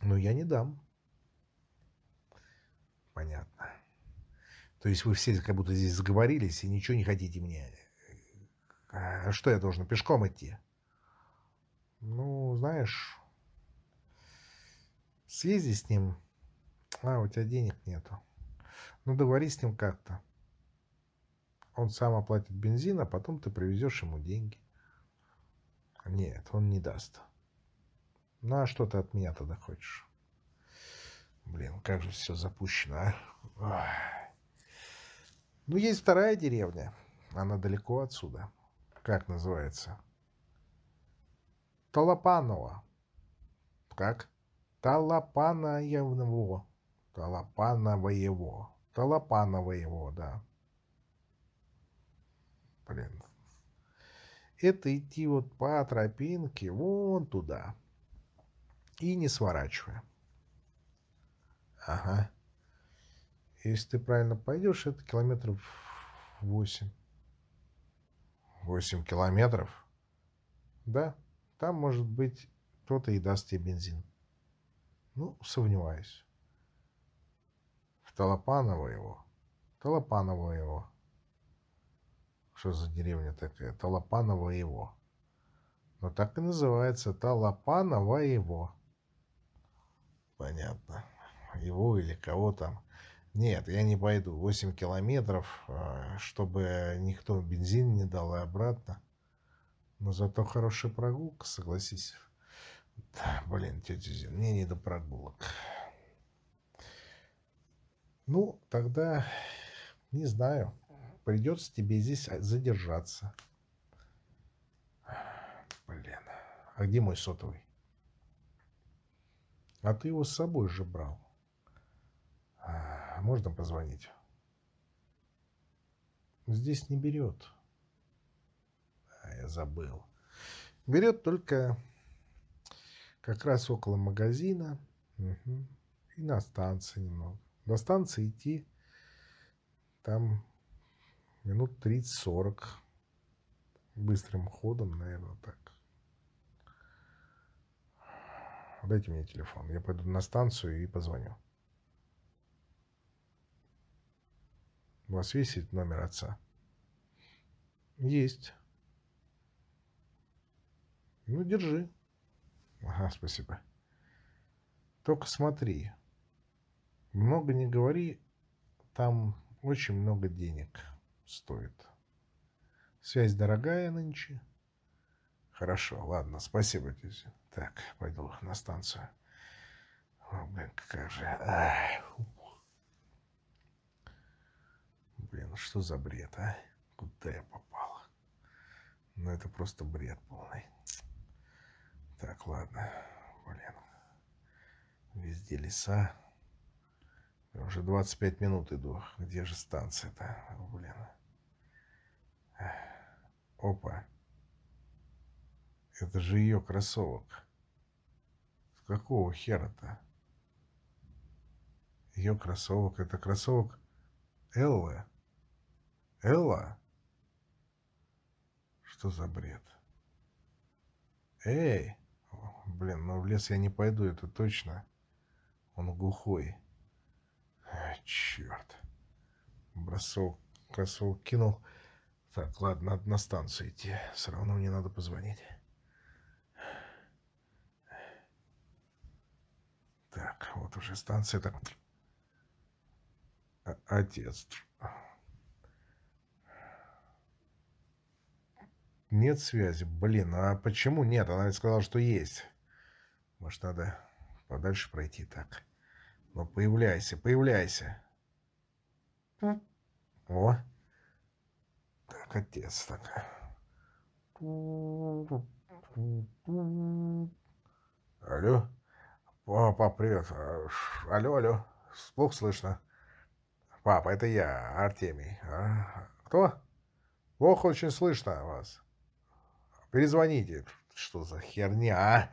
Но я не дам. Понятно. То есть вы все как будто здесь сговорились и ничего не хотите мне. А что я должен, пешком идти? Ну, знаешь, съезди с ним. А, у тебя денег нету. Ну, договорись с ним как-то. Он сам оплатит бензин, а потом ты привезешь ему деньги. Нет, он не даст. Ну, а что ты от меня тогда хочешь? Блин, как же все запущено, а? Ну, есть вторая деревня. Она далеко отсюда. Как называется? Толопаново. Как? Толопаново. Толопановоево. Толопановоево, да. Блин, это идти вот по тропинке вон туда. И не сворачивая. Ага. Если ты правильно пойдешь, это километров восемь. Восемь километров? Да, там, может быть, кто-то и даст тебе бензин. Ну, сомневаюсь. В Толопаново его. Толопаново его. Что за деревня такая? Талапаново его. Но так и называется Талапаново его. Понятно. Его или кого там. Нет, я не пойду. 8 километров, а, чтобы никто бензин не дал и обратно. Но зато хорошая прогулка, согласись. Да, блин, тетя Зин, мне не до прогулок. Ну, тогда не знаю придется тебе здесь а, задержаться. Блин, а где мой сотовый? А ты его с собой же брал. А, можно позвонить? Здесь не берет. А, я забыл. Берет только как раз около магазина угу. и на станции немного. До станции идти там минут 30-40. Быстрым ходом, наверное, так. Дайте мне телефон. Я пойду на станцию и позвоню. У вас есть номер отца? Есть. Ну, держи. Ага, спасибо. Только смотри. Много не говори, там очень много денег стоит. Связь дорогая нынче. Хорошо, ладно, спасибо, тетя. Так, пойду на станцию. О, блин, как же... Ай. Блин, что за бред, а? Куда я попал? Ну, это просто бред полный. Так, ладно. Блин. Везде леса. Уже 25 минут иду. Где же станция-то? Блин. Опа. Это же ее кроссовок. С какого хера-то? Ее кроссовок. Это кроссовок Эллы. Элла? Что за бред? Эй! Блин, ну в лес я не пойду, это точно. Он глухой. А, черт. Бросок, кроссовок кинул. Так, ладно, надо на станцию идти. Все равно мне надо позвонить. Так, вот уже станция. Так. Отец. Нет связи. Блин, а почему нет? Она сказала, что есть. Может, надо подальше пройти так. Ну, появляйся, появляйся. О. Так, отец, так. Алло. Папа, привет. Алло, алло. Плохо слышно. Папа, это я, Артемий. А? Кто? Плохо очень слышно вас. Перезвоните. Что за херня,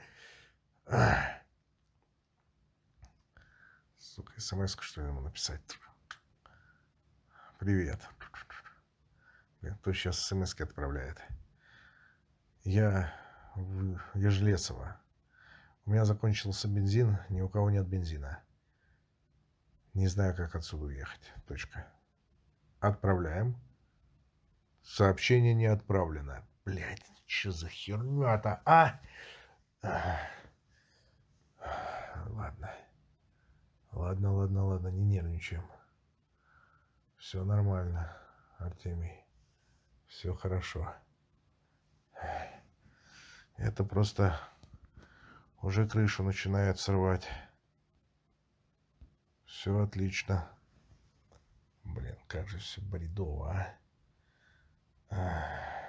а? Сука, смс что ему написать? Привет. Кто сейчас смс отправляет? Я в Ежелесово. У меня закончился бензин, ни у кого нет бензина. Не знаю, как отсюда уехать. Точка. Отправляем. Сообщение не отправлено. Блять, что за херня-то, а? Ладно. Ладно, ладно, ладно, не нервничаем. Все нормально, Артемий. Все хорошо. Это просто уже крышу начинает срывать. Все отлично. Блин, как же все бредово, а.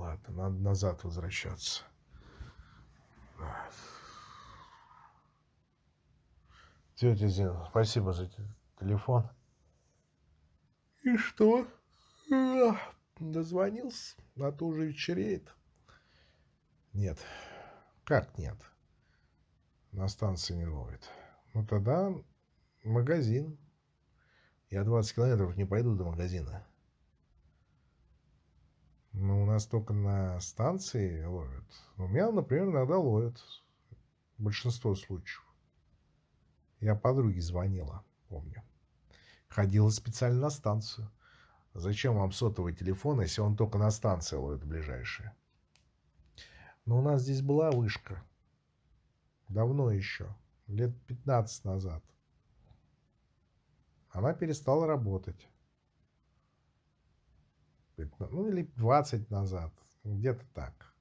Ладно, надо назад возвращаться. Тетя Зина, спасибо за телефон. И что? Дозвонился, а то уже вечереет. Нет. Как нет? На станции не ловит. Ну тогда магазин. Я 20 километров не пойду до магазина. Ну, у нас только на станции ловят. У меня, например, иногда ловят. Большинство случаев. Я подруге звонила, помню. Ходила специально на станцию. Зачем вам сотовый телефон, если он только на станции ловит ближайшие? Но у нас здесь была вышка. Давно еще. Лет 15 назад. Она перестала работать. Ну, или 20 назад. Где-то так.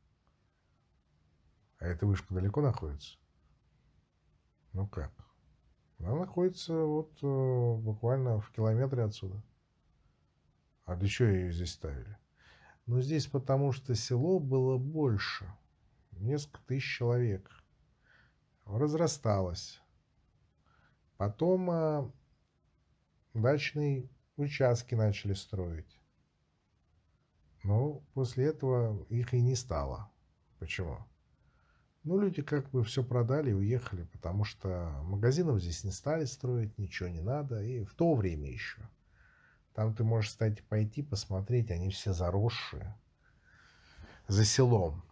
А эта вышка далеко находится? Ну как? Она находится вот э, буквально в километре отсюда. А для чего ее здесь ставили? Ну, здесь потому что село было больше. Несколько тысяч человек. Разрасталось. Потом а, дачные участки начали строить. Но после этого их и не стало. Почему? Ну, люди как бы все продали и уехали, потому что магазинов здесь не стали строить, ничего не надо. И в то время еще. Там ты можешь, кстати, пойти посмотреть, они все заросшие. За селом.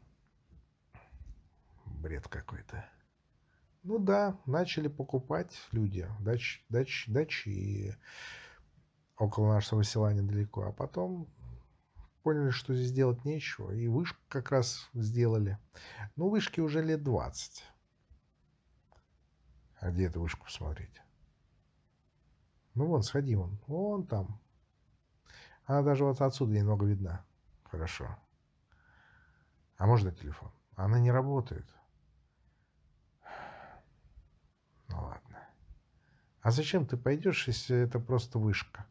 Бред какой-то. Ну да, начали покупать люди дачи, дачи, дачи около нашего села недалеко. А потом поняли, что здесь делать нечего, и вышку как раз сделали. Ну, вышки уже лет 20. А где эту вышку посмотреть? Ну, вон, сходи вон. Вон там. Она даже вот отсюда немного видна. Хорошо. А можно телефон? Она не работает. Ну, ладно. А зачем ты пойдешь, если это просто вышка?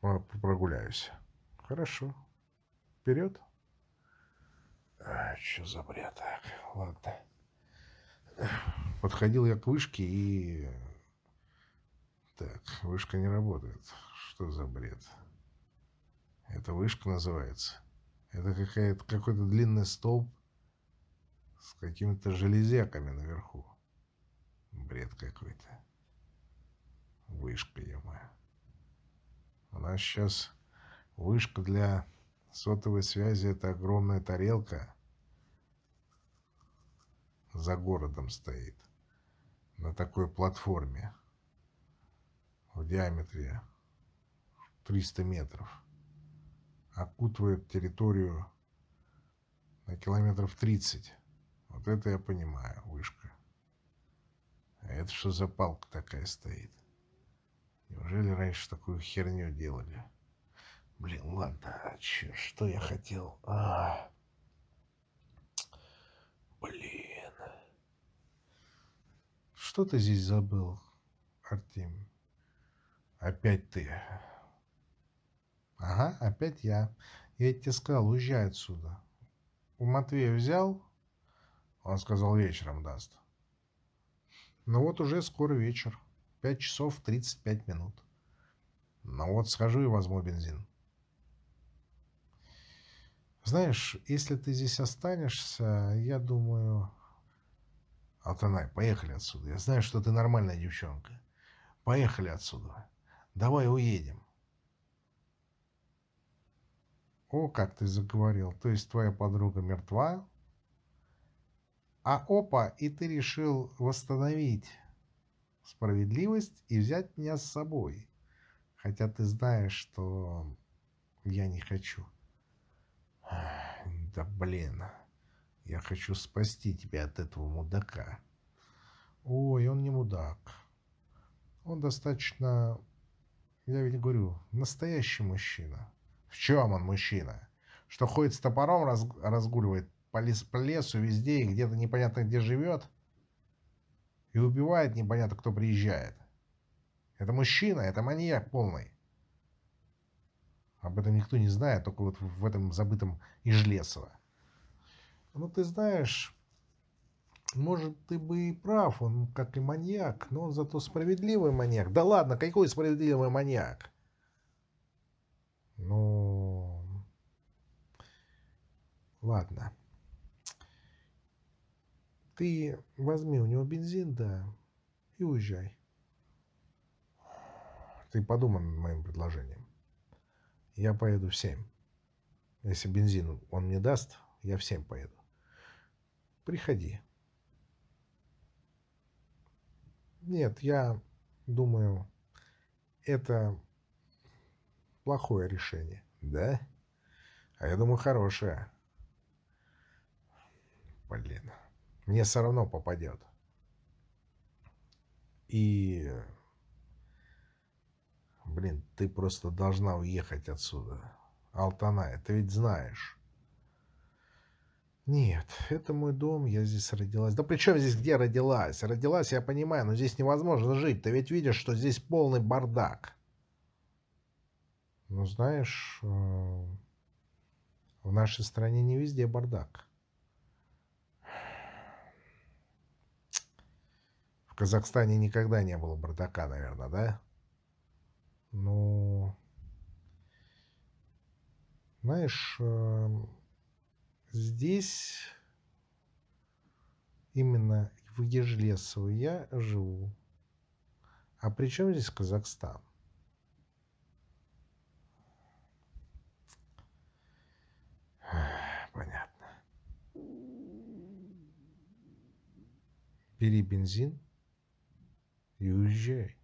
Прогуляюсь. Хорошо. Вперед. А, что за бред? Так, ладно. Подходил я к вышке и Так, вышка не работает. Что за бред? Это вышка называется. Это какая-то какой-то длинный столб с какими-то железяками наверху. Бред какой-то. Вышка, ё У нас сейчас вышка для сотовой связи – это огромная тарелка. За городом стоит. На такой платформе. В диаметре 300 метров. Окутывает территорию на километров 30. Вот это я понимаю, вышка. А это что за палка такая стоит? Неужели раньше такую херню делали? Блин, ладно, а чё, что я хотел? А, блин. Что ты здесь забыл, Артем? Опять ты. Ага, опять я. Я тебе сказал, уезжай отсюда. У Матвея взял? Он сказал, вечером даст. Ну вот уже скоро вечер. 5 часов 35 минут. Ну вот схожу и возьму бензин. Знаешь, если ты здесь останешься, я думаю... Алтанай, поехали отсюда. Я знаю, что ты нормальная девчонка. Поехали отсюда. Давай уедем. О, как ты заговорил. То есть твоя подруга мертва? А опа, и ты решил восстановить справедливость и взять меня с собой. Хотя ты знаешь, что я не хочу. Да блин, я хочу спасти тебя от этого мудака. Ой, он не мудак. Он достаточно, я ведь говорю, настоящий мужчина. В чем он мужчина? Что ходит с топором, раз, разгуливает по лесу везде и где-то непонятно где живет? И убивает непонятно кто приезжает. Это мужчина, это маньяк полный. Об этом никто не знает, только вот в этом забытом Ижлесово. Ну, ты знаешь, может, ты бы и прав, он как и маньяк, но он зато справедливый маньяк. Да ладно, какой справедливый маньяк? Ну, ладно. Ты возьми у него бензин, да, и уезжай. Ты подумай над моим предложением. Я поеду в семь. Если бензин он мне даст, я в семь поеду. Приходи. Нет, я думаю, это плохое решение. Да? А я думаю, хорошее. Блин. Мне все равно попадет. И... Блин, ты просто должна уехать отсюда. Алтанай, ты ведь знаешь. Нет, это мой дом, я здесь родилась. Да при чем здесь где родилась? Родилась, я понимаю, но здесь невозможно жить. Ты ведь видишь, что здесь полный бардак. Ну, знаешь, э, в нашей стране не везде бардак. Казахстане никогда не было бардака, наверное, да? Ну, знаешь, эм, здесь именно в Ежелесово я живу. А при чем здесь Казахстан? Понятно. Бери бензин и уезжай.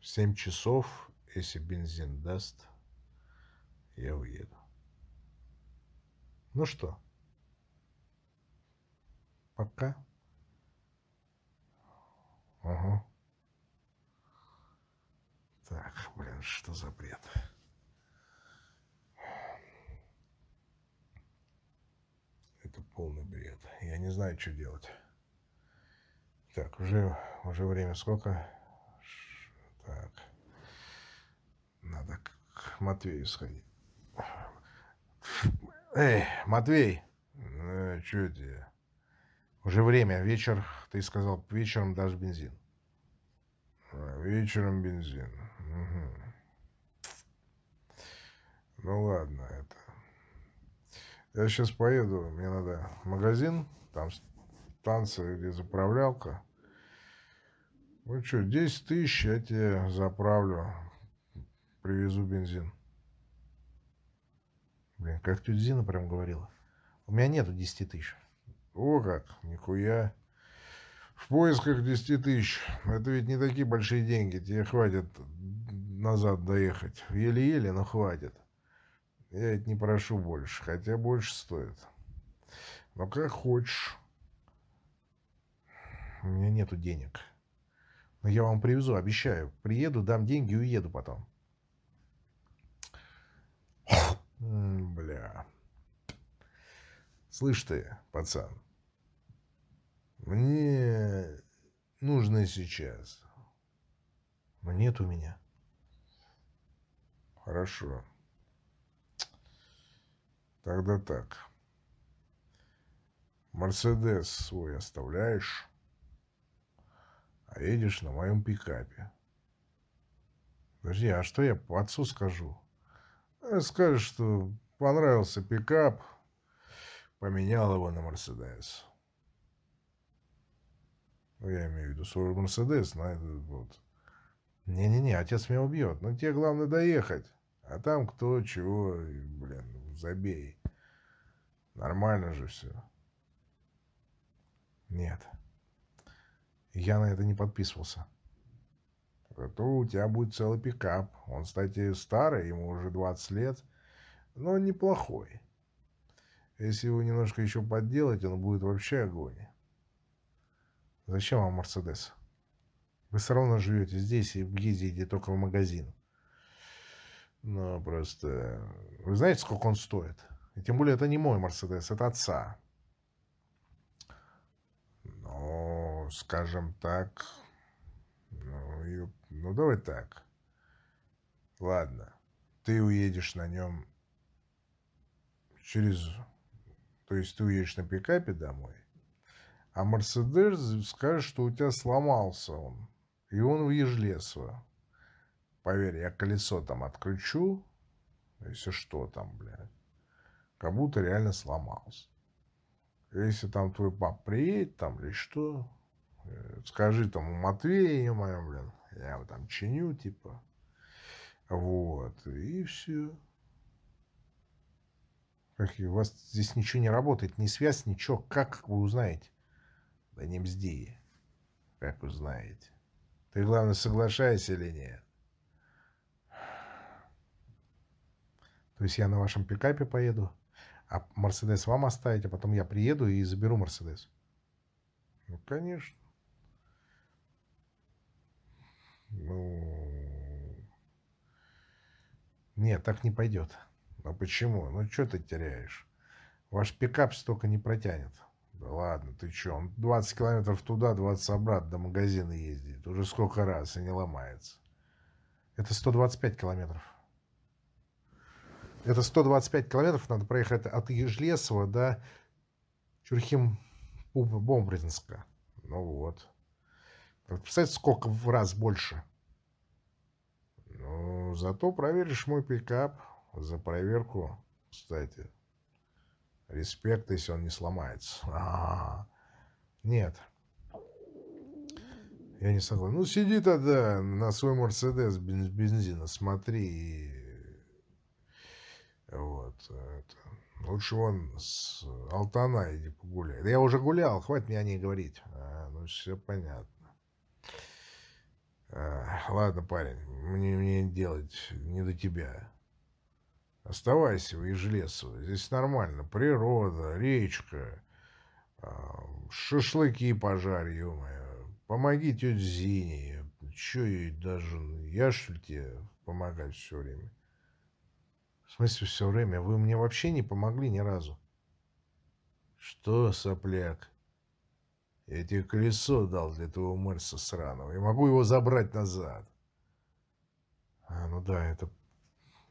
В семь часов, если бензин даст, я уеду. Ну что, пока. Угу. Так, блин, что за бред? Полный бред. Я не знаю, что делать. Так, уже, уже время сколько? Так. Надо к Матвею сходить. Эй, Матвей! Ну, что тебе? Уже время, вечер, ты сказал, вечером дашь бензин. А, вечером бензин. Угу. Ну ладно, это... Я сейчас поеду, мне надо в магазин, там станция, где заправлялка. Ну что, 10 тысяч, я тебе заправлю, привезу бензин. Блин, как тетя Зина прям говорила. У меня нету 10 тысяч. О как, нихуя. В поисках 10 тысяч. Это ведь не такие большие деньги. Тебе хватит назад доехать. Еле-еле, но хватит. Я ведь не прошу больше, хотя больше стоит. Но как хочешь. У меня нету денег. Но я вам привезу, обещаю. Приеду, дам деньги и уеду потом. Бля. Слышь ты, пацан, мне нужно сейчас. Но нет у меня. Хорошо. Тогда так. Мерседес свой оставляешь, а едешь на моем пикапе. Подожди, а что я по отцу скажу? Э, скажешь, что понравился пикап, поменял его на Мерседес. Ну, я имею в виду свой Мерседес на этот вот. Не-не-не, отец меня убьет. Но тебе главное доехать. А там кто, чего, блин, забей. Нормально же все. Нет. Я на это не подписывался. Зато у тебя будет целый пикап. Он, кстати, старый, ему уже 20 лет, но неплохой. Если его немножко еще подделать, он будет вообще огонь. Зачем вам Мерседес? Вы все равно живете здесь и ездите только в магазин. Ну, просто... Вы знаете, сколько он стоит? И тем более, это не мой Мерседес, это отца. Ну, скажем так... Ну, и... ну давай так. Ладно. Ты уедешь на нем через... То есть ты уедешь на пикапе домой, а Мерседес скажет, что у тебя сломался он, и он в Ежлесово. Поверь, я колесо там откручу, если что там, блядь. Как будто реально сломался. Если там твой пап приедет там или что, э, скажи там у Матвея моем, блин, я его там чиню, типа. Вот, и все. Как у вас здесь ничего не работает, ни связь, ничего. Как вы узнаете? Да не бзди. Как узнаете? Ты, главное, соглашайся или нет. То есть я на вашем пикапе поеду, а Мерседес вам оставить, а потом я приеду и заберу Мерседес. Ну, конечно. Ну... Нет, так не пойдет. А почему? Ну, что ты теряешь? Ваш пикап столько не протянет. Да ладно, ты что? Он 20 километров туда, 20 обратно до магазина ездит. Уже сколько раз и не ломается. Это 125 километров. Это 125 километров надо проехать от Ежлесова до Чурхим-Бомбринска. Ну вот. Представляете, сколько в раз больше? Ну, зато проверишь мой пикап. За проверку, кстати. Респект, если он не сломается. А -а -а. Нет. Я не согласен. Ну, сиди тогда на свой Мерседес без бензина, смотри и вот. Это. Лучше вон с Алтана иди погуляй. Да я уже гулял, хватит мне о ней говорить. А, ну, все понятно. А, ладно, парень, мне, мне делать не до тебя. Оставайся в Ежелесово. Здесь нормально. Природа, речка, а, шашлыки пожарь, ё-моё. Помоги тете Зине. Че ей даже... Я, что ли, тебе помогать все время? В смысле все время? Вы мне вообще не помогли ни разу. Что, сопляк? Я тебе колесо дал для твоего Мерса сраного. Я могу его забрать назад. А, ну да, это...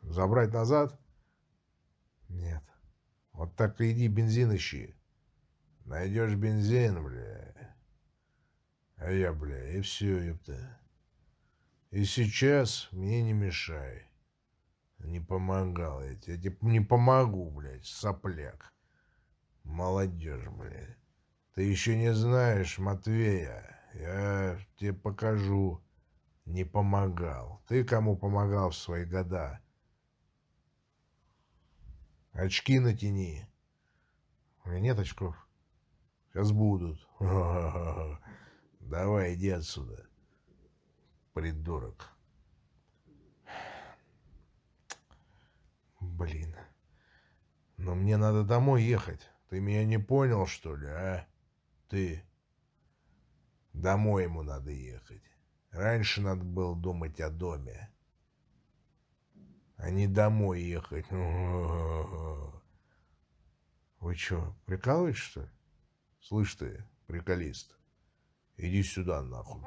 Забрать назад? Нет. Вот так и иди бензин ищи. Найдешь бензин, бля. А я, бля, и все, ёпта. И сейчас мне не мешай. Не помогал я тебе. Я тебе не помогу, блядь, сопляк. Молодежь, блядь. Ты еще не знаешь Матвея. Я тебе покажу. Не помогал. Ты кому помогал в свои года? Очки натяни. У меня нет очков. Сейчас будут. Давай, иди отсюда. Придурок. Блин. Но мне надо домой ехать. Ты меня не понял, что ли, а? Ты. Домой ему надо ехать. Раньше надо было думать о доме. А не домой ехать. Вы что, прикалываетесь, что ли? Слышь ты, приколист, иди сюда, нахуй.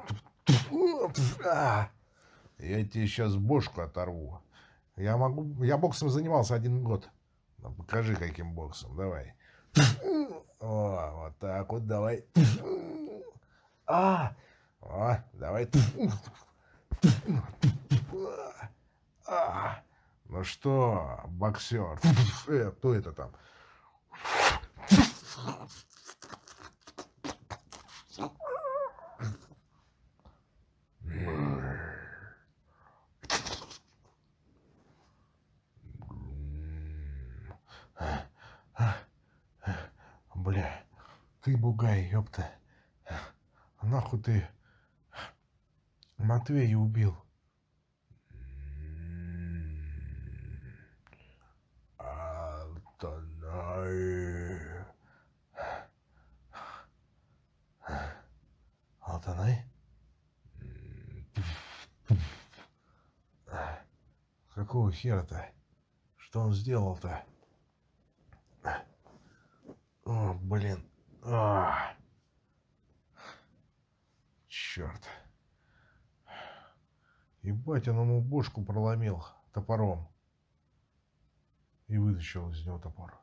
Я тебе сейчас бошку оторву. Я могу... Я боксом занимался один год. Ну, покажи, каким боксом. Давай. О, вот так вот, давай. А, о, давай. А, ну что, боксер? Э, кто это там? Бля, ты бугай, ёпта. Нахуй ты Матвея убил? Алтанай. Алтанай? Какого хера-то? Что он сделал-то? О, блин. А. Черт. Ебать, он ему бошку проломил топором. И вытащил из него топор.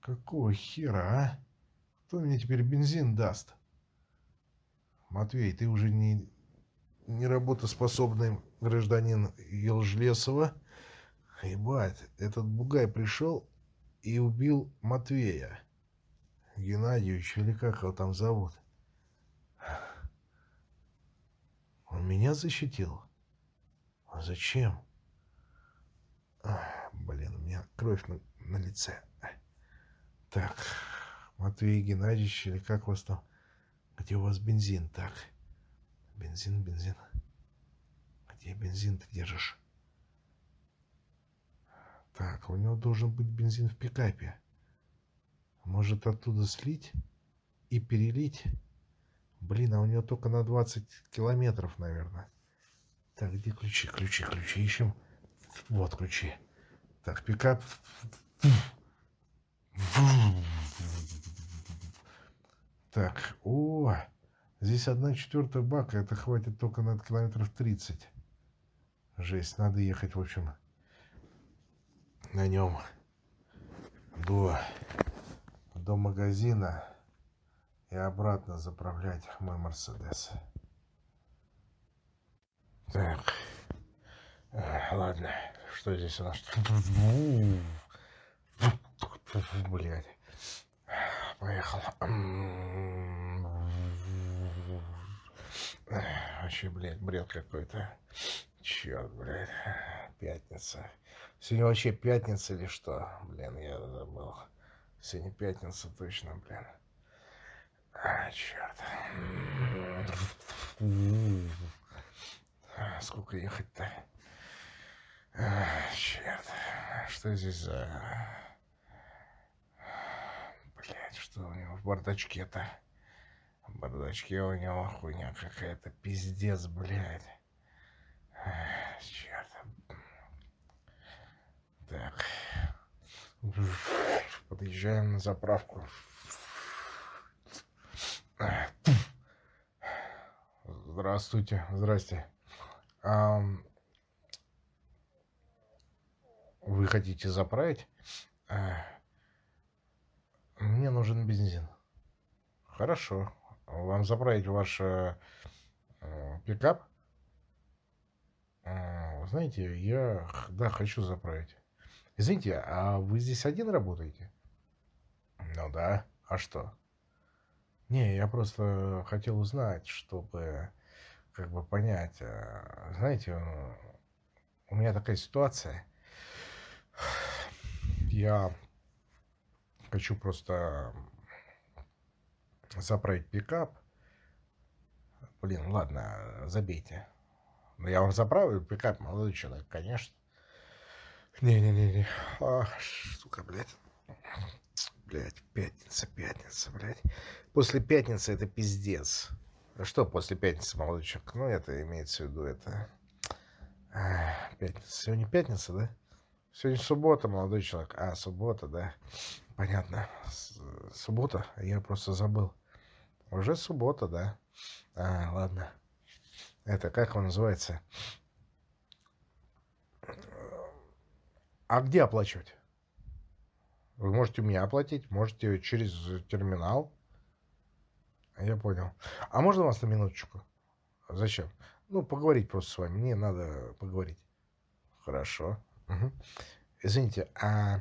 Какого хера, а? Кто мне теперь бензин даст? Матвей, ты уже не, не работоспособный гражданин Елжлесова. Ебать, этот бугай пришел и убил Матвея. Геннадьевич, или как его там зовут. Он меня защитил? А зачем? Блин, у меня кровь на, на лице. Так, Матвей Геннадьевич, или как вас там? Где у вас бензин? Так, бензин, бензин. Где бензин ты держишь? Так, у него должен быть бензин в пикапе. Может оттуда слить и перелить? Блин, а у него только на 20 километров, наверное. Так, где ключи? Ключи, ключи ищем. Вот ключи. Так, пикап. Так, о, здесь одна четвертая бака. Это хватит только на километров 30. Жесть, надо ехать, в общем, на нем до, до магазина и обратно заправлять мой Мерседес. Так, ладно, что здесь у нас? Блять. Поехал. Вообще, блядь, бред какой-то. Черт, блядь. Пятница. Сегодня вообще пятница или что? Блин, я забыл. Сегодня пятница точно, блин. А, черт. Сколько ехать-то? А, черт. Что здесь за... Блять, что у него в бардачке-то? В бардачке у него хуйня какая-то. Пиздец, блядь. Черт. Так. Подъезжаем на заправку. Здравствуйте. Здрасте. А, вы хотите заправить? А, Мне нужен бензин. Хорошо. Вам заправить ваш э, пикап? Э, знаете, я, да, хочу заправить. Извините, а вы здесь один работаете? Ну да. А что? Не, я просто хотел узнать, чтобы как бы понять. э, Знаете, у меня такая ситуация. Я хочу просто заправить пикап. Блин, ладно, забейте. Но я вам заправлю пикап, молодой человек, конечно. Не-не-не-не. Ах, сука, блядь. Блядь, пятница, пятница, блядь. После пятницы это пиздец. А Что после пятницы, молодой человек? Ну, это имеется в виду, это... Пятница. Сегодня пятница, да? Сегодня суббота, молодой человек. А, суббота, да. Понятно. Суббота? Я просто забыл. Уже суббота, да. А, ладно. Это как он называется? А где оплачивать? Вы можете у меня оплатить, можете через терминал. Я понял. А можно вас на минуточку? Зачем? Ну, поговорить просто с вами. Мне надо поговорить. Хорошо. Мгм. Извините, а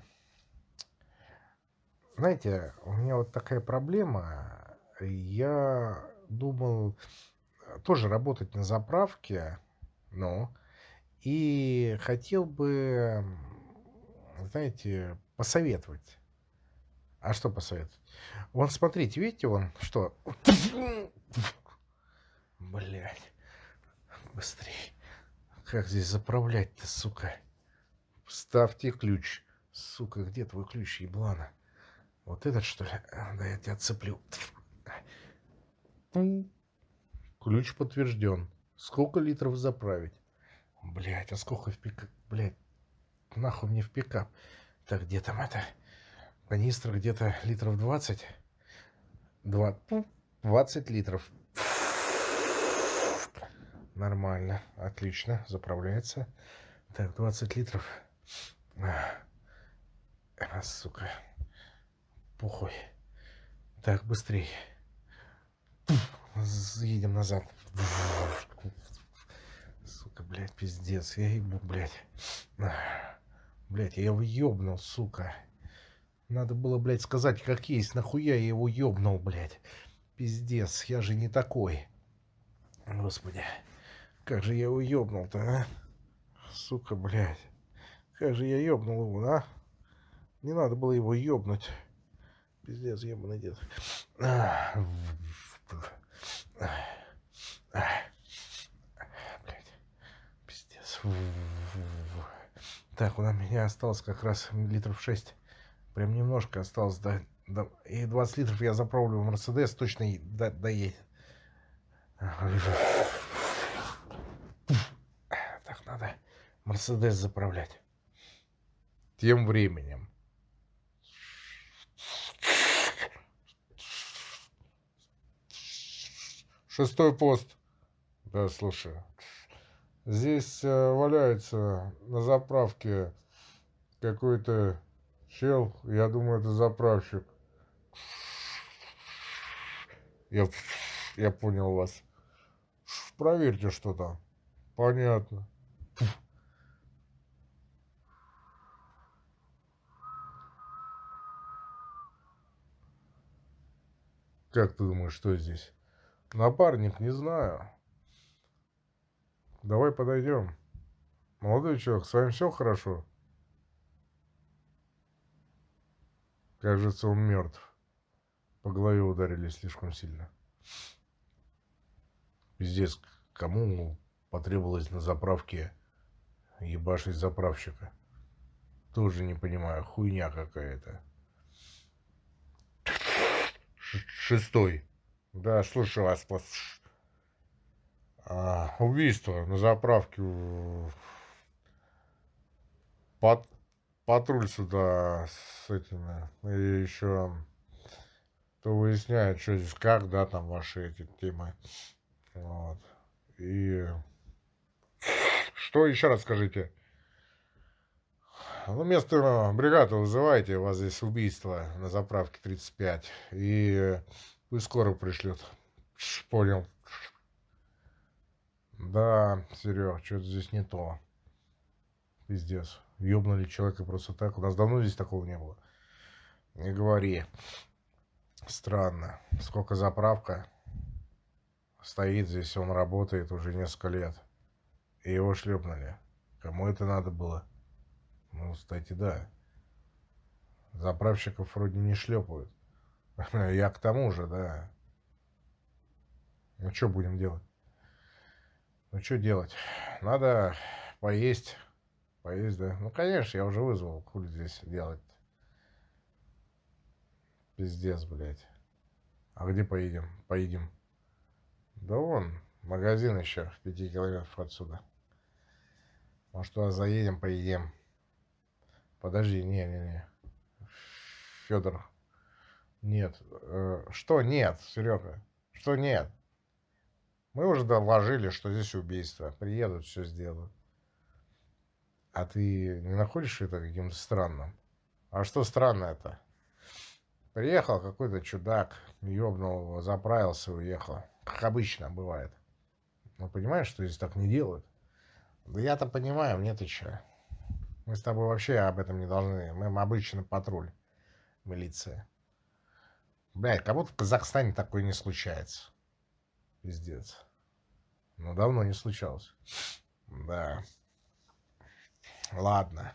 знаете, у меня вот такая проблема. Я думал э, тоже работать на заправке, ну, и хотел бы, знаете, посоветовать. А что посоветовать? Вон, смотрите, видите, вон, что? Блять, быстрее. Как здесь заправлять-то, сука? Вставьте ключ. Сука, где твой ключ, еблана? Вот этот, что ли? А, Да я тебя цеплю. Ключ подтвержден. Сколько литров заправить? Блять, а сколько в пикап? Блять, нахуй мне в пикап? Так, где там это? Канистра где-то литров 20? Два... 20 литров. Нормально, отлично, заправляется. Так, 20 литров. А, а, сука. Похуй. Так, быстрей. Едем назад. Сука, блядь, пиздец. Я ебу, блядь. Блядь, я его ёбнул, сука. Надо было, блядь, сказать, как есть. Нахуя я его ёбнул, блядь. Пиздец, я же не такой. Господи. Как же я его ёбнул-то, а? Сука, блядь. Как же я ёбнул его, а? Не надо было его ёбнуть. Пиздец, ебаный дед. А, Блядь. Пиздец. Так, у меня осталось как раз литров 6. Прям немножко осталось, да. да. И 20 литров я заправлю в Мерседес, точно до- доедет. Так, надо Мерседес заправлять. Тем временем. Шестой пост. Да, слушаю. Здесь э, валяется на заправке какой-то чел. Я думаю, это заправщик. Я, я понял вас. Проверьте, что там. Понятно. Как ты думаешь, что здесь? Напарник, не знаю. Давай подойдем. Молодой человек, с вами все хорошо? Кажется, он мертв. По голове ударили слишком сильно. Пиздец, кому потребовалось на заправке ебашить заправщика? Тоже не понимаю, хуйня какая-то. Шестой. Да, слушаю вас. А, убийство на заправке. Пат- патруль сюда с этими. И еще то выясняет, что здесь как, да, там ваши эти темы. Вот. И что еще раз скажите? Ну, место бригады вызывайте, у вас здесь убийство на заправке 35. И пусть скоро пришлет. Понял. Да, Серег, что-то здесь не то. Пиздец. Ёбнули человека просто так. У нас давно здесь такого не было. Не говори. Странно. Сколько заправка стоит здесь, он работает уже несколько лет. И его шлепнули. Кому это надо было? Ну, кстати, да. Заправщиков вроде не шлепают. Я к тому же, да. Ну, что будем делать? Ну, что делать? Надо поесть. Поесть, да. Ну, конечно, я уже вызвал. Хули здесь делать? Пиздец, блядь. А где поедем? Поедем. Да вон, магазин еще в пяти километров отсюда. Может, туда заедем, поедем. Подожди, не-не-не. Федор. Нет. Э, что нет, Серега? Что нет? Мы уже доложили, что здесь убийство. Приедут, все сделают. А ты не находишь это каким-то странным? А что странно это? Приехал какой-то чудак, ёбнул его, заправился уехал. Как обычно бывает. Ну, понимаешь, что здесь так не делают? Да я-то понимаю, мне-то чё? Мы с тобой вообще об этом не должны. Мы обычный патруль. Милиция. Блядь, как будто в Казахстане такое не случается. Пиздец. Ну, давно не случалось. Да. Ладно.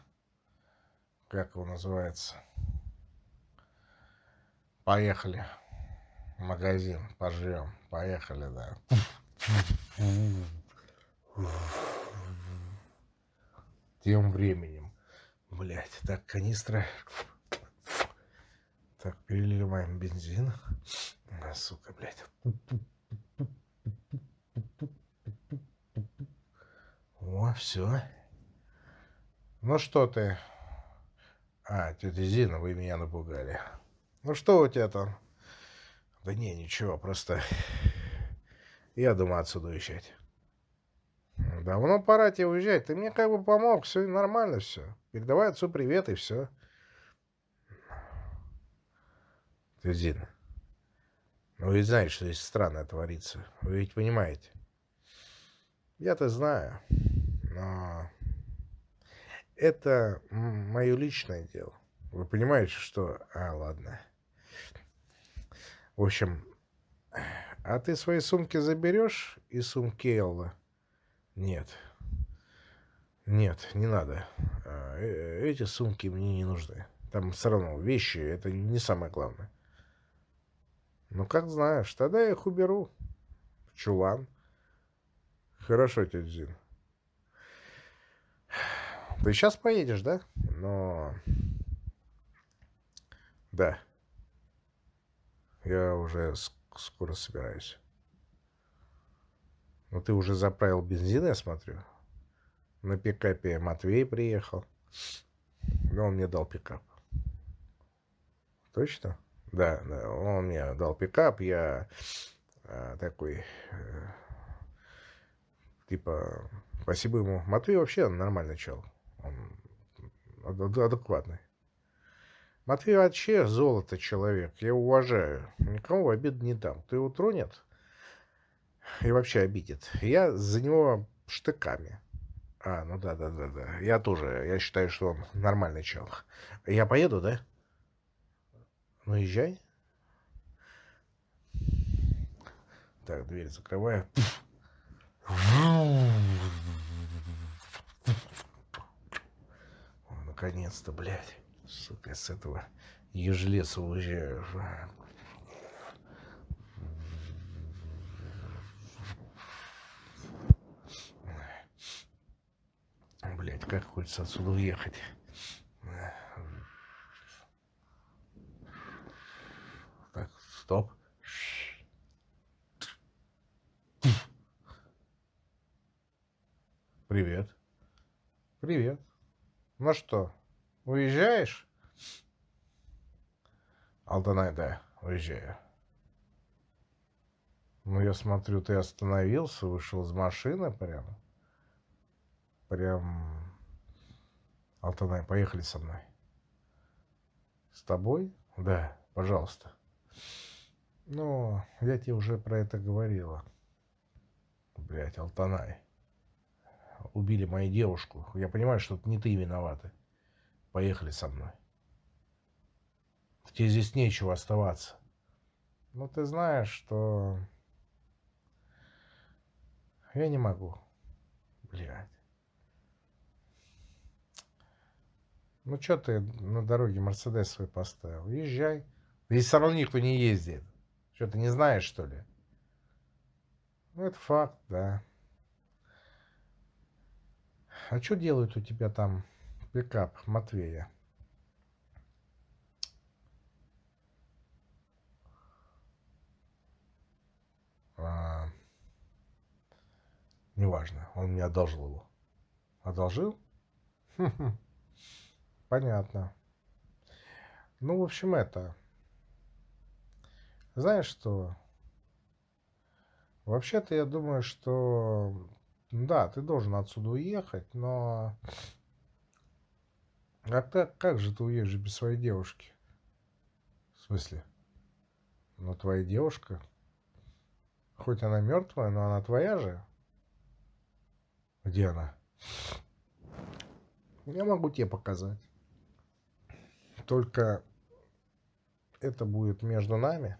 Как его называется? Поехали. В магазин. Пожрем. Поехали, да. Тем временем. Блять, так, канистра. Так, переливаем бензин. Сука, блядь. О, все. Ну что ты? А, тетя Зина, вы меня напугали. Ну что у тебя там? Да не, ничего, просто я думаю отсюда уезжать. Давно пора тебе уезжать. Ты мне как бы помог, все нормально все. Передавай отцу привет и все. Твердина, ну вы ведь знаете, что здесь странное творится. Вы ведь понимаете. Я-то знаю, но это мое личное дело. Вы понимаете, что... А, ладно. В общем, а ты свои сумки заберешь и сумки Элла? Нет. Нет, не надо. А, э, эти сумки мне не нужны. Там все равно вещи, это не самое главное. Ну, как знаешь, тогда я их уберу. В чулан. Хорошо, тетя Зин. Ты сейчас поедешь, да? Но... Да. Я уже скоро собираюсь. Ну, ты уже заправил бензин, я смотрю. На пикапе Матвей приехал. Но он мне дал пикап. Точно? Да, да. Он мне дал пикап. Я э, такой... Э, типа... Спасибо ему. Матвей вообще нормальный чел. Он адекватный. Матвей вообще золото человек, я уважаю. Никому обид не дам. Кто его тронет и вообще обидит, я за него штыками. А, ну да, да, да, да. Я тоже, я считаю, что он нормальный чел. Я поеду, да? Ну, езжай. Так, дверь закрываю. Наконец-то, блядь. Сука, с этого ежелеса уезжаю. Блять, как хочется отсюда уехать. Так, стоп. Привет. Привет. Ну что, Уезжаешь? Алтанай, да, уезжаю. Ну, я смотрю, ты остановился, вышел из машины прям. Прям Алтанай, поехали со мной. С тобой? Да, пожалуйста. Ну, я тебе уже про это говорила. Блять, Алтанай. Убили мою девушку. Я понимаю, что это не ты виновата. Поехали со мной. Тебе здесь нечего оставаться. Ну, ты знаешь, что... Я не могу. Блядь. Ну, что ты на дороге Мерседес свой поставил? Езжай. Здесь все равно никто не ездит. Что, ты не знаешь, что ли? Ну, это факт, да. А что делают у тебя там пикап Матвея? А, неважно, он мне одолжил его. Одолжил? Понятно. Ну, в общем, это... Знаешь что? Вообще-то я думаю, что... Да, ты должен отсюда уехать, но... А так, как же ты уедешь без своей девушки? В смысле? Ну, твоя девушка Хоть она мертвая, но она твоя же. Где она? Я могу тебе показать. Только это будет между нами.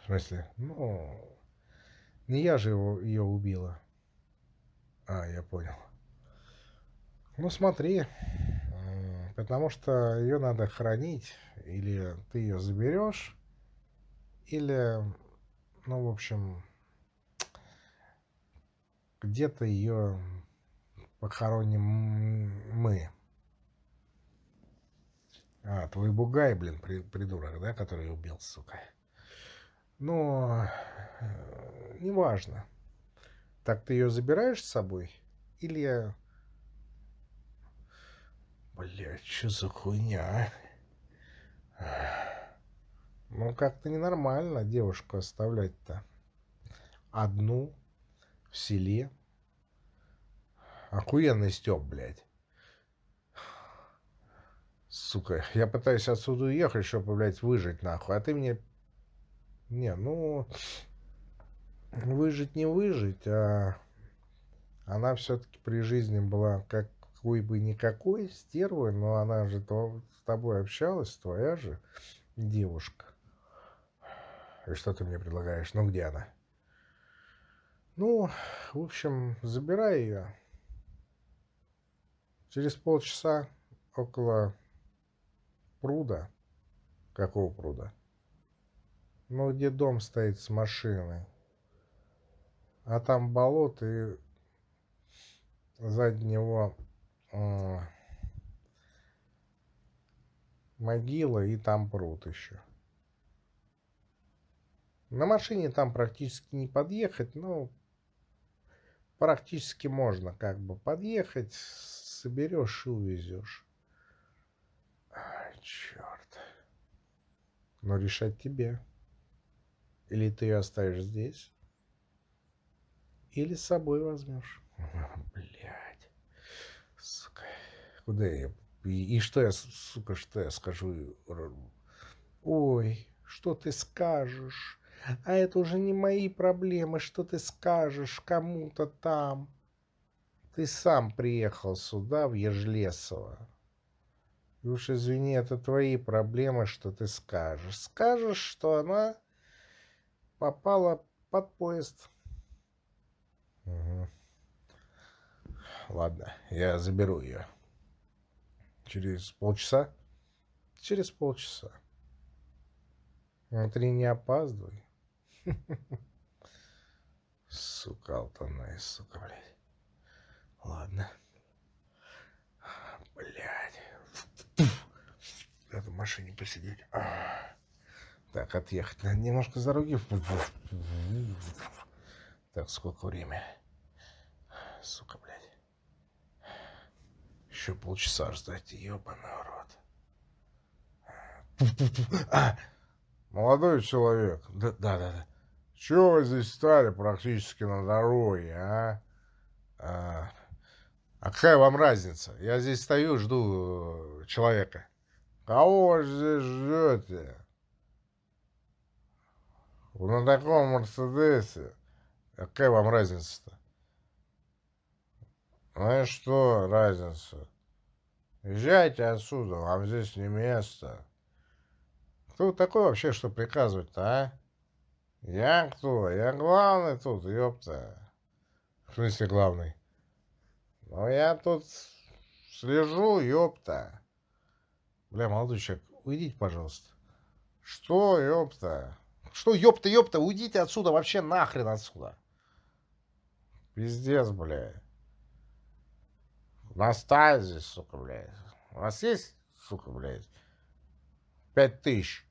В смысле? Ну, не я же его, ее убила. А, я понял. Ну, смотри, потому что ее надо хранить, или ты ее заберешь, или ну, в общем, где-то ее похороним мы. А, твой бугай, блин, при, придурок, да, который убил, сука. Но э, неважно. Так ты ее забираешь с собой? Или... Блядь, что за хуйня? Ну, как-то ненормально девушку оставлять-то. Одну в селе. Охуенный стёб, блядь. Сука, я пытаюсь отсюда уехать, чтобы, блядь, выжить, нахуй. А ты мне... Не, ну... Выжить не выжить, а... Она все-таки при жизни была как какой бы никакой стервой, но она же то, с тобой общалась, твоя же девушка. И что ты мне предлагаешь? Ну, где она? Ну, в общем, забирай ее. Через полчаса около пруда. Какого пруда? Ну, где дом стоит с машиной. А там болото и сзади него э, могила и там пруд еще. На машине там практически не подъехать, но практически можно как бы подъехать, соберешь и увезешь. Ай, черт. Но решать тебе. Или ты ее оставишь здесь, или с собой возьмешь. Блять. Сука. Куда я? И, и что я, сука, что я скажу? Ой, что ты скажешь? А это уже не мои проблемы, что ты скажешь кому-то там. Ты сам приехал сюда, в Ежлесово. И уж извини, это твои проблемы, что ты скажешь. Скажешь, что она попала под поезд. Угу. Ладно, я заберу ее. Через полчаса? Через полчаса. Смотри, не опаздывай. Сука, Алтанай, сука, блядь. Ладно. Блядь. Надо в машине посидеть. Так, отъехать надо немножко с дороги. Так, сколько время? Сука, блядь. Еще полчаса ждать, ебаный рот. А! Молодой человек. Да, да, да. Чего вы здесь стали практически на дороге, а? А, а какая вам разница? Я здесь стою, жду э, человека. Кого вы здесь ждете? На таком Мерседесе. Какая вам разница-то? И что разница? Езжайте отсюда, вам здесь не место. Кто такой вообще, что приказывать-то, а? Я кто? Я главный тут, ёпта. В смысле главный? Ну я тут слежу, ёпта. Бля, молодой человек, уйдите, пожалуйста. Что, ёпта? Что, ёпта, ёпта, уйдите отсюда, вообще нахрен отсюда. Пиздец, бля. Настая здесь, сука, блядь. У вас есть, сука, блядь, пять тысяч?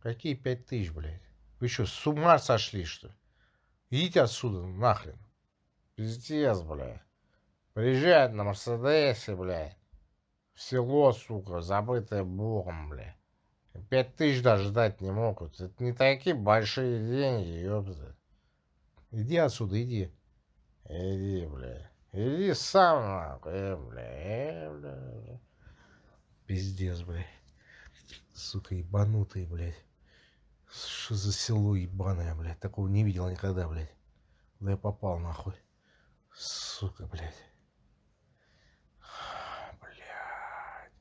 Какие пять тысяч, блядь? Вы что, с ума сошли, что ли? Идите отсюда, нахрен. Пиздец, блядь. Приезжает на Мерседесе, блядь. В село, сука, забытое богом, блядь. Пять тысяч даже дать не могут. Это не такие большие деньги, ёпта. Иди отсюда, иди. Иди, блядь. Иди сам, нахуй, э, бля, э, бля. Пиздец, блядь. Сука, ебанутый, блядь. Что за село ебаное, блядь. Такого не видел никогда, блядь. Куда я попал, нахуй. Сука, блядь. Блядь.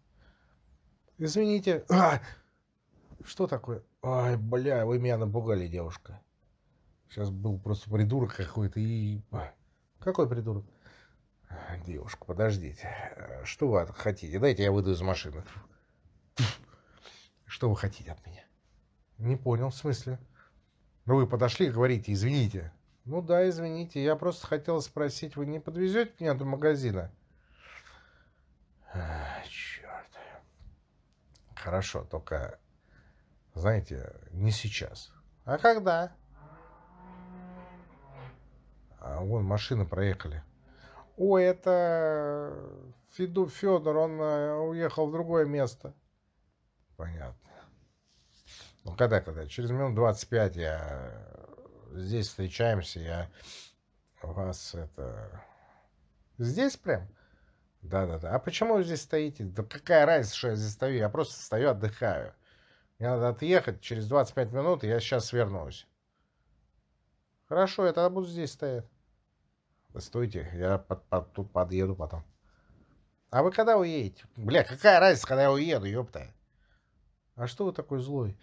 Извините. А! Что такое? Ай, бля, вы меня напугали, девушка. Сейчас был просто придурок какой-то и... Какой придурок? Девушка, подождите. Что вы хотите? Дайте я выйду из машины. Что вы хотите от меня? Не понял, в смысле? Ну, вы подошли и говорите, извините. Ну да, извините, я просто хотел спросить, вы не подвезете меня до магазина? А, черт. Хорошо, только, знаете, не сейчас. А когда? А вон машины проехали. Ой, это Феду Федор, он э, уехал в другое место. Понятно. Ну, когда, когда? Через минут 25 я здесь встречаемся, я вас это... Здесь прям? Да-да-да. А почему вы здесь стоите? Да какая разница, что я здесь стою? Я просто стою, отдыхаю. Мне надо отъехать через 25 минут, я сейчас вернусь. Хорошо, я тогда буду здесь стоять. Стойте, я под, под, тут подъеду потом. А вы когда уедете? Бля, какая разница, когда я уеду, ёпта? А что вы такой злой?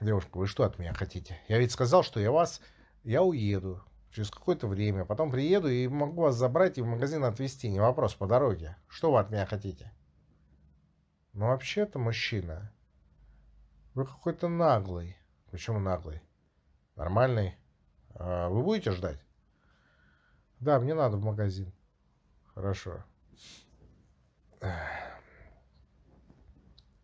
Девушка, вы что от меня хотите? Я ведь сказал, что я вас... Я уеду через какое-то время. Потом приеду и могу вас забрать и в магазин отвезти. Не вопрос, по дороге. Что вы от меня хотите? Ну, вообще-то, мужчина, вы какой-то наглый. Почему наглый? Нормальный. А вы будете ждать? Да, мне надо в магазин. Хорошо.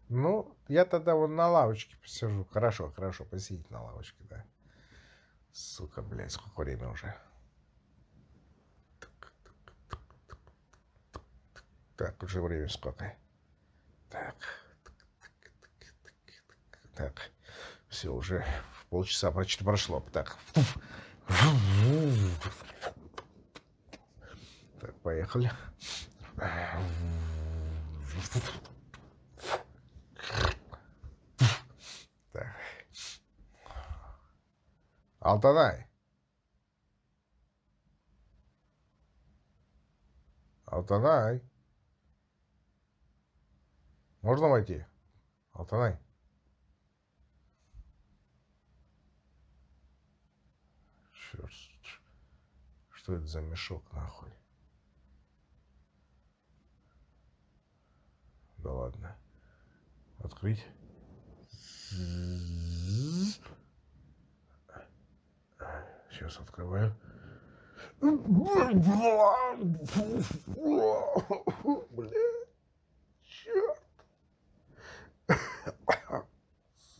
Ну, я тогда вот на лавочке посижу. Хорошо, хорошо, посидеть на лавочке, да. Сука, блядь, сколько времени уже? Так, уже время сколько? Так. Так. Все, уже полчаса почти прошло. Так. Так, поехали. Так. Алтанай. Алтанай. Можно войти? Алтанай. Что это за мешок, нахуй? Да ладно. Открыть. Сейчас открываю. Бля. Черт.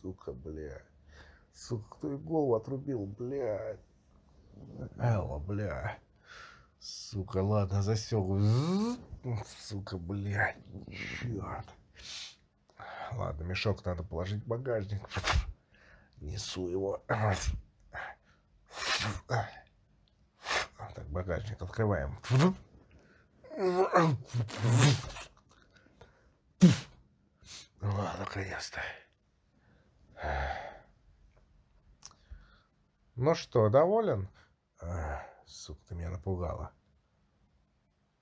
Сука, бля. Сука, кто и голову отрубил, блядь. Элла, бля. Сука, ладно, засел. Сука, блядь. Черт. Ладно, мешок надо положить в багажник. Несу его. Так, багажник открываем. О, наконец-то. Ну что, доволен? А, сука, ты меня напугала.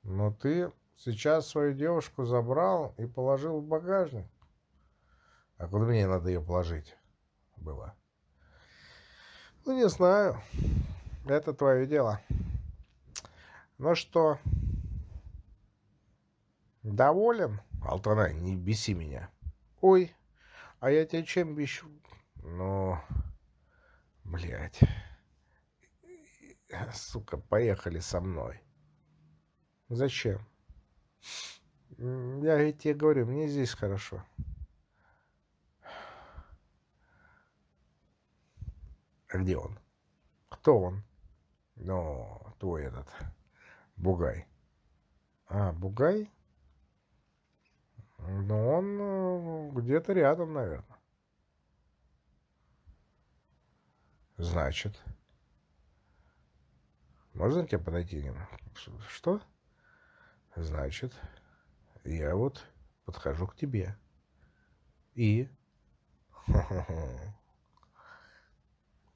Но ты сейчас свою девушку забрал и положил в багажник. А куда мне надо ее положить было? Ну, не знаю. Это твое дело. Ну что, доволен? Алтана, не беси меня. Ой, а я тебя чем бещу? Ну, блядь. Сука, поехали со мной. Зачем? Я ведь тебе говорю, мне здесь хорошо. А где он? Кто он? Ну, твой этот, Бугай. А, Бугай? Ну, он э, где-то рядом, наверное. Значит. Можно к тебе подойти? Что? Значит, я вот подхожу к тебе. И...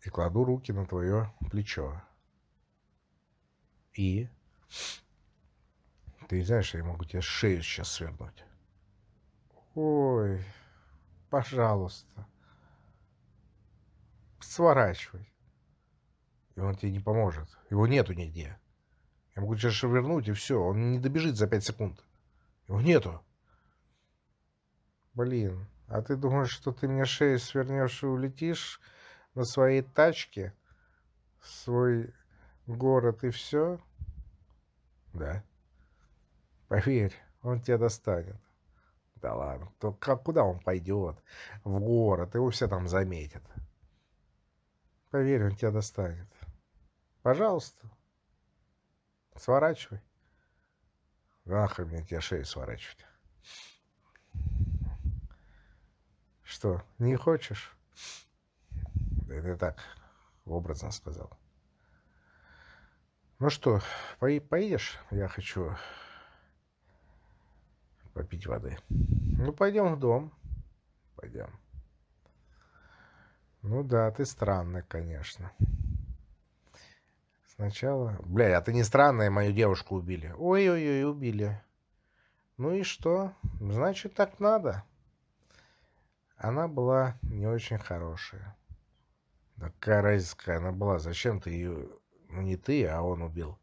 И кладу руки на твое плечо. И... Ты знаешь, я могу тебе шею сейчас свернуть. Ой, пожалуйста. Сворачивай. И он тебе не поможет. Его нету нигде. Я могу сейчас шевернуть, и все. Он не добежит за пять секунд. Его нету. Блин, а ты думаешь, что ты мне шею свернешь и улетишь на своей тачке в свой город и все? Да. Поверь, он тебя достанет. Да ладно, то как, куда он пойдет? В город, его все там заметят. Поверь, он тебя достанет. Пожалуйста. Сворачивай. Нахуй мне тебе шею сворачивать. Что, не хочешь? Да это так, образно сказал. Ну что, по поедешь? Я хочу попить воды. Ну, пойдем в дом. Пойдем. Ну да, ты странный, конечно. Сначала... Бля, а ты не странная, мою девушку убили. Ой-ой-ой, убили. Ну и что? Значит, так надо. Она была не очень хорошая. Да какая разница, она была? Зачем ты ее... Ну, не ты, а он убил.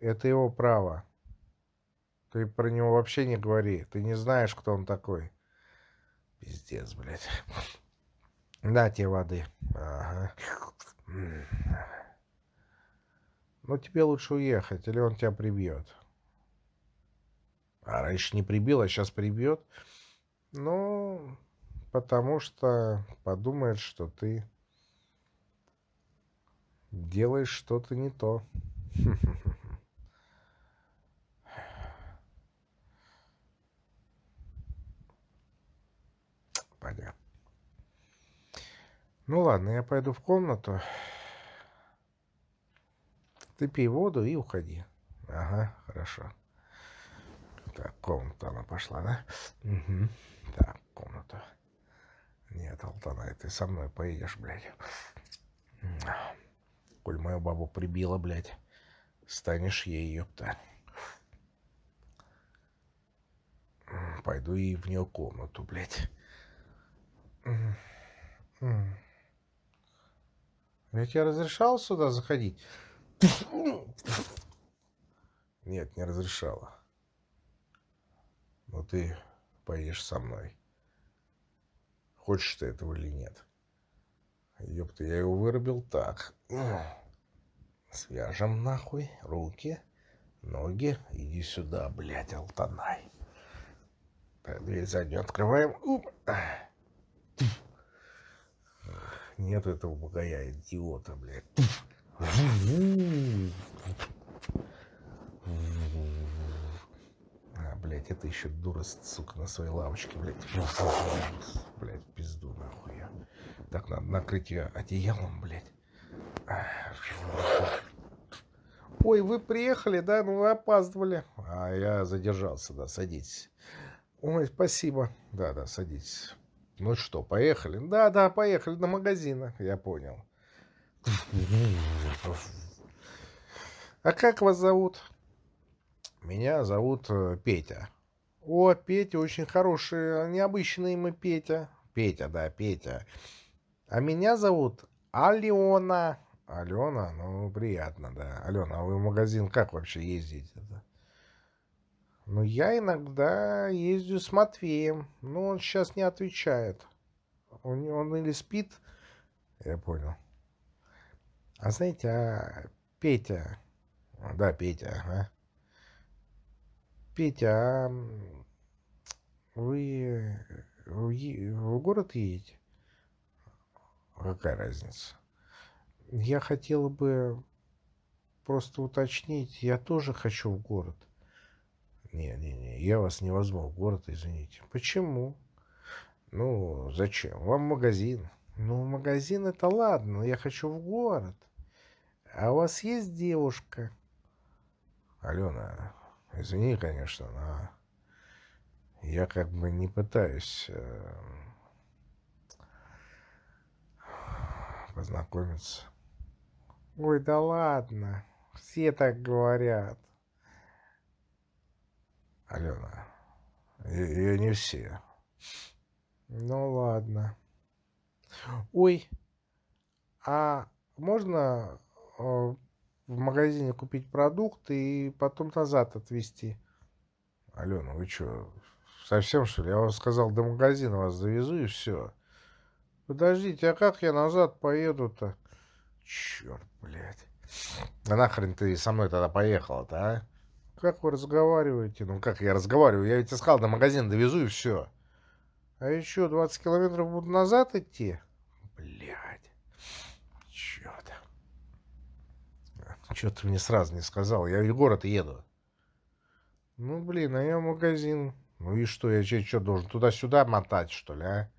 Это его право. Ты про него вообще не говори. Ты не знаешь, кто он такой. Пиздец, блядь. На тебе воды. Ага. Ну, тебе лучше уехать, или он тебя прибьет. А раньше не прибил, а сейчас прибьет. Ну, потому что подумает, что ты делаешь что-то не то. Понятно. Ну ладно, я пойду в комнату. Ты пей воду и уходи. Ага, хорошо. Так, комната она пошла, да? Угу. Так, комната. Нет, Алтана, ты со мной поедешь, блядь. Коль мою бабу прибила, блядь, станешь ей, ёпта. Пойду и в нее комнату, блядь. Я тебе разрешал сюда заходить? Нет, не разрешала. Но ты поедешь со мной. Хочешь ты этого или нет? Ёпта, я его вырубил так. Свяжем нахуй руки, ноги. Иди сюда, блядь, Алтанай. Так, дверь заднюю открываем. Нет этого бугая, идиота, блядь. А, блядь, это еще дура, сука, на своей лавочке, блядь. Блядь, пизду нахуй. Так, надо накрыть ее одеялом, блядь. Ой, вы приехали, да? Ну, вы опаздывали. А я задержался, да, садитесь. Ой, спасибо. Да, да, садитесь. Ну что, поехали? Да, да, поехали до магазина. Я понял. А как вас зовут? Меня зовут э, Петя. О, Петя, очень хороший, необычный имя Петя. Петя, да, Петя. А меня зовут Алена. Алена, ну, приятно, да. Алена, а вы в магазин как вообще ездите? -то? Ну, я иногда езжу с Матвеем. Но он сейчас не отвечает. Он, он или спит, я понял. А знаете, а Петя... Да, Петя, ага. Петя, а вы в, в город едете? Какая разница? Я хотела бы просто уточнить, я тоже хочу в город. Не-не-не, я вас не возьму в город, извините. Почему? Ну, зачем? Вам магазин. Ну, магазин это ладно, но я хочу в город. А у вас есть девушка? Алена, извини, конечно, но я как бы не пытаюсь э, познакомиться. Ой, да ладно, все так говорят. Алена, ее не все. Ну ладно. Ой, а можно в магазине купить продукты и потом назад отвезти? Алена, вы что, совсем что ли? Я вам сказал, до магазина вас завезу и все. Подождите, а как я назад поеду-то? Черт, блядь. А нахрен ты со мной тогда поехала-то, а? Как вы разговариваете? Ну, как я разговариваю? Я ведь сказал, до магазина довезу и все. А еще 20 километров буду назад идти? Блядь. Чё ты мне сразу не сказал? Я в город еду. Ну, блин, а я в магазин. Ну и что, я что, должен туда-сюда мотать, что ли, а?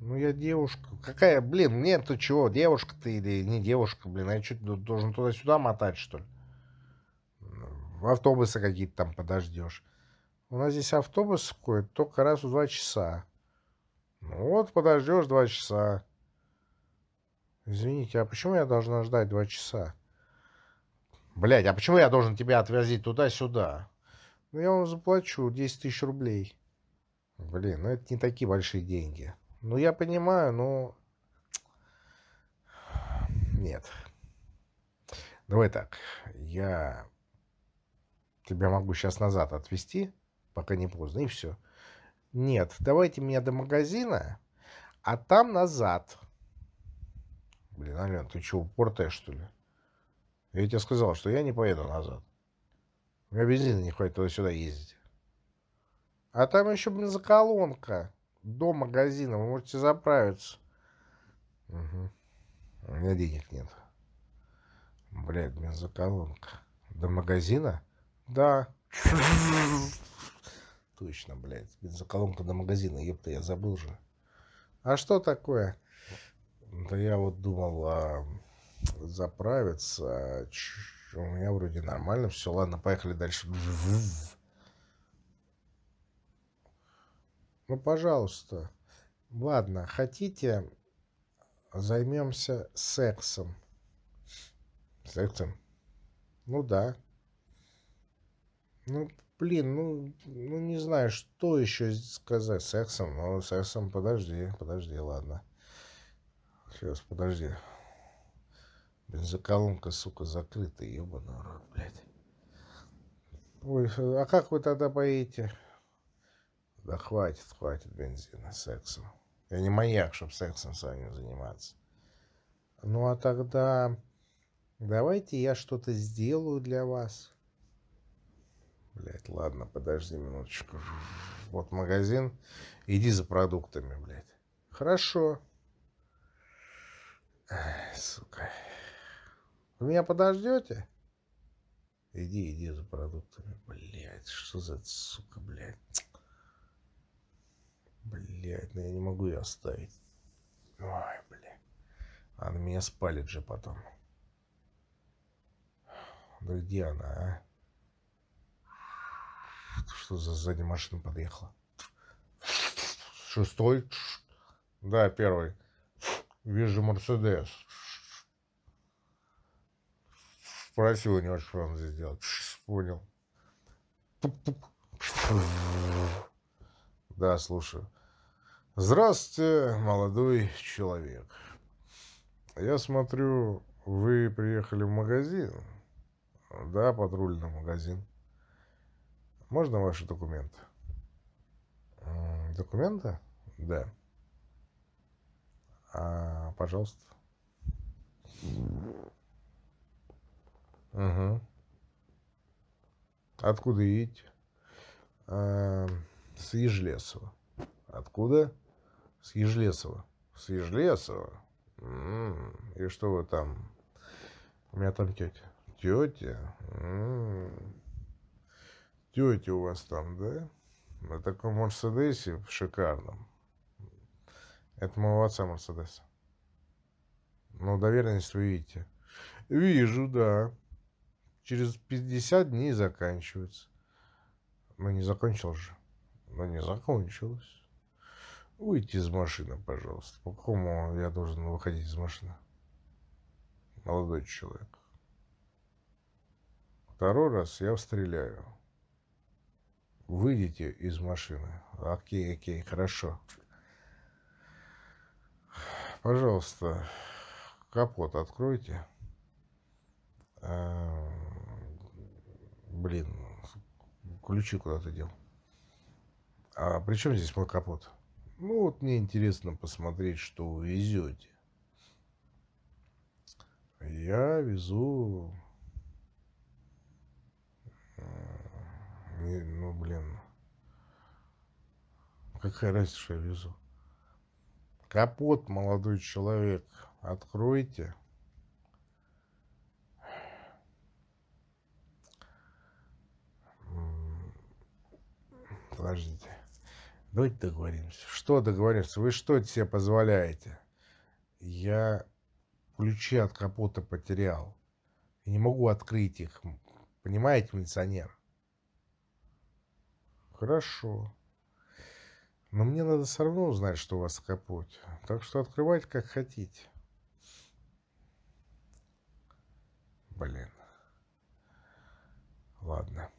Ну, я девушка. Какая, блин, нет, ты чего, девушка ты или не девушка, блин, а я что, должен туда-сюда мотать, что ли? В автобусы какие-то там подождешь. У нас здесь автобус ходит только раз в два часа. Ну вот, подождешь два часа. Извините, а почему я должна ждать два часа? Блять, а почему я должен тебя отвозить туда-сюда? Ну, я вам заплачу 10 тысяч рублей. Блин, ну это не такие большие деньги. Ну, я понимаю, но... Нет. Давай так. Я тебя могу сейчас назад отвезти, пока не поздно, и все. Нет, давайте меня до магазина, а там назад. Блин, Ален, ты что, упортая, что ли? Я тебе сказал, что я не поеду назад. У меня бензина не хватит туда-сюда ездить. А там еще бензоколонка до магазина, вы можете заправиться. Угу. У меня денег нет. Блядь, бензоколонка. До магазина? Да. Точно, блядь. Бензоколонка до магазина. Ёпта, я забыл же. А что такое? Да я вот думал а, заправиться. У меня вроде нормально все. Ладно, поехали дальше. Ну, пожалуйста. Ладно, хотите, займемся сексом. Сексом? Ну да. Ну, блин, ну, ну не знаю, что еще сказать. Сексом, ну, сексом, подожди, подожди, ладно. Сейчас, подожди. Бензоколонка, сука, закрыта, ебаный рот, блядь. Ой, а как вы тогда поедете? Да хватит, хватит бензина сексом. Я не маяк, чтобы сексом с вами заниматься. Ну, а тогда давайте я что-то сделаю для вас. Блять, ладно, подожди минуточку. Вот магазин. Иди за продуктами, блядь. Хорошо. Сука. Вы меня подождете? Иди, иди за продуктами. Блять, что за сука, блядь. Блять, ну я не могу ее оставить. Ой, блядь. Она меня спалит же потом. Да где она, а? Что за сзади машина подъехала? Шестой? Да, первый. Вижу Мерседес. Спросил у него, что он здесь делает. Понял. Да, слушаю. Здравствуйте, молодой человек. Я смотрю, вы приехали в магазин. Да, патрульный магазин. Можно ваши документы? Документы? Да. А, пожалуйста. Угу. Откуда едете? А, с Ежлесова. Откуда? С Ежлесова. С Ежлесова? М-м. И что вы там? У меня там тетя. Тетя? М-м. Тетя у вас там, да? На таком Мерседесе шикарном. Это моего отца Мерседес. Ну, доверенность вы видите. Вижу, да. Через 50 дней заканчивается. Но не закончил же. Но не закончилось. Выйти из машины, пожалуйста. По какому я должен выходить из машины? Молодой человек. Второй раз я стреляю. Выйдите из машины. Окей, окей, хорошо. Пожалуйста, капот откройте. Блин, ключи куда-то дел. А при чем здесь мой капот? Ну, вот мне интересно посмотреть, что вы везете. Я везу Не, ну, блин. Какая разница, что я везу? Капот, молодой человек, откройте. Подождите. Давайте договоримся. Что договоримся? Вы что себе позволяете? Я ключи от капота потерял. Не могу открыть их. Понимаете, милиционер? Хорошо. Но мне надо все равно узнать, что у вас в капоте. Так что открывайте как хотите. Блин. Ладно.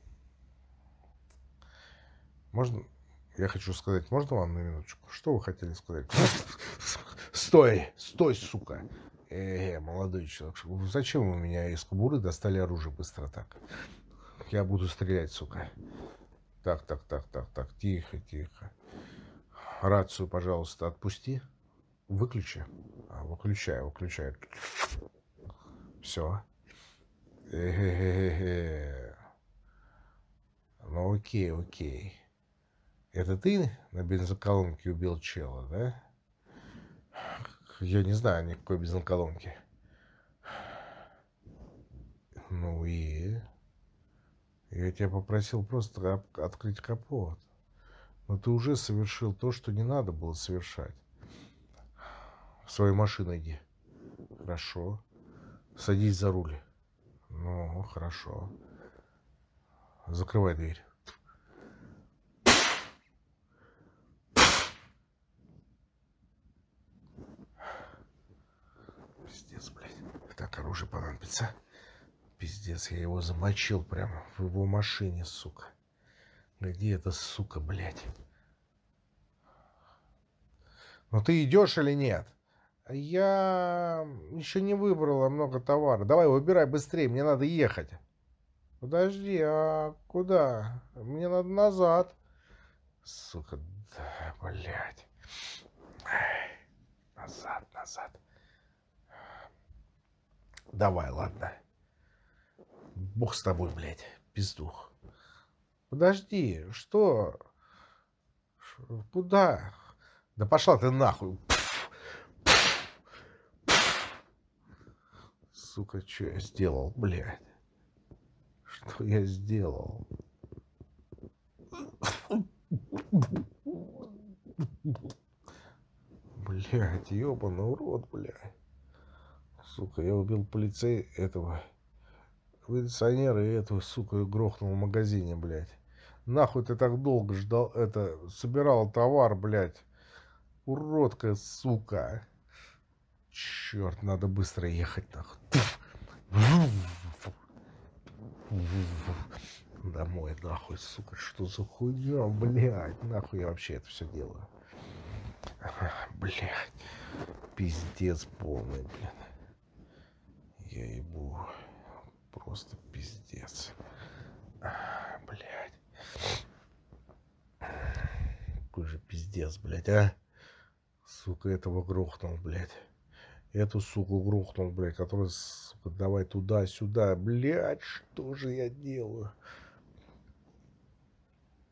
Можно... Я хочу сказать, можно вам на минуточку? Что вы хотели сказать? Стой! Стой, сука! Э, молодой человек, зачем вы меня из кобуры достали оружие быстро так? Я буду стрелять, сука. Так, так, так, так, так, тихо, тихо. Рацию, пожалуйста, отпусти. Выключи. А, выключай, выключай. Все. Ну окей, окей. Это ты на бензоколонке убил чела, да? Я не знаю никакой бензоколонки. Ну и... Я тебя попросил просто открыть капот. Но ты уже совершил то, что не надо было совершать. В свою машину иди. Хорошо. Садись за руль. Ну, хорошо. Закрывай дверь. Пиздец, блядь. Так, оружие понадобится. Пиздец, я его замочил прямо в его машине, сука. Где эта сука, блядь? Ну ты идешь или нет? Я еще не выбрала много товара. Давай, выбирай быстрее, мне надо ехать. Подожди, а куда? Мне надо назад. Сука, да, блядь. Назад, назад. Давай, ладно. Бог с тобой, блядь, пиздух. Подожди, что? Куда? Да пошла ты нахуй. Сука, что я сделал, блядь? Что я сделал? Блядь, ебаный урод, блядь. Сука, я убил полицей этого кондиционер и эту, сука, грохнул в магазине, блядь. Нахуй ты так долго ждал, это, собирал товар, блядь. Уродка, сука. Черт, надо быстро ехать, нахуй. Домой, нахуй, сука, что за хуйня, блядь, нахуй я вообще это все делаю. Блядь, пиздец полный, блядь. Я ебу, просто пиздец. Блядь. Какой же пиздец, блядь, а? Сука, этого грохнул, блядь. Эту суку грохнул, блядь, который, сука, давай туда-сюда. Блядь, что же я делаю?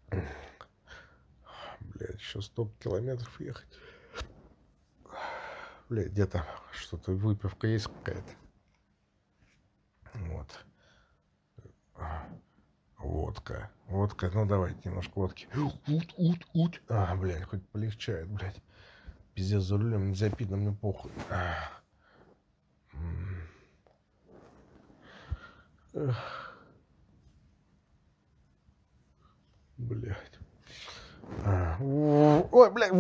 Блядь, еще столько километров ехать. Блядь, где-то что-то выпивка есть какая-то. Вот. Водка. Водка. Ну, давайте немножко водки. Ут, ут, ут. А, блядь, хоть полегчает, блядь. Пиздец, за рулем нельзя пить, на мне похуй. Блядь. Ой, блядь.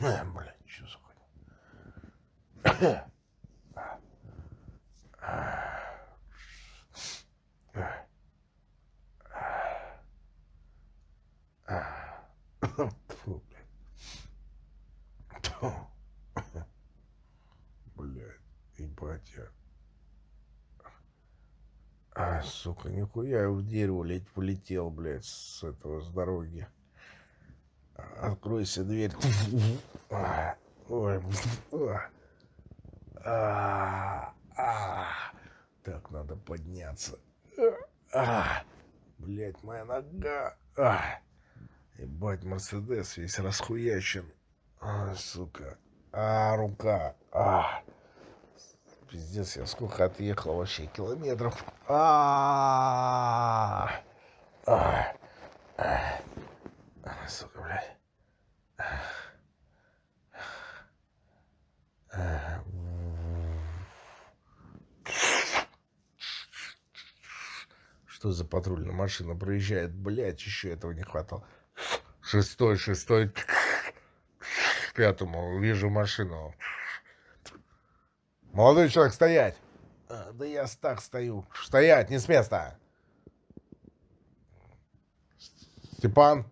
Блядь, что за хуйня? Блядь, ебать я. А, сука, нихуя я в дерево ледь полетел, блядь, с этого, с дороги. Откройся дверь. Ой, так надо подняться. Блять, моя нога. А, ебать, Мерседес весь расхуящен. А, сука. А, рука. А, пиздец, я сколько отъехал вообще километров. А, а, а, сука, блядь. Что за патрульная машина проезжает? Блять, еще этого не хватало. Шестой, шестой. Пятому вижу машину. Молодой человек, стоять! А, да я так стою. Стоять, не с места. Степан?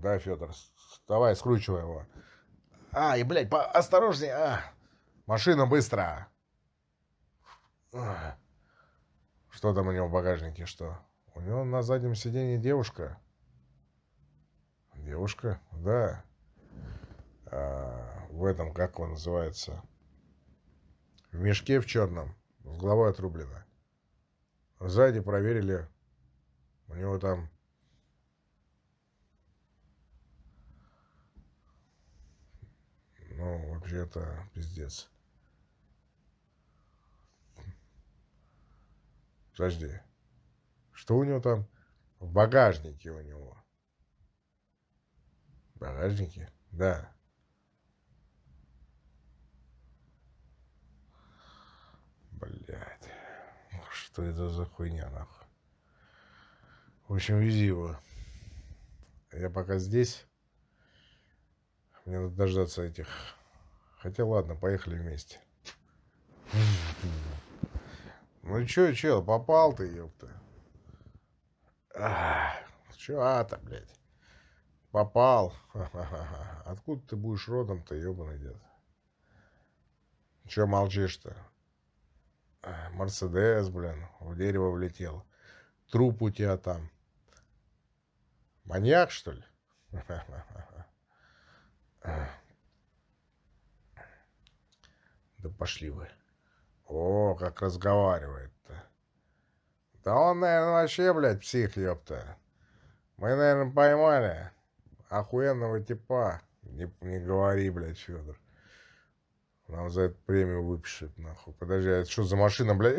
Да, Федор. Давай, скручивай его. А, и, блядь, по осторожнее. А. Машина быстро. Что там у него в багажнике, что? У него на заднем сиденье девушка. Девушка? Да. А, в этом, как он называется? В мешке в черном. С головой отрублено. Сзади проверили. У него там Ну, вообще-то, пиздец. Подожди. Что у него там в багажнике у него? В багажнике? Да. Блять. Что это за хуйня, нахуй? В общем, вези его. Я пока здесь. Мне надо дождаться этих. Хотя ладно, поехали вместе. Ну чё, чел, попал ты, ёпта. Чё, а-то, блядь. Попал. Откуда ты будешь родом-то, ёбаный дед? Чё молчишь-то? Мерседес, блин, в дерево влетел. Труп у тебя там. Маньяк, что ли? Да пошли вы. О, как разговаривает-то. Да он, наверное, вообще, блядь, псих, ёпта. Мы, наверное, поймали охуенного типа. Не, не говори, блядь, Федор. Нам за это премию выпишет, нахуй. Подожди, а это что за машина, блядь?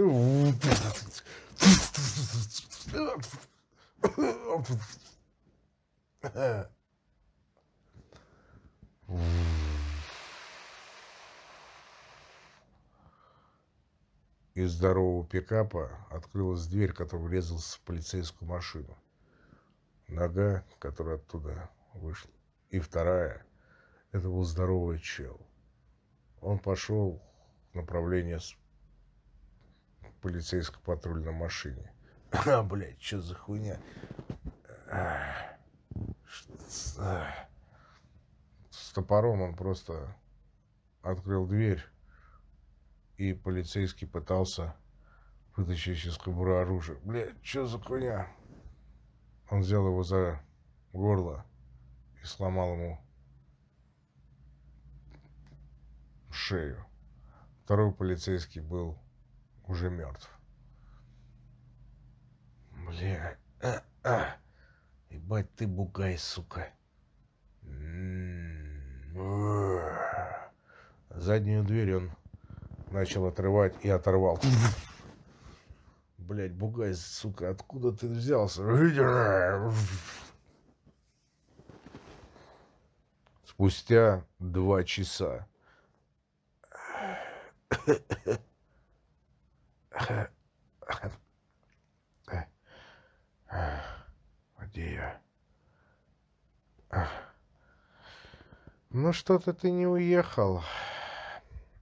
Из здорового пикапа открылась дверь, которая врезалась в полицейскую машину. Нога, которая оттуда вышла. И вторая. Это был здоровый чел. Он пошел в направлении полицейской патрульной машине. А, блядь, что за хуйня? С топором он просто открыл дверь, и полицейский пытался вытащить из кобуры оружие. Блядь, что за хуйня? Он взял его за горло и сломал ему шею. Второй полицейский был уже мертв. Бля, а, а. Ебать ты бугай, сука. Заднюю дверь он начал отрывать и оторвал. Блять, бугай, сука, откуда ты взялся? Спустя два часа. Где я? Ну что-то ты не уехал,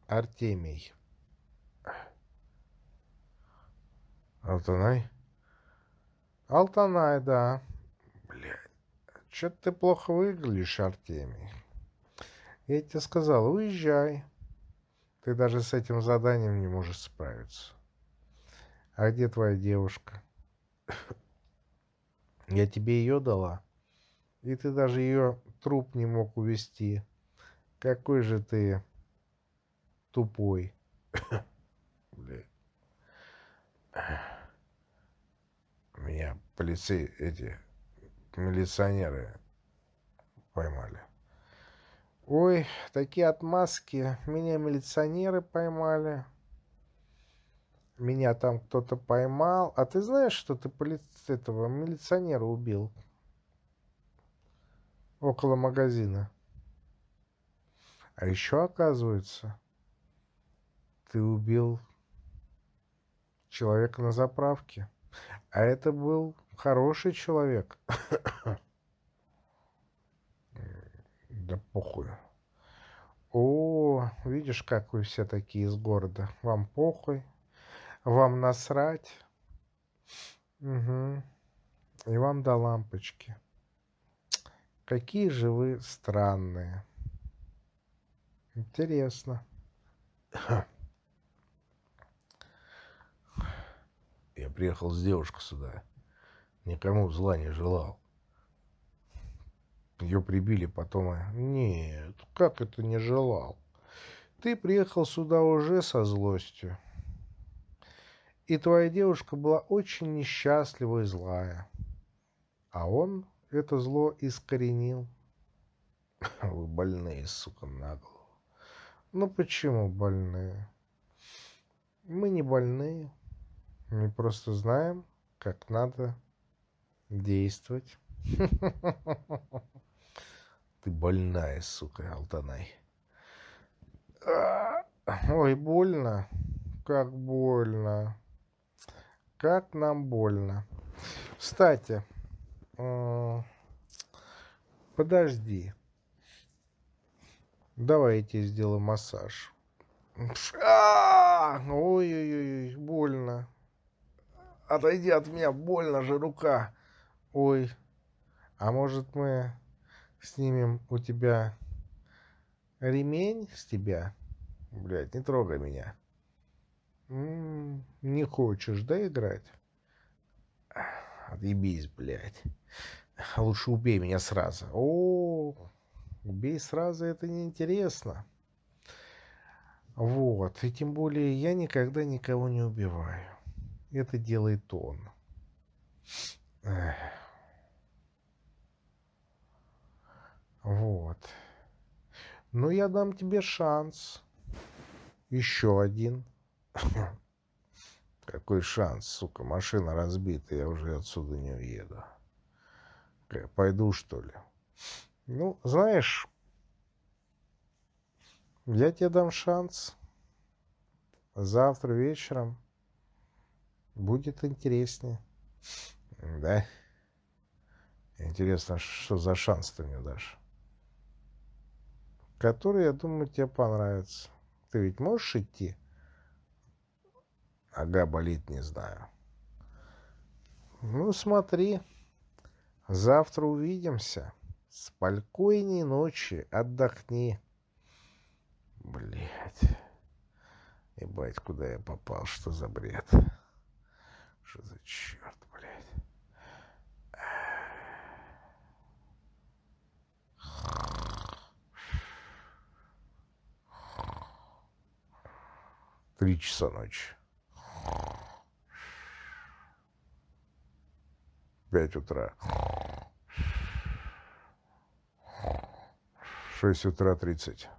Артемий. Алтанай? Алтанай, да. Блядь, что ты плохо выглядишь, Артемий. Я тебе сказал, уезжай. Ты даже с этим заданием не можешь справиться. А где твоя девушка? Я тебе ее дала. И ты даже ее труп не мог увести. Какой же ты тупой. Блядь. Меня полицей, эти милиционеры поймали. Ой, такие отмазки. Меня милиционеры поймали. Меня там кто-то поймал. А ты знаешь, что ты этого милиционера убил? Около магазина. А еще, оказывается, ты убил человека на заправке. А это был хороший человек. Да похуй. О, видишь, как вы все такие из города. Вам похуй. Вам насрать. Угу. И вам до лампочки. Какие же вы странные. Интересно. Я приехал с девушкой сюда. Никому зла не желал. Ее прибили потом. Нет, как это не желал? Ты приехал сюда уже со злостью. И твоя девушка была очень несчастлива и злая. А он это зло искоренил. Вы больные, сука, на голову. Ну почему больные? Мы не больные. Мы просто знаем, как надо действовать. Ты больная, сука, Алтанай. Ой, больно. Как больно. Как нам больно. Кстати, подожди. Давайте сделаем массаж. Ой-ой-ой, больно. Отойди от меня, больно же рука. Ой, а может мы снимем у тебя ремень с тебя? Блядь, не трогай меня. М -м, не хочешь, да, играть? Отъебись, блядь. Лучше убей меня сразу. О, убей сразу, это неинтересно. Вот, и тем более я никогда никого не убиваю. Это делает он. Вот. Ну, я дам тебе шанс. Еще один. Какой шанс, сука, машина разбита, я уже отсюда не уеду. Пойду, что ли? Ну, знаешь, я тебе дам шанс. Завтра вечером будет интереснее. Да? Интересно, что за шанс ты мне дашь? Который, я думаю, тебе понравится. Ты ведь можешь идти? Ага, болит, не знаю. Ну, смотри. Завтра увидимся. Спокойней ночи, отдохни. Блять. Ебать, куда я попал, что за бред? Что за черт, блядь? Три часа ночи. Пять утра. Шесть утра тридцать.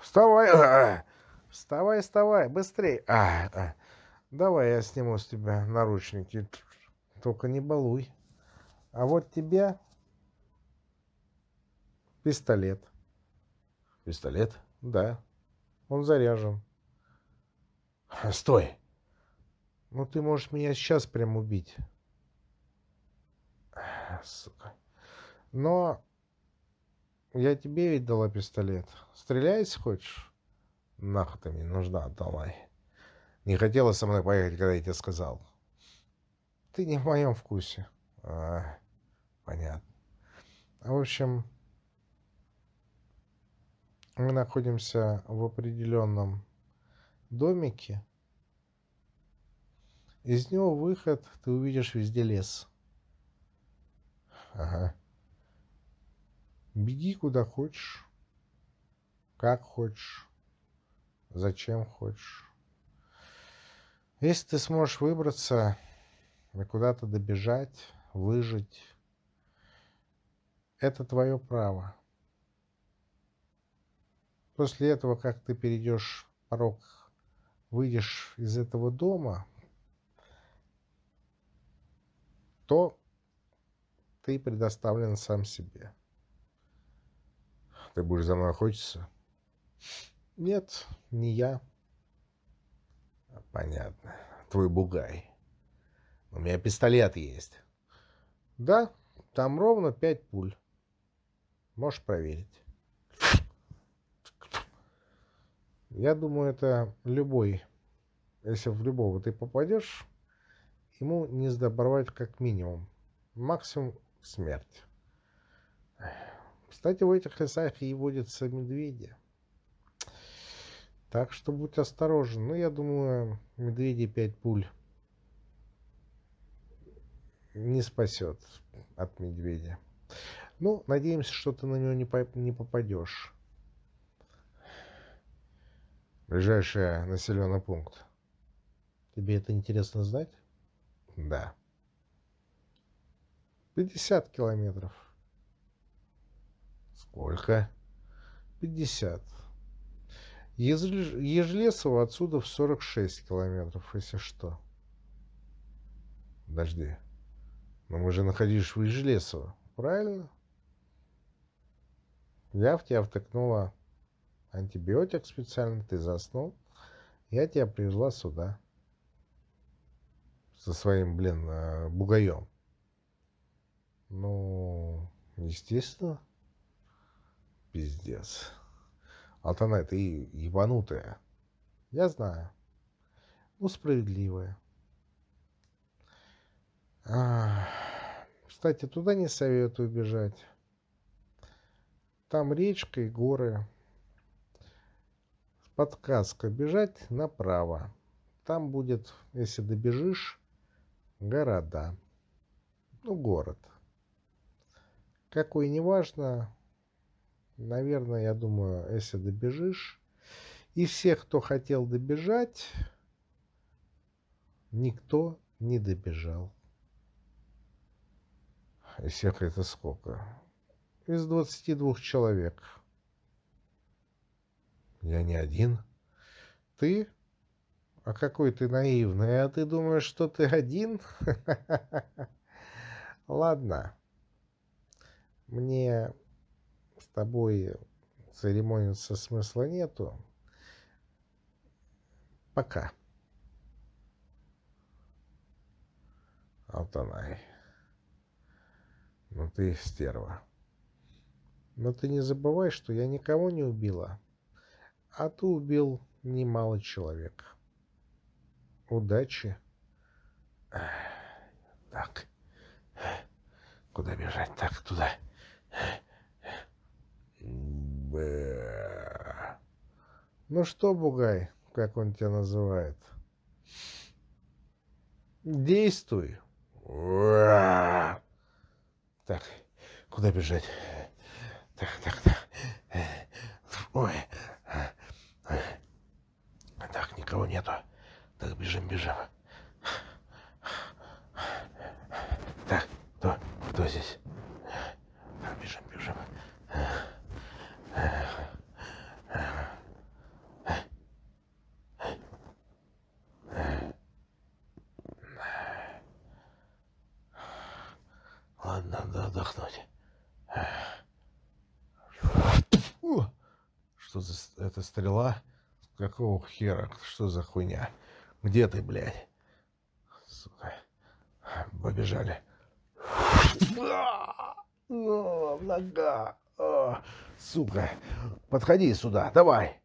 Вставай! А, вставай, вставай, быстрей! А, а. Давай я сниму с тебя наручники. Только не балуй. А вот тебе пистолет. Пистолет? Да. Он заряжен. Стой! Ну, ты можешь меня сейчас прям убить. Сука. Но я тебе ведь дала пистолет. Стрелять хочешь? Нахуй ты мне нужна, давай. Не хотела со мной поехать, когда я тебе сказал. Ты не в моем вкусе. А, понятно. В общем, мы находимся в определенном домике. Из него выход, ты увидишь везде лес. Ага. Беги куда хочешь, как хочешь, зачем хочешь. Если ты сможешь выбраться и куда-то добежать, выжить, это твое право. После этого, как ты перейдешь порог, выйдешь из этого дома, то ты предоставлен сам себе. Ты будешь за мной охотиться? Нет, не я. Понятно. Твой бугай. У меня пистолет есть. Да, там ровно пять пуль. Можешь проверить. Я думаю, это любой. Если в любого ты попадешь, ему не сдобровать как минимум. Максимум смерть. Кстати, в этих лесах и водятся медведи. Так что будь осторожен. Ну, я думаю, медведи пять пуль не спасет от медведя. Ну, надеемся, что ты на него не, не попадешь. Ближайший населенный пункт. Тебе это интересно знать? Да. 50 километров. Сколько? 50. Ежелесово отсюда в 46 километров, если что. Подожди. Но мы же находились в Ежелесово, правильно? Я в тебя втыкнула антибиотик специально, ты заснул. Я тебя привезла сюда. Со своим, блин, э, бугаем. Ну, естественно. Пиздец. Алтана, ты ебанутая. Я знаю. Ну, справедливая. А, кстати, туда не советую бежать. Там речка и горы. Подсказка. Бежать направо. Там будет, если добежишь, города. Ну, город. Какой, неважно, наверное, я думаю, если добежишь, и всех, кто хотел добежать, никто не добежал. И всех это сколько? Из 22 человек. Я не один. Ты? А какой ты наивный. А ты думаешь, что ты один? Ладно. Мне с тобой церемониться смысла нету. Пока. Алтанай. Ну ты стерва. Но ты не забывай, что я никого не убила. А ты убил немало человек. Удачи. Так. Куда бежать? Так, туда. Бэ. Ну что, Бугай, как он тебя называет? Действуй. Так, куда бежать? Так, так, так. Ой. Так, никого нету. Так, бежим, бежим. Так, кто, кто здесь? Так, бежим, бежим. Ладно, надо отдохнуть. Что за это стрела? Какого хера? Что за хуйня? Где ты, блядь? Сука. Побежали. О, нога. О, сука. Подходи сюда, давай.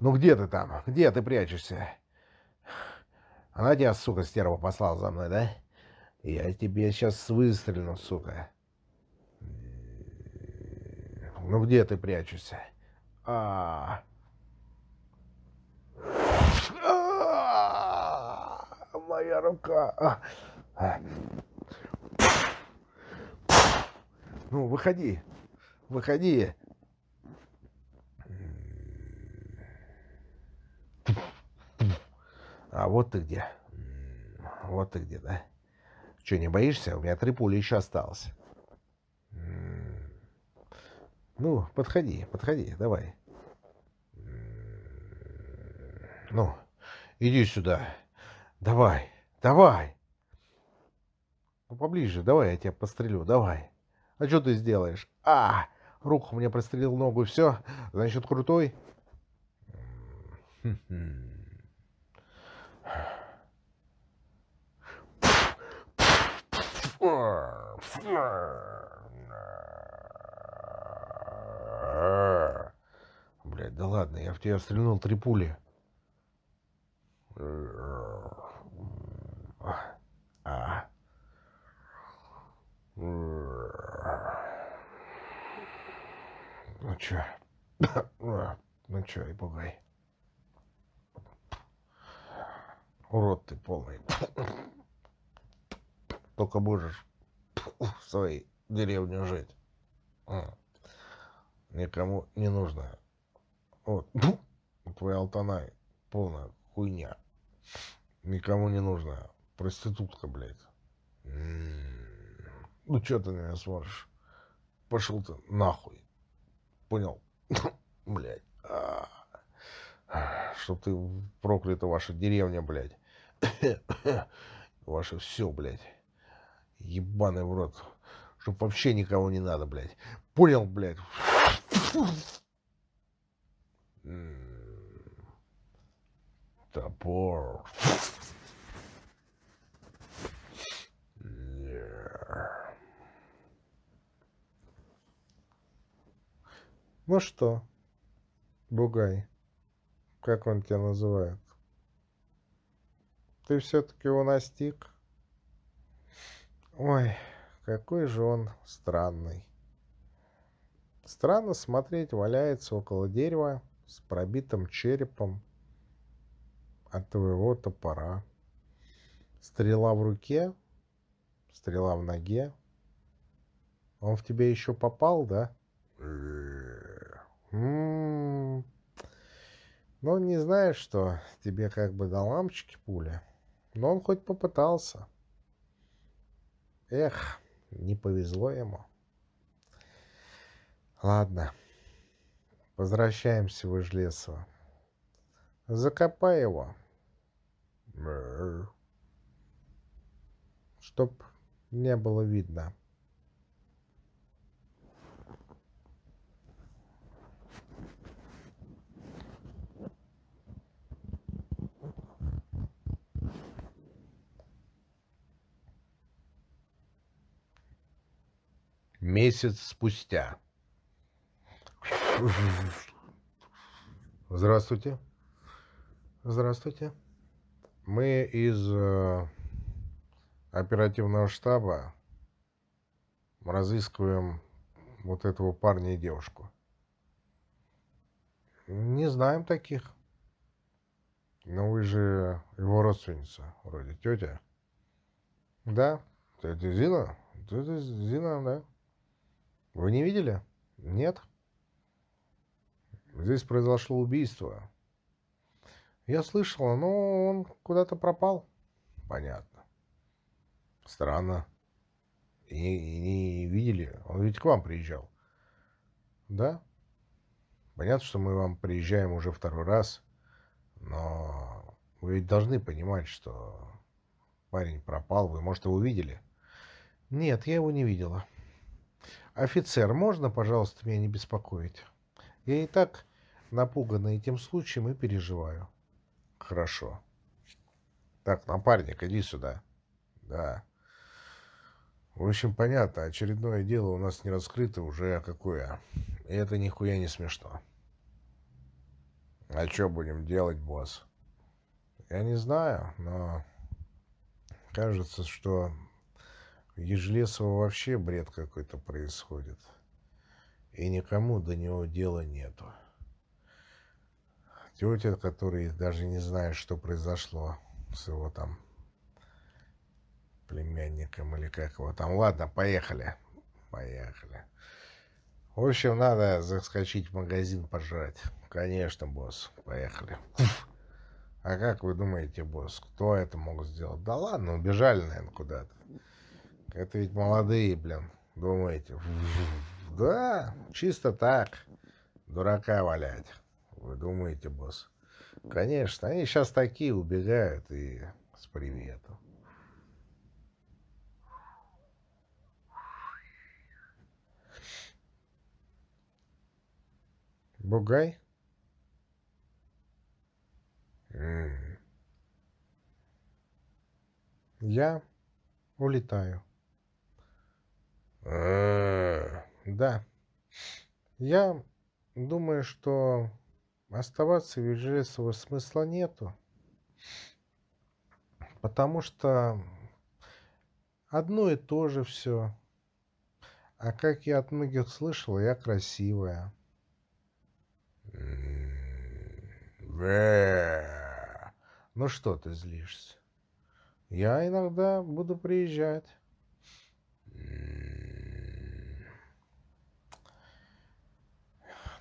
Ну где ты там? Где ты прячешься? Она тебя, сука, стерва послала за мной, да? Я тебе сейчас выстрелю, сука. Ну где ты прячешься? А, -а, -а моя рука. А. Ну, выходи. Выходи. А вот ты где. Вот ты где, да? Че, не боишься? У меня три пули еще осталось. Ну, подходи, подходи, давай. Ну, иди сюда. Давай, давай. Ну, поближе, давай я тебя пострелю, давай. А что ты сделаешь? А, руку мне прострелил ногу, все, значит, крутой. Блять, да ладно, я в тебя стрельнул три пули. А. Ну чё? Ну чё, и пугай. Урод ты полный. Только можешь в своей деревне жить. Никому не нужно. Вот. Твоя алтанай полная хуйня. Никому не нужна. Проститутка, блядь. Ну, что ты на меня смотришь? Пошел ты нахуй. Понял? блядь. А. Чтоб ты проклята ваша деревня, блядь. Ваше все, блядь. Ебаный в рот. Чтоб вообще никого не надо, блядь. Понял, блядь? Топор. Ну что, Бугай, как он тебя называет? Ты все-таки его настиг? Ой, какой же он странный. Странно смотреть, валяется около дерева с пробитым черепом от твоего топора. Стрела в руке, стрела в ноге. Он в тебя еще попал, да? М-м-м. Ну, не знаешь, что тебе как бы до лампочки пуля. Но он хоть попытался. Эх, не повезло ему. Ладно. Возвращаемся в Ижлесово. Закопай его. Чтоб не было видно. Месяц спустя. Здравствуйте. Здравствуйте. Мы из э, оперативного штаба разыскиваем вот этого парня и девушку. Не знаем таких. Но вы же его родственница, вроде тетя. Да, тетя Зина. Тетя Зина, да. Вы не видели? Нет. Здесь произошло убийство. Я слышала, но он куда-то пропал. Понятно. Странно. И не, и не видели? Он ведь к вам приезжал. Да? Понятно, что мы вам приезжаем уже второй раз, но вы ведь должны понимать, что парень пропал. Вы, может, его видели? Нет, я его не видела. Офицер, можно, пожалуйста, меня не беспокоить? Я и так напугана этим случаем и переживаю. Хорошо. Так, напарник, иди сюда. Да. В общем, понятно, очередное дело у нас не раскрыто уже какое. И это нихуя не смешно. А что будем делать, босс? Я не знаю, но кажется, что Ежелесово вообще бред какой-то происходит. И никому до него дела нету. Тетя, который даже не знает, что произошло с его там племянником или как его там. Ладно, поехали. Поехали. В общем, надо заскочить в магазин пожрать. Конечно, босс. Поехали. А как вы думаете, босс, кто это мог сделать? Да ладно, убежали, наверное, куда-то. Это ведь молодые, блин, думаете. Да, чисто так. Дурака валять. Вы думаете, босс? Конечно, они сейчас такие убегают и с приветом. Бугай? Я улетаю. Э, да. Я думаю, что оставаться в Ижевсово смысла нету. Потому что одно и то же все. А как я от многих слышал, я красивая. Ну что ты злишься? Я иногда буду приезжать.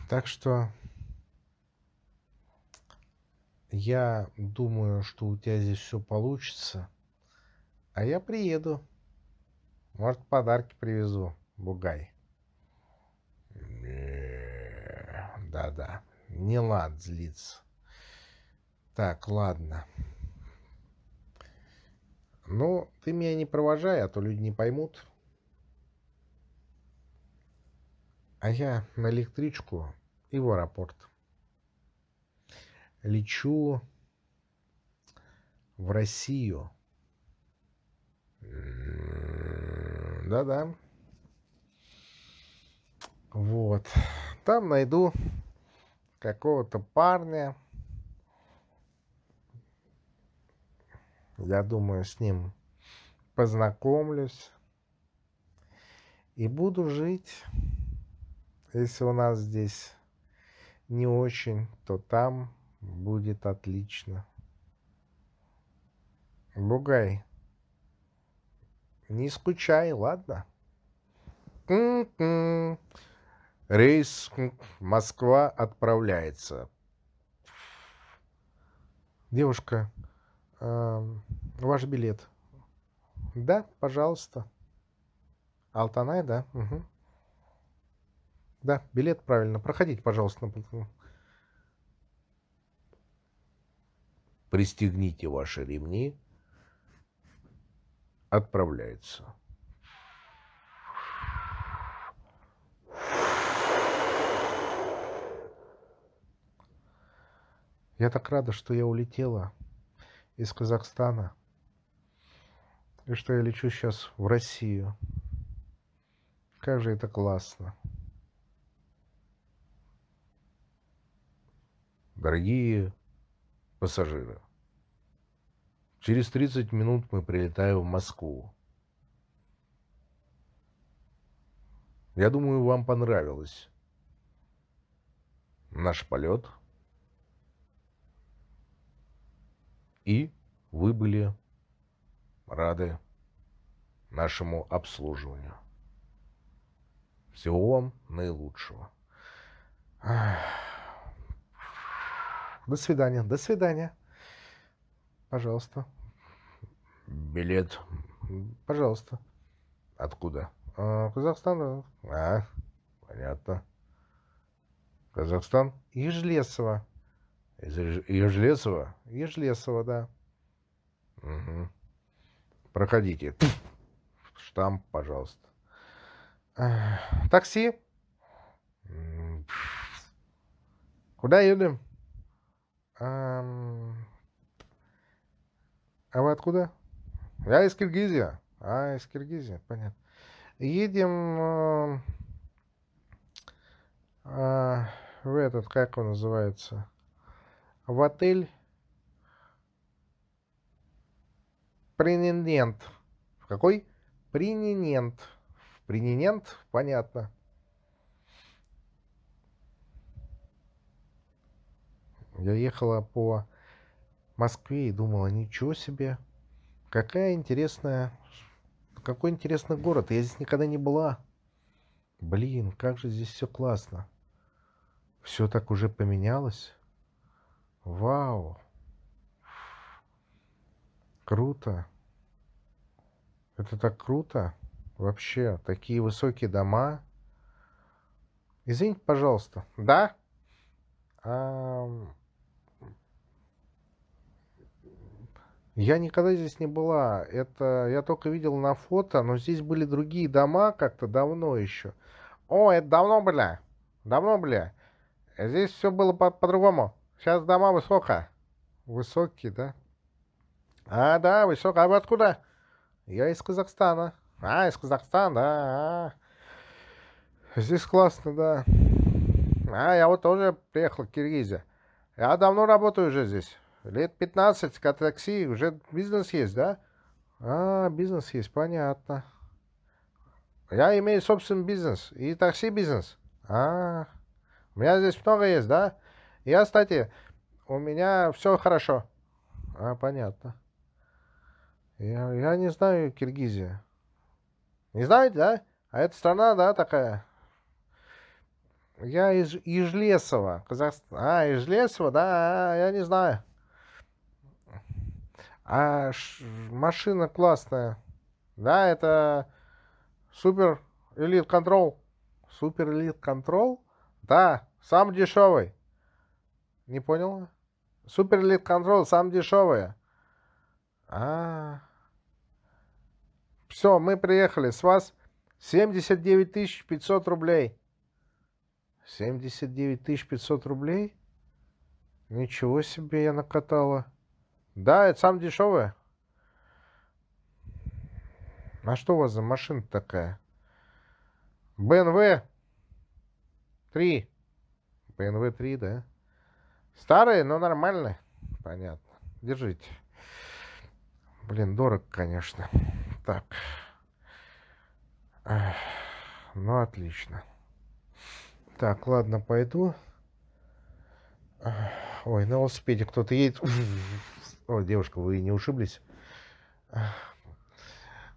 Так что я думаю, что у тебя здесь все получится. А я приеду. Может, подарки привезу, Бугай. Да-да, не лад злиться. Так, ладно. Ну, ты меня не провожай, а то люди не поймут. А я на электричку и в аэропорт. Лечу в Россию. Да-да. Вот. Там найду какого-то парня. Я думаю, с ним познакомлюсь. И буду жить. Если у нас здесь не очень, то там будет отлично. Бугай, не скучай, ладно? Рейс Москва отправляется. Девушка, э, ваш билет. Да, пожалуйста. Алтанай, да? Угу. Да, билет правильно. Проходите, пожалуйста. Пристегните ваши ремни. Отправляется. Я так рада, что я улетела из Казахстана. И что я лечу сейчас в Россию. Как же это классно. Дорогие пассажиры, через 30 минут мы прилетаем в Москву. Я думаю, вам понравилось наш полет. И вы были рады нашему обслуживанию. Всего вам наилучшего. До свидания. До свидания. Пожалуйста. Билет. Пожалуйста. Откуда? А, Казахстан. А, понятно. Казахстан? Ежлесово. Из Ежлесова? Ежлесово, да. Угу. Проходите. Штамп, пожалуйста. Такси. Куда едем? А, вы откуда? Я из Киргизии. А, из Киргизии, понятно. Едем э, в этот, как он называется, в отель Прининент. В какой? Прининент. Прининент, понятно. Я ехала по Москве и думала, ничего себе, какая интересная, какой интересный город. Я здесь никогда не была. Блин, как же здесь все классно. Все так уже поменялось. Вау. Круто. Это так круто. Вообще, такие высокие дома. Извините, пожалуйста. Да? А... Я никогда здесь не была. Это я только видел на фото, но здесь были другие дома как-то давно еще. О, это давно, бля. Давно, бля. Здесь все было по- по-другому. Сейчас дома высоко. Высокие, да? А, да, высоко. А вы откуда? Я из Казахстана. А, из Казахстана, да. А. Здесь классно, да. А, я вот тоже приехал в Киргизию. Я давно работаю уже здесь. Лет 15, как такси, уже бизнес есть, да? А, бизнес есть, понятно. Я имею собственный бизнес и такси-бизнес. А, у меня здесь много есть, да? Я, кстати, у меня все хорошо. А, понятно. Я, я не знаю Киргизия. Не знаете, да? А это страна, да, такая? Я из Ижлесова, Казахстан. А, Ижлесова, да, я не знаю. А машина классная. Да, это супер элит контрол. Супер элит контрол? Да, сам дешевый. Не понял? Супер элит контрол, сам дешевый. А, все, мы приехали. С вас 79 500 рублей. 79 500 рублей? Ничего себе я накатала. Да, это самое дешевое. А что у вас за машина такая? БНВ 3. БНВ 3, да? Старые, но нормальные. Понятно. Держите. Блин, дорого, конечно. Так. Ну, отлично. Так, ладно, пойду. Ой, на велосипеде кто-то едет. Ой, девушка, вы не ушиблись?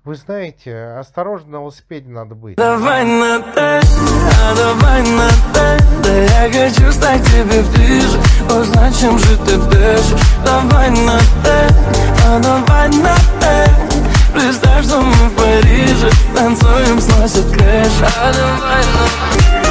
Вы знаете, осторожно на велосипеде надо быть. Давай на «ты», а давай на «ты» Да я хочу стать тебе ближе Узнать, чем же ты дышишь Давай на «ты», а давай на «ты» Представь, что мы в Париже Танцуем, сносит крыша А давай на «ты»